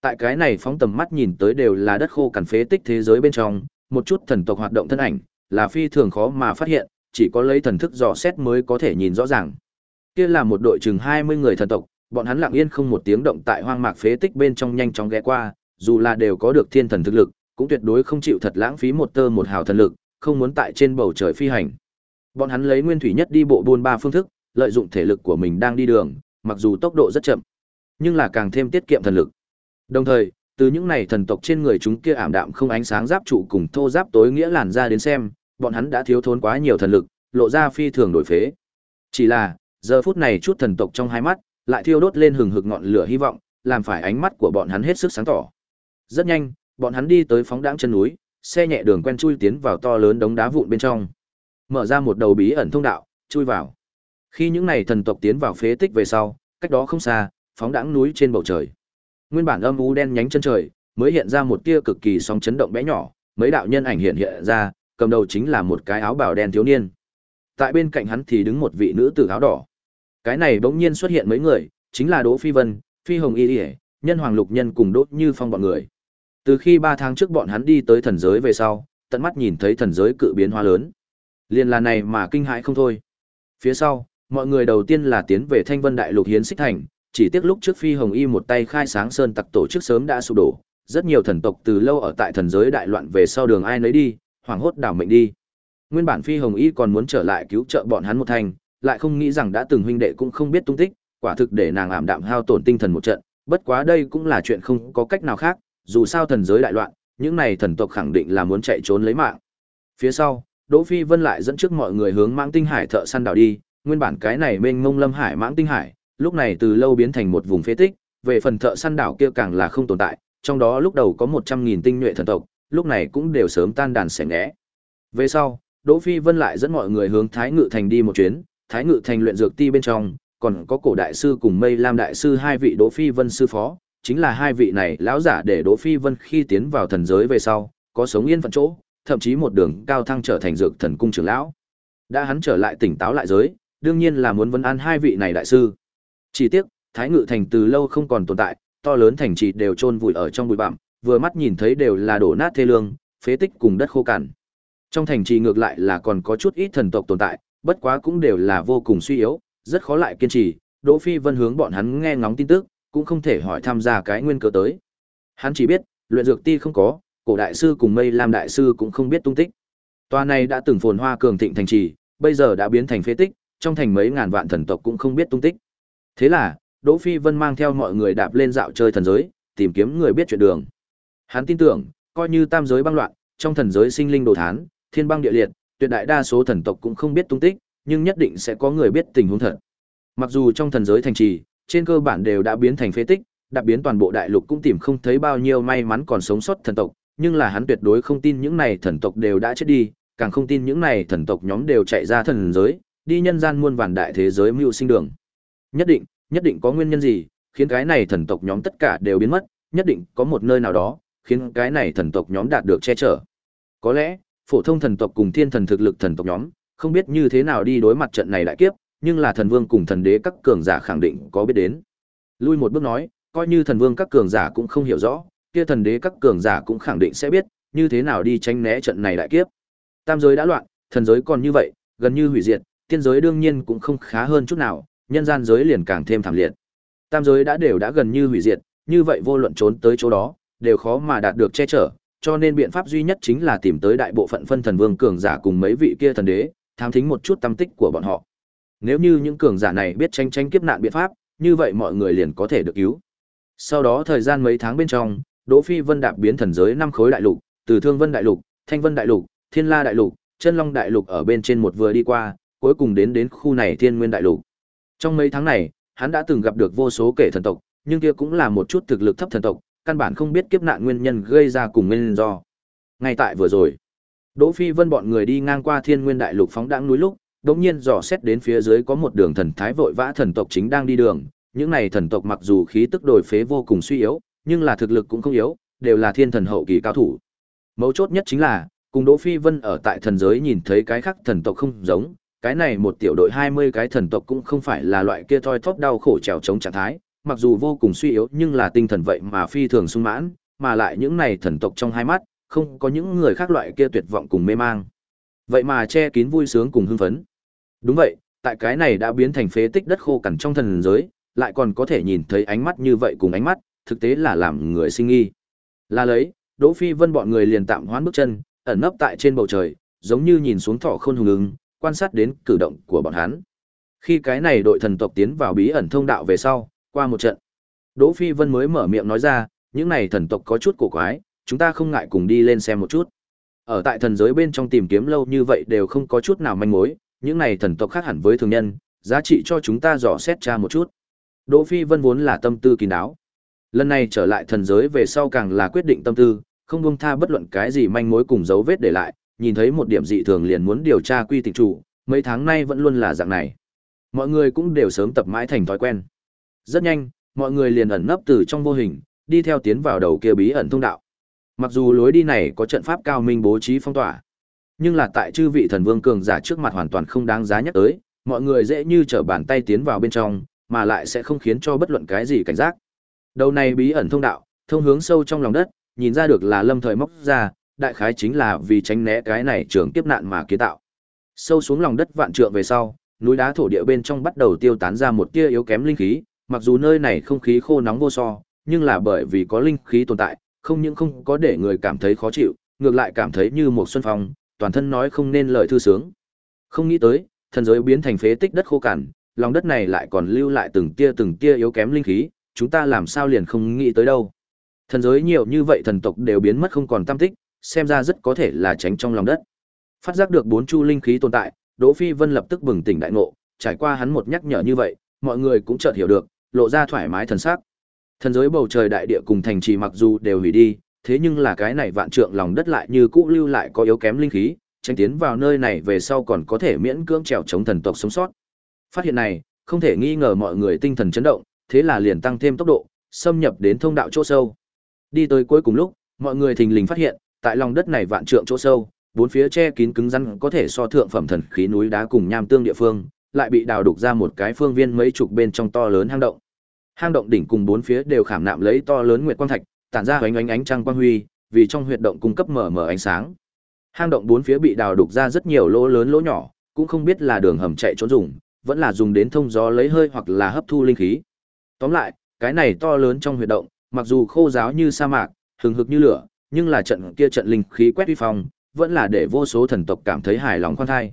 tại cái này phóng tầm mắt nhìn tới đều là đất khô cằn phế tích thế giới bên trong, một chút thần tộc hoạt động thân ảnh, là phi thường khó mà phát hiện, chỉ có lấy thần thức dò xét mới có thể nhìn rõ ràng. Kia là một đội chừng 20 người thần tộc, bọn hắn lặng yên không một tiếng động tại hoang mạc phế tích bên trong nhanh chóng ghé qua, dù là đều có được thiên thần thực lực, cũng tuyệt đối không chịu thật lãng phí một tơ một hào thần lực, không muốn tại trên bầu trời phi hành. Bọn hắn lấy nguyên thủy nhất đi bộ buôn ba phương thức, lợi dụng thể lực của mình đang đi đường, mặc dù tốc độ rất chậm, nhưng là càng thêm tiết kiệm thần lực. Đồng thời, từ những này thần tộc trên người chúng kia ảm đạm không ánh sáng giáp trụ cùng thô giáp tối nghĩa làn ra đến xem, bọn hắn đã thiếu thốn quá nhiều thần lực, lộ ra phi thường đổi phế. Chỉ là, giờ phút này chút thần tộc trong hai mắt, lại thiêu đốt lên hừng hực ngọn lửa hy vọng, làm phải ánh mắt của bọn hắn hết sức sáng tỏ. Rất nhanh, bọn hắn đi tới phóng đãng chân núi, xe nhẹ đường quen chui tiến vào to lớn đống đá vụn bên trong. Mở ra một đầu bí ẩn thông đạo, chui vào. Khi những này thần tộc tiến vào phế tích về sau, cách đó không xa, phóng đãng núi trên bầu trời. Nguyên bản âm u đen nhánh chân trời, mới hiện ra một tia cực kỳ sóng chấn động bé nhỏ, mấy đạo nhân ảnh hiện hiện ra, cầm đầu chính là một cái áo bào đen thiếu niên. Tại bên cạnh hắn thì đứng một vị nữ tử áo đỏ. Cái này bỗng nhiên xuất hiện mấy người, chính là Đỗ Phi Vân, Phi Hồng Y Điệp, Nhân Hoàng Lục Nhân cùng Đỗ Như Phong bọn người. Từ khi 3 tháng trước bọn hắn đi tới thần giới về sau, tận mắt nhìn thấy thần giới cự biến hóa lớn. Liên là này mà kinh hãi không thôi. Phía sau, mọi người đầu tiên là tiến về Thanh Vân Đại Lục Hiến Xích Thành, chỉ tiếc lúc trước Phi Hồng Y một tay khai sáng sơn tặc tổ chức sớm đã sụp đổ, rất nhiều thần tộc từ lâu ở tại thần giới đại loạn về sau đường ai nấy đi, hoảng hốt đảo mệnh đi. Nguyên bản Phi Hồng Y còn muốn trở lại cứu trợ bọn hắn một thành, lại không nghĩ rằng đã từng huynh đệ cũng không biết tung tích, quả thực để nàng ảm đạm hao tổn tinh thần một trận, bất quá đây cũng là chuyện không có cách nào khác, dù sao thần giới đại loạn, những này thần tộc khẳng định là muốn chạy trốn lấy mạng. Phía sau, Đỗ Phi Vân lại dẫn trước mọi người hướng Mãng Tinh Hải thợ săn đảo đi, nguyên bản cái này mênh mông lâm hải Mãng Tinh Hải, lúc này từ lâu biến thành một vùng phế tích, về phần thợ săn đảo kia càng là không tồn tại, trong đó lúc đầu có 100.000 tinh nhuệ thần tộc, lúc này cũng đều sớm tan đàn xẻ ngẽ. Về sau, Đỗ Phi Vân lại dẫn mọi người hướng Thái Ngự Thành đi một chuyến, Thái Ngự Thành luyện dược ti bên trong, còn có cổ đại sư cùng Mây Lam đại sư hai vị Đỗ Phi Vân sư phó, chính là hai vị này lão giả để Đỗ Phi Vân khi tiến vào thần giới về sau, có sống yên phận chỗ, thậm chí một đường cao thăng trở thành dược thần cung trưởng lão. Đã hắn trở lại tỉnh táo lại giới, đương nhiên là muốn vấn an hai vị này đại sư. Chỉ tiếc, Thái Ngự thành từ lâu không còn tồn tại, to lớn thành trì đều chôn vùi ở trong bụi bặm, vừa mắt nhìn thấy đều là đổ nát thê lương, phế tích cùng đất khô cằn. Trong thành trì ngược lại là còn có chút ít thần tộc tồn tại, bất quá cũng đều là vô cùng suy yếu, rất khó lại kiên trì. Đỗ Phi Vân hướng bọn hắn nghe ngóng tin tức, cũng không thể hỏi tham gia cái nguyên cớ tới. Hắn chỉ biết, luyện dược ti không có, cổ đại sư cùng Mây Lam đại sư cũng không biết tung tích. Tòa này đã từng phồn hoa cường thịnh thành trì, bây giờ đã biến thành phế tích, trong thành mấy ngàn vạn thần tộc cũng không biết tung tích. Thế là, Đỗ Phi Vân mang theo mọi người đạp lên dạo chơi thần giới, tìm kiếm người biết chuyện đường. Hắn tin tưởng, coi như tam giới băng loạn, trong thần giới sinh linh đồ thán, thiên băng địa liệt, tuyệt đại đa số thần tộc cũng không biết tung tích, nhưng nhất định sẽ có người biết tình huống thật. Mặc dù trong thần giới thành trì, trên cơ bản đều đã biến thành phế tích, đặc biến toàn bộ đại lục cũng tìm không thấy bao nhiêu may mắn còn sống sót thần tộc, nhưng là hắn tuyệt đối không tin những này thần tộc đều đã chết đi, càng không tin những này thần tộc nhóm đều chạy ra thần giới, đi nhân gian muôn vàn đại thế giới mưu sinh đường. Nhất định, nhất định có nguyên nhân gì, khiến cái này thần tộc nhóm tất cả đều biến mất, nhất định có một nơi nào đó, khiến cái này thần tộc nhóm đạt được che chở. Có lẽ, phổ thông thần tộc cùng thiên thần thực lực thần tộc nhóm, không biết như thế nào đi đối mặt trận này đại kiếp, nhưng là thần vương cùng thần đế các cường giả khẳng định có biết đến. Lui một bước nói, coi như thần vương các cường giả cũng không hiểu rõ, kia thần đế các cường giả cũng khẳng định sẽ biết, như thế nào đi tránh né trận này đại kiếp. Tam giới đã loạn, thần giới còn như vậy, gần như hủy diệt, tiên giới đương nhiên cũng không khá hơn chút nào, nhân gian giới liền càng thêm thảm liệt. Tam giới đã đều đã gần như hủy diệt, như vậy vô luận trốn tới chỗ đó, đều khó mà đạt được che chở, cho nên biện pháp duy nhất chính là tìm tới đại bộ phận phân thần vương cường giả cùng mấy vị kia thần đế, tham thính một chút tâm tích của bọn họ. Nếu như những cường giả này biết tranh tranh kiếp nạn biện pháp, như vậy mọi người liền có thể được cứu. Sau đó thời gian mấy tháng bên trong, Đỗ Phi Vân đạp biến thần giới năm khối đại lục, từ Thương Vân đại lục, Thanh Vân đại lục, Thiên La đại lục, Chân Long đại lục ở bên trên một vừa đi qua, cuối cùng đến đến khu này Thiên Nguyên đại lục. Trong mấy tháng này, hắn đã từng gặp được vô số kẻ thần tộc, nhưng kia cũng là một chút thực lực thấp thần tộc, căn bản không biết kiếp nạn nguyên nhân gây ra cùng nguyên do. Ngay tại vừa rồi, Đỗ Phi Vân bọn người đi ngang qua Thiên Nguyên đại lục phóng đãng núi lúc, đột nhiên dò xét đến phía dưới có một đường thần thái vội vã thần tộc chính đang đi đường, những này thần tộc mặc dù khí tức đổi phế vô cùng suy yếu, nhưng là thực lực cũng không yếu, đều là thiên thần hậu kỳ cao thủ. Mấu chốt nhất chính là, cùng Đỗ Phi Vân ở tại thần giới nhìn thấy cái khác thần tộc không giống, cái này một tiểu đội 20 cái thần tộc cũng không phải là loại kia thoi thóp đau khổ trèo chống trạng thái, mặc dù vô cùng suy yếu nhưng là tinh thần vậy mà phi thường sung mãn, mà lại những này thần tộc trong hai mắt, không có những người khác loại kia tuyệt vọng cùng mê mang. Vậy mà che kín vui sướng cùng hưng phấn. Đúng vậy, tại cái này đã biến thành phế tích đất khô cằn trong thần giới, lại còn có thể nhìn thấy ánh mắt như vậy cùng ánh mắt, thực tế là làm người sinh nghi. Là lấy, Đỗ Phi Vân bọn người liền tạm hoãn bước chân, ẩn nấp tại trên bầu trời, giống như nhìn xuống thỏ khôn hùng ứng, quan sát đến cử động của bọn hắn. Khi cái này đội thần tộc tiến vào bí ẩn thông đạo về sau, qua một trận, Đỗ Phi Vân mới mở miệng nói ra, những này thần tộc có chút cổ quái, chúng ta không ngại cùng đi lên xem một chút. Ở tại thần giới bên trong tìm kiếm lâu như vậy đều không có chút nào manh mối, những này thần tộc khác hẳn với thường nhân, giá trị cho chúng ta dò xét tra một chút. Đỗ Phi Vân vốn là tâm tư kín đáo. Lần này trở lại thần giới về sau càng là quyết định tâm tư, không buông tha bất luận cái gì manh mối cùng dấu vết để lại, nhìn thấy một điểm dị thường liền muốn điều tra quy tịch chủ, mấy tháng nay vẫn luôn là dạng này. Mọi người cũng đều sớm tập mãi thành thói quen. Rất nhanh, mọi người liền ẩn nấp từ trong vô hình, đi theo tiến vào đầu kia bí ẩn thông đạo. Mặc dù lối đi này có trận pháp cao minh bố trí phong tỏa, nhưng là tại chư vị thần vương cường giả trước mặt hoàn toàn không đáng giá nhắc tới, mọi người dễ như trở bàn tay tiến vào bên trong, mà lại sẽ không khiến cho bất luận cái gì cảnh giác. Đầu này bí ẩn thông đạo, thông hướng sâu trong lòng đất, nhìn ra được là lâm thời móc ra, đại khái chính là vì tránh né cái này trường kiếp nạn mà kiến tạo. Sâu xuống lòng đất vạn trượng về sau, núi đá thổ địa bên trong bắt đầu tiêu tán ra một tia yếu kém linh khí, mặc dù nơi này không khí khô nóng vô so, nhưng là bởi vì có linh khí tồn tại, không những không có để người cảm thấy khó chịu, ngược lại cảm thấy như một xuân phong, toàn thân nói không nên lời thư sướng. Không nghĩ tới, thần giới biến thành phế tích đất khô cằn, lòng đất này lại còn lưu lại từng tia từng tia yếu kém linh khí, chúng ta làm sao liền không nghĩ tới đâu. Thần giới nhiều như vậy thần tộc đều biến mất không còn tâm tích, xem ra rất có thể là tránh trong lòng đất. Phát giác được bốn chu linh khí tồn tại, Đỗ Phi Vân lập tức bừng tỉnh đại ngộ, trải qua hắn một nhắc nhở như vậy, mọi người cũng chợt hiểu được, lộ ra thoải mái thần sắc. Thần giới bầu trời đại địa cùng thành trì mặc dù đều hủy đi, thế nhưng là cái này vạn trượng lòng đất lại như cũ lưu lại có yếu kém linh khí, tranh tiến vào nơi này về sau còn có thể miễn cưỡng trèo chống thần tộc sống sót. Phát hiện này, không thể nghi ngờ mọi người tinh thần chấn động, thế là liền tăng thêm tốc độ, xâm nhập đến thông đạo chỗ sâu. Đi tới cuối cùng lúc, mọi người thình lình phát hiện, tại lòng đất này vạn trượng chỗ sâu, bốn phía che kín cứng rắn có thể so thượng phẩm thần khí núi đá cùng nham tương địa phương, lại bị đào đục ra một cái phương viên mấy chục bên trong to lớn hang động. Hang động đỉnh cùng bốn phía đều khảm nạm lấy to lớn nguyệt quang thạch, tản ra ánh ánh ánh trăng quang huy, vì trong huyệt động cung cấp mở mở ánh sáng. Hang động bốn phía bị đào đục ra rất nhiều lỗ lớn lỗ nhỏ, cũng không biết là đường hầm chạy trốn dùng, vẫn là dùng đến thông gió lấy hơi hoặc là hấp thu linh khí. Tóm lại, cái này to lớn trong huyệt động, mặc dù khô giáo như sa mạc, hừng hực như lửa, nhưng là trận kia trận linh khí quét uy phong, vẫn là để vô số thần tộc cảm thấy hài lòng khoan thai.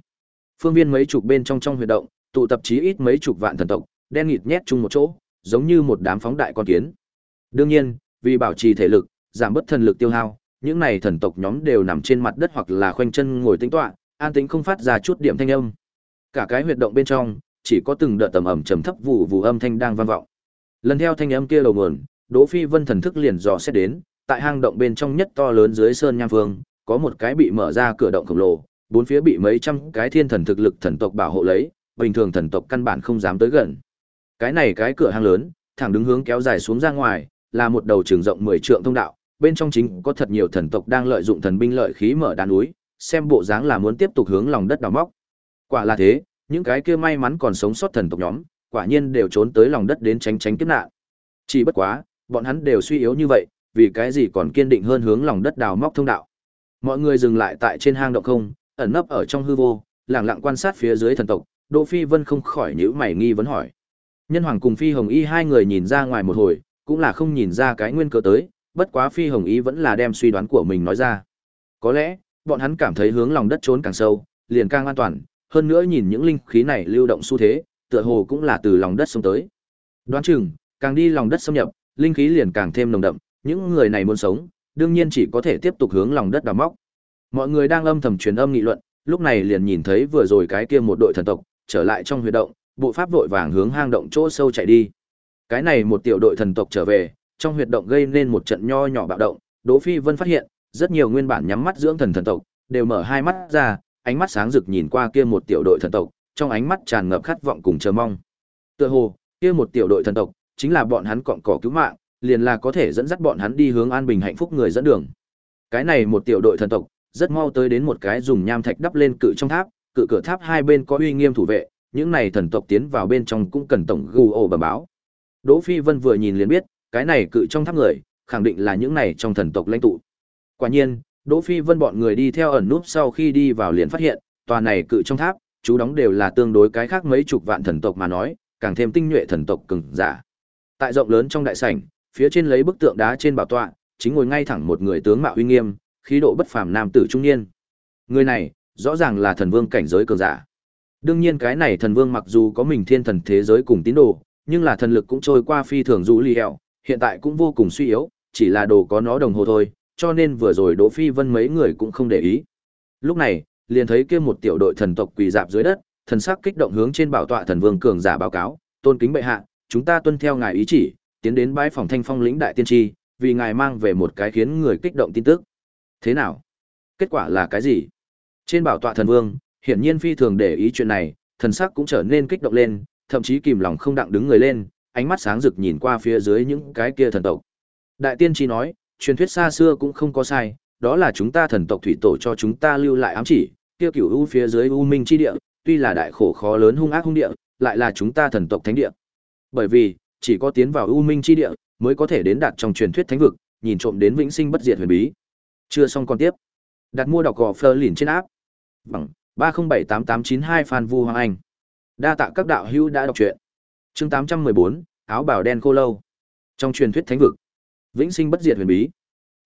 Phương viên mấy chục bên trong trong huy động, tụ tập chí ít mấy chục vạn thần tộc, đen nghịt nhét chung một chỗ, giống như một đám phóng đại con kiến. Đương nhiên, vì bảo trì thể lực, giảm bớt thần lực tiêu hao, những này thần tộc nhóm đều nằm trên mặt đất hoặc là khoanh chân ngồi tĩnh tọa, an tĩnh không phát ra chút điểm thanh âm. Cả cái huyệt động bên trong, chỉ có từng đợt tầm ẩm trầm thấp vụ vụ âm thanh đang vang vọng. Lần theo thanh âm kia đầu nguồn, Đỗ Phi Vân thần thức liền dò xét đến, tại hang động bên trong nhất to lớn dưới sơn nham phương, có một cái bị mở ra cửa động khổng lồ, bốn phía bị mấy trăm cái thiên thần thực lực thần tộc bảo hộ lấy, bình thường thần tộc căn bản không dám tới gần. Cái này cái cửa hang lớn, thẳng đứng hướng kéo dài xuống ra ngoài, là một đầu trường rộng 10 trượng thông đạo, bên trong chính có thật nhiều thần tộc đang lợi dụng thần binh lợi khí mở đá núi, xem bộ dáng là muốn tiếp tục hướng lòng đất đào móc. Quả là thế, những cái kia may mắn còn sống sót thần tộc nhóm, quả nhiên đều trốn tới lòng đất đến tránh tránh kiếp nạn. Chỉ bất quá, bọn hắn đều suy yếu như vậy, vì cái gì còn kiên định hơn hướng lòng đất đào móc thông đạo. Mọi người dừng lại tại trên hang động không, ẩn nấp ở trong hư vô, lặng lặng quan sát phía dưới thần tộc, Đỗ Phi Vân không khỏi nhíu mày nghi vấn hỏi. Nhân Hoàng cùng Phi Hồng Y hai người nhìn ra ngoài một hồi, cũng là không nhìn ra cái nguyên cớ tới, bất quá Phi Hồng Y vẫn là đem suy đoán của mình nói ra. Có lẽ, bọn hắn cảm thấy hướng lòng đất trốn càng sâu, liền càng an toàn, hơn nữa nhìn những linh khí này lưu động xu thế, tựa hồ cũng là từ lòng đất xông tới. Đoán chừng, càng đi lòng đất xâm nhập, linh khí liền càng thêm nồng đậm, những người này muốn sống, đương nhiên chỉ có thể tiếp tục hướng lòng đất đào móc. Mọi người đang âm thầm truyền âm nghị luận, lúc này liền nhìn thấy vừa rồi cái kia một đội thần tộc trở lại trong huy động, bộ pháp vội vàng hướng hang động chỗ sâu chạy đi. Cái này một tiểu đội thần tộc trở về, trong huyệt động gây nên một trận nho nhỏ bạo động, Đỗ Phi Vân phát hiện, rất nhiều nguyên bản nhắm mắt dưỡng thần thần tộc, đều mở hai mắt ra, ánh mắt sáng rực nhìn qua kia một tiểu đội thần tộc, trong ánh mắt tràn ngập khát vọng cùng chờ mong. Tựa hồ, kia một tiểu đội thần tộc, chính là bọn hắn cọn cỏ cứu mạng, liền là có thể dẫn dắt bọn hắn đi hướng an bình hạnh phúc người dẫn đường. Cái này một tiểu đội thần tộc, rất mau tới đến một cái dùng nham thạch đắp lên cự trong tháp, cự cửa tháp hai bên có uy nghiêm thủ vệ, những này thần tộc tiến vào bên trong cũng cần tổng gù ổ bẩm báo. Đỗ Phi Vân vừa nhìn liền biết, cái này cự trong tháp người, khẳng định là những này trong thần tộc lãnh tụ. Quả nhiên, Đỗ Phi Vân bọn người đi theo ẩn núp sau khi đi vào liền phát hiện, tòa này cự trong tháp, chú đóng đều là tương đối cái khác mấy chục vạn thần tộc mà nói, càng thêm tinh nhuệ thần tộc cường giả. Tại rộng lớn trong đại sảnh, phía trên lấy bức tượng đá trên bảo tọa, chính ngồi ngay thẳng một người tướng mạo uy nghiêm, khí độ bất phàm nam tử trung niên. Người này, rõ ràng là thần vương cảnh giới cường giả. Đương nhiên cái này thần vương mặc dù có mình thiên thần thế giới cùng tín đồ, nhưng là thần lực cũng trôi qua phi thường dụ li hẹo, hiện tại cũng vô cùng suy yếu, chỉ là đồ có nó đồng hồ thôi, cho nên vừa rồi Đỗ Phi Vân mấy người cũng không để ý. Lúc này, liền thấy kia một tiểu đội thần tộc quỳ dạp dưới đất, thần sắc kích động hướng trên bảo tọa thần vương cường giả báo cáo, tôn kính bệ hạ, chúng ta tuân theo ngài ý chỉ, tiến đến bãi phòng thanh phong lĩnh đại tiên tri, vì ngài mang về một cái khiến người kích động tin tức. Thế nào? Kết quả là cái gì? Trên bảo tọa thần vương, hiển nhiên phi thường để ý chuyện này, thần sắc cũng trở nên kích động lên, thậm chí kìm lòng không đặng đứng người lên, ánh mắt sáng rực nhìn qua phía dưới những cái kia thần tộc. Đại tiên tri nói, truyền thuyết xa xưa cũng không có sai, đó là chúng ta thần tộc thủy tổ cho chúng ta lưu lại ám chỉ, kia cửu u phía dưới u minh chi địa, tuy là đại khổ khó lớn hung ác hung địa, lại là chúng ta thần tộc thánh địa. Bởi vì, chỉ có tiến vào u minh chi địa, mới có thể đến đạt trong truyền thuyết thánh vực, nhìn trộm đến vĩnh sinh bất diệt huyền bí. Chưa xong còn tiếp. Đặt mua đọc gò phơ lìn trên áp. Bằng 3078892 Phan Vu Hoàng Anh. Đa tạ các đạo hữu đã đọc truyện. Chương 814, áo bào đen khô lâu. Trong truyền thuyết thánh vực, vĩnh sinh bất diệt huyền bí.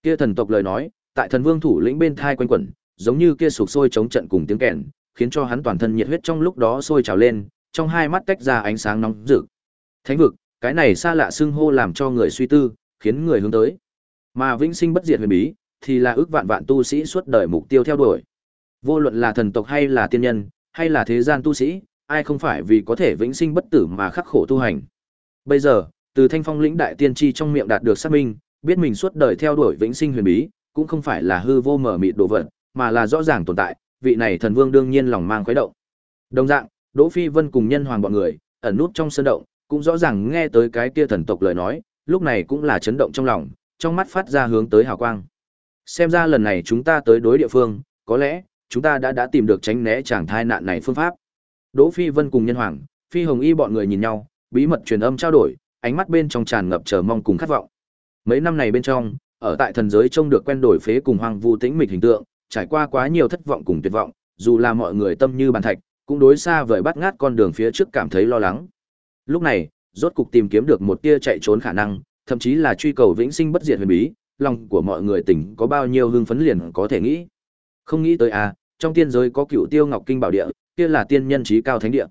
Kia thần tộc lời nói, tại thần vương thủ lĩnh bên thai quanh quẩn, giống như kia sục sôi chống trận cùng tiếng kèn, khiến cho hắn toàn thân nhiệt huyết trong lúc đó sôi trào lên, trong hai mắt tách ra ánh sáng nóng rực. Thánh vực, cái này xa lạ xưng hô làm cho người suy tư, khiến người hướng tới. Mà vĩnh sinh bất diệt huyền bí, thì là ước vạn vạn tu sĩ suốt đời mục tiêu theo đuổi. Vô luận là thần tộc hay là tiên nhân, hay là thế gian tu sĩ, ai không phải vì có thể vĩnh sinh bất tử mà khắc khổ tu hành. Bây giờ, từ Thanh Phong lĩnh đại tiên tri trong miệng đạt được xác minh, biết mình suốt đời theo đuổi vĩnh sinh huyền bí, cũng không phải là hư vô mở mịt đồ vật, mà là rõ ràng tồn tại, vị này thần vương đương nhiên lòng mang khuấy động. Đồng dạng, Đỗ Phi Vân cùng nhân hoàng bọn người, ẩn nút trong sơn động, cũng rõ ràng nghe tới cái kia thần tộc lời nói, lúc này cũng là chấn động trong lòng, trong mắt phát ra hướng tới hào quang. Xem ra lần này chúng ta tới đối địa phương, có lẽ chúng ta đã đã tìm được tránh né chàng thai nạn này phương pháp. Đỗ Phi Vân cùng Nhân Hoàng, Phi Hồng Y bọn người nhìn nhau, bí mật truyền âm trao đổi, ánh mắt bên trong tràn ngập chờ mong cùng khát vọng. Mấy năm này bên trong, ở tại thần giới trông được quen đổi phế cùng hoang vu tĩnh mịch hình tượng, trải qua quá nhiều thất vọng cùng tuyệt vọng, dù là mọi người tâm như bàn thạch, cũng đối xa vời bắt ngát con đường phía trước cảm thấy lo lắng. Lúc này, rốt cục tìm kiếm được một tia chạy trốn khả năng, thậm chí là truy cầu vĩnh sinh bất diệt huyền bí, lòng của mọi người tỉnh có bao nhiêu hưng phấn liền có thể nghĩ. Không nghĩ tới à, trong tiên giới có cựu tiêu ngọc kinh bảo địa, kia là tiên nhân trí cao thánh địa.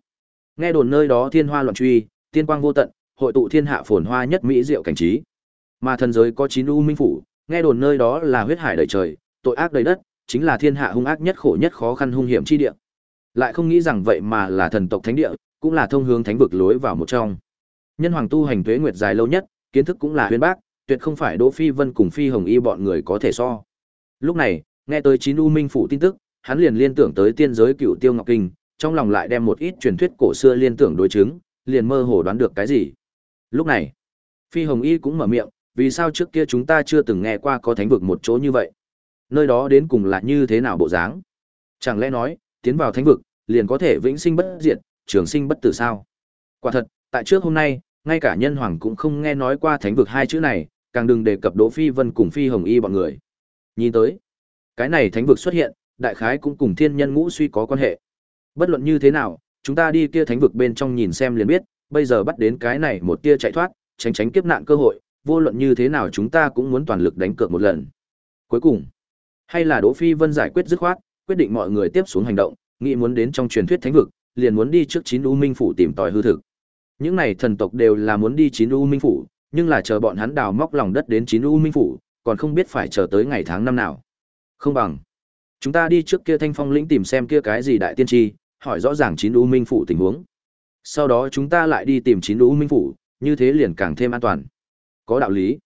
Nghe đồn nơi đó thiên hoa loạn truy, tiên quang vô tận, hội tụ thiên hạ phồn hoa nhất mỹ diệu cảnh trí. Mà thần giới có chín u minh phủ, nghe đồn nơi đó là huyết hải đầy trời, tội ác đầy đất, chính là thiên hạ hung ác nhất khổ nhất khó khăn hung hiểm chi địa. Lại không nghĩ rằng vậy mà là thần tộc thánh địa, cũng là thông hướng thánh vực lối vào một trong. Nhân hoàng tu hành tuế nguyệt dài lâu nhất, kiến thức cũng là huyền bác, tuyệt không phải Đỗ Phi Vân cùng Phi Hồng Y bọn người có thể so. Lúc này, nghe tới chín u minh phủ tin tức, hắn liền liên tưởng tới tiên giới cựu tiêu ngọc kinh, trong lòng lại đem một ít truyền thuyết cổ xưa liên tưởng đối chứng, liền mơ hồ đoán được cái gì. Lúc này, Phi Hồng Y cũng mở miệng, vì sao trước kia chúng ta chưa từng nghe qua có thánh vực một chỗ như vậy? Nơi đó đến cùng là như thế nào bộ dáng? Chẳng lẽ nói, tiến vào thánh vực, liền có thể vĩnh sinh bất diệt, trường sinh bất tử sao? Quả thật, tại trước hôm nay, ngay cả nhân hoàng cũng không nghe nói qua thánh vực hai chữ này, càng đừng đề cập Đỗ Phi Vân cùng Phi Hồng Y bọn người. Nhìn tới, cái này thánh vực xuất hiện, đại khái cũng cùng thiên nhân ngũ suy có quan hệ. Bất luận như thế nào, chúng ta đi kia thánh vực bên trong nhìn xem liền biết, bây giờ bắt đến cái này một tia chạy thoát, tránh tránh kiếp nạn cơ hội, vô luận như thế nào chúng ta cũng muốn toàn lực đánh cược một lần. Cuối cùng, hay là Đỗ Phi Vân giải quyết dứt khoát, quyết định mọi người tiếp xuống hành động, nghĩ muốn đến trong truyền thuyết thánh vực, liền muốn đi trước chín u minh phủ tìm tòi hư thực. Những này thần tộc đều là muốn đi chín u minh phủ, nhưng là chờ bọn hắn đào móc lòng đất đến chín u minh phủ, còn không biết phải chờ tới ngày tháng năm nào. Không bằng, chúng ta đi trước kia thanh phong lĩnh tìm xem kia cái gì đại tiên tri, hỏi rõ ràng chín u minh phủ tình huống. Sau đó chúng ta lại đi tìm chín u minh phủ, như thế liền càng thêm an toàn. Có đạo lý.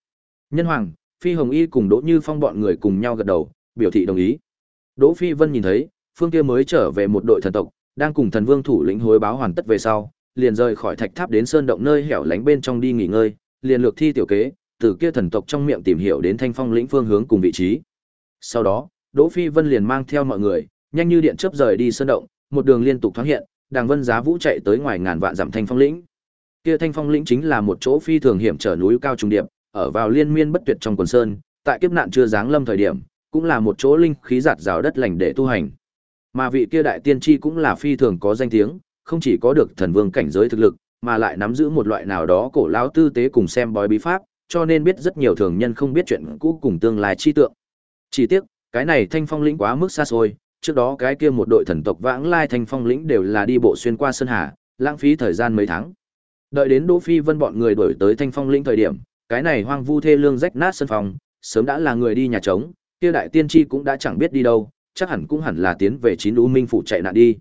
Nhân Hoàng, Phi Hồng Y cùng Đỗ Như Phong bọn người cùng nhau gật đầu, biểu thị đồng ý. Đỗ Phi Vân nhìn thấy, phương kia mới trở về một đội thần tộc, đang cùng thần vương thủ lĩnh hối báo hoàn tất về sau, liền rời khỏi thạch tháp đến sơn động nơi hẻo lánh bên trong đi nghỉ ngơi, liền lược thi tiểu kế, từ kia thần tộc trong miệng tìm hiểu đến thanh phong lĩnh phương hướng cùng vị trí. Sau đó, Đỗ Phi Vân liền mang theo mọi người, nhanh như điện chớp rời đi sơn động, một đường liên tục thoáng hiện, Đàng Vân Giá Vũ chạy tới ngoài ngàn vạn dặm thanh phong lĩnh. Kia thanh phong lĩnh chính là một chỗ phi thường hiểm trở núi cao trùng điệp, ở vào liên miên bất tuyệt trong quần sơn, tại kiếp nạn chưa giáng lâm thời điểm, cũng là một chỗ linh khí giạt rào đất lành để tu hành. Mà vị kia đại tiên tri cũng là phi thường có danh tiếng, không chỉ có được thần vương cảnh giới thực lực, mà lại nắm giữ một loại nào đó cổ lão tư tế cùng xem bói bí pháp, cho nên biết rất nhiều thường nhân không biết chuyện cũ cùng tương lai chi tượng. Chỉ tiếc, cái này Thanh Phong lĩnh quá mức xa xôi, trước đó cái kia một đội thần tộc vãng lai Thanh Phong lĩnh đều là đi bộ xuyên qua sơn hà, lãng phí thời gian mấy tháng. Đợi đến Đỗ Phi Vân bọn người đuổi tới Thanh Phong lĩnh thời điểm, cái này hoang vu thê lương rách nát sân phòng, sớm đã là người đi nhà trống, kia đại tiên tri cũng đã chẳng biết đi đâu, chắc hẳn cũng hẳn là tiến về chín U Minh phủ chạy nạn đi.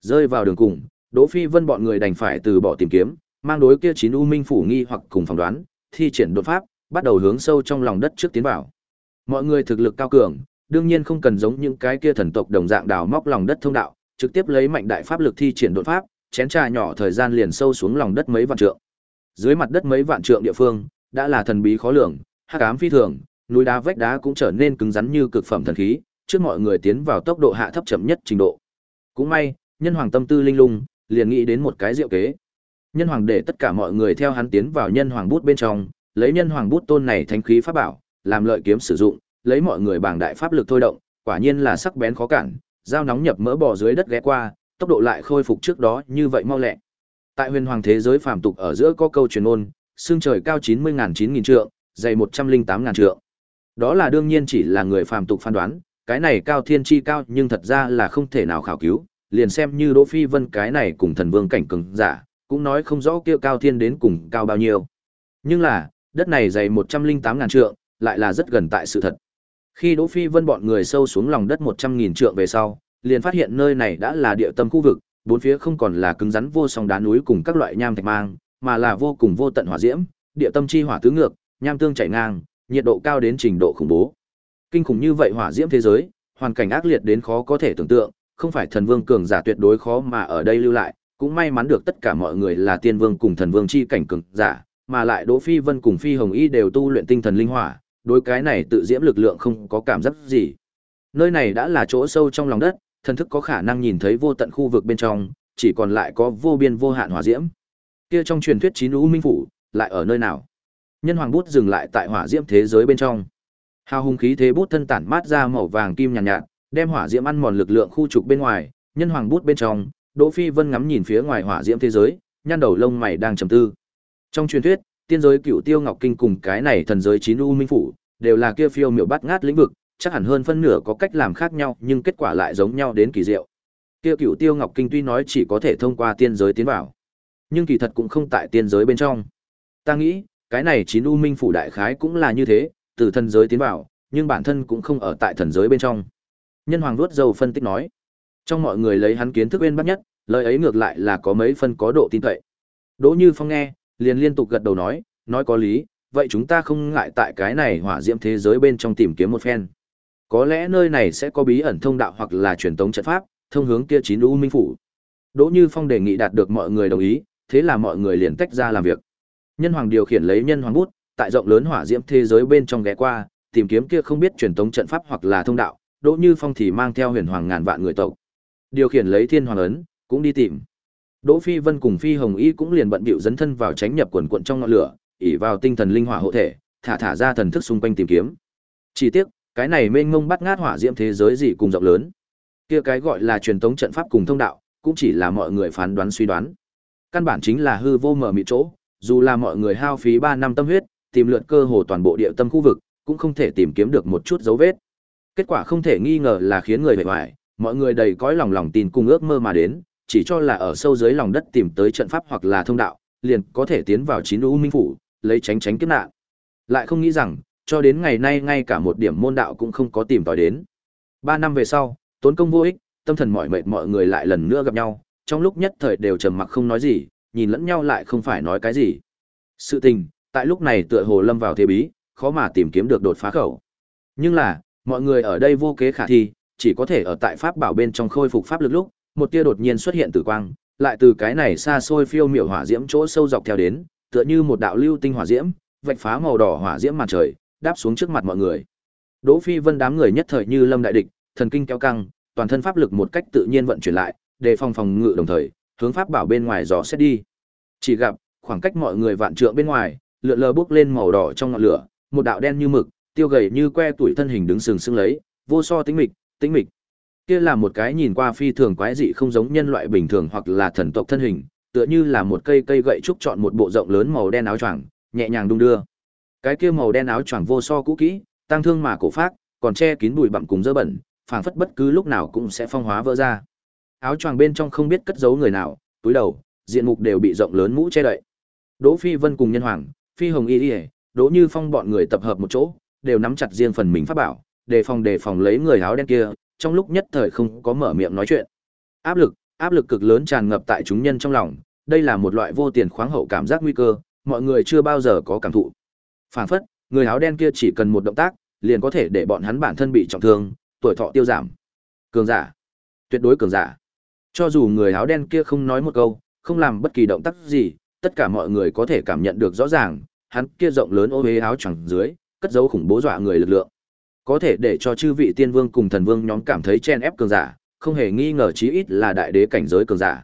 Rơi vào đường cùng, Đỗ Phi Vân bọn người đành phải từ bỏ tìm kiếm, mang đối kia chín u minh phủ nghi hoặc cùng phỏng đoán, thi triển đột pháp, bắt đầu hướng sâu trong lòng đất trước tiến vào. Mọi người thực lực cao cường, đương nhiên không cần giống những cái kia thần tộc đồng dạng đào móc lòng đất thông đạo, trực tiếp lấy mạnh đại pháp lực thi triển đột pháp, chén trà nhỏ thời gian liền sâu xuống lòng đất mấy vạn trượng. Dưới mặt đất mấy vạn trượng địa phương, đã là thần bí khó lường, hắc ám phi thường, núi đá vách đá cũng trở nên cứng rắn như cực phẩm thần khí, trước mọi người tiến vào tốc độ hạ thấp chậm nhất trình độ. Cũng may, nhân hoàng tâm tư linh lung, liền nghĩ đến một cái diệu kế. Nhân hoàng để tất cả mọi người theo hắn tiến vào nhân hoàng bút bên trong, lấy nhân hoàng bút tôn này thánh khí pháp bảo, làm lợi kiếm sử dụng, lấy mọi người bảng đại pháp lực thôi động, quả nhiên là sắc bén khó cản, dao nóng nhập mỡ bò dưới đất ghé qua, tốc độ lại khôi phục trước đó như vậy mau lẹ. Tại huyền hoàng thế giới phàm tục ở giữa có câu truyền ngôn, xương trời cao 90.000 9000 trượng, dày 108.000 trượng. Đó là đương nhiên chỉ là người phàm tục phán đoán, cái này cao thiên chi cao nhưng thật ra là không thể nào khảo cứu, liền xem như Đỗ Phi Vân cái này cùng thần vương cảnh cường giả, cũng nói không rõ kia cao thiên đến cùng cao bao nhiêu. Nhưng là, đất này dày 108 ngàn trượng, lại là rất gần tại sự thật. Khi Đỗ Phi Vân bọn người sâu xuống lòng đất 100.000 trượng về sau, liền phát hiện nơi này đã là địa tâm khu vực, bốn phía không còn là cứng rắn vô song đá núi cùng các loại nham thạch mang, mà là vô cùng vô tận hỏa diễm, địa tâm chi hỏa tứ ngược, nham tương chảy ngang, nhiệt độ cao đến trình độ khủng bố. Kinh khủng như vậy hỏa diễm thế giới, hoàn cảnh ác liệt đến khó có thể tưởng tượng, không phải thần vương cường giả tuyệt đối khó mà ở đây lưu lại, cũng may mắn được tất cả mọi người là tiên vương cùng thần vương chi cảnh cường giả, mà lại Đỗ Phi Vân cùng Phi Hồng Y đều tu luyện tinh thần linh hỏa, đối cái này tự diễm lực lượng không có cảm giác gì. Nơi này đã là chỗ sâu trong lòng đất, thần thức có khả năng nhìn thấy vô tận khu vực bên trong, chỉ còn lại có vô biên vô hạn hỏa diễm. Kia trong truyền thuyết chín u minh phủ, lại ở nơi nào? Nhân hoàng bút dừng lại tại hỏa diễm thế giới bên trong. Hào hùng khí thế bút thân tản mát ra màu vàng kim nhàn nhạt, nhạt, đem hỏa diễm ăn mòn lực lượng khu trục bên ngoài, nhân hoàng bút bên trong, Đỗ Phi Vân ngắm nhìn phía ngoài hỏa diễm thế giới, nhăn đầu lông mày đang trầm tư. Trong truyền thuyết, tiên giới Cựu Tiêu Ngọc Kinh cùng cái này thần giới chín u minh phủ, đều là kia phiêu miểu bắt ngát lĩnh vực, chắc hẳn hơn phân nửa có cách làm khác nhau, nhưng kết quả lại giống nhau đến kỳ diệu. Kia Cựu Tiêu Ngọc Kinh tuy nói chỉ có thể thông qua tiên giới tiến vào, nhưng kỳ thật cũng không tại tiên giới bên trong. Ta nghĩ, cái này chín u minh phủ đại khái cũng là như thế, từ thần giới tiến vào, nhưng bản thân cũng không ở tại thần giới bên trong. Nhân Hoàng vuốt dầu phân tích nói, trong mọi người lấy hắn kiến thức bên bắt nhất, lời ấy ngược lại là có mấy phân có độ tin cậy. Đỗ Như Phong nghe, liền liên tục gật đầu nói, nói có lý, vậy chúng ta không ngại tại cái này hỏa diễm thế giới bên trong tìm kiếm một phen. Có lẽ nơi này sẽ có bí ẩn thông đạo hoặc là truyền tống trận pháp, thông hướng kia chín u minh phủ. Đỗ Như Phong đề nghị đạt được mọi người đồng ý, thế là mọi người liền tách ra làm việc. Nhân Hoàng điều khiển lấy nhân hoàng bút, tại rộng lớn hỏa diễm thế giới bên trong ghé qua, tìm kiếm kia không biết truyền tống trận pháp hoặc là thông đạo, Đỗ Như Phong thì mang theo huyền hoàng ngàn vạn người tộc. Điều khiển lấy thiên hoàng ấn, cũng đi tìm. Đỗ Phi Vân cùng Phi Hồng Y cũng liền bận bịu dấn thân vào tránh nhập quần quần trong ngọn lửa, ỷ vào tinh thần linh hỏa hộ thể, thả thả ra thần thức xung quanh tìm kiếm. Chỉ tiếc, cái này mênh mông bắt ngát hỏa diễm thế giới gì cùng rộng lớn. Kia cái gọi là truyền tống trận pháp cùng thông đạo, cũng chỉ là mọi người phán đoán suy đoán. Căn bản chính là hư vô mở mịt chỗ, dù là mọi người hao phí 3 năm tâm huyết, tìm lượt cơ hồ toàn bộ địa tâm khu vực, cũng không thể tìm kiếm được một chút dấu vết. Kết quả không thể nghi ngờ là khiến người bề ngoài, mọi người đầy cõi lòng lòng tin cùng ước mơ mà đến, chỉ cho là ở sâu dưới lòng đất tìm tới trận pháp hoặc là thông đạo, liền có thể tiến vào chín u minh phủ, lấy tránh tránh kiếp nạn. Lại không nghĩ rằng, cho đến ngày nay ngay cả một điểm môn đạo cũng không có tìm tòi đến. Ba năm về sau, tốn công vô ích, tâm thần mỏi mệt mọi người lại lần nữa gặp nhau, trong lúc nhất thời đều trầm mặc không nói gì, nhìn lẫn nhau lại không phải nói cái gì. Sự tình, tại lúc này tựa hồ lâm vào thế bí, khó mà tìm kiếm được đột phá khẩu. Nhưng là, mọi người ở đây vô kế khả thi, chỉ có thể ở tại pháp bảo bên trong khôi phục pháp lực lúc, một tia đột nhiên xuất hiện tử quang, lại từ cái này xa xôi phiêu miểu hỏa diễm chỗ sâu dọc theo đến, tựa như một đạo lưu tinh hỏa diễm, vạch phá màu đỏ hỏa diễm màn trời, đáp xuống trước mặt mọi người. Đỗ Phi Vân đám người nhất thời như lâm đại địch, thần kinh kéo căng, toàn thân pháp lực một cách tự nhiên vận chuyển lại, đề phòng phòng ngự đồng thời, hướng pháp bảo bên ngoài dò xét đi. Chỉ gặp, khoảng cách mọi người vạn trượng bên ngoài, lượn lờ bốc lên màu đỏ trong ngọn lửa, một đạo đen như mực, tiêu gầy như que tuổi thân hình đứng sừng sững lấy, vô so tĩnh mịch, tĩnh mịch. Kia là một cái nhìn qua phi thường quái dị không giống nhân loại bình thường hoặc là thần tộc thân hình, tựa như là một cây cây gậy trúc chọn một bộ rộng lớn màu đen áo choàng, nhẹ nhàng đung đưa. Cái kia màu đen áo choàng vô so cũ kỹ, tăng thương mà cổ phác, còn che kín bụi bặm cùng dơ bẩn, phảng phất bất cứ lúc nào cũng sẽ phong hóa vỡ ra. Áo choàng bên trong không biết cất giấu người nào, túi đầu, diện mục đều bị rộng lớn mũ che đậy. Đỗ Phi Vân cùng Nhân Hoàng, Phi Hồng Y Y, Đỗ Như Phong bọn người tập hợp một chỗ, đều nắm chặt riêng phần mình pháp bảo, đề phòng đề phòng lấy người áo đen kia, trong lúc nhất thời không có mở miệng nói chuyện. Áp lực, áp lực cực lớn tràn ngập tại chúng nhân trong lòng, đây là một loại vô tiền khoáng hậu cảm giác nguy cơ, mọi người chưa bao giờ có cảm thụ. Phản phất, người áo đen kia chỉ cần một động tác, liền có thể để bọn hắn bản thân bị trọng thương, tuổi thọ tiêu giảm. Cường giả, tuyệt đối cường giả. Cho dù người áo đen kia không nói một câu, không làm bất kỳ động tác gì, tất cả mọi người có thể cảm nhận được rõ ràng, hắn kia rộng lớn ô hế áo choàng dưới, cất giấu khủng bố dọa người lực lượng. Có thể để cho chư vị tiên vương cùng thần vương nhóm cảm thấy chen ép cường giả, không hề nghi ngờ chí ít là đại đế cảnh giới cường giả.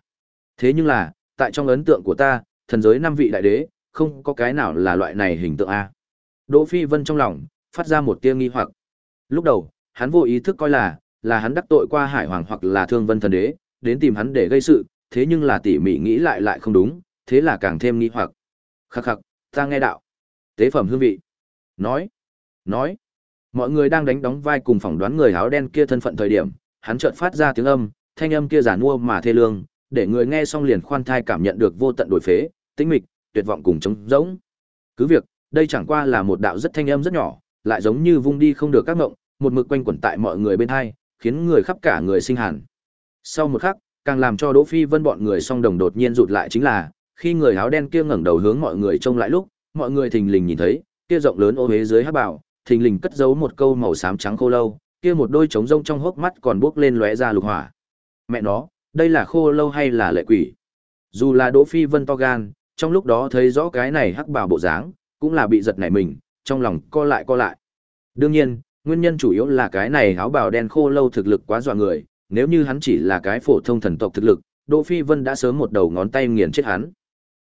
Thế nhưng là, tại trong ấn tượng của ta, thần giới năm vị đại đế, không có cái nào là loại này hình tượng a. Đỗ Phi Vân trong lòng phát ra một tia nghi hoặc. Lúc đầu, hắn vô ý thức coi là là hắn đắc tội qua Hải Hoàng hoặc là Thương Vân thần đế, đến tìm hắn để gây sự, thế nhưng là tỉ mỉ nghĩ lại lại không đúng, thế là càng thêm nghi hoặc. Khắc khắc, ta nghe đạo. Tế phẩm hương vị. Nói, nói. Mọi người đang đánh đóng vai cùng phỏng đoán người áo đen kia thân phận thời điểm, hắn chợt phát ra tiếng âm, thanh âm kia giả mua mà thê lương, để người nghe xong liền khoan thai cảm nhận được vô tận đổi phế, tĩnh mịch, tuyệt vọng cùng trống rỗng. Cứ việc, đây chẳng qua là một đạo rất thanh âm rất nhỏ, lại giống như vung đi không được các ngộng, một mực quanh quẩn tại mọi người bên hai, khiến người khắp cả người sinh hàn. Sau một khắc, càng làm cho Đỗ Phi Vân bọn người song đồng đột nhiên rụt lại chính là, khi người áo đen kia ngẩng đầu hướng mọi người trông lại lúc, mọi người thình lình nhìn thấy, kia rộng lớn ô huế dưới hắc bảo, thình lình cất giấu một câu màu xám trắng khô lâu, kia một đôi trống rông trong hốc mắt còn buốc lên lóe ra lục hỏa. Mẹ nó, đây là khô lâu hay là lệ quỷ? Dù là Đỗ Phi Vân to gan, trong lúc đó thấy rõ cái này hắc bảo bộ dáng, cũng là bị giật nảy mình, trong lòng co lại co lại. Đương nhiên, nguyên nhân chủ yếu là cái này áo bào đen khô lâu thực lực quá dọa người, nếu như hắn chỉ là cái phổ thông thần tộc thực lực, Đỗ Phi Vân đã sớm một đầu ngón tay nghiền chết hắn.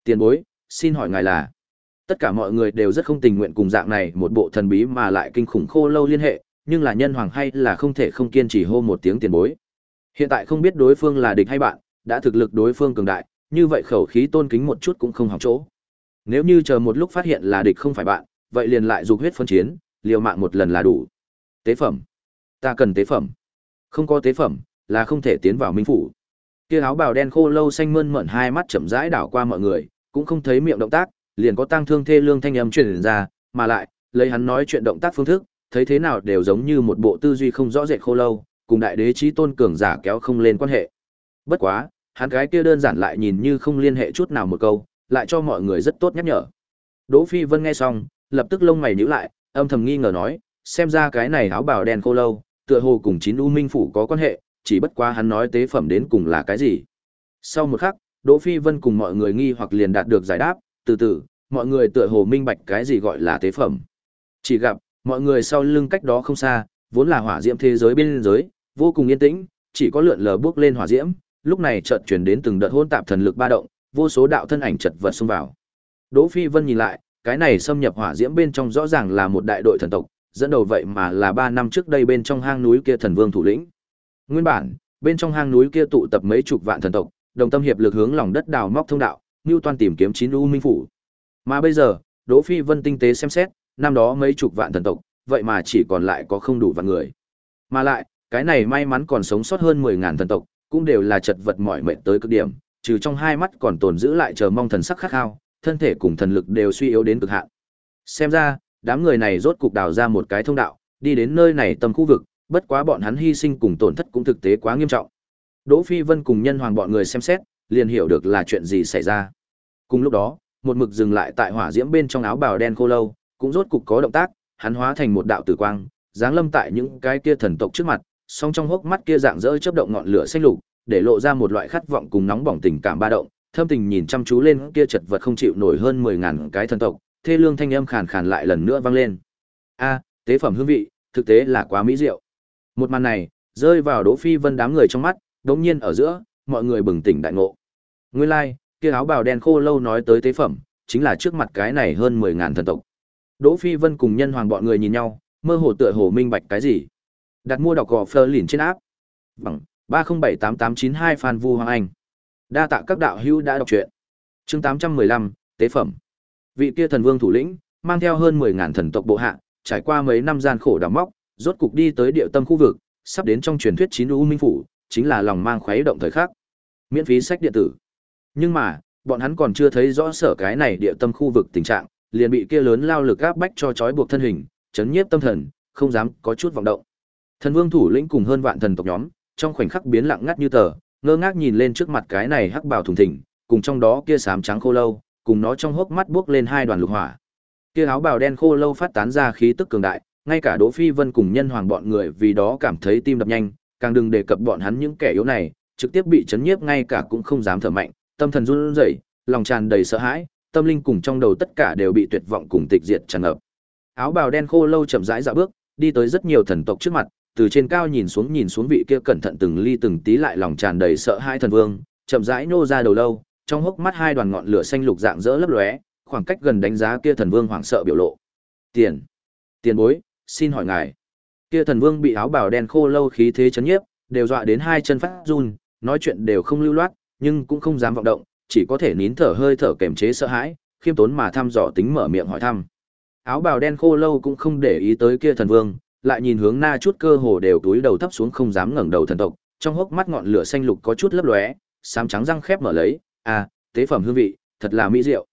Tiền bối, xin hỏi ngài là? Tất cả mọi người đều rất không tình nguyện cùng dạng này một bộ thần bí mà lại kinh khủng khô lâu liên hệ, nhưng là nhân hoàng hay là không thể không kiên trì hô một tiếng tiền bối. Hiện tại không biết đối phương là địch hay bạn, đã thực lực đối phương cường đại, như vậy khẩu khí tôn kính một chút cũng không hỏng chỗ. Nếu như chờ một lúc phát hiện là địch không phải bạn, vậy liền lại dục huyết phân chiến, liều mạng một lần là đủ. Tế phẩm. Ta cần tế phẩm. Không có tế phẩm, là không thể tiến vào minh phủ. Kia áo bào đen khô lâu xanh mơn mởn hai mắt chậm rãi đảo qua mọi người, cũng không thấy miệng động tác, liền có tang thương thê lương thanh âm truyền ra, mà lại, lấy hắn nói chuyện động tác phương thức, thấy thế nào đều giống như một bộ tư duy không rõ rệt khô lâu, cùng đại đế chí tôn cường giả kéo không lên quan hệ. Bất quá, hắn cái kia đơn giản lại nhìn như không liên hệ chút nào một câu, lại cho mọi người rất tốt nhắc nhở. Đỗ Phi Vân nghe xong, lập tức lông mày nhíu lại, âm thầm nghi ngờ nói, xem ra cái này áo bào đen khô lâu, tựa hồ cùng chín u minh phủ có quan hệ, chỉ bất quá hắn nói tế phẩm đến cùng là cái gì. Sau một khắc, Đỗ Phi Vân cùng mọi người nghi hoặc liền đạt được giải đáp, từ từ, mọi người tựa hồ minh bạch cái gì gọi là tế phẩm. Chỉ gặp, mọi người sau lưng cách đó không xa, vốn là hỏa diễm thế giới bên dưới, vô cùng yên tĩnh, chỉ có lượn lờ bước lên hỏa diễm, lúc này chợt truyền đến từng đợt hỗn tạp thần lực ba động, vô số đạo thân ảnh chật vật xông vào. Đỗ Phi Vân nhìn lại, cái này xâm nhập hỏa diễm bên trong rõ ràng là một đại đội thần tộc, dẫn đầu vậy mà là 3 năm trước đây bên trong hang núi kia thần vương thủ lĩnh. Nguyên bản, bên trong hang núi kia tụ tập mấy chục vạn thần tộc, đồng tâm hiệp lực hướng lòng đất đào móc thông đạo, Nưu Toan tìm kiếm chín u minh phủ. Mà bây giờ, Đỗ Phi Vân tinh tế xem xét, năm đó mấy chục vạn thần tộc, vậy mà chỉ còn lại có không đủ vạn người. Mà lại, cái này may mắn còn sống sót hơn 10000 thần tộc, cũng đều là chật vật mỏi mệt tới cực điểm, trừ trong hai mắt còn tồn giữ lại chờ mong thần sắc khát khao, thân thể cùng thần lực đều suy yếu đến cực hạn. Xem ra, đám người này rốt cục đào ra một cái thông đạo, đi đến nơi này tầm khu vực, bất quá bọn hắn hy sinh cùng tổn thất cũng thực tế quá nghiêm trọng. Đỗ Phi Vân cùng nhân hoàng bọn người xem xét, liền hiểu được là chuyện gì xảy ra. Cùng lúc đó, một mực dừng lại tại hỏa diễm bên trong áo bào đen khô lâu, cũng rốt cục có động tác, hắn hóa thành một đạo tử quang, giáng lâm tại những cái kia thần tộc trước mặt, song trong hốc mắt kia dạng dỡ chớp động ngọn lửa xanh lục, để lộ ra một loại khát vọng cùng nóng bỏng tình cảm ba động, thâm tình nhìn chăm chú lên kia chật vật không chịu nổi hơn 10000 cái thần tộc, thê lương thanh âm khàn khàn lại lần nữa vang lên. A, à, tế phẩm hương vị, thực tế là quá mỹ diệu. Một màn này, rơi vào Đỗ Phi Vân đám người trong mắt, đống nhiên ở giữa, mọi người bừng tỉnh đại ngộ. Nguyên lai, like, kia áo bào đen khô lâu nói tới tế phẩm, chính là trước mặt cái này hơn 10000 thần tộc. Đỗ Phi Vân cùng nhân hoàng bọn người nhìn nhau, mơ hồ tựa hồ minh bạch cái gì. Đặt mua đọc gò phơ lìn trên áp. Bằng 3078892 Phan Vu Hoàng Anh. Đa tạ các đạo hữu đã đọc truyện. Chương 815, tế phẩm. Vị kia thần vương thủ lĩnh, mang theo hơn 10000 thần tộc bộ hạ, trải qua mấy năm gian khổ đào móc, rốt cục đi tới địa tâm khu vực, sắp đến trong truyền thuyết chín u minh phủ, chính là lòng mang khuấy động thời khắc. Miễn phí sách điện tử. Nhưng mà, bọn hắn còn chưa thấy rõ sở cái này địa tâm khu vực tình trạng, liền bị kia lớn lao lực áp bách cho trói buộc thân hình, chấn nhiếp tâm thần, không dám có chút vọng động. Thần Vương thủ lĩnh cùng hơn vạn thần tộc nhóm, trong khoảnh khắc biến lặng ngắt như tờ, ngơ ngác nhìn lên trước mặt cái này hắc bào thùng thình, cùng trong đó kia sám trắng khô lâu, cùng nó trong hốc mắt bước lên hai đoàn lục hỏa. Kia áo bào đen khô lâu phát tán ra khí tức cường đại, ngay cả Đỗ Phi Vân cùng nhân hoàng bọn người vì đó cảm thấy tim đập nhanh, càng đừng đề cập bọn hắn những kẻ yếu này, trực tiếp bị chấn nhiếp ngay cả cũng không dám thở mạnh, tâm thần run rẩy, lòng tràn đầy sợ hãi, tâm linh cùng trong đầu tất cả đều bị tuyệt vọng cùng tịch diệt tràn ngập. Áo bào đen khô lâu chậm rãi dạo bước, đi tới rất nhiều thần tộc trước mặt, từ trên cao nhìn xuống nhìn xuống vị kia cẩn thận từng ly từng tí lại lòng tràn đầy sợ hãi thần vương, chậm rãi nô ra đầu lâu, trong hốc mắt hai đoàn ngọn lửa xanh lục dạng rỡ lấp lóe, khoảng cách gần đánh giá kia thần vương hoảng sợ biểu lộ. Tiền, tiền bối, xin hỏi ngài. Kia thần vương bị áo bào đen khô lâu khí thế chấn nhiếp, đều dọa đến hai chân phát run, nói chuyện đều không lưu loát, nhưng cũng không dám vọng động, chỉ có thể nín thở hơi thở kềm chế sợ hãi, khiêm tốn mà thăm dò tính mở miệng hỏi thăm. Áo bào đen khô lâu cũng không để ý tới kia thần vương, lại nhìn hướng na chút cơ hồ đều túi đầu thấp xuống không dám ngẩng đầu thần tộc, trong hốc mắt ngọn lửa xanh lục có chút lấp lóe, xám trắng răng khép mở lấy, à, tế phẩm hương vị, thật là mỹ diệu.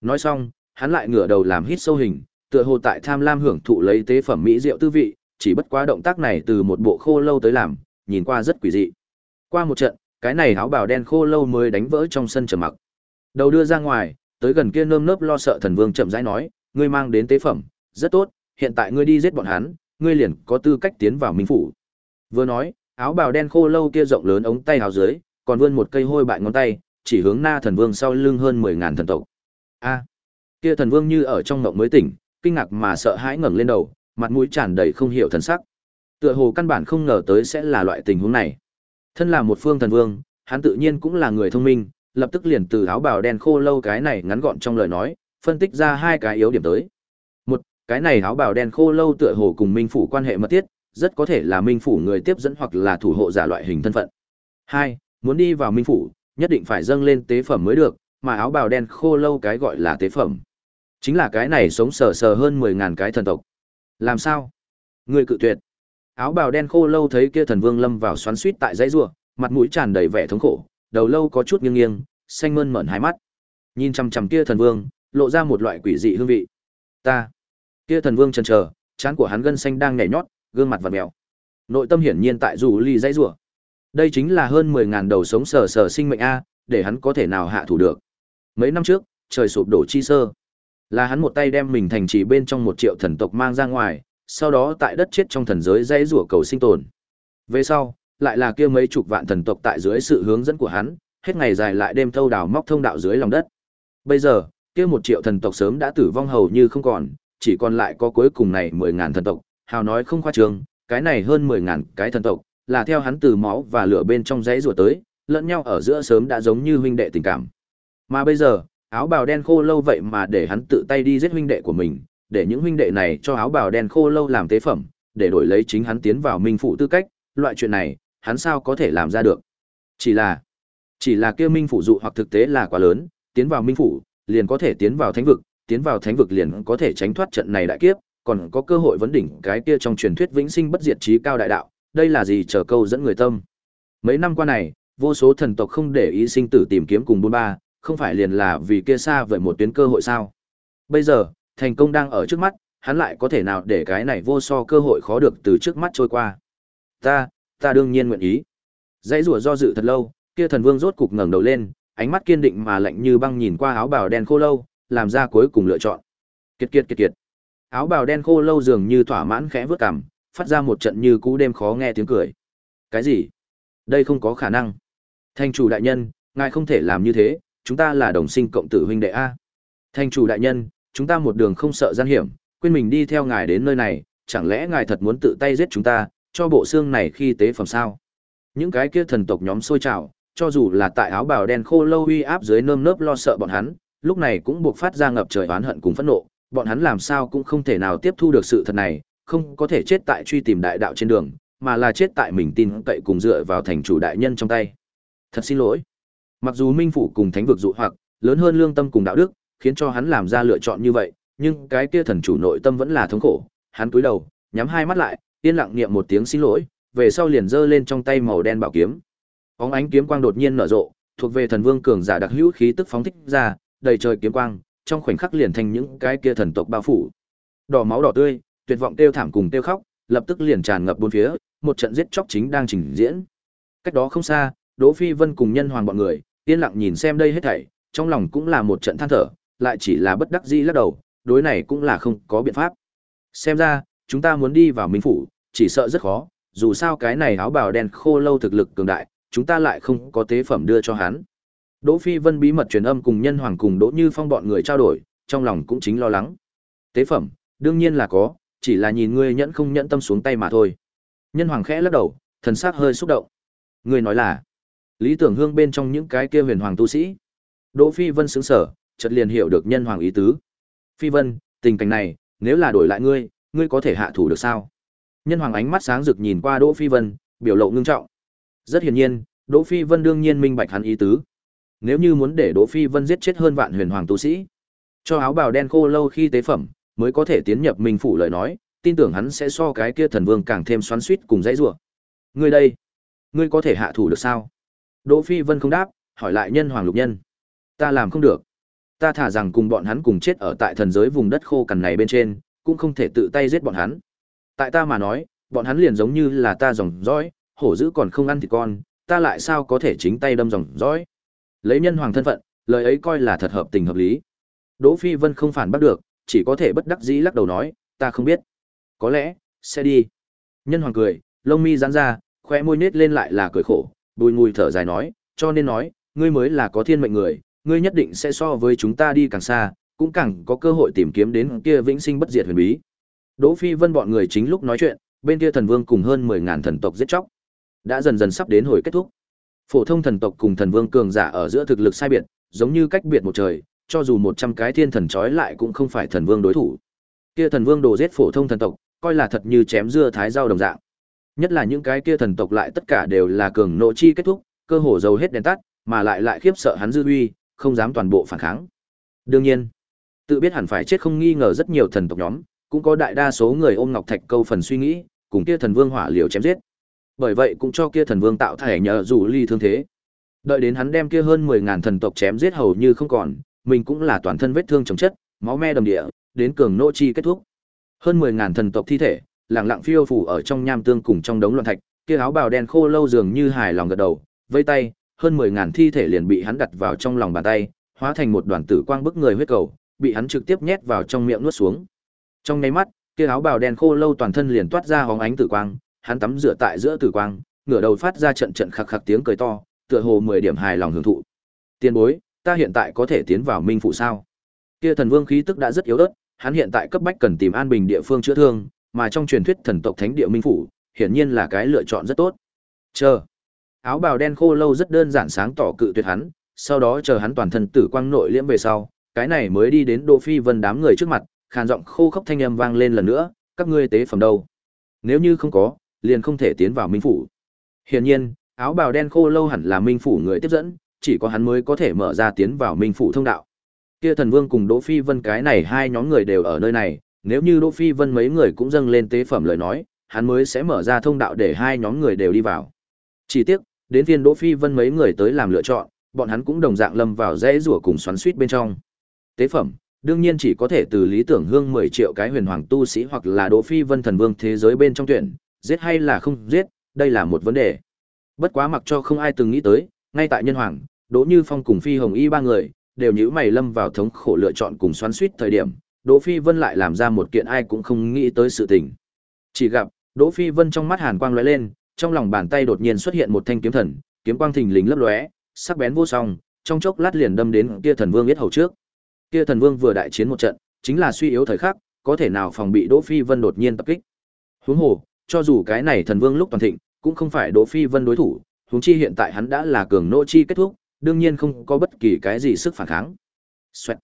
Nói xong, hắn lại ngửa đầu làm hít sâu hình, tựa hồ tại tham lam hưởng thụ lấy tế phẩm mỹ diệu tư vị, chỉ bất quá động tác này từ một bộ khô lâu tới làm, nhìn qua rất quỷ dị. Qua một trận, cái này áo bào đen khô lâu mới đánh vỡ trong sân trầm mặc. Đầu đưa ra ngoài, tới gần kia nơm nớp lo sợ thần vương chậm rãi nói, ngươi mang đến tế phẩm, rất tốt, hiện tại ngươi đi giết bọn hắn, ngươi liền có tư cách tiến vào minh phủ. Vừa nói, áo bào đen khô lâu kia rộng lớn ống tay áo dưới, còn vươn một cây hôi bại ngón tay, chỉ hướng na thần vương sau lưng hơn mười ngàn thần tộc. A, kia thần vương như ở trong ngộng mới tỉnh, kinh ngạc mà sợ hãi ngẩng lên đầu, mặt mũi tràn đầy không hiểu thần sắc. Tựa hồ căn bản không ngờ tới sẽ là loại tình huống này. Thân là một phương thần vương, hắn tự nhiên cũng là người thông minh, lập tức liền từ áo bào đen khô lâu cái này ngắn gọn trong lời nói, phân tích ra hai cái yếu điểm tới. Một, cái này áo bào đen khô lâu tựa hồ cùng Minh phủ quan hệ mật thiết, rất có thể là Minh phủ người tiếp dẫn hoặc là thủ hộ giả loại hình thân phận. Hai, muốn đi vào Minh phủ, nhất định phải dâng lên tế phẩm mới được, mà áo bào đen khô lâu cái gọi là tế phẩm. Chính là cái này sống sờ sờ hơn mười ngàn cái thần tộc. Làm sao? Người cự tuyệt. Áo bào đen khô lâu thấy kia thần vương lâm vào xoắn suýt tại dãy rùa, mặt mũi tràn đầy vẻ thống khổ, đầu lâu có chút nghiêng nghiêng, xanh mơn mởn hai mắt. Nhìn chằm chằm kia thần vương, lộ ra một loại quỷ dị hương vị. Ta. Kia thần vương chần chờ, trán của hắn gân xanh đang nhảy nhót, gương mặt vặn mèo. Nội tâm hiển nhiên tại dù ly dãy rùa. Đây chính là hơn mười ngàn đầu sống sờ sờ sinh mệnh a, để hắn có thể nào hạ thủ được. Mấy năm trước, trời sụp đổ chi sơ, là hắn một tay đem mình thành trì bên trong một triệu thần tộc mang ra ngoài, sau đó tại đất chết trong thần giới dãy rủa cầu sinh tồn. Về sau, lại là kia mấy chục vạn thần tộc tại dưới sự hướng dẫn của hắn, hết ngày dài lại đêm thâu đào móc thông đạo dưới lòng đất. Bây giờ, kia một triệu thần tộc sớm đã tử vong hầu như không còn, chỉ còn lại có cuối cùng này mười ngàn thần tộc, hào nói không khoa trương, cái này hơn mười ngàn cái thần tộc, là theo hắn từ máu và lửa bên trong dãy rủa tới, lẫn nhau ở giữa sớm đã giống như huynh đệ tình cảm. Mà bây giờ, áo bào đen khô lâu vậy mà để hắn tự tay đi giết huynh đệ của mình, để những huynh đệ này cho áo bào đen khô lâu làm tế phẩm, để đổi lấy chính hắn tiến vào minh phụ tư cách, loại chuyện này, hắn sao có thể làm ra được. Chỉ là, chỉ là kia minh phụ dụ hoặc thực tế là quá lớn, tiến vào minh phụ, liền có thể tiến vào thánh vực, tiến vào thánh vực liền có thể tránh thoát trận này đại kiếp, còn có cơ hội vấn đỉnh cái kia trong truyền thuyết vĩnh sinh bất diệt trí cao đại đạo, đây là gì chờ câu dẫn người tâm. Mấy năm qua này, vô số thần tộc không để ý sinh tử tìm kiếm cùng buôn ba, không phải liền là vì kia xa vậy một tuyến cơ hội sao? Bây giờ, thành công đang ở trước mắt, hắn lại có thể nào để cái này vô so cơ hội khó được từ trước mắt trôi qua. Ta, ta đương nhiên nguyện ý. Dãy rùa do dự thật lâu, kia thần vương rốt cục ngẩng đầu lên, ánh mắt kiên định mà lạnh như băng nhìn qua áo bào đen khô lâu, làm ra cuối cùng lựa chọn. Kiệt kiệt kiệt kiệt. Áo bào đen khô lâu dường như thỏa mãn khẽ vước cằm, phát ra một trận như cú đêm khó nghe tiếng cười. Cái gì? Đây không có khả năng. Thành chủ đại nhân, ngài không thể làm như thế, chúng ta là đồng sinh cộng tử huynh đệ a. Thành chủ đại nhân, chúng ta một đường không sợ gian hiểm, quên mình đi theo ngài đến nơi này, chẳng lẽ ngài thật muốn tự tay giết chúng ta, cho bộ xương này khi tế phẩm sao? Những cái kia thần tộc nhóm sôi trào, cho dù là tại áo bào đen khô lâu uy áp dưới nơm nớp lo sợ bọn hắn, lúc này cũng buộc phát ra ngập trời oán hận cùng phẫn nộ, bọn hắn làm sao cũng không thể nào tiếp thu được sự thật này, không có thể chết tại truy tìm đại đạo trên đường, mà là chết tại mình tin cậy cùng dựa vào thành chủ đại nhân trong tay. Thật xin lỗi. Mặc dù Minh phủ cùng thánh vực dụ hoặc lớn hơn lương tâm cùng đạo đức, khiến cho hắn làm ra lựa chọn như vậy, nhưng cái kia thần chủ nội tâm vẫn là thống khổ, hắn cúi đầu, nhắm hai mắt lại, yên lặng niệm một tiếng xin lỗi, về sau liền giơ lên trong tay màu đen bảo kiếm. Bóng ánh kiếm quang đột nhiên nở rộ, thuộc về thần vương cường giả đặc hữu khí tức phóng thích ra, đầy trời kiếm quang, trong khoảnh khắc liền thành những cái kia thần tộc bao phủ. Đỏ máu đỏ tươi, tuyệt vọng kêu thảm cùng kêu khóc, lập tức liền tràn ngập bốn phía, một trận giết chóc chính đang trình diễn. Cách đó không xa, Đỗ Phi Vân cùng nhân hoàng bọn người, yên lặng nhìn xem đây hết thảy, trong lòng cũng là một trận than thở, lại chỉ là bất đắc dĩ lắc đầu, đối này cũng là không có biện pháp. Xem ra, chúng ta muốn đi vào Minh phủ, chỉ sợ rất khó, dù sao cái này áo bào đen khô lâu thực lực cường đại, chúng ta lại không có tế phẩm đưa cho hắn. Đỗ Phi Vân bí mật truyền âm cùng Nhân Hoàng cùng Đỗ Như Phong bọn người trao đổi, trong lòng cũng chính lo lắng. Tế phẩm, đương nhiên là có, chỉ là nhìn ngươi nhẫn không nhẫn tâm xuống tay mà thôi. Nhân Hoàng khẽ lắc đầu, thần sắc hơi xúc động. Ngươi nói là, Lý Tưởng Hương bên trong những cái kia huyền hoàng tu sĩ. Đỗ Phi Vân xứng sở chợt liền hiểu được Nhân Hoàng ý tứ. Phi Vân, tình cảnh này, nếu là đổi lại ngươi, ngươi có thể hạ thủ được sao? Nhân Hoàng ánh mắt sáng rực nhìn qua Đỗ Phi Vân, biểu lộ ngưng trọng. Rất hiển nhiên, Đỗ Phi Vân đương nhiên minh bạch hắn ý tứ. Nếu như muốn để Đỗ Phi Vân giết chết hơn vạn huyền hoàng tu sĩ, cho áo bào đen khô lâu khi tế phẩm, mới có thể tiến nhập minh phủ lời nói, tin tưởng hắn sẽ so cái kia thần vương càng thêm xoắn suýt cùng dãy rủa. Ngươi đây, ngươi có thể hạ thủ được sao? Đỗ Phi Vân không đáp, hỏi lại nhân hoàng lục nhân. Ta làm không được. Ta thả rằng cùng bọn hắn cùng chết ở tại thần giới vùng đất khô cằn này bên trên, cũng không thể tự tay giết bọn hắn. Tại ta mà nói, bọn hắn liền giống như là ta dòng dõi, hổ dữ còn không ăn thịt con, ta lại sao có thể chính tay đâm dòng dõi. Lấy nhân hoàng thân phận, lời ấy coi là thật hợp tình hợp lý. Đỗ Phi Vân không phản bắt được, chỉ có thể bất đắc dĩ lắc đầu nói, ta không biết. Có lẽ, sẽ đi. Nhân hoàng cười, lông mi giãn ra, khóe môi nết lên lại là cười khổ, bùi ngùi thở dài nói, cho nên nói, ngươi mới là có thiên mệnh người, ngươi nhất định sẽ so với chúng ta đi càng xa, cũng càng có cơ hội tìm kiếm đến kia vĩnh sinh bất diệt huyền bí. Đỗ Phi Vân bọn người chính lúc nói chuyện, bên kia thần vương cùng hơn 10000 thần tộc giết chóc, đã dần dần sắp đến hồi kết thúc. Phổ thông thần tộc cùng thần vương cường giả ở giữa thực lực sai biệt, giống như cách biệt một trời, cho dù 100 cái thiên thần chói lại cũng không phải thần vương đối thủ. Kia thần vương đồ giết phổ thông thần tộc, coi là thật như chém dưa thái rau đồng dạng. Nhất là những cái kia thần tộc lại tất cả đều là cường nộ chi kết thúc, cơ hồ dầu hết đèn tắt, mà lại lại khiếp sợ hắn dư uy, không dám toàn bộ phản kháng. Đương nhiên, tự biết hẳn phải chết không nghi ngờ rất nhiều thần tộc nhóm, cũng có đại đa số người ôm ngọc thạch câu phần suy nghĩ, cùng kia thần vương hỏa liều chém giết. Bởi vậy cũng cho kia thần vương tạo thể nhờ rủ ly thương thế. Đợi đến hắn đem kia hơn 10000 thần tộc chém giết hầu như không còn, mình cũng là toàn thân vết thương chồng chất, máu me đầm địa, đến cường nô chi kết thúc. Hơn 10000 thần tộc thi thể, lặng lặng phiêu phù ở trong nham tương cùng trong đống loạn thạch, kia áo bào đen khô lâu dường như hài lòng gật đầu, vây tay, hơn 10000 thi thể liền bị hắn đặt vào trong lòng bàn tay, hóa thành một đoàn tử quang bức người huyết cầu, bị hắn trực tiếp nhét vào trong miệng nuốt xuống. Trong nháy mắt, kia áo bào đen khô lâu toàn thân liền toát ra hóng ánh tử quang, hắn tắm rửa tại giữa tử quang, ngửa đầu phát ra trận trận khặc khặc tiếng cười to, tựa hồ 10 điểm hài lòng hưởng thụ. Tiên bối, ta hiện tại có thể tiến vào minh phủ sao? Kia thần vương khí tức đã rất yếu ớt, hắn hiện tại cấp bách cần tìm an bình địa phương chữa thương, mà trong truyền thuyết thần tộc thánh địa minh phủ, hiển nhiên là cái lựa chọn rất tốt. Chờ. Áo bào đen khô lâu rất đơn giản sáng tỏ cự tuyệt hắn, sau đó chờ hắn toàn thân tử quang nội liễm về sau, cái này mới đi đến Đỗ Phi Vân đám người trước mặt, khàn giọng khô khốc thanh âm vang lên lần nữa, các ngươi tế phẩm đâu? Nếu như không có, liền không thể tiến vào minh phủ. Hiển nhiên, áo bào đen khô lâu hẳn là minh phủ người tiếp dẫn, chỉ có hắn mới có thể mở ra tiến vào minh phủ thông đạo. Kia thần vương cùng Đỗ Phi Vân cái này hai nhóm người đều ở nơi này, nếu như Đỗ Phi Vân mấy người cũng dâng lên tế phẩm lời nói, hắn mới sẽ mở ra thông đạo để hai nhóm người đều đi vào. Chỉ tiếc, đến phiên Đỗ Phi Vân mấy người tới làm lựa chọn, bọn hắn cũng đồng dạng lâm vào dễ rủa cùng xoắn xuýt bên trong. Tế phẩm, đương nhiên chỉ có thể từ lý tưởng hương 10 triệu cái huyền hoàng tu sĩ hoặc là Đỗ Phi Vân thần vương thế giới bên trong tuyển, giết hay là không giết, đây là một vấn đề. Bất quá mặc cho không ai từng nghĩ tới, ngay tại nhân hoàng, Đỗ Như Phong cùng Phi Hồng Y ba người, đều nhíu mày lâm vào thống khổ lựa chọn cùng xoắn xuýt thời điểm, Đỗ Phi Vân lại làm ra một kiện ai cũng không nghĩ tới sự tình. Chỉ gặp, Đỗ Phi Vân trong mắt hàn quang lóe lên, trong lòng bàn tay đột nhiên xuất hiện một thanh kiếm thần, kiếm quang thình lình lấp lóe, sắc bén vô song, trong chốc lát liền đâm đến kia thần vương biết hầu trước. Kia thần vương vừa đại chiến một trận, chính là suy yếu thời khắc, có thể nào phòng bị Đỗ Phi Vân đột nhiên tập kích. Huống hồ, cho dù cái này thần vương lúc toàn thịnh, cũng không phải Đỗ Phi Vân đối thủ, huống chi hiện tại hắn đã là cường nô chi kết thúc, đương nhiên không có bất kỳ cái gì sức phản kháng. Xoẹt.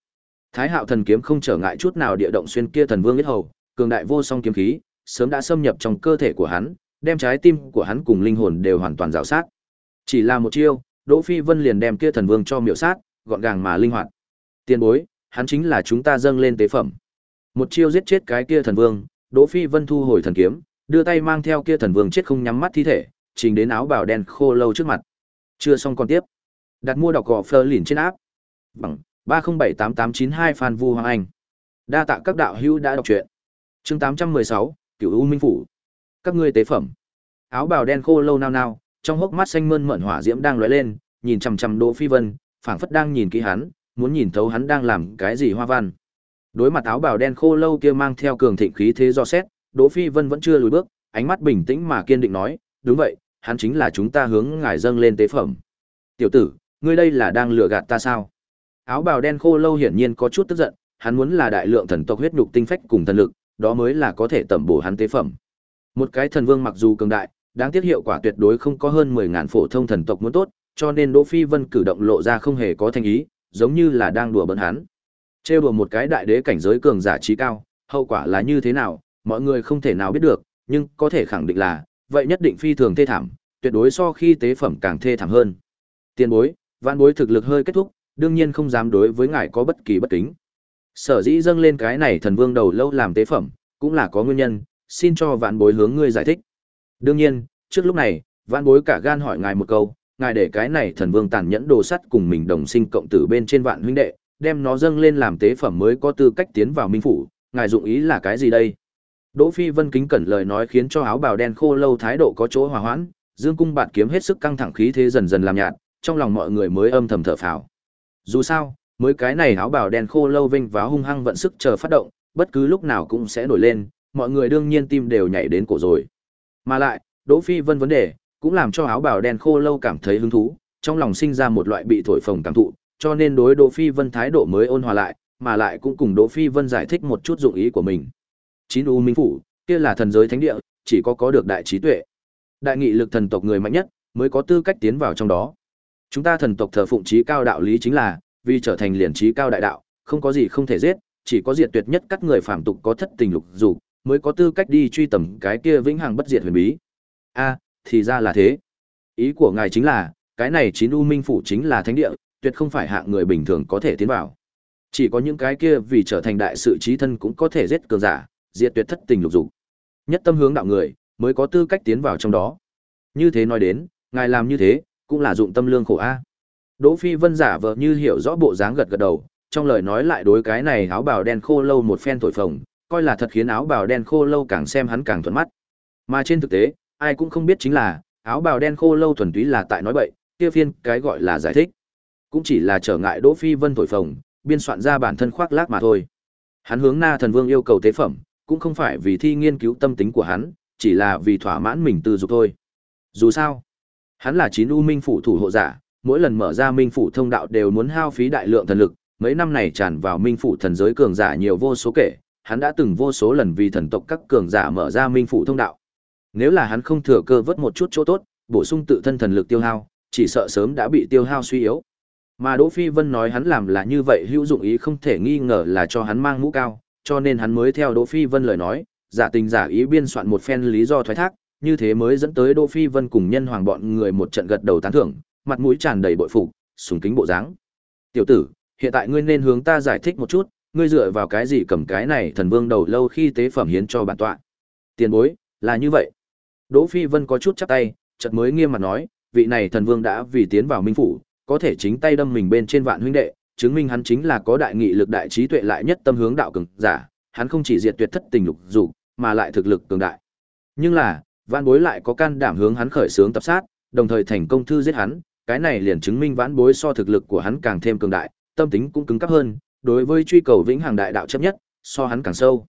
Thái Hạo thần kiếm không trở ngại chút nào địa động xuyên kia thần vương biết hầu, cường đại vô song kiếm khí, sớm đã xâm nhập trong cơ thể của hắn, đem trái tim của hắn cùng linh hồn đều hoàn toàn rào sát. Chỉ là một chiêu, Đỗ Phi Vân liền đem kia thần vương cho miểu sát, gọn gàng mà linh hoạt. Tiên bối, hắn chính là chúng ta dâng lên tế phẩm. Một chiêu giết chết cái kia thần vương, Đỗ Phi Vân thu hồi thần kiếm, đưa tay mang theo kia thần vương chết không nhắm mắt thi thể, trình đến áo bào đen khô lâu trước mặt. Chưa xong còn tiếp. Đặt mua đọc gò Fleur liền trên áp. Bằng 3078892 Phan Vu Hoàng Anh. Đa tạ các đạo hữu đã đọc truyện. Chương 816, Cửu U Minh phủ. Các ngươi tế phẩm. Áo bào đen khô lâu nao nao, trong hốc mắt xanh mơn mởn hỏa diễm đang lóe lên, nhìn chằm chằm Đỗ Phi Vân, phảng phất đang nhìn kỹ hắn, muốn nhìn thấu hắn đang làm cái gì hoa văn. Đối mặt áo bào đen khô lâu kia mang theo cường thịnh khí thế do xét, Đỗ Phi Vân vẫn chưa lùi bước, ánh mắt bình tĩnh mà kiên định nói, "Đúng vậy, hắn chính là chúng ta hướng ngài dâng lên tế phẩm." "Tiểu tử, ngươi đây là đang lừa gạt ta sao?" Áo bào đen khô lâu hiển nhiên có chút tức giận, hắn muốn là đại lượng thần tộc huyết nhục tinh phách cùng thần lực, đó mới là có thể tẩm bổ hắn tế phẩm. Một cái thần vương mặc dù cường đại, đáng tiếc hiệu quả tuyệt đối không có hơn 10000 phổ thông thần tộc muốn tốt, cho nên Đỗ Phi Vân cử động lộ ra không hề có thành ý, giống như là đang đùa bỡn hắn. Trêu đùa một cái đại đế cảnh giới cường giả trí cao, hậu quả là như thế nào, mọi người không thể nào biết được, nhưng có thể khẳng định là, vậy nhất định phi thường thê thảm, tuyệt đối so khi tế phẩm càng thê thảm hơn. Tiền bối, vạn bối thực lực hơi kết thúc, đương nhiên không dám đối với ngài có bất kỳ bất kính. Sở dĩ dâng lên cái này thần vương đầu lâu làm tế phẩm, cũng là có nguyên nhân, xin cho vạn bối hướng ngươi giải thích. Đương nhiên, trước lúc này, vạn bối cả gan hỏi ngài một câu, ngài để cái này thần vương tàn nhẫn đồ sắt cùng mình đồng sinh cộng tử bên trên vạn huynh đệ, đem nó dâng lên làm tế phẩm mới có tư cách tiến vào minh phủ, ngài dụng ý là cái gì đây? Đỗ Phi Vân kính cẩn lời nói khiến cho áo bào đen khô lâu thái độ có chỗ hòa hoãn, dương cung bạt kiếm hết sức căng thẳng khí thế dần dần làm nhạt, trong lòng mọi người mới âm thầm thở phào. Dù sao, mới cái này áo bào đen khô lâu vinh váo hung hăng vận sức chờ phát động, bất cứ lúc nào cũng sẽ nổi lên, mọi người đương nhiên tim đều nhảy đến cổ rồi. Mà lại, Đỗ Phi Vân vấn đề cũng làm cho áo bào đen khô lâu cảm thấy hứng thú, trong lòng sinh ra một loại bị thổi phồng cảm thụ, cho nên đối Đỗ Phi Vân thái độ mới ôn hòa lại, mà lại cũng cùng Đỗ Phi Vân giải thích một chút dụng ý của mình. Chín U Minh phủ, kia là thần giới thánh địa, chỉ có có được đại trí tuệ, đại nghị lực thần tộc người mạnh nhất mới có tư cách tiến vào trong đó. Chúng ta thần tộc thờ phụng trí cao đạo lý chính là, vì trở thành liền trí cao đại đạo, không có gì không thể giết, chỉ có diệt tuyệt nhất các người phản tục có thất tình lục dục, mới có tư cách đi truy tầm cái kia vĩnh hằng bất diệt huyền bí. A, thì ra là thế. Ý của ngài chính là, cái này chín u minh phủ chính là thánh địa, tuyệt không phải hạng người bình thường có thể tiến vào. Chỉ có những cái kia vì trở thành đại sự trí thân cũng có thể giết cường giả, diệt tuyệt thất tình lục dục. Nhất tâm hướng đạo người, mới có tư cách tiến vào trong đó. Như thế nói đến, ngài làm như thế, cũng là dụng tâm lương khổ a. Đỗ Phi Vân giả vờ như hiểu rõ bộ dáng gật gật đầu, trong lời nói lại đối cái này áo bào đen khô lâu một phen thổi phồng, coi là thật khiến áo bào đen khô lâu càng xem hắn càng thuận mắt. Mà trên thực tế, ai cũng không biết chính là, áo bào đen khô lâu thuần túy là tại nói bậy, kia phiên cái gọi là giải thích, cũng chỉ là trở ngại Đỗ Phi Vân thổi phồng, biên soạn ra bản thân khoác lác mà thôi. Hắn hướng Na Thần Vương yêu cầu tế phẩm, cũng không phải vì thi nghiên cứu tâm tính của hắn, chỉ là vì thỏa mãn mình tư dục thôi. Dù sao, hắn là chín u minh phủ thủ hộ giả, mỗi lần mở ra minh phủ thông đạo đều muốn hao phí đại lượng thần lực, mấy năm này tràn vào minh phủ thần giới cường giả nhiều vô số kể, hắn đã từng vô số lần vì thần tộc các cường giả mở ra minh phủ thông đạo. Nếu là hắn không thừa cơ vớt một chút chỗ tốt, bổ sung tự thân thần lực tiêu hao, chỉ sợ sớm đã bị tiêu hao suy yếu. Mà Đỗ Phi Vân nói hắn làm là như vậy hữu dụng ý không thể nghi ngờ là cho hắn mang mũ cao, cho nên hắn mới theo Đỗ Phi Vân lời nói, giả tình giả ý biên soạn một phen lý do thoái thác, như thế mới dẫn tới Đỗ Phi Vân cùng nhân hoàng bọn người một trận gật đầu tán thưởng, mặt mũi tràn đầy bội phục, sùng kính bộ dáng. "Tiểu tử, hiện tại ngươi nên hướng ta giải thích một chút, ngươi dựa vào cái gì cầm cái này thần vương đầu lâu khi tế phẩm hiến cho bản tọa?" Tiền bối, là như vậy. Đỗ Phi Vân có chút chắp tay, chợt mới nghiêm mặt nói, vị này thần vương đã vì tiến vào minh phủ, có thể chính tay đâm mình bên trên vạn huynh đệ, chứng minh hắn chính là có đại nghị lực đại trí tuệ lại nhất tâm hướng đạo cường giả, hắn không chỉ diệt tuyệt thất tình lục dục, mà lại thực lực cường đại. Nhưng là, Vãn Bối lại có can đảm hướng hắn khởi xướng tập sát, đồng thời thành công thư giết hắn, cái này liền chứng minh Vãn Bối so thực lực của hắn càng thêm cường đại, tâm tính cũng cứng cáp hơn, đối với truy cầu vĩnh hằng đại đạo chấp nhất, so hắn càng sâu.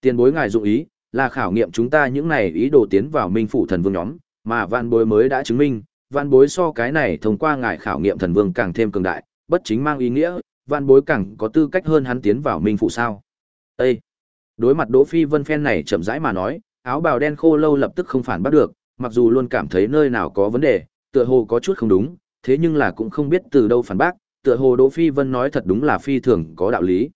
Tiền bối ngài dụng ý, là khảo nghiệm chúng ta những này ý đồ tiến vào Minh phủ thần vương nhóm, mà Vãn Bối mới đã chứng minh, Vãn Bối so cái này thông qua ngài khảo nghiệm thần vương càng thêm cường đại, bất chính mang ý nghĩa, Vãn Bối càng có tư cách hơn hắn tiến vào Minh phủ sao? Ê! Đối mặt Đỗ Phi Vân phen này chậm rãi mà nói, áo bào đen khô lâu lập tức không phản bắt được, mặc dù luôn cảm thấy nơi nào có vấn đề, tựa hồ có chút không đúng, thế nhưng là cũng không biết từ đâu phản bác, tựa hồ Đỗ Phi Vân nói thật đúng là phi thường có đạo lý.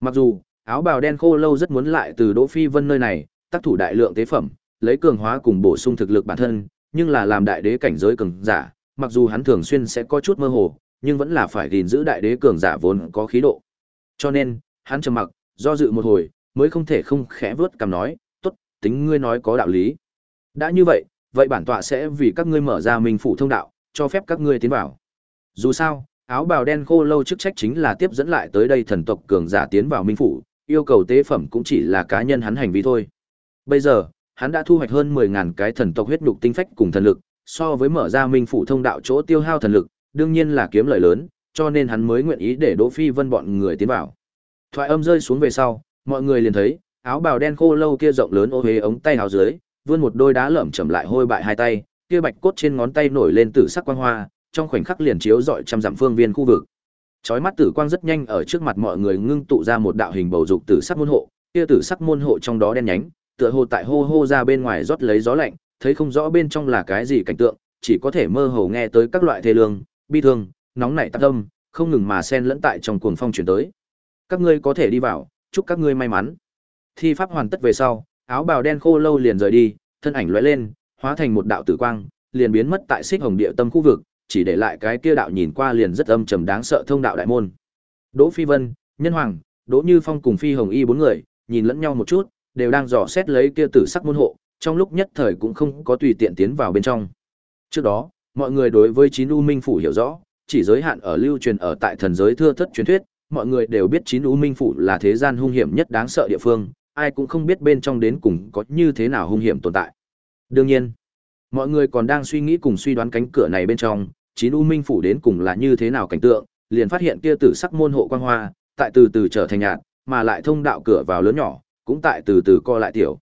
Mặc dù, áo bào đen khô lâu rất muốn lại từ Đỗ Phi Vân nơi này, tác thủ đại lượng tế phẩm, lấy cường hóa cùng bổ sung thực lực bản thân, nhưng là làm đại đế cảnh giới cường giả, mặc dù hắn thường xuyên sẽ có chút mơ hồ, nhưng vẫn là phải gìn giữ đại đế cường giả vốn có khí độ. Cho nên, hắn trầm mặc, do dự một hồi, mới không thể không khẽ vớt cằm nói, tính ngươi nói có đạo lý. Đã như vậy, vậy bản tọa sẽ vì các ngươi mở ra minh phủ thông đạo, cho phép các ngươi tiến vào. Dù sao, áo bào đen khô lâu chức trách chính là tiếp dẫn lại tới đây thần tộc cường giả tiến vào minh phủ, yêu cầu tế phẩm cũng chỉ là cá nhân hắn hành vi thôi. Bây giờ, hắn đã thu hoạch hơn 10000 cái thần tộc huyết nhục tinh phách cùng thần lực, so với mở ra minh phủ thông đạo chỗ tiêu hao thần lực, đương nhiên là kiếm lợi lớn, cho nên hắn mới nguyện ý để Đỗ Phi Vân bọn người tiến vào. Thoại âm rơi xuống về sau, mọi người liền thấy áo bào đen khô lâu kia rộng lớn ô huế ống tay áo dưới, vươn một đôi đá lởm chầm lại hôi bại hai tay, kia bạch cốt trên ngón tay nổi lên tử sắc quang hoa, trong khoảnh khắc liền chiếu dọi trăm dặm phương viên khu vực chói mắt tử quang rất nhanh ở trước mặt mọi người ngưng tụ ra một đạo hình bầu dục tử sắc môn hộ, kia tử sắc môn hộ trong đó đen nhánh, tựa hồ tại hô hô ra bên ngoài rót lấy gió lạnh, thấy không rõ bên trong là cái gì cảnh tượng, chỉ có thể mơ hồ nghe tới các loại thê lương, bi thương, nóng nảy tạc tâm không ngừng mà xen lẫn tại trong cuồng phong chuyển tới các ngươi có thể đi vào, chúc các ngươi may mắn. Thi pháp hoàn tất về sau, áo bào đen khô lâu liền rời đi, thân ảnh lóe lên, hóa thành một đạo tử quang, liền biến mất tại xích hồng địa tâm khu vực, chỉ để lại cái kia đạo nhìn qua liền rất âm trầm đáng sợ thông đạo đại môn. Đỗ Phi Vân, Nhân Hoàng, Đỗ Như Phong cùng Phi Hồng Y bốn người, nhìn lẫn nhau một chút, đều đang dò xét lấy kia tử sắc môn hộ, trong lúc nhất thời cũng không có tùy tiện tiến vào bên trong. Trước đó, mọi người đối với chín u minh phủ hiểu rõ, chỉ giới hạn ở lưu truyền ở tại thần giới thưa thất truyền thuyết, mọi người đều biết chín u minh phủ là thế gian hung hiểm nhất đáng sợ địa phương, ai cũng không biết bên trong đến cùng có như thế nào hung hiểm tồn tại. Đương nhiên, mọi người còn đang suy nghĩ cùng suy đoán cánh cửa này bên trong, chín u minh phủ đến cùng là như thế nào cảnh tượng, liền phát hiện kia tử sắc môn hộ quang hoa, tại từ từ trở thành nhạt, mà lại thông đạo cửa vào lớn nhỏ, cũng tại từ từ co lại tiểu.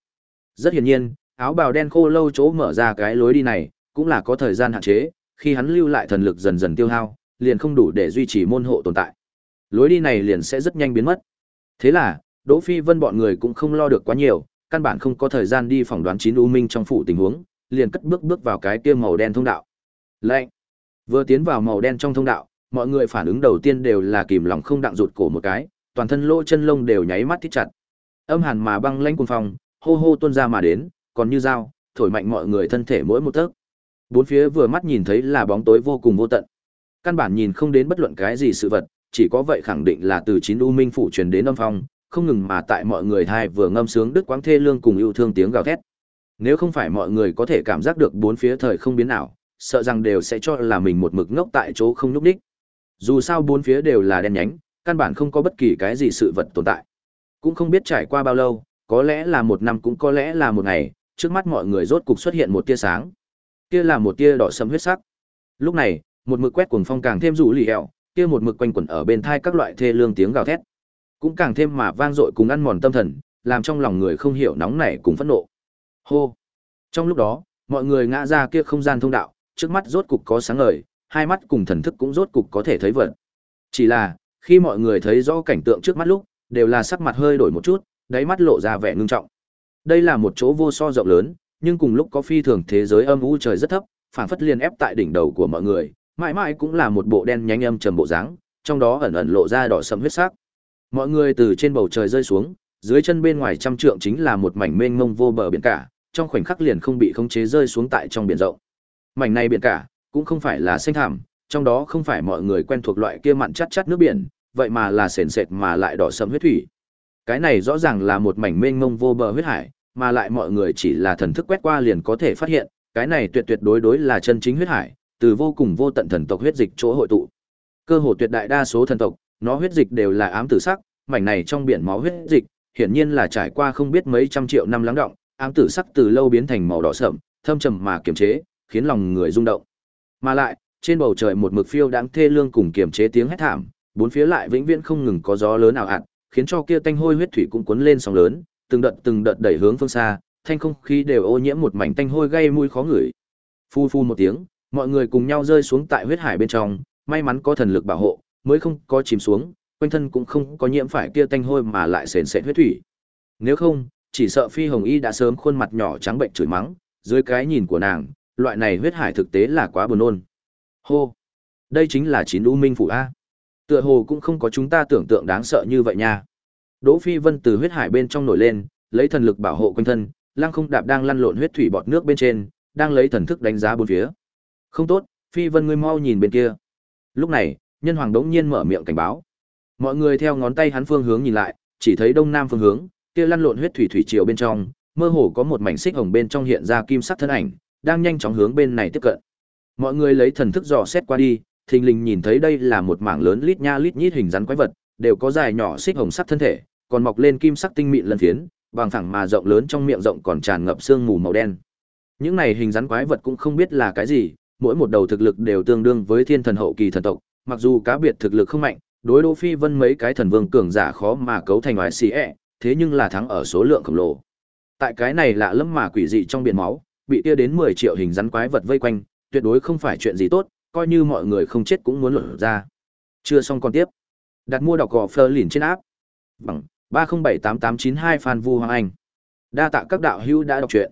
Rất hiển nhiên, áo bào đen khô lâu chỗ mở ra cái lối đi này, cũng là có thời gian hạn chế, khi hắn lưu lại thần lực dần dần tiêu hao, liền không đủ để duy trì môn hộ tồn tại. Lối đi này liền sẽ rất nhanh biến mất. Thế là, Đỗ Phi Vân bọn người cũng không lo được quá nhiều, căn bản không có thời gian đi phỏng đoán chín u minh trong phủ tình huống, liền cất bước bước vào cái kia màu đen thông đạo. Lệnh. Vừa tiến vào màu đen trong thông đạo, mọi người phản ứng đầu tiên đều là kìm lòng không đặng rụt cổ một cái, toàn thân lỗ chân lông đều nháy mắt thít chặt. Âm hàn mà băng lãnh cuồng phong, hô hô tuôn ra mà đến, còn như dao, thổi mạnh mọi người thân thể mỗi một tấc. Bốn phía vừa mắt nhìn thấy là bóng tối vô cùng vô tận. Căn bản nhìn không đến bất luận cái gì sự vật, chỉ có vậy khẳng định là từ chín u minh phủ truyền đến âm phong, không ngừng mà tại mọi người thai vừa ngâm sướng đức quáng thê lương cùng yêu thương tiếng gào thét. Nếu không phải mọi người có thể cảm giác được bốn phía thời không biến ảo, sợ rằng đều sẽ cho là mình một mực ngốc tại chỗ không nhúc đích. Dù sao bốn phía đều là đen nhánh, căn bản không có bất kỳ cái gì sự vật tồn tại. Cũng không biết trải qua bao lâu, có lẽ là một năm cũng có lẽ là một ngày, trước mắt mọi người rốt cục xuất hiện một tia sáng. Kia là một tia đỏ sẫm huyết sắc. Lúc này, một mực quét cuồng phong càng thêm rủ lì hẹo, kia một mực quanh quẩn ở bên thai các loại thê lương tiếng gào thét, cũng càng thêm mà vang dội cùng ăn mòn tâm thần, làm trong lòng người không hiểu nóng nảy cùng phẫn nộ. Hô. Trong lúc đó, mọi người ngã ra kia không gian thông đạo, trước mắt rốt cục có sáng ngời, hai mắt cùng thần thức cũng rốt cục có thể thấy vật. Chỉ là, khi mọi người thấy rõ cảnh tượng trước mắt lúc, đều là sắc mặt hơi đổi một chút, đáy mắt lộ ra vẻ ngưng trọng. Đây là một chỗ vô so rộng lớn, nhưng cùng lúc có phi thường thế giới âm u trời rất thấp, phản phất liên ép tại đỉnh đầu của mọi người, mãi mãi cũng là một bộ đen nhánh âm trầm bộ dáng, trong đó ẩn ẩn lộ ra đỏ sẫm huyết sắc. Mọi người từ trên bầu trời rơi xuống, dưới chân bên ngoài trăm trượng chính là một mảnh mênh mông vô bờ biển cả, trong khoảnh khắc liền không bị khống chế rơi xuống tại trong biển rộng. Mảnh này biển cả, cũng không phải là xanh thảm, trong đó không phải mọi người quen thuộc loại kia mặn chát chát nước biển, vậy mà là sền sệt mà lại đỏ sẫm huyết thủy. Cái này rõ ràng là một mảnh mênh mông vô bờ huyết hải, mà lại mọi người chỉ là thần thức quét qua liền có thể phát hiện, cái này tuyệt tuyệt đối đối là chân chính huyết hải, từ vô cùng vô tận thần tộc huyết dịch chỗ hội tụ. Cơ hồ tuyệt đại đa số thần tộc, nó huyết dịch đều là ám tử sắc, mảnh này trong biển máu huyết dịch, hiển nhiên là trải qua không biết mấy trăm triệu năm lắng động, ám tử sắc từ lâu biến thành màu đỏ sậm, thâm trầm mà kiềm chế, khiến lòng người rung động. Mà lại, trên bầu trời một mực phiêu đáng thê lương cùng kiềm chế tiếng hét thảm, bốn phía lại vĩnh viễn không ngừng có gió lớn nào ạt, khiến cho kia tanh hôi huyết thủy cũng cuốn lên sóng lớn, từng đợt từng đợt đẩy hướng phương xa, thanh không khí đều ô nhiễm một mảnh tanh hôi gây mùi khó ngửi. Phu phu một tiếng, mọi người cùng nhau rơi xuống tại huyết hải bên trong, may mắn có thần lực bảo hộ, mới không có chìm xuống, quanh thân cũng không có nhiễm phải kia tanh hôi mà lại sền sệt huyết thủy. Nếu không, chỉ sợ Phi Hồng Y đã sớm khuôn mặt nhỏ trắng bệnh chửi mắng, dưới cái nhìn của nàng, loại này huyết hải thực tế là quá buồn nôn. Hô, đây chính là chín u minh phủ a. Tựa hồ cũng không có chúng ta tưởng tượng đáng sợ như vậy nha. Đỗ Phi Vân từ huyết hải bên trong nổi lên, lấy thần lực bảo hộ quanh thân, lăng không đạp đang lăn lộn huyết thủy bọt nước bên trên, đang lấy thần thức đánh giá bốn phía. Không tốt, Phi Vân ngươi mau nhìn bên kia. Lúc này, Nhân Hoàng đống nhiên mở miệng cảnh báo. Mọi người theo ngón tay hắn phương hướng nhìn lại, chỉ thấy đông nam phương hướng, kia lăn lộn huyết thủy thủy triều bên trong, mơ hồ có một mảnh xích hồng bên trong hiện ra kim sắc thân ảnh, đang nhanh chóng hướng bên này tiếp cận. Mọi người lấy thần thức dò xét qua đi, thình lình nhìn thấy đây là một mảng lớn lít nha lít nhít hình rắn quái vật, đều có dài nhỏ xích hồng sắc thân thể, còn mọc lên kim sắc tinh mịn lân phiến, bằng thẳng mà rộng lớn trong miệng rộng còn tràn ngập sương mù màu đen. Những này hình rắn quái vật cũng không biết là cái gì, mỗi một đầu thực lực đều tương đương với thiên thần hậu kỳ thần tộc, mặc dù cá biệt thực lực không mạnh, đối Đỗ Phi Vân mấy cái thần vương cường giả khó mà cấu thành ngoài xì ẹ, thế nhưng là thắng ở số lượng khổng lồ. Tại cái này lạ lẫm mà quỷ dị trong biển máu, bị kia đến 10 triệu hình rắn quái vật vây quanh, tuyệt đối không phải chuyện gì tốt, coi như mọi người không chết cũng muốn lột ra. Chưa xong còn tiếp. Đặt mua đọc gò Fleur liền trên áp. Bằng 3078892 Phan Vu Hoàng Anh. Đa tạ các đạo hữu đã đọc truyện.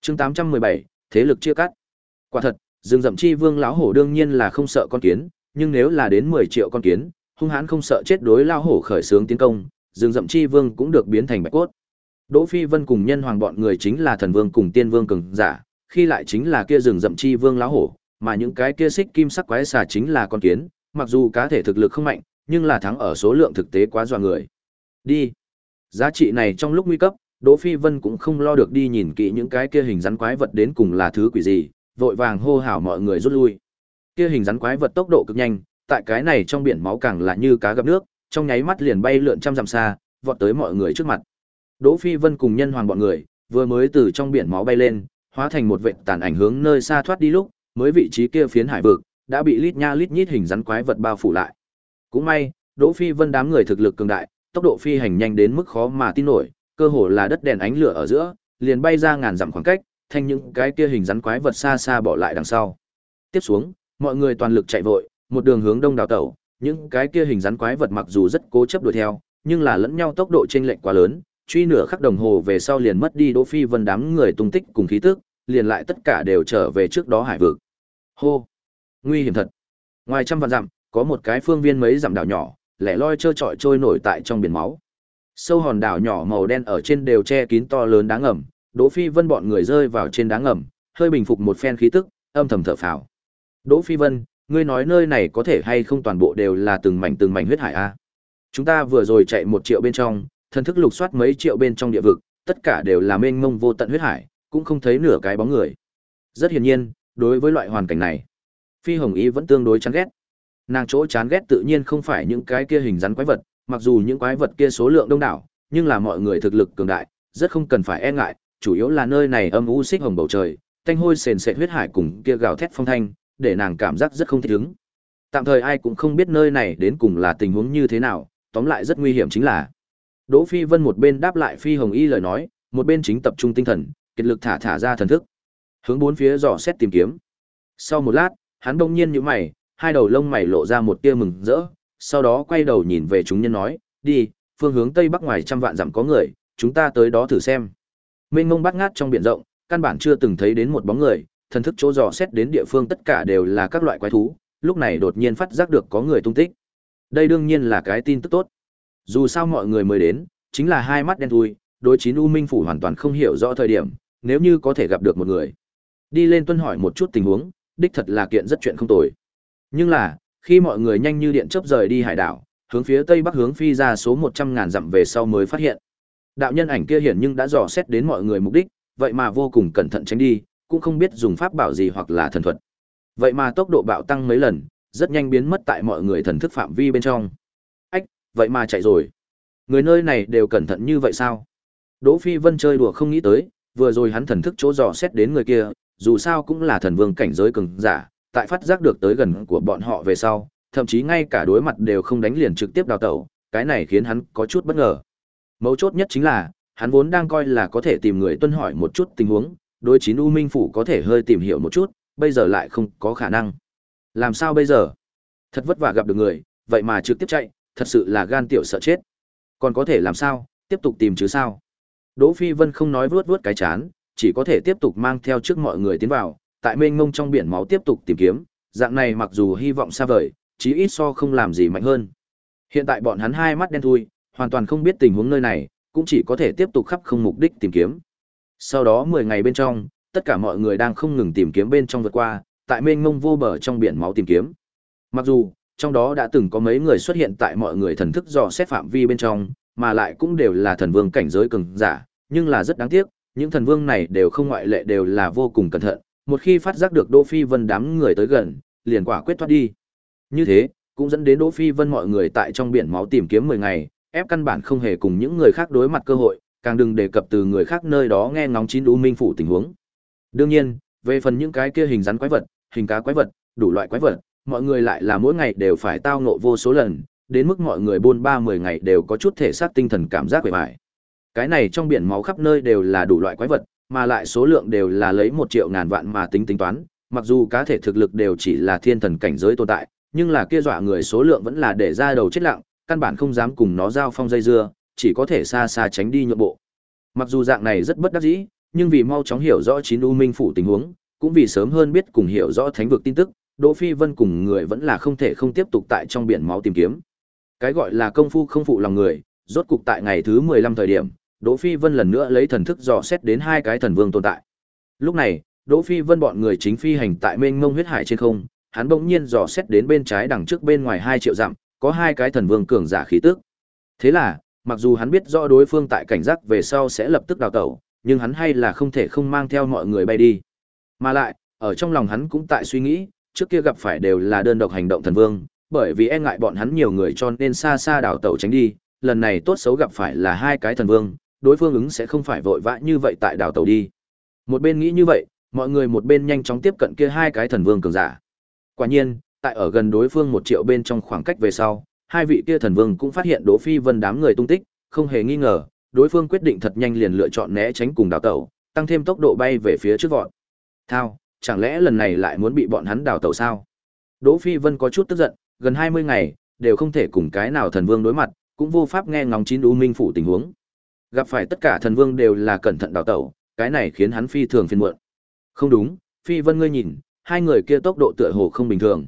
Chương 817, thế lực chia cắt. Quả thật, rừng rậm chi vương lão hổ đương nhiên là không sợ con kiến, nhưng nếu là đến 10 triệu con kiến, hung hãn không sợ chết đối lao hổ khởi sướng tiến công, rừng rậm chi vương cũng được biến thành bạch cốt. Đỗ Phi Vân cùng nhân hoàng bọn người chính là thần vương cùng tiên vương cường giả, khi lại chính là kia rừng rậm chi vương lão hổ, mà những cái kia xích kim sắc quái xà chính là con kiến, mặc dù cá thể thực lực không mạnh, nhưng là thắng ở số lượng thực tế quá dọa người. Đi. Giá trị này trong lúc nguy cấp, Đỗ Phi Vân cũng không lo được đi nhìn kỹ những cái kia hình rắn quái vật đến cùng là thứ quỷ gì, vội vàng hô hào mọi người rút lui. Kia hình rắn quái vật tốc độ cực nhanh, tại cái này trong biển máu càng là như cá gặp nước, trong nháy mắt liền bay lượn trăm dặm xa, vọt tới mọi người trước mặt. Đỗ Phi Vân cùng nhân hoàng bọn người, vừa mới từ trong biển máu bay lên, hóa thành một vệt tàn ảnh hướng nơi xa thoát đi lúc, mới vị trí kia phiến hải vực đã bị lít nha lít nhít hình rắn quái vật bao phủ lại. Cũng may, Đỗ Phi Vân đám người thực lực cường đại, tốc độ phi hành nhanh đến mức khó mà tin nổi, cơ hồ là đất đèn ánh lửa ở giữa, liền bay ra ngàn dặm khoảng cách, thành những cái kia hình rắn quái vật xa xa bỏ lại đằng sau. Tiếp xuống, mọi người toàn lực chạy vội, một đường hướng đông đào tẩu, những cái kia hình rắn quái vật mặc dù rất cố chấp đuổi theo, nhưng là lẫn nhau tốc độ chênh lệch quá lớn, truy nửa khắc đồng hồ về sau liền mất đi Đỗ Phi Vân đám người tung tích cùng khí tức, liền lại tất cả đều trở về trước đó hải vực. Hô, nguy hiểm thật. Ngoài trăm vạn dặm, có một cái phương viên mấy dặm đảo nhỏ, lẻ loi trơ trọi trôi nổi tại trong biển máu. Sâu hòn đảo nhỏ màu đen ở trên đều che kín to lớn đá ngầm, Đỗ Phi Vân bọn người rơi vào trên đá ngầm, hơi bình phục một phen khí tức, âm thầm thở phào. Đỗ Phi Vân, ngươi nói nơi này có thể hay không toàn bộ đều là từng mảnh từng mảnh huyết hải a? Chúng ta vừa rồi chạy một triệu bên trong, thần thức lục soát mấy triệu bên trong địa vực, tất cả đều là mênh mông vô tận huyết hải, cũng không thấy nửa cái bóng người. Rất hiển nhiên, đối với loại hoàn cảnh này, Phi Hồng Ý vẫn tương đối chán ghét. Nàng chỗ chán ghét tự nhiên không phải những cái kia hình rắn quái vật, mặc dù những quái vật kia số lượng đông đảo, nhưng là mọi người thực lực cường đại, rất không cần phải e ngại, chủ yếu là nơi này âm u xích hồng bầu trời, thanh hôi sền sệt huyết hải cùng kia gào thét phong thanh, để nàng cảm giác rất không thích ứng. Tạm thời ai cũng không biết nơi này đến cùng là tình huống như thế nào, tóm lại rất nguy hiểm chính là. Đỗ Phi Vân một bên đáp lại Phi Hồng Y lời nói, một bên chính tập trung tinh thần, kết lực thả thả ra thần thức, hướng bốn phía dò xét tìm kiếm. Sau một lát, hắn đông nhiên nhíu mày, hai đầu lông mày lộ ra một tia mừng rỡ, sau đó quay đầu nhìn về chúng nhân nói, đi, phương hướng tây bắc ngoài trăm vạn dặm có người, chúng ta tới đó thử xem. Mênh mông bát ngát trong biển rộng, căn bản chưa từng thấy đến một bóng người, thần thức chỗ dò xét đến địa phương tất cả đều là các loại quái thú, lúc này đột nhiên phát giác được có người tung tích. Đây đương nhiên là cái tin tức tốt. Dù sao mọi người mới đến, chính là hai mắt đen thui, đối chín U Minh phủ hoàn toàn không hiểu rõ thời điểm, nếu như có thể gặp được một người. Đi lên tuân hỏi một chút tình huống, đích thật là kiện rất chuyện không tồi. Nhưng là, khi mọi người nhanh như điện chớp rời đi hải đảo, hướng phía tây bắc hướng phi ra số một trăm ngàn dặm về sau mới phát hiện. Đạo nhân ảnh kia hiển nhưng đã dò xét đến mọi người mục đích, vậy mà vô cùng cẩn thận tránh đi, cũng không biết dùng pháp bảo gì hoặc là thần thuật. Vậy mà tốc độ bạo tăng mấy lần, rất nhanh biến mất tại mọi người thần thức phạm vi bên trong. Ách, vậy mà chạy rồi. Người nơi này đều cẩn thận như vậy sao? Đỗ Phi Vân chơi đùa không nghĩ tới, vừa rồi hắn thần thức chỗ dò xét đến người kia, dù sao cũng là thần vương cảnh giới cường giả, tại phát giác được tới gần của bọn họ về sau, thậm chí ngay cả đối mặt đều không đánh liền trực tiếp đào tẩu, cái này khiến hắn có chút bất ngờ. Mấu chốt nhất chính là, hắn vốn đang coi là có thể tìm người tuân hỏi một chút tình huống, đối chín U Minh Phủ có thể hơi tìm hiểu một chút, bây giờ lại không có khả năng. Làm sao bây giờ? Thật vất vả gặp được người, vậy mà trực tiếp chạy, thật sự là gan tiểu sợ chết. Còn có thể làm sao, tiếp tục tìm chứ sao? Đỗ Phi Vân không nói vuốt vuốt cái chán, chỉ có thể tiếp tục mang theo trước mọi người tiến vào, tại mênh mông trong biển máu tiếp tục tìm kiếm, dạng này mặc dù hy vọng xa vời, chí ít so không làm gì mạnh hơn. Hiện tại bọn hắn hai mắt đen thui, hoàn toàn không biết tình huống nơi này, cũng chỉ có thể tiếp tục khắp không mục đích tìm kiếm. Sau đó 10 ngày bên trong, tất cả mọi người đang không ngừng tìm kiếm bên trong vượt qua, tại mênh mông vô bờ trong biển máu tìm kiếm. Mặc dù, trong đó đã từng có mấy người xuất hiện tại mọi người thần thức dò xét phạm vi bên trong, mà lại cũng đều là thần vương cảnh giới cường giả, nhưng là rất đáng tiếc, những thần vương này đều không ngoại lệ đều là vô cùng cẩn thận, một khi phát giác được Đỗ Phi Vân đám người tới gần, liền quả quyết thoát đi. Như thế, cũng dẫn đến Đỗ Phi Vân mọi người tại trong biển máu tìm kiếm 10 ngày, ép căn bản không hề cùng những người khác đối mặt cơ hội, càng đừng đề cập từ người khác nơi đó nghe ngóng chín đủ Minh phủ tình huống. Đương nhiên, về phần những cái kia hình rắn quái vật, hình cá quái vật, đủ loại quái vật, mọi người lại là mỗi ngày đều phải tao ngộ vô số lần, đến mức mọi người buôn ba 10 ngày đều có chút thể xác tinh thần cảm giác quệ bại. Cái này trong biển máu khắp nơi đều là đủ loại quái vật, mà lại số lượng đều là lấy một triệu ngàn vạn mà tính tính toán, mặc dù cá thể thực lực đều chỉ là thiên thần cảnh giới tồn tại, nhưng là kia dọa người số lượng vẫn là để ra đầu chết lặng, căn bản không dám cùng nó giao phong dây dưa, chỉ có thể xa xa tránh đi nhượng bộ. Mặc dù dạng này rất bất đắc dĩ, nhưng vì mau chóng hiểu rõ chín u minh phủ tình huống, cũng vì sớm hơn biết cùng hiểu rõ thánh vực tin tức, Đỗ Phi Vân cùng người vẫn là không thể không tiếp tục tại trong biển máu tìm kiếm. Cái gọi là công phu không phụ lòng người, rốt cục tại ngày thứ 15 thời điểm, Đỗ Phi Vân lần nữa lấy thần thức dò xét đến hai cái thần vương tồn tại. Lúc này, Đỗ Phi Vân bọn người chính phi hành tại mênh mông huyết hải trên không, hắn bỗng nhiên dò xét đến bên trái đằng trước bên ngoài hai triệu dặm, có hai cái thần vương cường giả khí tức. Thế là, Mặc dù hắn biết rõ đối phương tại cảnh giác về sau sẽ lập tức đào tẩu, nhưng hắn hay là không thể không mang theo mọi người bay đi. Mà lại, ở trong lòng hắn cũng tại suy nghĩ, trước kia gặp phải đều là đơn độc hành động thần vương, bởi vì e ngại bọn hắn nhiều người cho nên xa xa đào tẩu tránh đi, lần này tốt xấu gặp phải là hai cái thần vương, đối phương ứng sẽ không phải vội vã như vậy tại đào tẩu đi. Một bên nghĩ như vậy, mọi người một bên nhanh chóng tiếp cận kia hai cái thần vương cường giả. Quả nhiên, tại ở gần đối phương một triệu bên trong khoảng cách về sau, hai vị kia thần vương cũng phát hiện Đỗ Phi Vân đám người tung tích, không hề nghi ngờ, đối phương quyết định thật nhanh liền lựa chọn né tránh cùng đào tẩu, tăng thêm tốc độ bay về phía trước vọt. Thao, chẳng lẽ lần này lại muốn bị bọn hắn đào tẩu sao? Đỗ Phi Vân có chút tức giận, gần 20 ngày, đều không thể cùng cái nào thần vương đối mặt, cũng vô pháp nghe ngóng chín U Minh phủ tình huống. Gặp phải tất cả thần vương đều là cẩn thận đào tẩu, cái này khiến hắn phi thường phiền muộn. Không đúng, Phi Vân ngươi nhìn, hai người kia tốc độ tựa hồ không bình thường.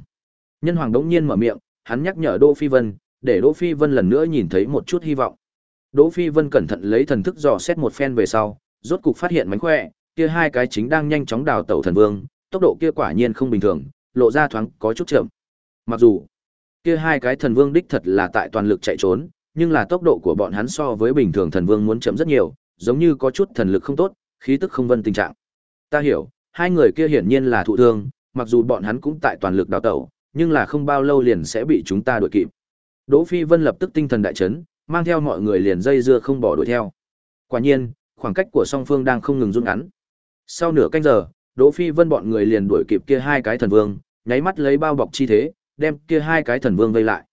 Nhân Hoàng đống nhiên mở miệng, hắn nhắc nhở Đỗ Phi Vân, để Đỗ Phi Vân lần nữa nhìn thấy một chút hy vọng. Đỗ Phi Vân cẩn thận lấy thần thức dò xét một phen về sau, rốt cục phát hiện mánh khỏe, kia hai cái chính đang nhanh chóng đào tẩu thần vương, tốc độ kia quả nhiên không bình thường, lộ ra thoáng có chút chậm. Mặc dù kia hai cái thần vương đích thật là tại toàn lực chạy trốn, nhưng là tốc độ của bọn hắn so với bình thường thần vương muốn chậm rất nhiều, giống như có chút thần lực không tốt, khí tức không vân tình trạng. Ta hiểu, hai người kia hiển nhiên là thụ thương, mặc dù bọn hắn cũng tại toàn lực đào tẩu, nhưng là không bao lâu liền sẽ bị chúng ta đuổi kịp. Đỗ Phi Vân lập tức tinh thần đại chấn, mang theo mọi người liền dây dưa không bỏ đuổi theo. Quả nhiên, khoảng cách của song phương đang không ngừng rút ngắn. Sau nửa canh giờ, Đỗ Phi Vân bọn người liền đuổi kịp kia hai cái thần vương, nháy mắt lấy bao bọc chi thế, đem kia hai cái thần vương vây lại.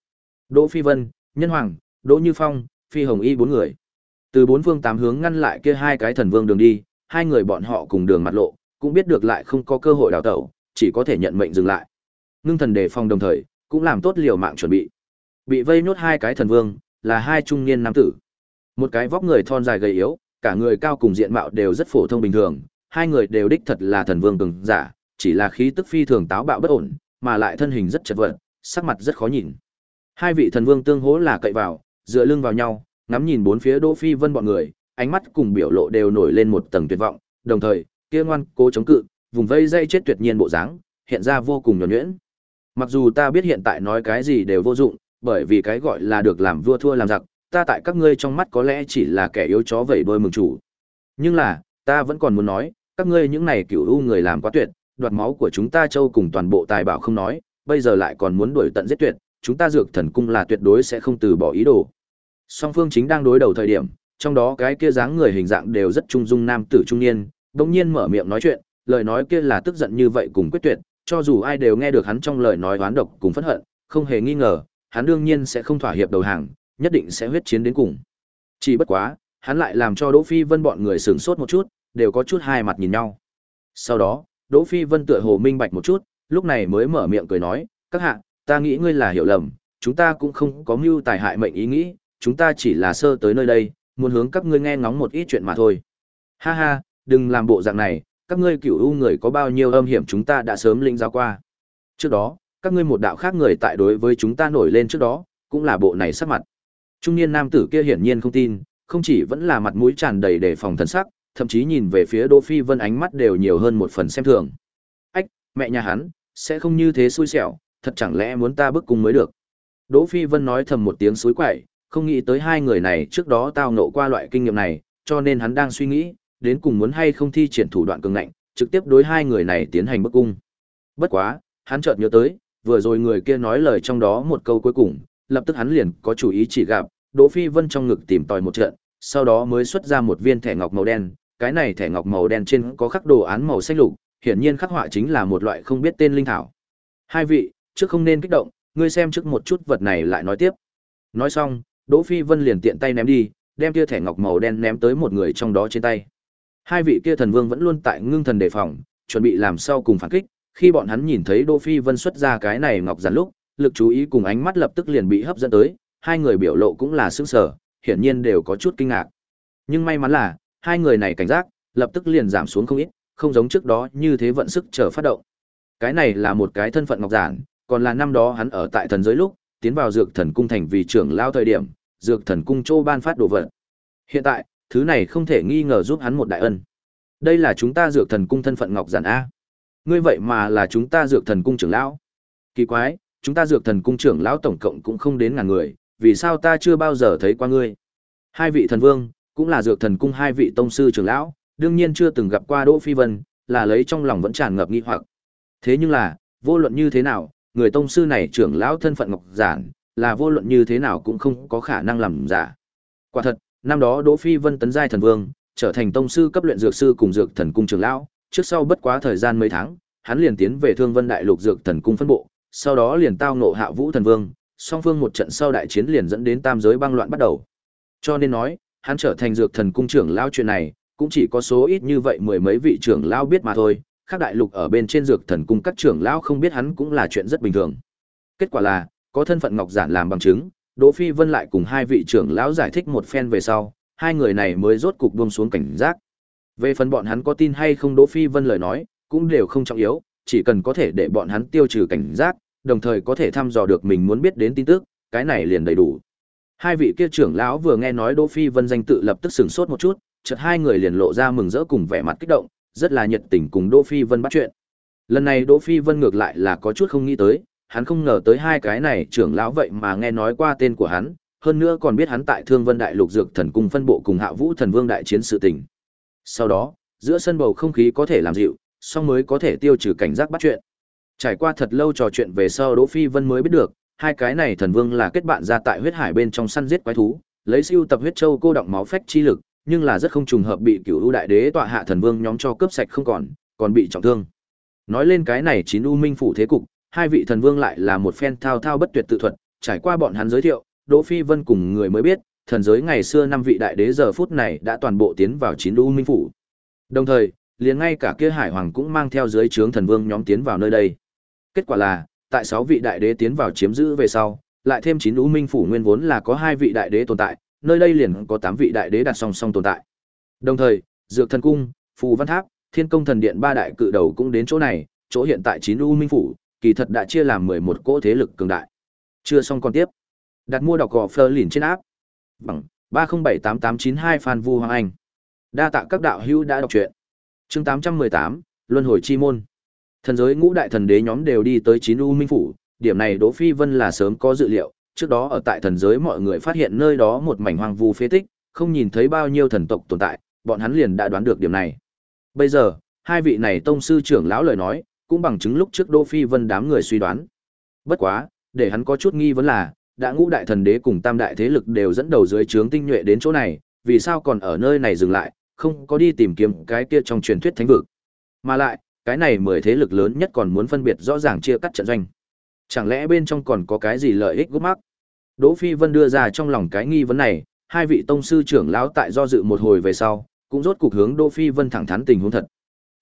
Đỗ Phi Vân, Nhân Hoàng, Đỗ Như Phong, Phi Hồng Y bốn người. Từ bốn phương tám hướng ngăn lại kia hai cái thần vương đường đi, hai người bọn họ cùng đường mặt lộ, cũng biết được lại không có cơ hội đào tẩu, chỉ có thể nhận mệnh dừng lại. Ngưng thần đề phòng đồng thời, cũng làm tốt liều mạng chuẩn bị. Bị vây nốt hai cái thần vương, là hai trung niên nam tử. Một cái vóc người thon dài gầy yếu, cả người cao cùng diện mạo đều rất phổ thông bình thường, hai người đều đích thật là thần vương cường giả, chỉ là khí tức phi thường táo bạo bất ổn, mà lại thân hình rất chật vật, sắc mặt rất khó nhìn. Hai vị thần vương tương hỗ là cậy vào, dựa lưng vào nhau, ngắm nhìn bốn phía Đỗ Phi Vân bọn người, ánh mắt cùng biểu lộ đều nổi lên một tầng tuyệt vọng, đồng thời, kia ngoan cố chống cự, vùng vây dây chết tuyệt nhiên bộ dáng, hiện ra vô cùng nhuần nhuyễn. Mặc dù ta biết hiện tại nói cái gì đều vô dụng, bởi vì cái gọi là được làm vua thua làm giặc, ta tại các ngươi trong mắt có lẽ chỉ là kẻ yếu chó vẩy đôi mừng chủ. Nhưng là, ta vẫn còn muốn nói, các ngươi những này cửu u người làm quá tuyệt, đoạt máu của chúng ta châu cùng toàn bộ tài bảo không nói, bây giờ lại còn muốn đuổi tận giết tuyệt, chúng ta dược thần cung là tuyệt đối sẽ không từ bỏ ý đồ. Song phương chính đang đối đầu thời điểm, trong đó cái kia dáng người hình dạng đều rất trung dung nam tử trung niên, bỗng nhiên mở miệng nói chuyện, lời nói kia là tức giận như vậy cùng quyết tuyệt, cho dù ai đều nghe được hắn trong lời nói oán độc cùng phẫn hận, không hề nghi ngờ, hắn đương nhiên sẽ không thỏa hiệp đầu hàng, nhất định sẽ huyết chiến đến cùng. Chỉ bất quá, hắn lại làm cho Đỗ Phi Vân bọn người sửng sốt một chút, đều có chút hai mặt nhìn nhau. Sau đó, Đỗ Phi Vân tựa hồ minh bạch một chút, lúc này mới mở miệng cười nói, "Các hạ, ta nghĩ ngươi là hiểu lầm, chúng ta cũng không có mưu tài hại mệnh ý nghĩ, chúng ta chỉ là sơ tới nơi đây, muốn hướng các ngươi nghe ngóng một ít chuyện mà thôi." Ha ha, đừng làm bộ dạng này, các ngươi cửu u người có bao nhiêu âm hiểm chúng ta đã sớm linh giao qua. Trước đó, các ngươi một đạo khác người tại đối với chúng ta nổi lên trước đó, cũng là bộ này sắc mặt. Trung niên nam tử kia hiển nhiên không tin, không chỉ vẫn là mặt mũi tràn đầy đề phòng thần sắc, thậm chí nhìn về phía Đỗ Phi Vân ánh mắt đều nhiều hơn một phần xem thường. Ách, mẹ nhà hắn, sẽ không như thế xui xẻo, thật chẳng lẽ muốn ta bức cung mới được. Đỗ Phi Vân nói thầm một tiếng suối quậy, không nghĩ tới hai người này trước đó tao nộ qua loại kinh nghiệm này, cho nên hắn đang suy nghĩ, đến cùng muốn hay không thi triển thủ đoạn cường ngạnh, trực tiếp đối hai người này tiến hành bức cung. Bất quá, hắn chợt nhớ tới, vừa rồi người kia nói lời trong đó một câu cuối cùng, lập tức hắn liền có chủ ý chỉ gặp, Đỗ Phi Vân trong ngực tìm tòi một trận, sau đó mới xuất ra một viên thẻ ngọc màu đen, cái này thẻ ngọc màu đen trên có khắc đồ án màu xanh lục, hiển nhiên khắc họa chính là một loại không biết tên linh thảo. Hai vị, trước không nên kích động, ngươi xem trước một chút vật này lại nói tiếp. Nói xong, Đỗ Phi Vân liền tiện tay ném đi, đem kia thẻ ngọc màu đen ném tới một người trong đó trên tay. Hai vị kia thần vương vẫn luôn tại ngưng thần đề phòng, chuẩn bị làm sao cùng phản kích, khi bọn hắn nhìn thấy Đỗ Phi Vân xuất ra cái này ngọc giản lúc, lực chú ý cùng ánh mắt lập tức liền bị hấp dẫn tới, hai người biểu lộ cũng là sững sờ, hiển nhiên đều có chút kinh ngạc. Nhưng may mắn là, hai người này cảnh giác, lập tức liền giảm xuống không ít, không giống trước đó như thế vận sức chờ phát động. Cái này là một cái thân phận ngọc giản, còn là năm đó hắn ở tại thần giới lúc, tiến vào dược thần cung thành vì trưởng lao thời điểm, dược thần cung châu ban phát đồ vật. Hiện tại, thứ này không thể nghi ngờ giúp hắn một đại ân. Đây là chúng ta dược thần cung thân phận ngọc giản a. Ngươi vậy mà là chúng ta dược thần cung trưởng lão. Kỳ quái, chúng ta dược thần cung trưởng lão tổng cộng cũng không đến ngàn người, vì sao ta chưa bao giờ thấy qua ngươi? Hai vị thần vương, cũng là dược thần cung hai vị tông sư trưởng lão, đương nhiên chưa từng gặp qua Đỗ Phi Vân, là lấy trong lòng vẫn tràn ngập nghi hoặc. Thế nhưng là, vô luận như thế nào, người tông sư này trưởng lão thân phận ngọc giản, là vô luận như thế nào cũng không có khả năng làm giả. Quả thật, năm đó Đỗ Phi Vân tấn giai thần vương, trở thành tông sư cấp luyện dược sư cùng dược thần cung trưởng lão, trước sau bất quá thời gian mấy tháng, hắn liền tiến về Thương Vân Đại Lục dược thần cung phân bộ, sau đó liền tao ngộ Hạ Vũ thần vương, song phương một trận sau đại chiến liền dẫn đến tam giới băng loạn bắt đầu. Cho nên nói, hắn trở thành dược thần cung trưởng lão chuyện này, cũng chỉ có số ít như vậy mười mấy vị trưởng lão biết mà thôi, khác đại lục ở bên trên dược thần cung các trưởng lão không biết hắn cũng là chuyện rất bình thường. Kết quả là, có thân phận ngọc giản làm bằng chứng, Đỗ Phi Vân lại cùng hai vị trưởng lão giải thích một phen về sau, hai người này mới rốt cục buông xuống cảnh giác. Về phần bọn hắn có tin hay không Đỗ Phi Vân lời nói, cũng đều không trọng yếu, chỉ cần có thể để bọn hắn tiêu trừ cảnh giác, đồng thời có thể thăm dò được mình muốn biết đến tin tức, cái này liền đầy đủ. Hai vị kia trưởng lão vừa nghe nói Đỗ Phi Vân danh tự lập tức sửng sốt một chút, chợt hai người liền lộ ra mừng rỡ cùng vẻ mặt kích động, rất là nhiệt tình cùng Đỗ Phi Vân bắt chuyện. Lần này Đỗ Phi Vân ngược lại là có chút không nghĩ tới, hắn không ngờ tới hai cái này trưởng lão vậy mà nghe nói qua tên của hắn, hơn nữa còn biết hắn tại Thương Vân Đại Lục Dược Thần Cung phân bộ cùng Hạ Vũ Thần Vương đại chiến sự tình. Sau đó, giữa sân bầu không khí có thể làm dịu, song mới có thể tiêu trừ cảnh giác bắt chuyện. Trải qua thật lâu trò chuyện về sau Đỗ Phi Vân mới biết được, hai cái này thần vương là kết bạn ra tại huyết hải bên trong săn giết quái thú, lấy siêu tập huyết châu cô động máu phách chi lực, nhưng là rất không trùng hợp bị cửu u đại đế tọa hạ thần vương nhóm cho cướp sạch không còn, còn bị trọng thương. Nói lên cái này chín u minh phủ thế cục, hai vị thần vương lại là một phen thao thao bất tuyệt tự thuật, trải qua bọn hắn giới thiệu, Đỗ Phi Vân cùng người mới biết, thần giới ngày xưa năm vị đại đế giờ phút này đã toàn bộ tiến vào chín u minh phủ. Đồng thời, liền ngay cả kia hải hoàng cũng mang theo dưới trướng thần vương nhóm tiến vào nơi đây. Kết quả là, tại sáu vị đại đế tiến vào chiếm giữ về sau, lại thêm chín u minh phủ nguyên vốn là có hai vị đại đế tồn tại, nơi đây liền có tám vị đại đế đặt song song tồn tại. Đồng thời, Dược Thần Cung, Phù Văn Tháp, Thiên Công Thần Điện ba đại cự đầu cũng đến chỗ này, chỗ hiện tại chín u minh phủ, kỳ thật đã chia làm mười một cỗ thế lực cường đại. Chưa xong còn tiếp. Đặt mua đọc gò Fleur liền trên áp. Bằng ba không bảy tám tám chín hai Phan Vu Hoàng Anh. Đa tạ các đạo hữu đã đọc truyện. Chương tám trăm mười tám Luân hồi chi môn. Thần giới ngũ đại thần đế nhóm đều đi tới chín u minh phủ, điểm này Đỗ Phi Vân là sớm có dự liệu, trước đó ở tại thần giới mọi người phát hiện nơi đó một mảnh hoang vu phế tích, không nhìn thấy bao nhiêu thần tộc tồn tại, bọn hắn liền đã đoán được điểm này. Bây giờ, hai vị này tông sư trưởng lão lời nói, cũng bằng chứng lúc trước Đỗ Phi Vân đám người suy đoán. Bất quá, để hắn có chút nghi vấn là, đã ngũ đại thần đế cùng tam đại thế lực đều dẫn đầu dưới trướng tinh nhuệ đến chỗ này, vì sao còn ở nơi này dừng lại, không có đi tìm kiếm cái kia trong truyền thuyết thánh vực. Mà lại, cái này mười thế lực lớn nhất còn muốn phân biệt rõ ràng chia cắt trận doanh. Chẳng lẽ bên trong còn có cái gì lợi ích gút mắc? Đỗ Phi Vân đưa ra trong lòng cái nghi vấn này, hai vị tông sư trưởng lão tại do dự một hồi về sau, cũng rốt cuộc hướng Đỗ Phi Vân thẳng thắn tình huống thật.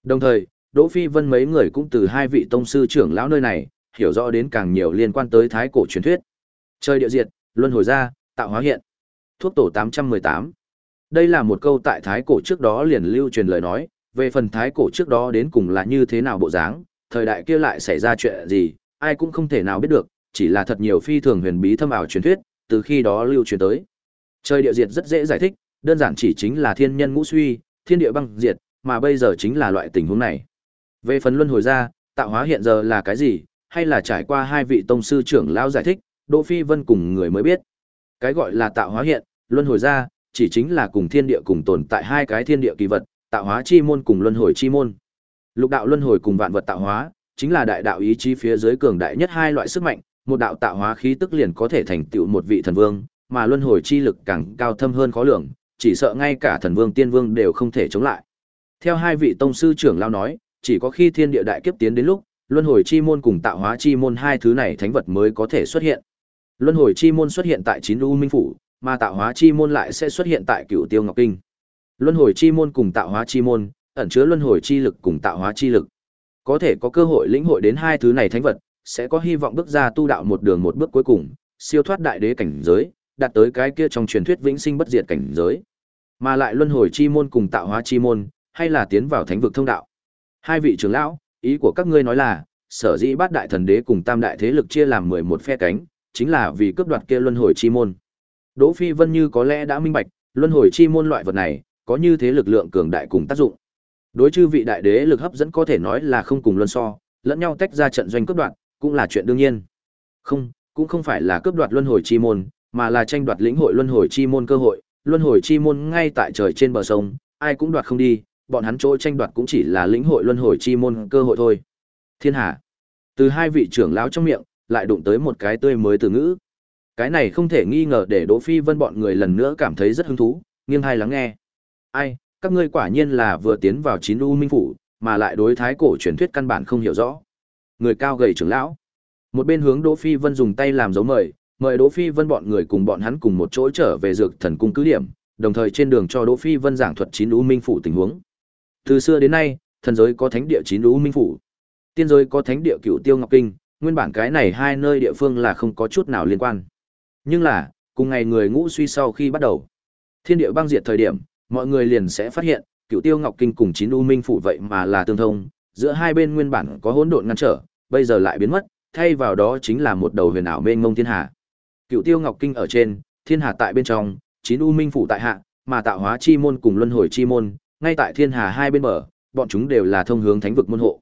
Đồng thời, Đỗ Phi Vân mấy người cũng từ hai vị tông sư trưởng lão nơi này, hiểu rõ đến càng nhiều liên quan tới thái cổ truyền thuyết. Trời địa diệt, luân hồi ra, tạo hóa hiện. Thuốc tổ 818. Đây là một câu tại thái cổ trước đó liền lưu truyền lời nói, về phần thái cổ trước đó đến cùng là như thế nào bộ dáng, thời đại kia lại xảy ra chuyện gì, ai cũng không thể nào biết được, chỉ là thật nhiều phi thường huyền bí thâm ảo truyền thuyết, từ khi đó lưu truyền tới. Trời địa diệt rất dễ giải thích, đơn giản chỉ chính là thiên nhân ngũ suy, thiên địa băng diệt, mà bây giờ chính là loại tình huống này. Về phần luân hồi ra, tạo hóa hiện giờ là cái gì, hay là trải qua hai vị tông sư trưởng lão giải thích, Đỗ Phi Vân cùng người mới biết. Cái gọi là tạo hóa hiện, luân hồi ra, chỉ chính là cùng thiên địa cùng tồn tại hai cái thiên địa kỳ vật, tạo hóa chi môn cùng luân hồi chi môn. Lục đạo luân hồi cùng vạn vật tạo hóa, chính là đại đạo ý chí phía dưới cường đại nhất hai loại sức mạnh, một đạo tạo hóa khí tức liền có thể thành tựu một vị thần vương, mà luân hồi chi lực càng cao thâm hơn khó lường, chỉ sợ ngay cả thần vương tiên vương đều không thể chống lại. Theo hai vị tông sư trưởng lao nói, chỉ có khi thiên địa đại kiếp tiến đến lúc, luân hồi chi môn cùng tạo hóa chi môn hai thứ này thánh vật mới có thể xuất hiện. Luân hồi chi môn xuất hiện tại chín u minh phủ, mà tạo hóa chi môn lại sẽ xuất hiện tại cựu tiêu ngọc kinh. Luân hồi chi môn cùng tạo hóa chi môn, ẩn chứa luân hồi chi lực cùng tạo hóa chi lực. Có thể có cơ hội lĩnh hội đến hai thứ này thánh vật, sẽ có hy vọng bước ra tu đạo một đường một bước cuối cùng, siêu thoát đại đế cảnh giới, đạt tới cái kia trong truyền thuyết vĩnh sinh bất diệt cảnh giới. Mà lại luân hồi chi môn cùng tạo hóa chi môn, hay là tiến vào thánh vực thông đạo. Hai vị trưởng lão, ý của các ngươi nói là, sở dĩ bát đại thần đế cùng tam đại thế lực chia làm 11 phe cánh, chính là vì cướp đoạt kia luân hồi chi môn. Đỗ Phi Vân như có lẽ đã minh bạch, luân hồi chi môn loại vật này, có như thế lực lượng cường đại cùng tác dụng. Đối chư vị đại đế lực hấp dẫn có thể nói là không cùng luân so, lẫn nhau tách ra trận doanh cướp đoạt, cũng là chuyện đương nhiên. Không, cũng không phải là cướp đoạt luân hồi chi môn, mà là tranh đoạt lĩnh hội luân hồi chi môn cơ hội, luân hồi chi môn ngay tại trời trên bờ sông, ai cũng đoạt không đi, bọn hắn chỗ tranh đoạt cũng chỉ là lĩnh hội luân hồi chi môn cơ hội thôi. Thiên Hà. Từ hai vị trưởng lão trong miệng, lại đụng tới một cái tươi mới từ ngữ. Cái này không thể nghi ngờ để Đỗ Phi Vân bọn người lần nữa cảm thấy rất hứng thú, nghiêng hay lắng nghe. Ai, các ngươi quả nhiên là vừa tiến vào chín u minh phủ, mà lại đối thái cổ truyền thuyết căn bản không hiểu rõ. Người cao gầy trưởng lão. Một bên hướng Đỗ Phi Vân dùng tay làm dấu mời, mời Đỗ Phi Vân bọn người cùng bọn hắn cùng một chỗ trở về dược thần cung cứ điểm, đồng thời trên đường cho Đỗ Phi Vân giảng thuật chín u minh phủ tình huống. Từ xưa đến nay, thần giới có thánh địa chín u minh phủ, tiên giới có thánh địa cửu tiêu ngọc kinh, nguyên bản cái này hai nơi địa phương là không có chút nào liên quan. Nhưng là, cùng ngày người ngũ suy sau khi bắt đầu, thiên địa băng diệt thời điểm, mọi người liền sẽ phát hiện, cửu tiêu ngọc kinh cùng chín u minh phủ vậy mà là tương thông, giữa hai bên nguyên bản có hỗn độn ngăn trở, bây giờ lại biến mất, thay vào đó chính là một đầu huyền ảo mênh mông thiên hà. Cựu Tiêu Ngọc Kinh ở trên, Thiên Hà tại bên trong, chín u minh phủ tại hạ, mà tạo hóa chi môn cùng luân hồi chi môn, ngay tại Thiên Hà hai bên bờ, bọn chúng đều là thông hướng thánh vực môn hộ.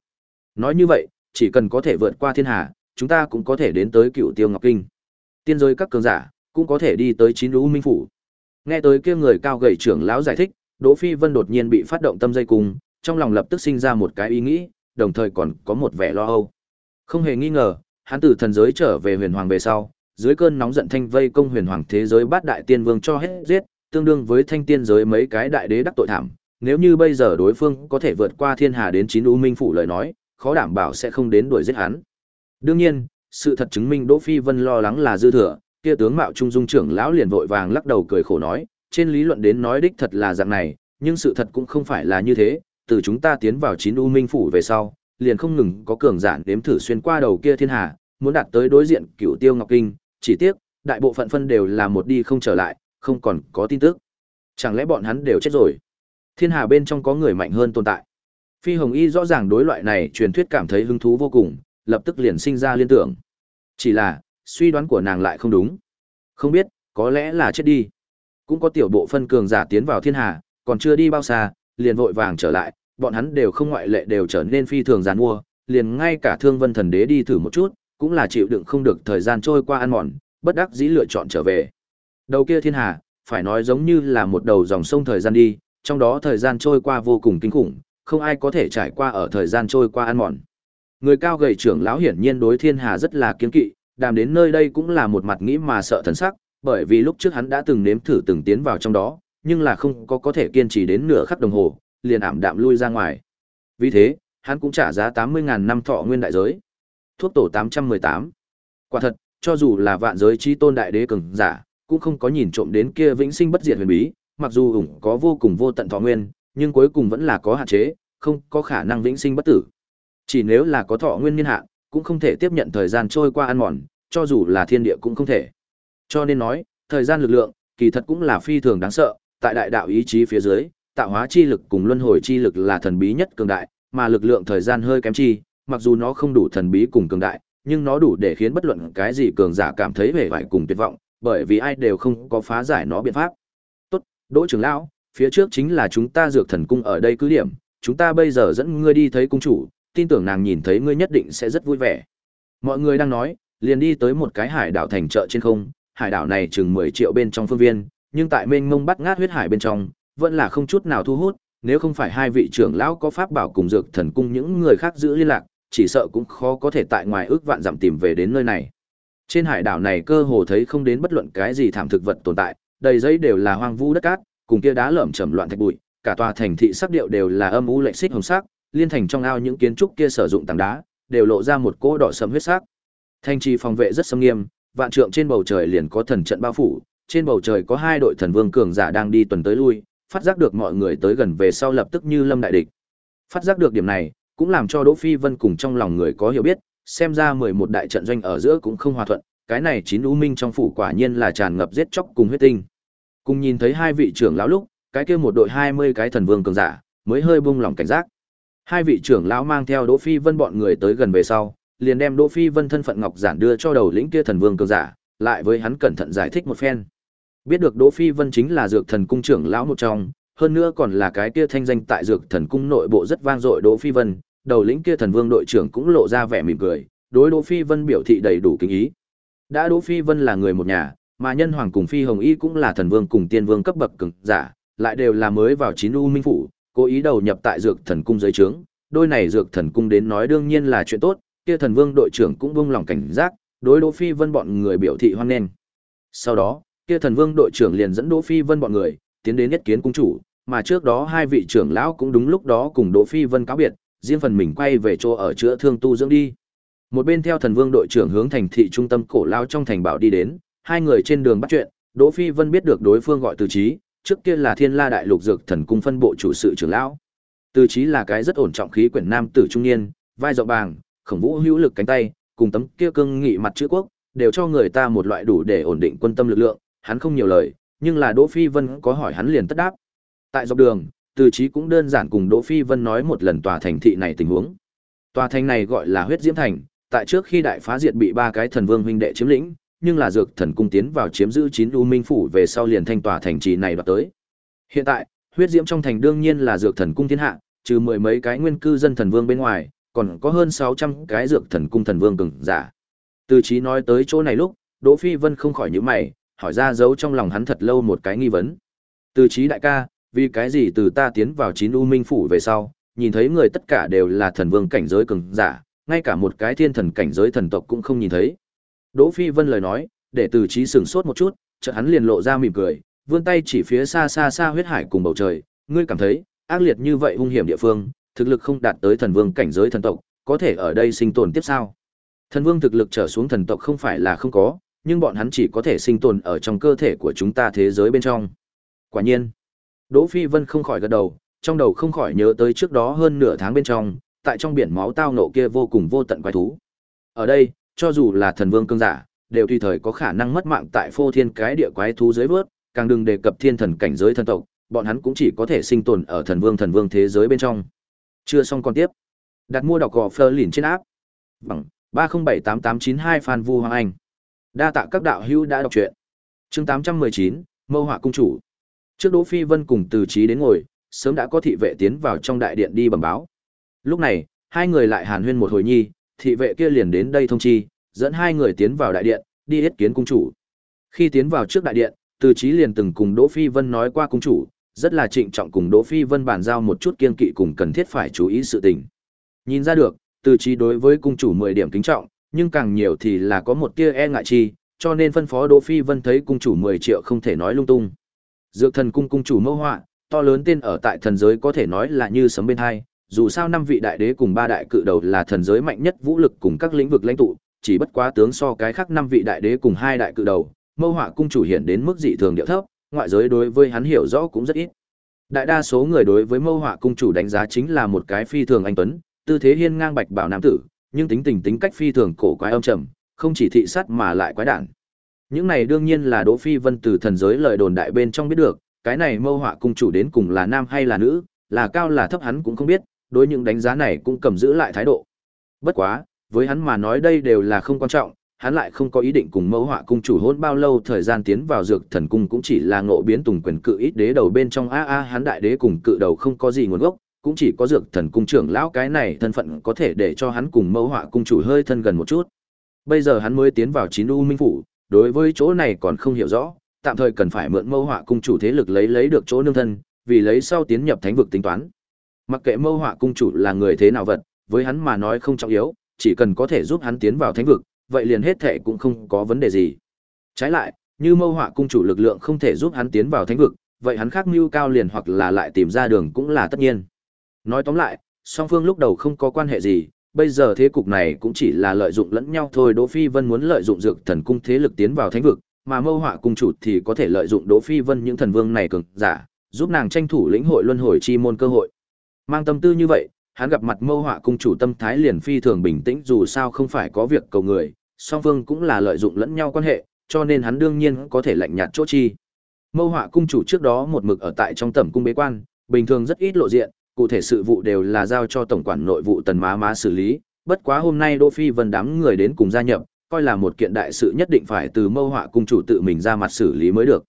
Nói như vậy, chỉ cần có thể vượt qua Thiên Hà, chúng ta cũng có thể đến tới Cựu Tiêu Ngọc Kinh. Tiên giới các cường giả cũng có thể đi tới chín u minh phủ. Nghe tới kia người cao gầy trưởng lão giải thích, Đỗ Phi Vân đột nhiên bị phát động tâm dây cùng, trong lòng lập tức sinh ra một cái ý nghĩ, đồng thời còn có một vẻ lo âu. Không hề nghi ngờ, hắn từ thần giới trở về huyền hoàng về sau, dưới cơn nóng giận thanh vây công huyền hoàng thế giới bát đại tiên vương cho hết giết, tương đương với thanh tiên giới mấy cái đại đế đắc tội thảm. Nếu như bây giờ đối phương có thể vượt qua thiên hà đến chín u minh phủ lời nói, khó đảm bảo sẽ không đến đuổi giết hắn. Đương nhiên, sự thật chứng minh Đỗ Phi Vân lo lắng là dư thừa, kia tướng mạo trung dung trưởng lão liền vội vàng lắc đầu cười khổ nói, trên lý luận đến nói đích thật là dạng này, nhưng sự thật cũng không phải là như thế, từ chúng ta tiến vào chín u minh phủ về sau, liền không ngừng có cường giản đếm thử xuyên qua đầu kia thiên hà, muốn đạt tới đối diện cửu tiêu ngọc kinh, chỉ tiếc, đại bộ phận phân đều là một đi không trở lại, không còn có tin tức. Chẳng lẽ bọn hắn đều chết rồi? Thiên hà bên trong có người mạnh hơn tồn tại. Phi Hồng Y rõ ràng đối loại này truyền thuyết cảm thấy hứng thú vô cùng, lập tức liền sinh ra liên tưởng. Chỉ là, suy đoán của nàng lại không đúng. Không biết, có lẽ là chết đi. Cũng có tiểu bộ phân cường giả tiến vào thiên hà, còn chưa đi bao xa, liền vội vàng trở lại, bọn hắn đều không ngoại lệ đều trở nên phi thường giàn mua, liền ngay cả Thương Vân Thần Đế đi thử một chút, cũng là chịu đựng không được thời gian trôi qua ăn mòn, bất đắc dĩ lựa chọn trở về. Đầu kia thiên hà, phải nói giống như là một đầu dòng sông thời gian đi, trong đó thời gian trôi qua vô cùng kinh khủng, không ai có thể trải qua ở thời gian trôi qua ăn mòn. Người cao gầy trưởng lão hiển nhiên đối thiên hà rất là kiên kỵ, đàm đến nơi đây cũng là một mặt nghĩ mà sợ thần sắc, bởi vì lúc trước hắn đã từng nếm thử từng tiến vào trong đó, nhưng là không có có thể kiên trì đến nửa khắc đồng hồ, liền ảm đạm lui ra ngoài. Vì thế, hắn cũng trả giá 80.000 năm thọ nguyên đại giới. Thuốc tổ 818. Quả thật, cho dù là vạn giới chi tôn đại đế cường giả, cũng không có nhìn trộm đến kia vĩnh sinh bất diệt huyền bí, mặc dù ủng có vô cùng vô tận thọ nguyên, nhưng cuối cùng vẫn là có hạn chế, không có khả năng vĩnh sinh bất tử. Chỉ nếu là có thọ nguyên niên hạn, cũng không thể tiếp nhận thời gian trôi qua ăn mòn, cho dù là thiên địa cũng không thể. Cho nên nói, thời gian lực lượng, kỳ thật cũng là phi thường đáng sợ, tại đại đạo ý chí phía dưới, tạo hóa chi lực cùng luân hồi chi lực là thần bí nhất cường đại, mà lực lượng thời gian hơi kém chi, mặc dù nó không đủ thần bí cùng cường đại, nhưng nó đủ để khiến bất luận cái gì cường giả cảm thấy vẻ vải cùng tuyệt vọng, bởi vì ai đều không có phá giải nó biện pháp. Đỗ trưởng lão, phía trước chính là chúng ta dược thần cung ở đây cứ điểm, chúng ta bây giờ dẫn ngươi đi thấy cung chủ, tin tưởng nàng nhìn thấy ngươi nhất định sẽ rất vui vẻ. Mọi người đang nói, liền đi tới một cái hải đảo thành chợ trên không, hải đảo này chừng 10 triệu bên trong phương viên, nhưng tại mênh mông bắt ngát huyết hải bên trong, vẫn là không chút nào thu hút, nếu không phải hai vị trưởng lão có pháp bảo cùng dược thần cung những người khác giữ liên lạc, chỉ sợ cũng khó có thể tại ngoài ước vạn dặm tìm về đến nơi này. Trên hải đảo này cơ hồ thấy không đến bất luận cái gì thảm thực vật tồn tại, đầy giấy đều là hoang vu đất cát, cùng kia đá lởm chởm loạn thạch bụi, cả tòa thành thị sắc điệu đều là âm u lạnh xích hồng sắc, liên thành trong ao những kiến trúc kia sử dụng tảng đá, đều lộ ra một cỗ đỏ sẫm huyết sắc. Thành trì phòng vệ rất nghiêm nghiêm, vạn trượng trên bầu trời liền có thần trận bao phủ, trên bầu trời có hai đội thần vương cường giả đang đi tuần tới lui, phát giác được mọi người tới gần về sau lập tức như lâm đại địch. Phát giác được điểm này, cũng làm cho Đỗ Phi Vân cùng trong lòng người có hiểu biết, xem ra 11 đại trận doanh ở giữa cũng không hòa thuận, cái này chín u minh trong phủ quả nhiên là tràn ngập giết chóc cùng huyết tinh. Cùng nhìn thấy hai vị trưởng lão lúc, cái kia một đội 20 cái thần vương cường giả, mới hơi buông lòng cảnh giác. Hai vị trưởng lão mang theo Đỗ Phi Vân bọn người tới gần về sau, liền đem Đỗ Phi Vân thân phận ngọc giản đưa cho đầu lĩnh kia thần vương cường giả, lại với hắn cẩn thận giải thích một phen. Biết được Đỗ Phi Vân chính là dược thần cung trưởng lão một trong, hơn nữa còn là cái kia thanh danh tại dược thần cung nội bộ rất vang dội Đỗ Phi Vân, đầu lĩnh kia thần vương đội trưởng cũng lộ ra vẻ mỉm cười, đối Đỗ Phi Vân biểu thị đầy đủ kính ý. Đã Đỗ Phi Vân là người một nhà, mà nhân hoàng cùng phi hồng y cũng là thần vương cùng tiên vương cấp bậc cường giả, lại đều là mới vào chín u minh phủ, cố ý đầu nhập tại dược thần cung dưới trướng, đôi này dược thần cung đến nói đương nhiên là chuyện tốt, kia thần vương đội trưởng cũng buông lòng cảnh giác, đối Đỗ Phi Vân bọn người biểu thị hoan nghênh. Sau đó, kia thần vương đội trưởng liền dẫn Đỗ Phi Vân bọn người tiến đến nhất kiến cung chủ, mà trước đó hai vị trưởng lão cũng đúng lúc đó cùng Đỗ Phi Vân cáo biệt, riêng phần mình quay về chỗ ở chữa thương tu dưỡng đi. Một bên theo thần vương đội trưởng hướng thành thị trung tâm cổ lao trong thành bảo đi đến, hai người trên đường bắt chuyện, Đỗ Phi Vân biết được đối phương gọi Từ Chí, trước kia là Thiên La Đại Lục Dược Thần Cung phân bộ chủ sự trưởng lão. Từ Chí là cái rất ổn trọng khí quyển nam tử trung niên, vai rộng bàng, khổng vũ hữu lực cánh tay, cùng tấm kia cương nghị mặt chữ quốc, đều cho người ta một loại đủ để ổn định quân tâm lực lượng, hắn không nhiều lời, nhưng là Đỗ Phi Vân có hỏi hắn liền tất đáp. Tại dọc đường, Từ Chí cũng đơn giản cùng Đỗ Phi Vân nói một lần tòa thành thị này tình huống. Tòa thành này gọi là Huyết Diễm Thành, tại trước khi đại phá diệt bị ba cái thần vương huynh đệ chiếm lĩnh, nhưng là dược thần cung tiến vào chiếm giữ chín u minh phủ về sau liền thanh tòa thành trì này đoạt tới. Hiện tại, huyết diễm trong thành đương nhiên là dược thần cung thiên hạ, trừ mười mấy cái nguyên cư dân thần vương bên ngoài, còn có hơn 600 cái dược thần cung thần vương cường giả. Từ chí nói tới chỗ này lúc, Đỗ Phi Vân không khỏi nhíu mày, hỏi ra giấu trong lòng hắn thật lâu một cái nghi vấn. Từ chí đại ca, vì cái gì từ ta tiến vào chín u minh phủ về sau, nhìn thấy người tất cả đều là thần vương cảnh giới cường giả, ngay cả một cái thiên thần cảnh giới thần tộc cũng không nhìn thấy. Đỗ Phi Vân lời nói, để từ trí sửng sốt một chút, chợt hắn liền lộ ra mỉm cười, vươn tay chỉ phía xa xa xa huyết hải cùng bầu trời, ngươi cảm thấy, ác liệt như vậy hung hiểm địa phương, thực lực không đạt tới thần vương cảnh giới thần tộc, có thể ở đây sinh tồn tiếp sao? Thần vương thực lực trở xuống thần tộc không phải là không có, nhưng bọn hắn chỉ có thể sinh tồn ở trong cơ thể của chúng ta thế giới bên trong. Quả nhiên, Đỗ Phi Vân không khỏi gật đầu, trong đầu không khỏi nhớ tới trước đó hơn nửa tháng bên trong, tại trong biển máu tao nộ kia vô cùng vô tận quái thú. Ở đây, cho dù là thần vương cương giả, đều tùy thời có khả năng mất mạng tại phô thiên cái địa quái thú dưới vớt, càng đừng đề cập thiên thần cảnh giới thần tộc, bọn hắn cũng chỉ có thể sinh tồn ở thần vương thần vương thế giới bên trong. Chưa xong con tiếp. Đặt mua đọc gò Fleur lìn trên áp. Bằng 3078892 Phan Vu Hoàng Anh. Đa tạ các đạo hữu đã đọc truyện. Chương 819, Mâu Họa cung chủ. Trước Đỗ Phi Vân cùng Từ Chí đến ngồi, sớm đã có thị vệ tiến vào trong đại điện đi bẩm báo. Lúc này, hai người lại hàn huyên một hồi nhi, thị vệ kia liền đến đây thông chi, dẫn hai người tiến vào đại điện, đi yết kiến cung chủ. Khi tiến vào trước đại điện, Từ Chí liền từng cùng Đỗ Phi Vân nói qua cung chủ, rất là trịnh trọng cùng Đỗ Phi Vân bàn giao một chút kiên kỵ cùng cần thiết phải chú ý sự tình. Nhìn ra được, Từ Chí đối với cung chủ 10 điểm kính trọng, nhưng càng nhiều thì là có một tia e ngại chi, cho nên phân phó Đỗ Phi Vân thấy cung chủ 10 triệu không thể nói lung tung. Dược thần cung cung chủ mâu họa, to lớn tên ở tại thần giới có thể nói là như sấm bên hai, dù sao năm vị đại đế cùng ba đại cự đầu là thần giới mạnh nhất vũ lực cùng các lĩnh vực lãnh tụ, chỉ bất quá tướng so cái khác năm vị đại đế cùng hai đại cự đầu, Mâu Họa cung chủ hiện đến mức dị thường địa thấp, ngoại giới đối với hắn hiểu rõ cũng rất ít. Đại đa số người đối với Mâu Họa cung chủ đánh giá chính là một cái phi thường anh tuấn, tư thế hiên ngang bạch bảo nam tử, nhưng tính tình tính cách phi thường cổ quái âm trầm, không chỉ thị sát mà lại quái đản. Những này đương nhiên là Đỗ Phi Vân từ thần giới lời đồn đại bên trong biết được, cái này Mâu Họa cung chủ đến cùng là nam hay là nữ, là cao là thấp hắn cũng không biết, đối những đánh giá này cũng cầm giữ lại thái độ. Bất quá, với hắn mà nói đây đều là không quan trọng, hắn lại không có ý định cùng mẫu họa cung chủ hôn bao lâu thời gian tiến vào dược thần cung cũng chỉ là ngộ biến tùng quyền cự ít đế đầu bên trong a a hắn đại đế cùng cự đầu không có gì nguồn gốc, cũng chỉ có dược thần cung trưởng lão cái này thân phận có thể để cho hắn cùng mẫu họa cung chủ hơi thân gần một chút. Bây giờ hắn mới tiến vào chín u minh phủ, đối với chỗ này còn không hiểu rõ, tạm thời cần phải mượn mẫu họa cung chủ thế lực lấy lấy được chỗ nương thân, vì lấy sau tiến nhập thánh vực tính toán. Mặc kệ mâu họa cung chủ là người thế nào vật, với hắn mà nói không trọng yếu, chỉ cần có thể giúp hắn tiến vào thánh vực, vậy liền hết thể cũng không có vấn đề gì. Trái lại, như mâu họa cung chủ lực lượng không thể giúp hắn tiến vào thánh vực, vậy hắn khác mưu cao liền hoặc là lại tìm ra đường cũng là tất nhiên. Nói tóm lại, song phương lúc đầu không có quan hệ gì, bây giờ thế cục này cũng chỉ là lợi dụng lẫn nhau thôi. Đỗ Phi Vân muốn lợi dụng dược thần cung thế lực tiến vào thánh vực, mà mâu họa cung chủ thì có thể lợi dụng Đỗ Phi Vân những thần vương này cường giả, giúp nàng tranh thủ lĩnh hội luân hồi chi môn cơ hội. Mang tâm tư như vậy, hắn gặp mặt mâu họa cung chủ tâm thái liền phi thường bình tĩnh dù sao không phải có việc cầu người, song phương cũng là lợi dụng lẫn nhau quan hệ, cho nên hắn đương nhiên có thể lạnh nhạt chỗ chi. Mâu họa cung chủ trước đó một mực ở tại trong tẩm cung bế quan, bình thường rất ít lộ diện, cụ thể sự vụ đều là giao cho tổng quản nội vụ tần má má xử lý, bất quá hôm nay Đỗ Phi Vân đám người đến cùng gia nhập, coi là một kiện đại sự nhất định phải từ mâu họa cung chủ tự mình ra mặt xử lý mới được.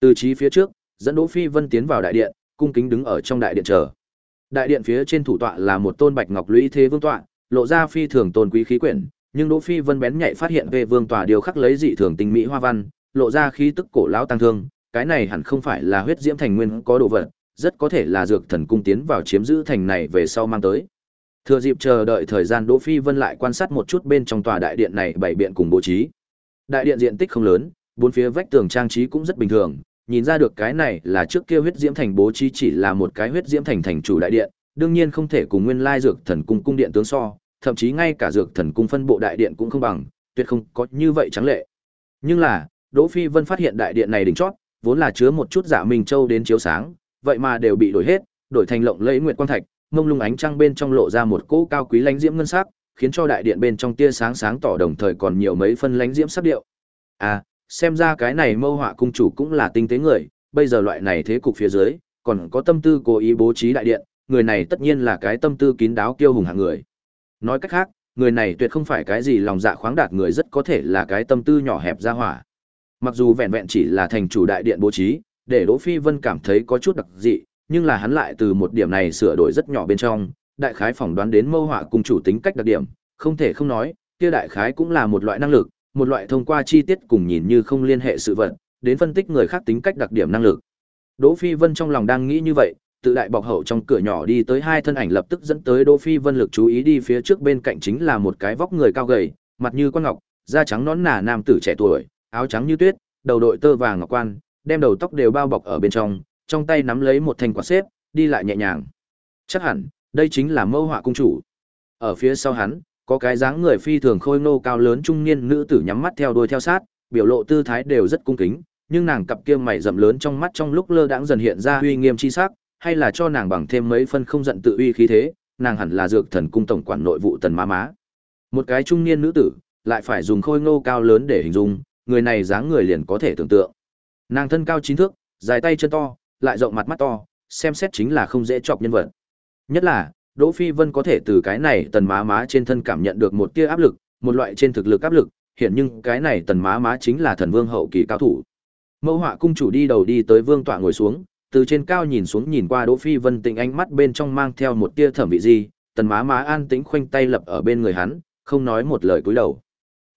Từ trí phía trước, dẫn Đỗ Phi Vân tiến vào đại điện, cung kính đứng ở trong đại điện chờ. Đại điện phía trên thủ tọa là một tôn bạch ngọc lũy thế vương tọa, lộ ra phi thường tôn quý khí quyển, nhưng Đỗ Phi Vân bén nhạy phát hiện về vương tọa điều khắc lấy dị thường tinh mỹ hoa văn, lộ ra khí tức cổ lão tăng thương, cái này hẳn không phải là huyết diễm thành nguyên có đồ vật, rất có thể là dược thần cung tiến vào chiếm giữ thành này về sau mang tới. Thừa dịp chờ đợi thời gian Đỗ Phi Vân lại quan sát một chút bên trong tòa đại điện này bảy biện cùng bố trí. Đại điện diện tích không lớn, bốn phía vách tường trang trí cũng rất bình thường, nhìn ra được cái này là trước kia huyết diễm thành bố trí chỉ là một cái huyết diễm thành thành chủ đại điện, đương nhiên không thể cùng nguyên lai dược thần cung cung điện tướng so, thậm chí ngay cả dược thần cung phân bộ đại điện cũng không bằng, tuyệt không có như vậy trắng lệ. Nhưng là, Đỗ Phi Vân phát hiện đại điện này đỉnh chót, vốn là chứa một chút giả minh châu đến chiếu sáng, vậy mà đều bị đổi hết, đổi thành lộng lẫy nguyệt quang thạch, mông lung ánh trăng bên trong lộ ra một cỗ cao quý lánh diễm ngân sắc, khiến cho đại điện bên trong tia sáng sáng tỏ đồng thời còn nhiều mấy phân lánh diễm sắc điệu. À, xem ra cái này Mâu Họa cung chủ cũng là tinh tế người, bây giờ loại này thế cục phía dưới, còn có tâm tư cố ý bố trí đại điện, người này tất nhiên là cái tâm tư kín đáo kiêu hùng hạng người. Nói cách khác, người này tuyệt không phải cái gì lòng dạ khoáng đạt người rất có thể là cái tâm tư nhỏ hẹp ra hỏa. Mặc dù vẹn vẹn chỉ là thành chủ đại điện bố trí, để Đỗ Phi Vân cảm thấy có chút đặc dị, nhưng là hắn lại từ một điểm này sửa đổi rất nhỏ bên trong, đại khái phỏng đoán đến mâu họa cung chủ tính cách đặc điểm, không thể không nói, kia đại khái cũng là một loại năng lực, một loại thông qua chi tiết cùng nhìn như không liên hệ sự vật, đến phân tích người khác tính cách đặc điểm năng lực. Đỗ Phi Vân trong lòng đang nghĩ như vậy, tự đại bọc hậu trong cửa nhỏ đi tới hai thân ảnh lập tức dẫn tới Đỗ Phi Vân lực chú ý đi phía trước bên cạnh chính là một cái vóc người cao gầy, mặt như quan ngọc, da trắng nõn nà nam tử trẻ tuổi, áo trắng như tuyết, đầu đội tơ vàng ngọc quan, đem đầu tóc đều bao bọc ở bên trong, trong tay nắm lấy một thanh quạt xếp, đi lại nhẹ nhàng. Chắc hẳn, đây chính là Mâu Họa cung chủ. Ở phía sau hắn, có cái dáng người phi thường khôi nô cao lớn trung niên nữ tử nhắm mắt theo đuôi theo sát, biểu lộ tư thái đều rất cung kính, nhưng nàng cặp kia mày rậm lớn trong mắt trong lúc lơ đãng dần hiện ra uy nghiêm chi sắc, hay là cho nàng bằng thêm mấy phân không giận tự uy khí thế, nàng hẳn là dược thần cung tổng quản nội vụ tần má má. Một cái trung niên nữ tử, lại phải dùng khôi ngô cao lớn để hình dung, người này dáng người liền có thể tưởng tượng. Nàng thân cao chín thước, dài tay chân to, lại rộng mặt mắt to, xem xét chính là không dễ chọc nhân vật. Nhất là, Đỗ Phi Vân có thể từ cái này tần má má trên thân cảm nhận được một tia áp lực, một loại trên thực lực áp lực, hiện nhưng cái này tần má má chính là thần vương hậu kỳ cao thủ. Mẫu họa cung chủ đi đầu đi tới vương tọa ngồi xuống, từ trên cao nhìn xuống nhìn qua Đỗ Phi Vân tình ánh mắt bên trong mang theo một tia thẩm vị gì, tần má má an tĩnh khoanh tay lập ở bên người hắn, không nói một lời cúi đầu.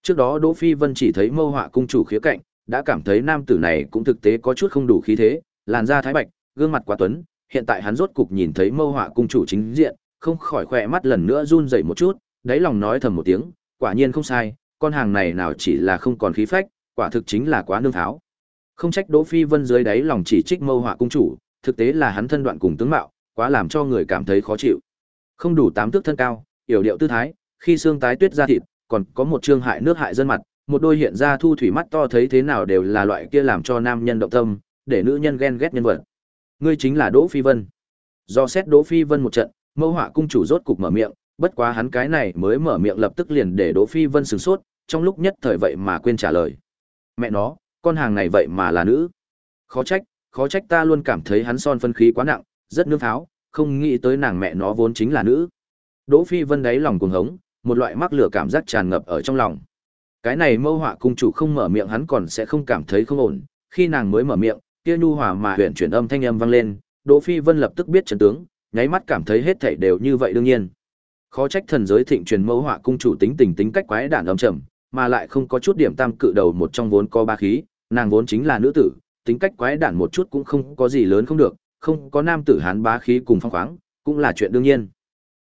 Trước đó Đỗ Phi Vân chỉ thấy mâu họa cung chủ khía cạnh, đã cảm thấy nam tử này cũng thực tế có chút không đủ khí thế, làn da thái bạch, gương mặt quá tuấn, hiện tại hắn rốt cục nhìn thấy mâu họa cung chủ chính diện, không khỏi khỏe mắt lần nữa run dậy một chút, đáy lòng nói thầm một tiếng, quả nhiên không sai, con hàng này nào chỉ là không còn khí phách, quả thực chính là quá nương tháo. Không trách Đỗ Phi Vân dưới đáy lòng chỉ trích mâu họa cung chủ, thực tế là hắn thân đoạn cùng tướng mạo, quá làm cho người cảm thấy khó chịu. Không đủ tám thước thân cao, yểu điệu tư thái, khi xương tái tuyết ra thịt, còn có một trương hại nước hại dân mặt, một đôi hiện ra thu thủy mắt to thấy thế nào đều là loại kia làm cho nam nhân động tâm, để nữ nhân ghen ghét nhân vật. Ngươi chính là Đỗ Phi Vân. Do xét Đỗ Phi Vân một trận, Mâu Họa cung chủ rốt cục mở miệng, bất quá hắn cái này mới mở miệng lập tức liền để Đỗ Phi Vân sửng sốt, trong lúc nhất thời vậy mà quên trả lời. Mẹ nó, con hàng này vậy mà là nữ. Khó trách, khó trách ta luôn cảm thấy hắn son phân khí quá nặng, rất nương pháo, không nghĩ tới nàng mẹ nó vốn chính là nữ. Đỗ Phi Vân đáy lòng cuồng hống, một loại mắc lửa cảm giác tràn ngập ở trong lòng. Cái này mâu họa cung chủ không mở miệng hắn còn sẽ không cảm thấy không ổn, khi nàng mới mở miệng, kia nhu hòa mà huyền chuyển âm thanh âm vang lên, Đỗ Phi Vân lập tức biết trận tướng, nháy mắt cảm thấy hết thảy đều như vậy đương nhiên. Khó trách thần giới thịnh truyền mẫu họa cung chủ tính tình tính cách quái đản âm trầm, mà lại không có chút điểm tam cự đầu một trong vốn có ba khí, nàng vốn chính là nữ tử, tính cách quái đản một chút cũng không có gì lớn không được, không có nam tử hán bá khí cùng phong khoáng, cũng là chuyện đương nhiên.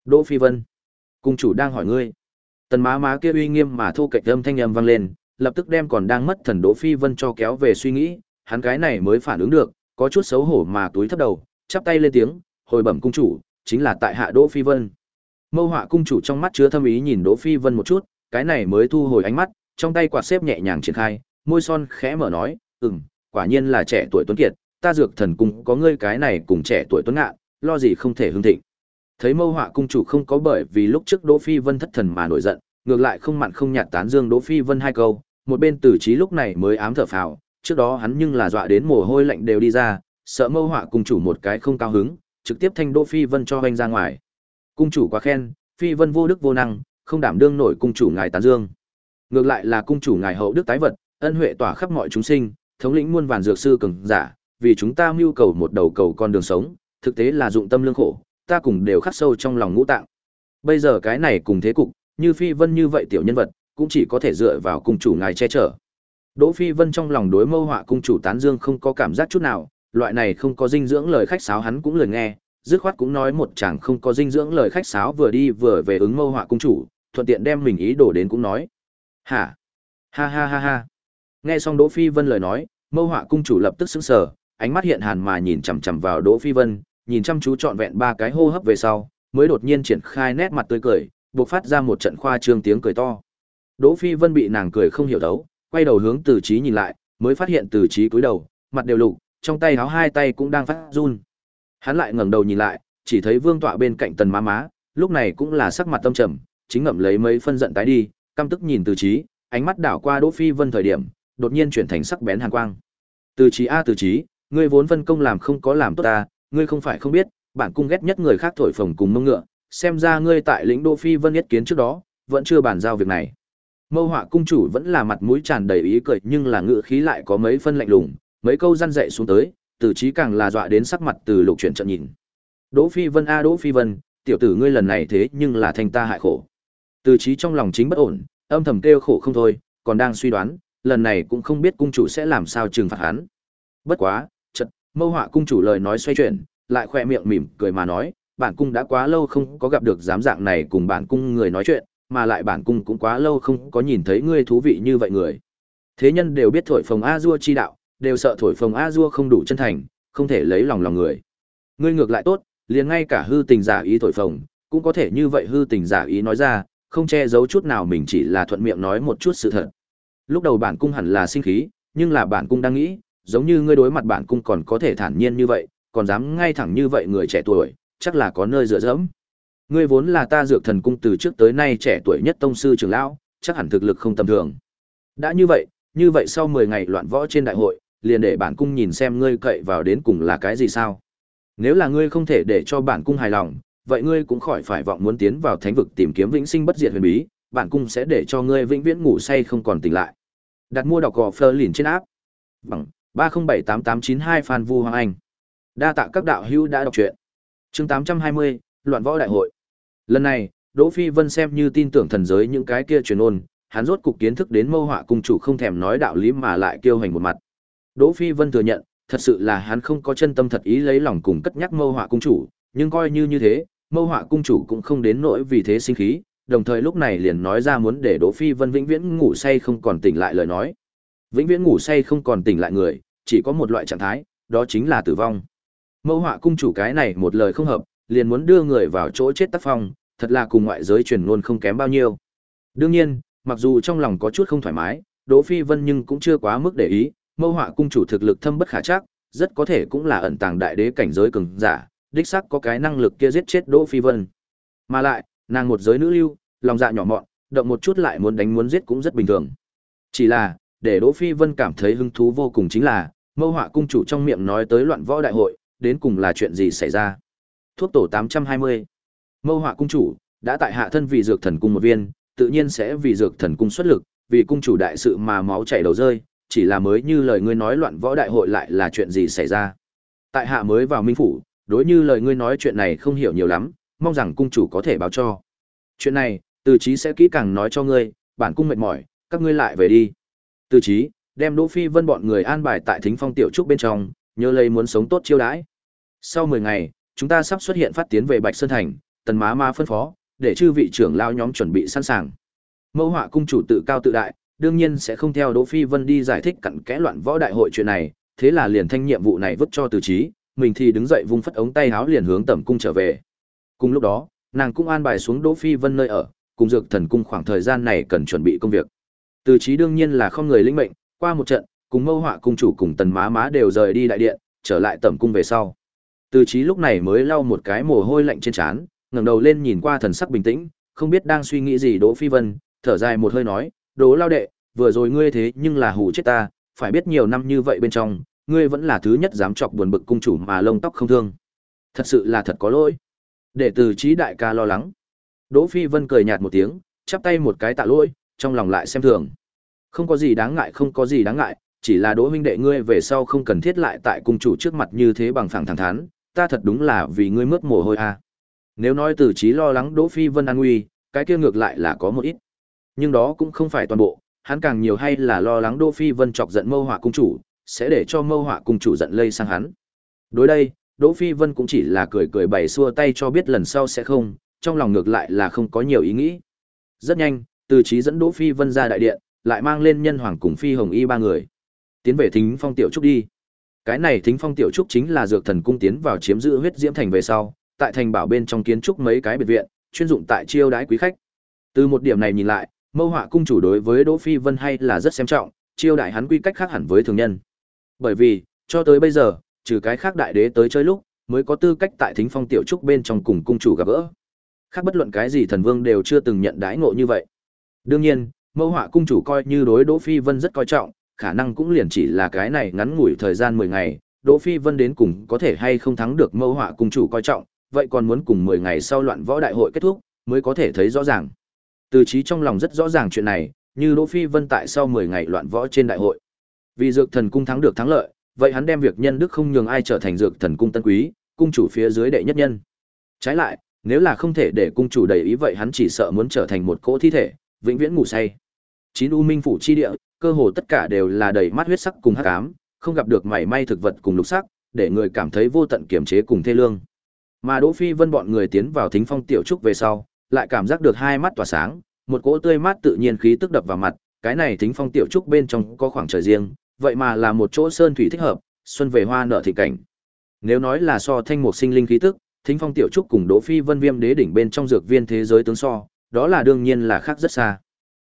Đỗ Phi Vân, cung chủ đang hỏi ngươi. Tần má má kia uy nghiêm mà thu cạnh âm thanh âm vang lên, lập tức đem còn đang mất thần Đỗ Phi Vân cho kéo về suy nghĩ, hắn cái này mới phản ứng được, có chút xấu hổ mà túi thấp đầu, chắp tay lên tiếng, hồi bẩm cung chủ, chính là tại hạ Đỗ Phi Vân. Mâu Họa cung chủ trong mắt chứa thâm ý nhìn Đỗ Phi Vân một chút, cái này mới thu hồi ánh mắt, trong tay quạt xếp nhẹ nhàng triển khai, môi son khẽ mở nói, "Ừm, quả nhiên là trẻ tuổi tuấn kiệt, ta dược thần cung có ngươi cái này cùng trẻ tuổi tuấn ngạ, lo gì không thể hưng thịnh." Thấy Mâu Họa cung chủ không có bởi vì lúc trước Đỗ Phi Vân thất thần mà nổi giận, ngược lại không mặn không nhạt tán dương Đỗ Phi Vân hai câu, một bên Tử Chí lúc này mới ám thở phào, trước đó hắn nhưng là dọa đến mồ hôi lạnh đều đi ra, sợ Mâu Họa cung chủ một cái không cao hứng, trực tiếp thanh Đỗ Phi Vân cho hoành ra ngoài. Cung chủ quá khen, Phi Vân vô đức vô năng, không đảm đương nổi cung chủ ngài tán dương. Ngược lại là cung chủ ngài hậu đức tái vật, ân huệ tỏa khắp mọi chúng sinh, thống lĩnh muôn vàn dược sư cường giả, vì chúng ta mưu cầu một đầu cầu con đường sống, thực tế là dụng tâm lương khổ, ta cùng đều khắc sâu trong lòng ngũ tạng. Bây giờ cái này cùng thế cục, như Phi Vân như vậy tiểu nhân vật, cũng chỉ có thể dựa vào cung chủ ngài che chở. Đỗ Phi Vân trong lòng đối mâu họa cung chủ tán dương không có cảm giác chút nào, loại này không có dinh dưỡng lời khách sáo hắn cũng lười nghe, dứt khoát cũng nói một chàng không có dinh dưỡng lời khách sáo vừa đi vừa về ứng mâu họa cung chủ, thuận tiện đem mình ý đồ đến cũng nói. Hả? Ha ha ha ha. Nghe xong Đỗ Phi Vân lời nói, mâu họa cung chủ lập tức sững sờ, ánh mắt hiện hàn mà nhìn chằm chằm vào Đỗ Phi Vân, nhìn chăm chú trọn vẹn ba cái hô hấp về sau, mới đột nhiên triển khai nét mặt tươi cười, bộc phát ra một trận khoa trương tiếng cười to. Đỗ Phi Vân bị nàng cười không hiểu đấu, quay đầu hướng Từ Chí nhìn lại, mới phát hiện Từ Chí cúi đầu, mặt đều lục, trong tay háo hai tay cũng đang phát run. Hắn lại ngẩng đầu nhìn lại, chỉ thấy Vương tọa bên cạnh Tần Má Má, lúc này cũng là sắc mặt tâm trầm, chính ngậm lấy mấy phân giận tái đi, căm tức nhìn Từ Chí, ánh mắt đảo qua Đỗ Phi Vân thời điểm, đột nhiên chuyển thành sắc bén hàn quang. Từ Chí a Từ Chí, ngươi vốn phân công làm không có làm tốt ta, ngươi không phải không biết, bản cung ghét nhất người khác thổi phồng cùng mông ngựa, xem ra ngươi tại lĩnh Đỗ Phi Vân nhất kiến trước đó, vẫn chưa bàn giao việc này. Mâu Họa cung chủ vẫn là mặt mũi tràn đầy ý cười, nhưng là ngựa khí lại có mấy phân lạnh lùng, mấy câu răn dạy xuống tới, Từ Chí càng là dọa đến sắc mặt từ lục chuyển trận nhìn. Đỗ Phi Vân a Đỗ Phi Vân, tiểu tử ngươi lần này thế nhưng là thành ta hại khổ. Từ Chí trong lòng chính bất ổn, âm thầm kêu khổ không thôi, còn đang suy đoán, lần này cũng không biết cung chủ sẽ làm sao trừng phạt hắn. Bất quá, chợt, Mâu Họa cung chủ lời nói xoay chuyển, lại khoe miệng mỉm cười mà nói, bản cung đã quá lâu không có gặp được dám dạng này cùng bản cung người nói chuyện, mà lại bản cung cũng quá lâu không có nhìn thấy ngươi thú vị như vậy người. Thế nhân đều biết thổi phồng a dua chi đạo, đều sợ thổi phồng a dua không đủ chân thành, không thể lấy lòng lòng người. Ngươi ngược lại tốt, liền ngay cả hư tình giả ý thổi phồng, cũng có thể như vậy hư tình giả ý nói ra, không che giấu chút nào mình chỉ là thuận miệng nói một chút sự thật. Lúc đầu bản cung hẳn là sinh khí, nhưng là bản cung đang nghĩ, giống như ngươi đối mặt bản cung còn có thể thản nhiên như vậy, còn dám ngay thẳng như vậy người trẻ tuổi, chắc là có nơi dựa dẫm. Ngươi vốn là ta dược thần cung từ trước tới nay trẻ tuổi nhất tông sư trưởng lão, chắc hẳn thực lực không tầm thường. Đã như vậy, như vậy sau 10 ngày loạn võ trên đại hội, liền để bản cung nhìn xem ngươi cậy vào đến cùng là cái gì sao? Nếu là ngươi không thể để cho bản cung hài lòng, vậy ngươi cũng khỏi phải vọng muốn tiến vào thánh vực tìm kiếm vĩnh sinh bất diệt huyền bí, bản cung sẽ để cho ngươi vĩnh viễn ngủ say không còn tỉnh lại. Đặt mua đọc gò Fleur lìn trên áp. Bằng 3078892 Phan Vu Hoàng Anh. Đa tạ các đạo hữu đã đọc truyện. Chương 820, Loạn võ đại hội. Lần này, Đỗ Phi Vân xem như tin tưởng thần giới những cái kia truyền ôn, hắn rốt cục kiến thức đến mâu họa cung chủ không thèm nói đạo lý mà lại kiêu hành một mặt. Đỗ Phi Vân thừa nhận, thật sự là hắn không có chân tâm thật ý lấy lòng cùng cất nhắc mâu họa cung chủ, nhưng coi như như thế, mâu họa cung chủ cũng không đến nỗi vì thế sinh khí, đồng thời lúc này liền nói ra muốn để Đỗ Phi Vân vĩnh viễn ngủ say không còn tỉnh lại lời nói. Vĩnh viễn ngủ say không còn tỉnh lại người, chỉ có một loại trạng thái, đó chính là tử vong. Mâu họa cung chủ cái này một lời không hợp, liền muốn đưa người vào chỗ chết tác phong, thật là cùng ngoại giới truyền luôn không kém bao nhiêu. Đương nhiên, mặc dù trong lòng có chút không thoải mái, Đỗ Phi Vân nhưng cũng chưa quá mức để ý, mâu họa cung chủ thực lực thâm bất khả chắc, rất có thể cũng là ẩn tàng đại đế cảnh giới cường giả, đích xác có cái năng lực kia giết chết Đỗ Phi Vân. Mà lại, nàng một giới nữ lưu, lòng dạ nhỏ mọn, động một chút lại muốn đánh muốn giết cũng rất bình thường. Chỉ là, để Đỗ Phi Vân cảm thấy hứng thú vô cùng chính là, mâu họa cung chủ trong miệng nói tới loạn võ đại hội, đến cùng là chuyện gì xảy ra. Thuốc tổ 820. Mâu họa cung chủ, đã tại hạ thân vì dược thần cung một viên, tự nhiên sẽ vì dược thần cung xuất lực, vì cung chủ đại sự mà máu chảy đầu rơi, chỉ là mới như lời ngươi nói loạn võ đại hội lại là chuyện gì xảy ra. Tại hạ mới vào minh phủ, đối như lời ngươi nói chuyện này không hiểu nhiều lắm, mong rằng cung chủ có thể báo cho. Chuyện này, từ chí sẽ kỹ càng nói cho ngươi, bản cung mệt mỏi, các ngươi lại về đi. Từ chí, đem Đỗ Phi Vân bọn người an bài tại Thính Phong tiểu trúc bên trong, nhớ lấy muốn sống tốt chiêu đãi. Sau 10 ngày, chúng ta sắp xuất hiện phát tiến về Bạch Sơn thành, tần má ma phân phó, để chư vị trưởng lao nhóm chuẩn bị sẵn sàng. Mẫu họa cung chủ tự cao tự đại, đương nhiên sẽ không theo Đỗ Phi Vân đi giải thích cặn kẽ loạn võ đại hội chuyện này, thế là liền thanh nhiệm vụ này vứt cho Từ Chí, mình thì đứng dậy vung phất ống tay áo liền hướng tẩm cung trở về. Cùng lúc đó, nàng cũng an bài xuống Đỗ Phi Vân nơi ở, cùng dược thần cung khoảng thời gian này cần chuẩn bị công việc. Từ Chí đương nhiên là không người linh mệnh, qua một trận, cùng Mâu Họa cung chủ cùng Tần Má Má đều rời đi đại điện, trở lại tẩm cung về sau. Từ Chí lúc này mới lau một cái mồ hôi lạnh trên trán, ngẩng đầu lên nhìn qua thần sắc bình tĩnh, không biết đang suy nghĩ gì Đỗ Phi Vân, thở dài một hơi nói, "Đỗ Lao đệ, vừa rồi ngươi thế nhưng là hù chết ta, phải biết nhiều năm như vậy bên trong, ngươi vẫn là thứ nhất dám chọc buồn bực cung chủ mà lông tóc không thương. Thật sự là thật có lỗi." Để từ Chí đại ca lo lắng. Đỗ Phi Vân cười nhạt một tiếng, chắp tay một cái tạ lỗi, trong lòng lại xem thường. Không có gì đáng ngại, không có gì đáng ngại, chỉ là Đỗ huynh đệ ngươi về sau không cần thiết lại tại cung chủ trước mặt như thế bằng phẳng thẳng thắn, ta thật đúng là vì ngươi mướt mồ hôi a. À. Nếu nói từ trí lo lắng Đỗ Phi Vân an nguy, cái kia ngược lại là có một ít. Nhưng đó cũng không phải toàn bộ, hắn càng nhiều hay là lo lắng Đỗ Phi Vân chọc giận Mâu Họa cung chủ, sẽ để cho Mâu Họa cung chủ giận lây sang hắn. Đối đây, Đỗ Phi Vân cũng chỉ là cười cười bày xua tay cho biết lần sau sẽ không, trong lòng ngược lại là không có nhiều ý nghĩ. Rất nhanh, Từ Chí dẫn Đỗ Phi Vân ra đại điện, lại mang lên Nhân Hoàng cùng Phi Hồng Y ba người. Tiến về Thính Phong tiểu trúc đi. Cái này Thính Phong tiểu trúc chính là dược thần cung tiến vào chiếm giữ huyết diễm thành về sau, tại thành bảo bên trong kiến trúc mấy cái biệt viện, chuyên dụng tại chiêu đái quý khách. Từ một điểm này nhìn lại, Mâu Họa cung chủ đối với Đỗ Phi Vân hay là rất xem trọng, chiêu đại hắn quy cách khác hẳn với thường nhân. Bởi vì, cho tới bây giờ, trừ cái khác đại đế tới chơi lúc, mới có tư cách tại Thính Phong tiểu trúc bên trong cùng cung chủ gặp gỡ. Khác bất luận cái gì thần vương đều chưa từng nhận đãi ngộ như vậy. Đương nhiên, Mâu Họa cung chủ coi như đối Đỗ Phi Vân rất coi trọng, khả năng cũng liền chỉ là cái này ngắn ngủi thời gian 10 ngày, Đỗ Phi Vân đến cùng có thể hay không thắng được Mâu Họa cung chủ coi trọng, vậy còn muốn cùng 10 ngày sau loạn võ đại hội kết thúc, mới có thể thấy rõ ràng. Từ trí trong lòng rất rõ ràng chuyện này, như Đỗ Phi Vân tại sau 10 ngày loạn võ trên đại hội. Vì dược thần cung thắng được thắng lợi, vậy hắn đem việc nhân đức không nhường ai trở thành dược thần cung tân quý, cung chủ phía dưới đệ nhất nhân. Trái lại, nếu là không thể để cung chủ đầy ý vậy hắn chỉ sợ muốn trở thành một cỗ thi thể, vĩnh viễn ngủ say. Chín u minh phủ chi địa, cơ hồ tất cả đều là đầy mắt huyết sắc cùng hắc ám, không gặp được mảy may thực vật cùng lục sắc, để người cảm thấy vô tận kiềm chế cùng thê lương. Mà Đỗ Phi Vân bọn người tiến vào Thính Phong tiểu trúc về sau, lại cảm giác được hai mắt tỏa sáng, một cỗ tươi mát tự nhiên khí tức đập vào mặt, cái này Thính Phong tiểu trúc bên trong có khoảng trời riêng, vậy mà là một chỗ sơn thủy thích hợp, xuân về hoa nở thị cảnh. Nếu nói là so thanh mục sinh linh khí tức, Thính Phong tiểu trúc cùng Đỗ Phi Vân Viêm Đế đỉnh bên trong dược viên thế giới tướng so, đó là đương nhiên là khác rất xa.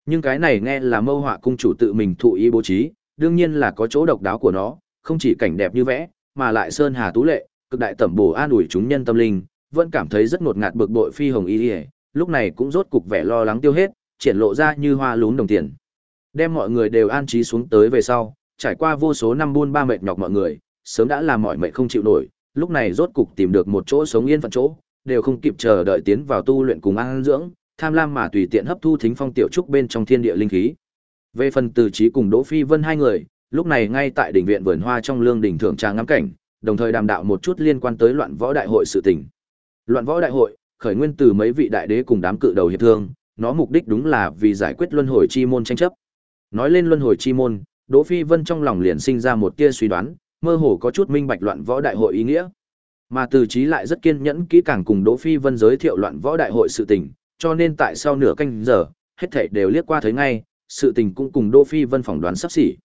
Nhưng cái này nghe là Mâu Họa cung chủ tự mình thụ ý bố trí, đương nhiên là có chỗ độc đáo của nó, không chỉ cảnh đẹp như vẽ, mà lại sơn hà tú lệ, cực đại tẩm bổ an ủi chúng nhân tâm linh, vẫn cảm thấy rất ngột ngạt bực bội phi hồng y lúc này cũng rốt cục vẻ lo lắng tiêu hết triển lộ ra như hoa lún đồng tiền. Đem mọi người đều an trí xuống tới về sau trải qua vô số năm buôn ba mệt nhọc mọi người sớm đã làm mọi mệt không chịu nổi lúc này rốt cục tìm được một chỗ sống yên phận chỗ đều không kịp chờ đợi tiến vào tu luyện cùng ăn dưỡng tham lam mà tùy tiện hấp thu thính phong tiểu trúc bên trong thiên địa linh khí. Về phần từ trí cùng đỗ phi vân hai người lúc này ngay tại đỉnh viện vườn hoa trong lương đỉnh thượng trang ngắm cảnh đồng thời đàm đạo một chút liên quan tới loạn võ đại hội sự tình. Loạn võ đại hội, khởi nguyên từ mấy vị đại đế cùng đám cự đầu hiệp thương, nó mục đích đúng là vì giải quyết luân hồi chi môn tranh chấp. Nói lên luân hồi chi môn, Đỗ Phi Vân trong lòng liền sinh ra một tia suy đoán, mơ hồ có chút minh bạch loạn võ đại hội ý nghĩa. Mà từ chí lại rất kiên nhẫn kỹ càng cùng Đỗ Phi Vân giới thiệu loạn võ đại hội sự tình, cho nên tại sau nửa canh giờ, hết thảy đều liếc qua thấy ngay, sự tình cũng cùng Đỗ Phi Vân phỏng đoán sắp xỉ.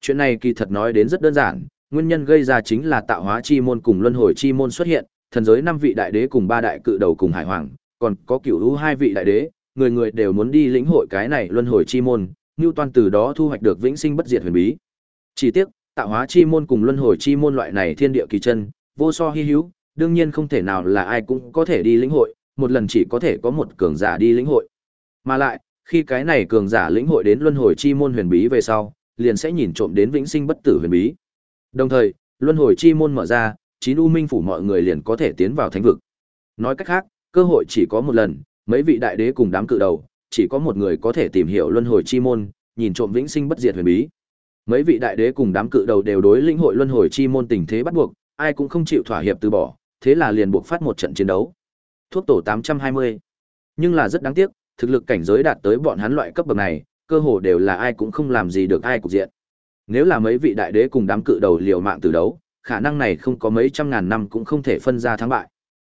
Chuyện này kỳ thật nói đến rất đơn giản, nguyên nhân gây ra chính là tạo hóa chi môn cùng luân hồi chi môn xuất hiện, thần giới năm vị đại đế cùng ba đại cự đầu cùng hải hoàng, còn có cửu hữu hai vị đại đế, người người đều muốn đi lĩnh hội cái này luân hồi chi môn, Ngưu Toan từ đó thu hoạch được vĩnh sinh bất diệt huyền bí. Chỉ tiếc, tạo hóa chi môn cùng luân hồi chi môn loại này thiên địa kỳ chân, vô so hi hữu, đương nhiên không thể nào là ai cũng có thể đi lĩnh hội, một lần chỉ có thể có một cường giả đi lĩnh hội. Mà lại, khi cái này cường giả lĩnh hội đến luân hồi chi môn huyền bí về sau, liền sẽ nhìn trộm đến vĩnh sinh bất tử huyền bí. Đồng thời, luân hồi chi môn mở ra, chín u minh phủ mọi người liền có thể tiến vào thánh vực. Nói cách khác, cơ hội chỉ có một lần, mấy vị đại đế cùng đám cự đầu, chỉ có một người có thể tìm hiểu luân hồi chi môn, nhìn trộm vĩnh sinh bất diệt huyền bí. Mấy vị đại đế cùng đám cự đầu đều đối lĩnh hội luân hồi chi môn tình thế bắt buộc, ai cũng không chịu thỏa hiệp từ bỏ, thế là liền buộc phát một trận chiến đấu. Thuốc tổ 820. Nhưng là rất đáng tiếc, thực lực cảnh giới đạt tới bọn hắn loại cấp bậc này, cơ hồ đều là ai cũng không làm gì được ai cục diện. Nếu là mấy vị đại đế cùng đám cự đầu liều mạng từ đấu, khả năng này không có mấy trăm ngàn năm cũng không thể phân ra thắng bại.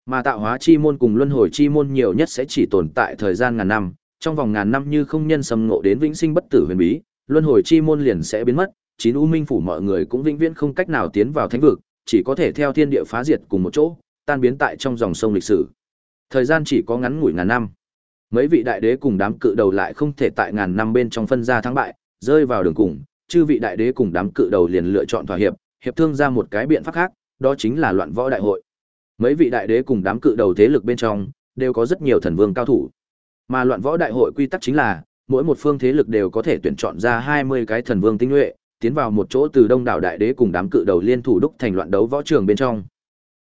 Mà tạo hóa chi môn cùng luân hồi chi môn nhiều nhất sẽ chỉ tồn tại thời gian ngàn năm, trong vòng ngàn năm như không nhân sầm ngộ đến vĩnh sinh bất tử huyền bí, luân hồi chi môn liền sẽ biến mất, chín u minh phủ mọi người cũng vĩnh viễn không cách nào tiến vào thánh vực, chỉ có thể theo thiên địa phá diệt cùng một chỗ, tan biến tại trong dòng sông lịch sử. Thời gian chỉ có ngắn ngủi ngàn năm. Mấy vị đại đế cùng đám cự đầu lại không thể tại ngàn năm bên trong phân ra thắng bại, rơi vào đường cùng, chư vị đại đế cùng đám cự đầu liền lựa chọn thỏa hiệp, hiệp thương ra một cái biện pháp khác, đó chính là loạn võ đại hội. Mấy vị đại đế cùng đám cự đầu thế lực bên trong, đều có rất nhiều thần vương cao thủ. Mà loạn võ đại hội quy tắc chính là, mỗi một phương thế lực đều có thể tuyển chọn ra 20 cái thần vương tinh nhuệ, tiến vào một chỗ từ đông đảo đại đế cùng đám cự đầu liên thủ đúc thành loạn đấu võ trường bên trong.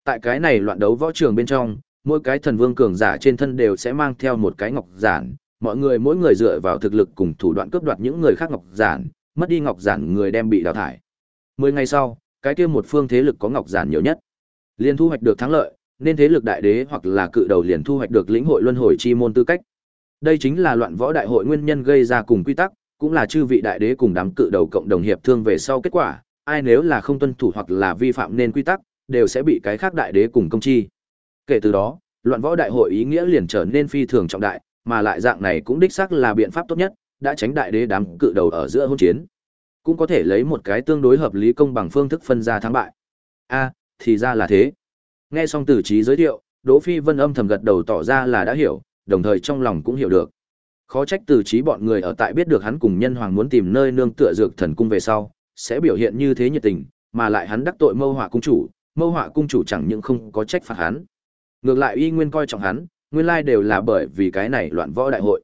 Tại cái này loạn đấu võ trường bên trong, mỗi cái thần vương cường giả trên thân đều sẽ mang theo một cái ngọc giản, mọi người mỗi người dựa vào thực lực cùng thủ đoạn cướp đoạt những người khác ngọc giản, mất đi ngọc giản người đem bị đào thải. 10 ngày sau, cái kia một phương thế lực có ngọc giản nhiều nhất liền thu hoạch được thắng lợi nên thế lực đại đế hoặc là cự đầu liền thu hoạch được lĩnh hội luân hồi chi môn tư cách đây chính là loạn võ đại hội nguyên nhân gây ra cùng quy tắc cũng là chư vị đại đế cùng đám cự đầu cộng đồng hiệp thương về sau kết quả, ai nếu là không tuân thủ hoặc là vi phạm nên quy tắc, đều sẽ bị cái khác đại đế cùng công chi. Kể từ đó, loạn võ đại hội ý nghĩa liền trở nên phi thường trọng đại, mà lại dạng này cũng đích xác là biện pháp tốt nhất, đã tránh đại đế đám cự đầu ở giữa hôn chiến. Cũng có thể lấy một cái tương đối hợp lý công bằng phương thức phân ra thắng bại. A, thì ra là thế. Nghe xong tử trí giới thiệu, Đỗ Phi Vân âm thầm gật đầu tỏ ra là đã hiểu, đồng thời trong lòng cũng hiểu được. Khó trách tử trí bọn người ở tại biết được hắn cùng nhân hoàng muốn tìm nơi nương tựa dược thần cung về sau, sẽ biểu hiện như thế nhiệt tình, mà lại hắn đắc tội mâu họa cung chủ, mâu họa cung chủ chẳng những không có trách phạt hắn. Ngược lại y nguyên coi trọng hắn, nguyên lai đều là bởi vì cái này loạn võ đại hội.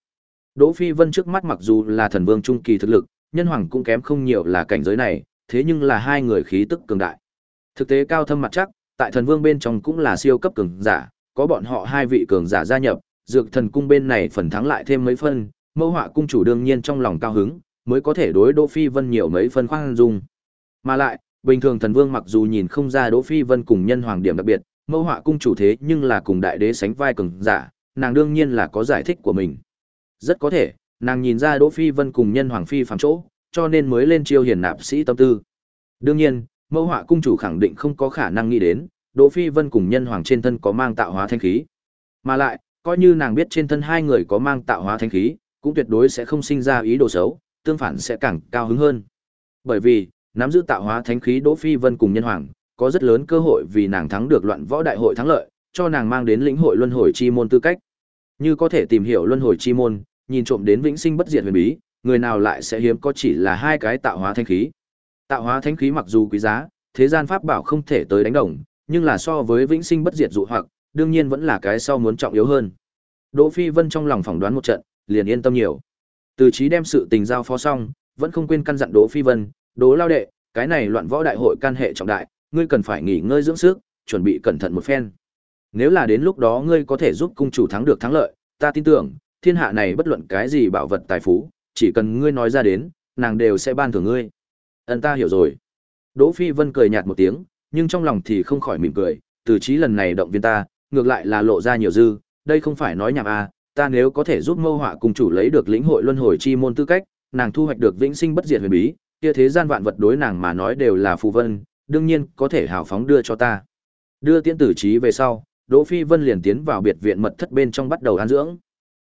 Đỗ Phi Vân trước mắt mặc dù là thần vương trung kỳ thực lực, nhân hoàng cũng kém không nhiều là cảnh giới này, thế nhưng là hai người khí tức cường đại. Thực tế cao thâm mặt chắc, tại thần vương bên trong cũng là siêu cấp cường giả, có bọn họ hai vị cường giả gia nhập, dược thần cung bên này phần thắng lại thêm mấy phân, mâu họa cung chủ đương nhiên trong lòng cao hứng, mới có thể đối Đỗ Phi Vân nhiều mấy phân khoan dung. Mà lại, bình thường thần vương mặc dù nhìn không ra Đỗ Phi Vân cùng nhân hoàng điểm đặc biệt, mâu họa cung chủ thế nhưng là cùng đại đế sánh vai cường giả, nàng đương nhiên là có giải thích của mình. Rất có thể, nàng nhìn ra Đỗ Phi Vân cùng nhân hoàng phi phàm chỗ, cho nên mới lên chiêu hiền nạp sĩ tâm tư. Đương nhiên, mẫu họa cung chủ khẳng định không có khả năng nghĩ đến, Đỗ Phi Vân cùng nhân hoàng trên thân có mang tạo hóa thanh khí. Mà lại, coi như nàng biết trên thân hai người có mang tạo hóa thanh khí, cũng tuyệt đối sẽ không sinh ra ý đồ xấu, tương phản sẽ càng cao hứng hơn. Bởi vì, nắm giữ tạo hóa thánh khí Đỗ Phi Vân cùng nhân hoàng, có rất lớn cơ hội vì nàng thắng được loạn võ đại hội thắng lợi, cho nàng mang đến lĩnh hội luân hồi chi môn tư cách. Như có thể tìm hiểu luân hồi chi môn, nhìn trộm đến vĩnh sinh bất diệt huyền bí, người nào lại sẽ hiếm có chỉ là hai cái tạo hóa thánh khí. Tạo hóa thánh khí mặc dù quý giá, thế gian pháp bảo không thể tới đánh đồng, nhưng là so với vĩnh sinh bất diệt dụ hoặc, đương nhiên vẫn là cái sau muốn trọng yếu hơn. Đỗ Phi Vân trong lòng phỏng đoán một trận, liền yên tâm nhiều. Từ trí đem sự tình giao phó xong, vẫn không quên căn dặn Đỗ Phi Vân, "Đỗ lao đệ, cái này loạn võ đại hội can hệ trọng đại, ngươi cần phải nghỉ ngơi dưỡng sức, chuẩn bị cẩn thận một phen. Nếu là đến lúc đó ngươi có thể giúp cung chủ thắng được thắng lợi, ta tin tưởng, thiên hạ này bất luận cái gì bảo vật tài phú, chỉ cần ngươi nói ra đến, nàng đều sẽ ban thưởng ngươi." Ân ta hiểu rồi. Đỗ Phi Vân cười nhạt một tiếng, nhưng trong lòng thì không khỏi mỉm cười, từ trí lần này động viên ta, ngược lại là lộ ra nhiều dư, đây không phải nói nhảm à, ta nếu có thể giúp mâu họa cùng chủ lấy được lĩnh hội luân hồi chi môn tư cách, nàng thu hoạch được vĩnh sinh bất diệt huyền bí, kia thế gian vạn vật đối nàng mà nói đều là phù vân, đương nhiên có thể hào phóng đưa cho ta. Đưa tiễn tử trí về sau, Đỗ Phi Vân liền tiến vào biệt viện mật thất bên trong bắt đầu an dưỡng.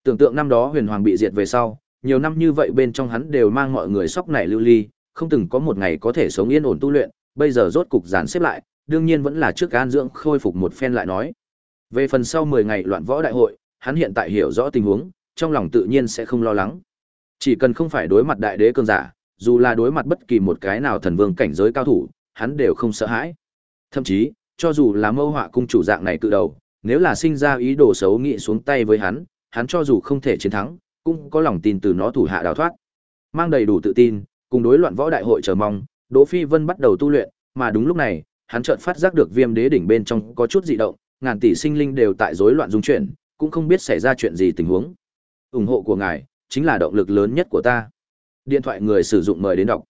Tưởng tượng năm đó Huyền Hoàng bị diệt về sau, nhiều năm như vậy bên trong hắn đều mang mọi người sóc nảy lưu ly, không từng có một ngày có thể sống yên ổn tu luyện, bây giờ rốt cục dàn xếp lại, đương nhiên vẫn là trước an dưỡng khôi phục một phen lại nói. Về phần sau 10 ngày loạn võ đại hội, hắn hiện tại hiểu rõ tình huống, trong lòng tự nhiên sẽ không lo lắng. Chỉ cần không phải đối mặt đại đế cường giả, dù là đối mặt bất kỳ một cái nào thần vương cảnh giới cao thủ, hắn đều không sợ hãi. Thậm chí, cho dù là mâu họa cung chủ dạng này cự đầu, nếu là sinh ra ý đồ xấu nghị xuống tay với hắn, hắn cho dù không thể chiến thắng, cũng có lòng tin từ nó thủ hạ đào thoát. Mang đầy đủ tự tin, cùng đối loạn võ đại hội chờ mong, Đỗ Phi Vân bắt đầu tu luyện, mà đúng lúc này, hắn chợt phát giác được Viêm Đế đỉnh bên trong có chút dị động, ngàn tỷ sinh linh đều tại rối loạn dung chuyển, cũng không biết xảy ra chuyện gì tình huống. ủng hộ của ngài chính là động lực lớn nhất của ta. Điện thoại người sử dụng mời đến đọc.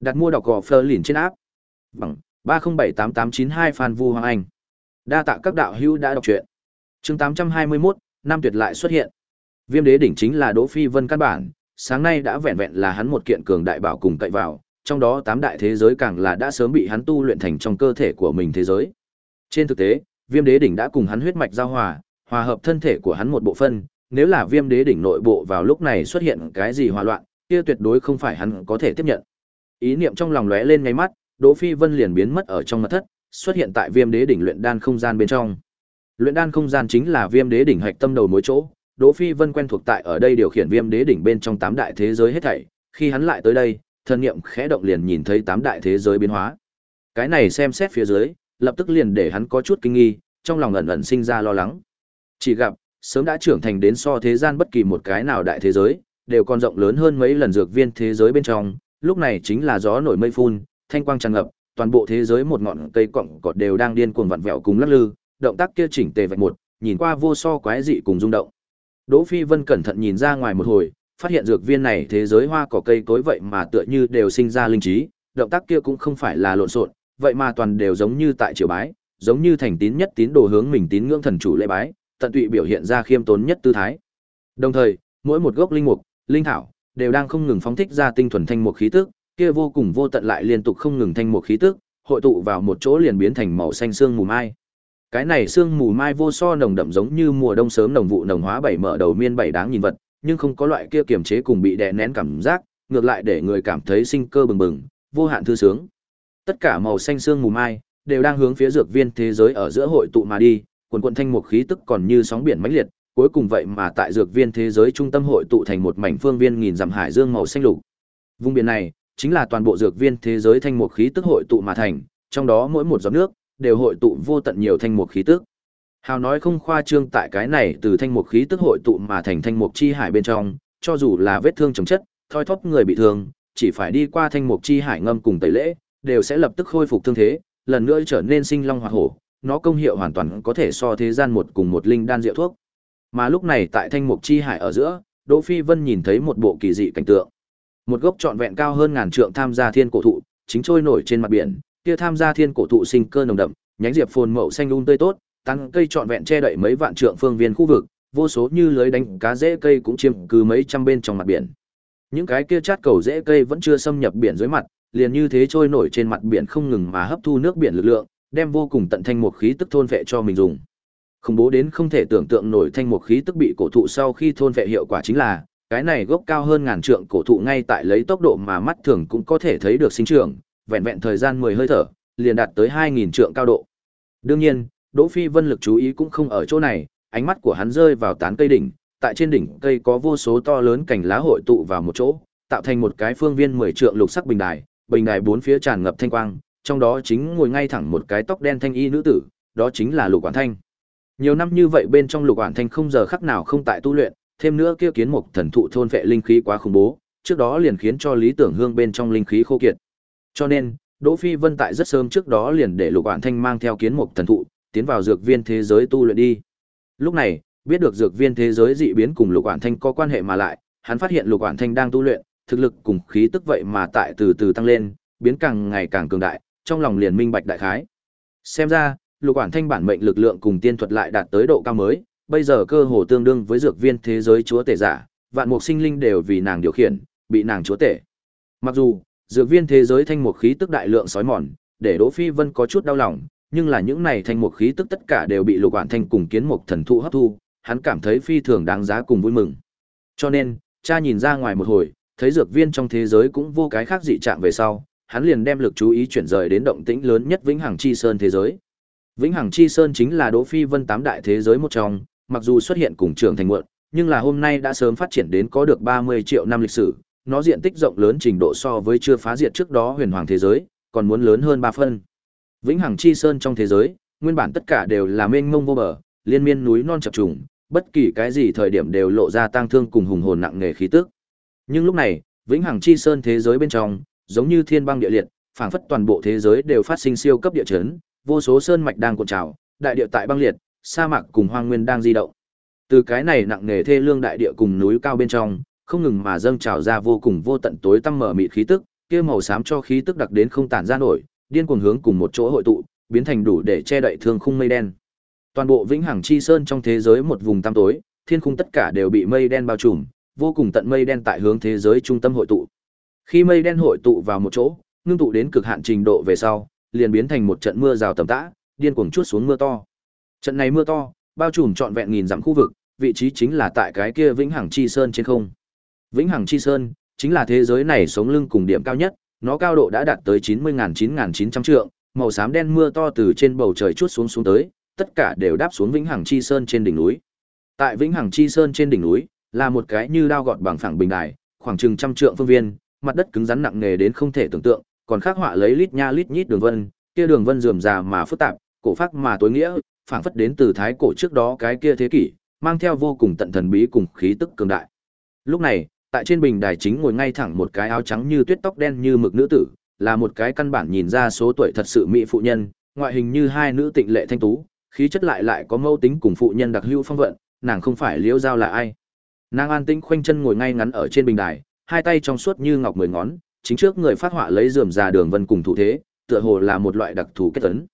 Đặt mua đọc gò Fleur liền trên áp. Bằng 3078892 Phan Vu Hoàng Anh. Đa tạ các đạo hữu đã đọc truyện. Chương 821, Nam tuyệt lại xuất hiện. Viêm đế đỉnh chính là Đỗ Phi Vân căn bản, sáng nay đã vẹn vẹn là hắn một kiện cường đại bảo cùng cậy vào, trong đó tám đại thế giới càng là đã sớm bị hắn tu luyện thành trong cơ thể của mình thế giới. Trên thực tế, Viêm đế đỉnh đã cùng hắn huyết mạch giao hòa, hòa hợp thân thể của hắn một bộ phân, nếu là Viêm đế đỉnh nội bộ vào lúc này xuất hiện cái gì hòa loạn, kia tuyệt đối không phải hắn có thể tiếp nhận. Ý niệm trong lòng lóe lên ngay mắt, Đỗ Phi Vân liền biến mất ở trong mật thất, xuất hiện tại Viêm Đế đỉnh luyện đan không gian bên trong. Luyện đan không gian chính là Viêm Đế đỉnh hạch tâm đầu mối chỗ, Đỗ Phi Vân quen thuộc tại ở đây điều khiển Viêm Đế đỉnh bên trong tám đại thế giới hết thảy, khi hắn lại tới đây, thần niệm khẽ động liền nhìn thấy tám đại thế giới biến hóa. Cái này xem xét phía dưới, lập tức liền để hắn có chút kinh nghi, trong lòng ẩn ẩn sinh ra lo lắng. Chỉ gặp, sớm đã trưởng thành đến so thế gian bất kỳ một cái nào đại thế giới, đều còn rộng lớn hơn mấy lần dược viên thế giới bên trong, lúc này chính là gió nổi mây phun, thanh quang tràn ngập, toàn bộ thế giới một ngọn cây cọng cọt đều đang điên cuồng vặn vẹo cùng lắc lư, động tác kia chỉnh tề vạch một, nhìn qua vô so quái dị cùng rung động. Đỗ Phi Vân cẩn thận nhìn ra ngoài một hồi, phát hiện dược viên này thế giới hoa cỏ cây cối vậy mà tựa như đều sinh ra linh trí, động tác kia cũng không phải là lộn xộn, vậy mà toàn đều giống như tại triều bái, giống như thành tín nhất tín đồ hướng mình tín ngưỡng thần chủ lễ bái, tận tụy biểu hiện ra khiêm tốn nhất tư thái. Đồng thời, mỗi một gốc linh mục, linh thảo, đều đang không ngừng phóng thích ra tinh thuần thanh một khí tức, kia vô cùng vô tận lại liên tục không ngừng thanh một khí tức, hội tụ vào một chỗ liền biến thành màu xanh xương mù mai. Cái này xương mù mai vô so nồng đậm giống như mùa đông sớm nồng vụ nồng hóa bảy mở đầu miên bảy đáng nhìn vật, nhưng không có loại kia kiềm chế cùng bị đè nén cảm giác, ngược lại để người cảm thấy sinh cơ bừng bừng, vô hạn thư sướng. Tất cả màu xanh xương mù mai đều đang hướng phía dược viên thế giới ở giữa hội tụ mà đi, quần quận thanh mục khí tức còn như sóng biển mãnh liệt, cuối cùng vậy mà tại dược viên thế giới trung tâm hội tụ thành một mảnh phương viên nghìn dặm hải dương màu xanh lục. Vùng biển này chính là toàn bộ dược viên thế giới thanh mục khí tức hội tụ mà thành, trong đó mỗi một giọt nước đều hội tụ vô tận nhiều thanh mục khí tức. Hào nói không khoa trương tại cái này từ thanh mục khí tức hội tụ mà thành thanh mục chi hải bên trong, cho dù là vết thương chồng chất, thoi thóp người bị thương, chỉ phải đi qua thanh mục chi hải ngâm cùng tẩy lễ, đều sẽ lập tức khôi phục thương thế, lần nữa trở nên sinh long hoạt hổ, nó công hiệu hoàn toàn có thể so thế gian một cùng một linh đan rượu thuốc. Mà lúc này tại thanh mục chi hải ở giữa, Đỗ Phi Vân nhìn thấy một bộ kỳ dị cảnh tượng. Một gốc trọn vẹn cao hơn ngàn trượng tham gia thiên cổ thụ, chính trôi nổi trên mặt biển, kia tham gia thiên cổ thụ sinh cơ nồng đậm, nhánh diệp phồn mậu xanh um tươi tốt, tăng cây trọn vẹn che đậy mấy vạn trượng phương viên khu vực, vô số như lưới đánh cá rễ cây cũng chiếm cứ mấy trăm bên trong mặt biển. Những cái kia chát cầu rễ cây vẫn chưa xâm nhập biển dưới mặt, liền như thế trôi nổi trên mặt biển không ngừng mà hấp thu nước biển lực lượng, đem vô cùng tận thanh một khí tức thôn vệ cho mình dùng. không bố đến không thể tưởng tượng nổi thanh một khí tức bị cổ thụ sau khi thôn vệ hiệu quả chính là, cái này gốc cao hơn ngàn trượng cổ thụ ngay tại lấy tốc độ mà mắt thường cũng có thể thấy được sinh trưởng, vẹn vẹn thời gian 10 hơi thở, liền đạt tới 2000 trượng cao độ. Đương nhiên, Đỗ Phi Vân lực chú ý cũng không ở chỗ này, ánh mắt của hắn rơi vào tán cây đỉnh, tại trên đỉnh cây có vô số to lớn cành lá hội tụ vào một chỗ, tạo thành một cái phương viên 10 trượng lục sắc bình đài, bình đài bốn phía tràn ngập thanh quang, trong đó chính ngồi ngay thẳng một cái tóc đen thanh y nữ tử, đó chính là Lục Quản Thanh. Nhiều năm như vậy bên trong Lục Quản Thanh không giờ khắc nào không tại tu luyện, thêm nữa kia kiến mục thần thụ thôn vệ linh khí quá khủng bố, trước đó liền khiến cho Lý Tưởng Hương bên trong linh khí khô kiệt. Cho nên, Đỗ Phi Vân tại rất sớm trước đó liền để Lục Quản Thanh mang theo kiến mục thần thụ, tiến vào dược viên thế giới tu luyện đi. Lúc này, biết được dược viên thế giới dị biến cùng Lục Quản Thanh có quan hệ mà lại, hắn phát hiện Lục Quản Thanh đang tu luyện, thực lực cùng khí tức vậy mà tại từ từ tăng lên, biến càng ngày càng cường đại, trong lòng liền minh bạch đại khái. Xem ra, lục quản thanh bản mệnh lực lượng cùng tiên thuật lại đạt tới độ cao mới, bây giờ cơ hồ tương đương với dược viên thế giới chúa tể giả, vạn mục sinh linh đều vì nàng điều khiển, bị nàng chúa tể. Mặc dù, dược viên thế giới thanh mục khí tức đại lượng sói mòn, để Đỗ Phi Vân có chút đau lòng, nhưng là những này thanh mục khí tức tất cả đều bị lục quản thanh cùng kiến mục thần thụ hấp thu, hắn cảm thấy phi thường đáng giá cùng vui mừng. Cho nên, cha nhìn ra ngoài một hồi, thấy dược viên trong thế giới cũng vô cái khác dị trạng về sau, hắn liền đem lực chú ý chuyển rời đến động tĩnh lớn nhất Vĩnh Hằng Chi Sơn thế giới. Vĩnh Hằng Chi Sơn chính là Đỗ Phi Vân tám đại thế giới một trong, mặc dù xuất hiện cùng trưởng thành muộn, nhưng là hôm nay đã sớm phát triển đến có được 30 triệu năm lịch sử, nó diện tích rộng lớn trình độ so với chưa phá diệt trước đó huyền hoàng thế giới, còn muốn lớn hơn ba phân. Vĩnh Hằng Chi Sơn trong thế giới, nguyên bản tất cả đều là mênh mông vô bờ, liên miên núi non chập trùng, bất kỳ cái gì thời điểm đều lộ ra tang thương cùng hùng hồn nặng nề khí tức. Nhưng lúc này, Vĩnh Hằng Chi Sơn thế giới bên trong, giống như thiên băng địa liệt, phảng phất toàn bộ thế giới đều phát sinh siêu cấp địa chấn, vô số sơn mạch đang cuộn trào, đại địa tại băng liệt, sa mạc cùng hoang nguyên đang di động. Từ cái này nặng nề thê lương đại địa cùng núi cao bên trong, không ngừng mà dâng trào ra vô cùng vô tận tối tăm mở mịt khí tức, kia màu xám cho khí tức đặc đến không tản ra nổi, điên cuồng hướng cùng một chỗ hội tụ, biến thành đủ để che đậy thương khung mây đen. Toàn bộ vĩnh hằng chi sơn trong thế giới một vùng tăm tối, thiên khung tất cả đều bị mây đen bao trùm, vô cùng tận mây đen tại hướng thế giới trung tâm hội tụ. Khi mây đen hội tụ vào một chỗ, ngưng tụ đến cực hạn trình độ về sau, liền biến thành một trận mưa rào tầm tã, điên cuồng chuốt xuống mưa to. Trận này mưa to, bao trùm trọn vẹn nghìn dặm khu vực, vị trí chính là tại cái kia Vĩnh Hằng Chi Sơn trên không. Vĩnh Hằng Chi Sơn chính là thế giới này sống lưng cùng điểm cao nhất, nó cao độ đã đạt tới 90.9900 trượng, màu xám đen mưa to từ trên bầu trời chút xuống xuống tới, tất cả đều đáp xuống Vĩnh Hằng Chi Sơn trên đỉnh núi. Tại Vĩnh Hằng Chi Sơn trên đỉnh núi, là một cái như đao gọt bằng phẳng bình đài, khoảng chừng trăm trượng phương viên, mặt đất cứng rắn nặng nề đến không thể tưởng tượng, còn khắc họa lấy lít nha lít nhít đường vân, kia đường vân rườm rà mà phức tạp, cổ phác mà tối nghĩa, phảng phất đến từ thái cổ trước đó cái kia thế kỷ, mang theo vô cùng tận thần bí cùng khí tức cường đại. Lúc này, tại trên bình đài chính ngồi ngay thẳng một cái áo trắng như tuyết tóc đen như mực nữ tử, là một cái căn bản nhìn ra số tuổi thật sự mỹ phụ nhân, ngoại hình như hai nữ tịnh lệ thanh tú, khí chất lại lại có mâu tính cùng phụ nhân đặc hữu phong vận, nàng không phải Liễu Giao là ai. Nàng an tĩnh khoanh chân ngồi ngay ngắn ở trên bình đài, hai tay trong suốt như ngọc mười ngón, chính trước người phát họa lấy rườm rà đường vân cùng thủ thế, tựa hồ là một loại đặc thù kết ấn.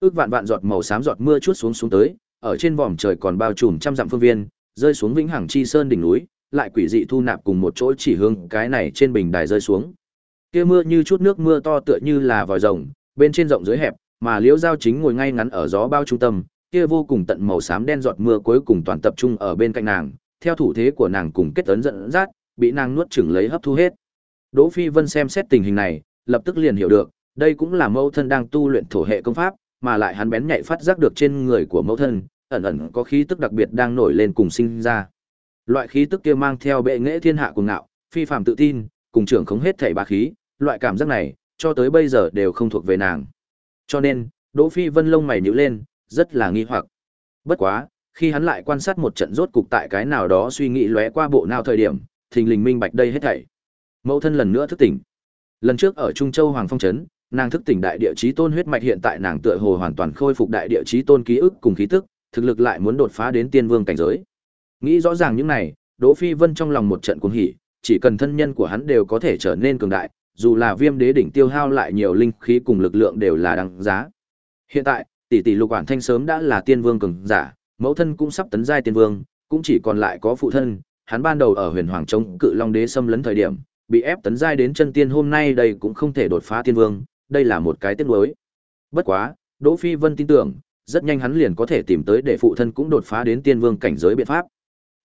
Ước vạn vạn giọt màu xám giọt mưa chuốt xuống xuống tới, ở trên vòm trời còn bao trùm trăm dặm phương viên, rơi xuống vĩnh hằng chi sơn đỉnh núi, lại quỷ dị thu nạp cùng một chỗ chỉ hướng cái này trên bình đài rơi xuống. Kia mưa như chút nước mưa to tựa như là vòi rồng, bên trên rộng dưới hẹp, mà Liễu Giao chính ngồi ngay ngắn ở gió bao trung tâm, kia vô cùng tận màu xám đen giọt mưa cuối cùng toàn tập trung ở bên cạnh nàng, theo thủ thế của nàng cùng kết ấn dẫn dắt, bị nàng nuốt chửng lấy hấp thu hết. Đỗ Phi Vân xem xét tình hình này, lập tức liền hiểu được, đây cũng là mẫu thân đang tu luyện thổ hệ công pháp, mà lại hắn bén nhạy phát giác được trên người của mẫu thân, ẩn ẩn có khí tức đặc biệt đang nổi lên cùng sinh ra. Loại khí tức kia mang theo bệ nghệ thiên hạ cuồng ngạo, phi phàm tự tin, cùng trưởng không hết thảy bá khí, loại cảm giác này, cho tới bây giờ đều không thuộc về nàng. Cho nên, Đỗ Phi Vân lông mày nhíu lên, rất là nghi hoặc. Bất quá, khi hắn lại quan sát một trận rốt cục tại cái nào đó suy nghĩ lóe qua bộ nào thời điểm, thình lình minh bạch đây hết thảy. Mẫu thân lần nữa thức tỉnh. Lần trước ở Trung Châu Hoàng Phong trấn, nàng thức tỉnh đại địa chí tôn huyết mạch hiện tại nàng tựa hồ hoàn toàn khôi phục đại địa chí tôn ký ức cùng khí tức, thực lực lại muốn đột phá đến tiên vương cảnh giới. Nghĩ rõ ràng những này, Đỗ Phi Vân trong lòng một trận cuồng hỉ, chỉ cần thân nhân của hắn đều có thể trở nên cường đại, dù là Viêm Đế đỉnh tiêu hao lại nhiều linh khí cùng lực lượng đều là đáng giá. Hiện tại, tỷ tỷ Lục Quản Thanh sớm đã là tiên vương cường giả, mẫu thân cũng sắp tấn giai tiên vương, cũng chỉ còn lại có phụ thân, hắn ban đầu ở Huyền Hoàng chống cự Long Đế xâm lấn thời điểm, bị ép tấn giai đến chân tiên hôm nay đây cũng không thể đột phá tiên vương, đây là một cái tiếc nuối. Bất quá, Đỗ Phi Vân tin tưởng, rất nhanh hắn liền có thể tìm tới để phụ thân cũng đột phá đến tiên vương cảnh giới biện pháp.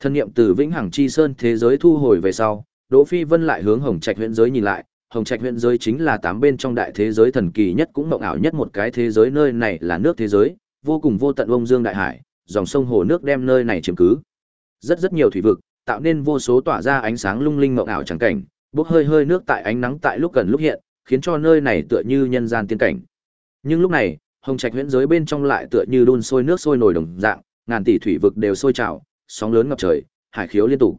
Thân niệm từ Vĩnh Hằng Chi Sơn thế giới thu hồi về sau, Đỗ Phi Vân lại hướng Hồng Trạch huyện giới nhìn lại, Hồng Trạch huyện giới chính là tám bên trong đại thế giới thần kỳ nhất cũng mộng ảo nhất một cái thế giới nơi này là nước thế giới, vô cùng vô tận ông dương đại hải, dòng sông hồ nước đem nơi này chiếm cứ. Rất rất nhiều thủy vực, tạo nên vô số tỏa ra ánh sáng lung linh mộng ảo trắng cảnh, bốc hơi hơi nước tại ánh nắng tại lúc gần lúc hiện, khiến cho nơi này tựa như nhân gian tiên cảnh. Nhưng lúc này, hồng trạch huyễn giới bên trong lại tựa như đun sôi nước sôi nổi đồng dạng, ngàn tỷ thủy vực đều sôi trào, sóng lớn ngập trời, hải khiếu liên tục.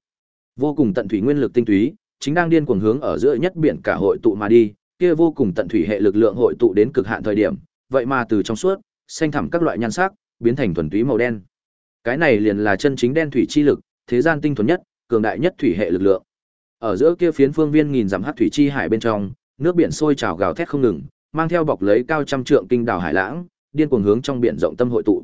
Vô cùng tận thủy nguyên lực tinh túy, chính đang điên cuồng hướng ở giữa nhất biển cả hội tụ mà đi, kia vô cùng tận thủy hệ lực lượng hội tụ đến cực hạn thời điểm, vậy mà từ trong suốt, xanh thẳm các loại nhan sắc, biến thành thuần túy màu đen. Cái này liền là chân chính đen thủy chi lực, thế gian tinh thuần nhất, cường đại nhất thủy hệ lực lượng. Ở giữa kia phiến phương viên nghìn dặm hắc thủy chi hải bên trong, nước biển sôi trào gào thét không ngừng, mang theo bọc lấy cao trăm trượng kinh đảo hải lãng, điên cuồng hướng trong biển rộng tâm hội tụ.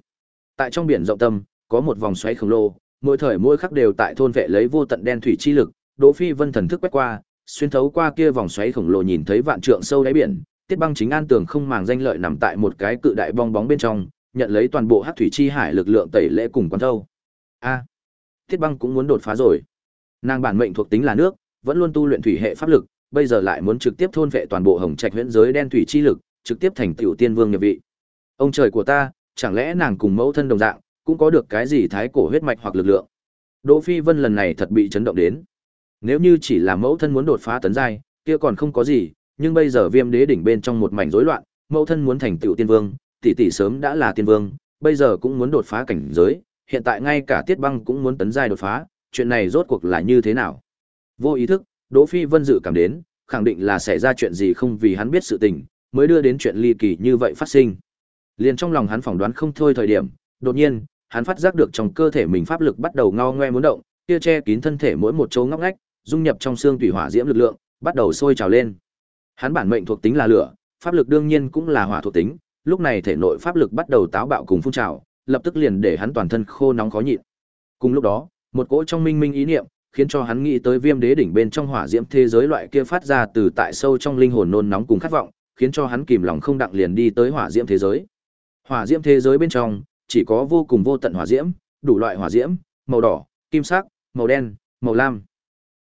Tại trong biển rộng tâm, có một vòng xoáy khổng lồ, mỗi thời mỗi khắc đều tại thôn vệ lấy vô tận đen thủy chi lực, Đỗ Phi Vân thần thức quét qua, xuyên thấu qua kia vòng xoáy khổng lồ nhìn thấy vạn trượng sâu đáy biển, Tiết Băng chính an tường không màng danh lợi nằm tại một cái cự đại bong bóng bên trong, nhận lấy toàn bộ hắc thủy chi hải lực lượng tẩy lễ cùng quan thâu. A, Tiết Băng cũng muốn đột phá rồi. Nàng bản mệnh thuộc tính là nước, vẫn luôn tu luyện thủy hệ pháp lực, bây giờ lại muốn trực tiếp thôn vệ toàn bộ hồng trạch huyễn giới đen thủy chi lực, trực tiếp thành tiểu tiên vương nhập vị. Ông trời của ta, chẳng lẽ nàng cùng mẫu thân đồng dạng, cũng có được cái gì thái cổ huyết mạch hoặc lực lượng. Đỗ Phi Vân lần này thật bị chấn động đến. Nếu như chỉ là mẫu thân muốn đột phá tấn giai, kia còn không có gì, nhưng bây giờ Viêm Đế đỉnh bên trong một mảnh rối loạn, mẫu thân muốn thành tiểu tiên vương, tỷ tỷ sớm đã là tiên vương, bây giờ cũng muốn đột phá cảnh giới, hiện tại ngay cả Tiết Băng cũng muốn tấn giai đột phá, chuyện này rốt cuộc là như thế nào? Vô ý thức, Đỗ Phi Vân dự cảm đến, khẳng định là xảy ra chuyện gì không vì hắn biết sự tình, mới đưa đến chuyện ly kỳ như vậy phát sinh. Liền trong lòng hắn phỏng đoán không thôi thời điểm, đột nhiên, hắn phát giác được trong cơ thể mình pháp lực bắt đầu ngao ngoe muốn động, kia che kín thân thể mỗi một chỗ ngóc ngách, dung nhập trong xương tủy hỏa diễm lực lượng, bắt đầu sôi trào lên. Hắn bản mệnh thuộc tính là lửa, pháp lực đương nhiên cũng là hỏa thuộc tính, lúc này thể nội pháp lực bắt đầu táo bạo cùng phun trào, lập tức liền để hắn toàn thân khô nóng khó nhịn. Cùng lúc đó, một cỗ trong minh minh ý niệm, khiến cho hắn nghĩ tới viêm đế đỉnh bên trong hỏa diễm thế giới loại kia phát ra từ tại sâu trong linh hồn nôn nóng cùng khát vọng, khiến cho hắn kìm lòng không đặng liền đi tới hỏa diễm thế giới. Hỏa diễm thế giới bên trong chỉ có vô cùng vô tận hỏa diễm, đủ loại hỏa diễm, màu đỏ, kim sắc, màu đen, màu lam.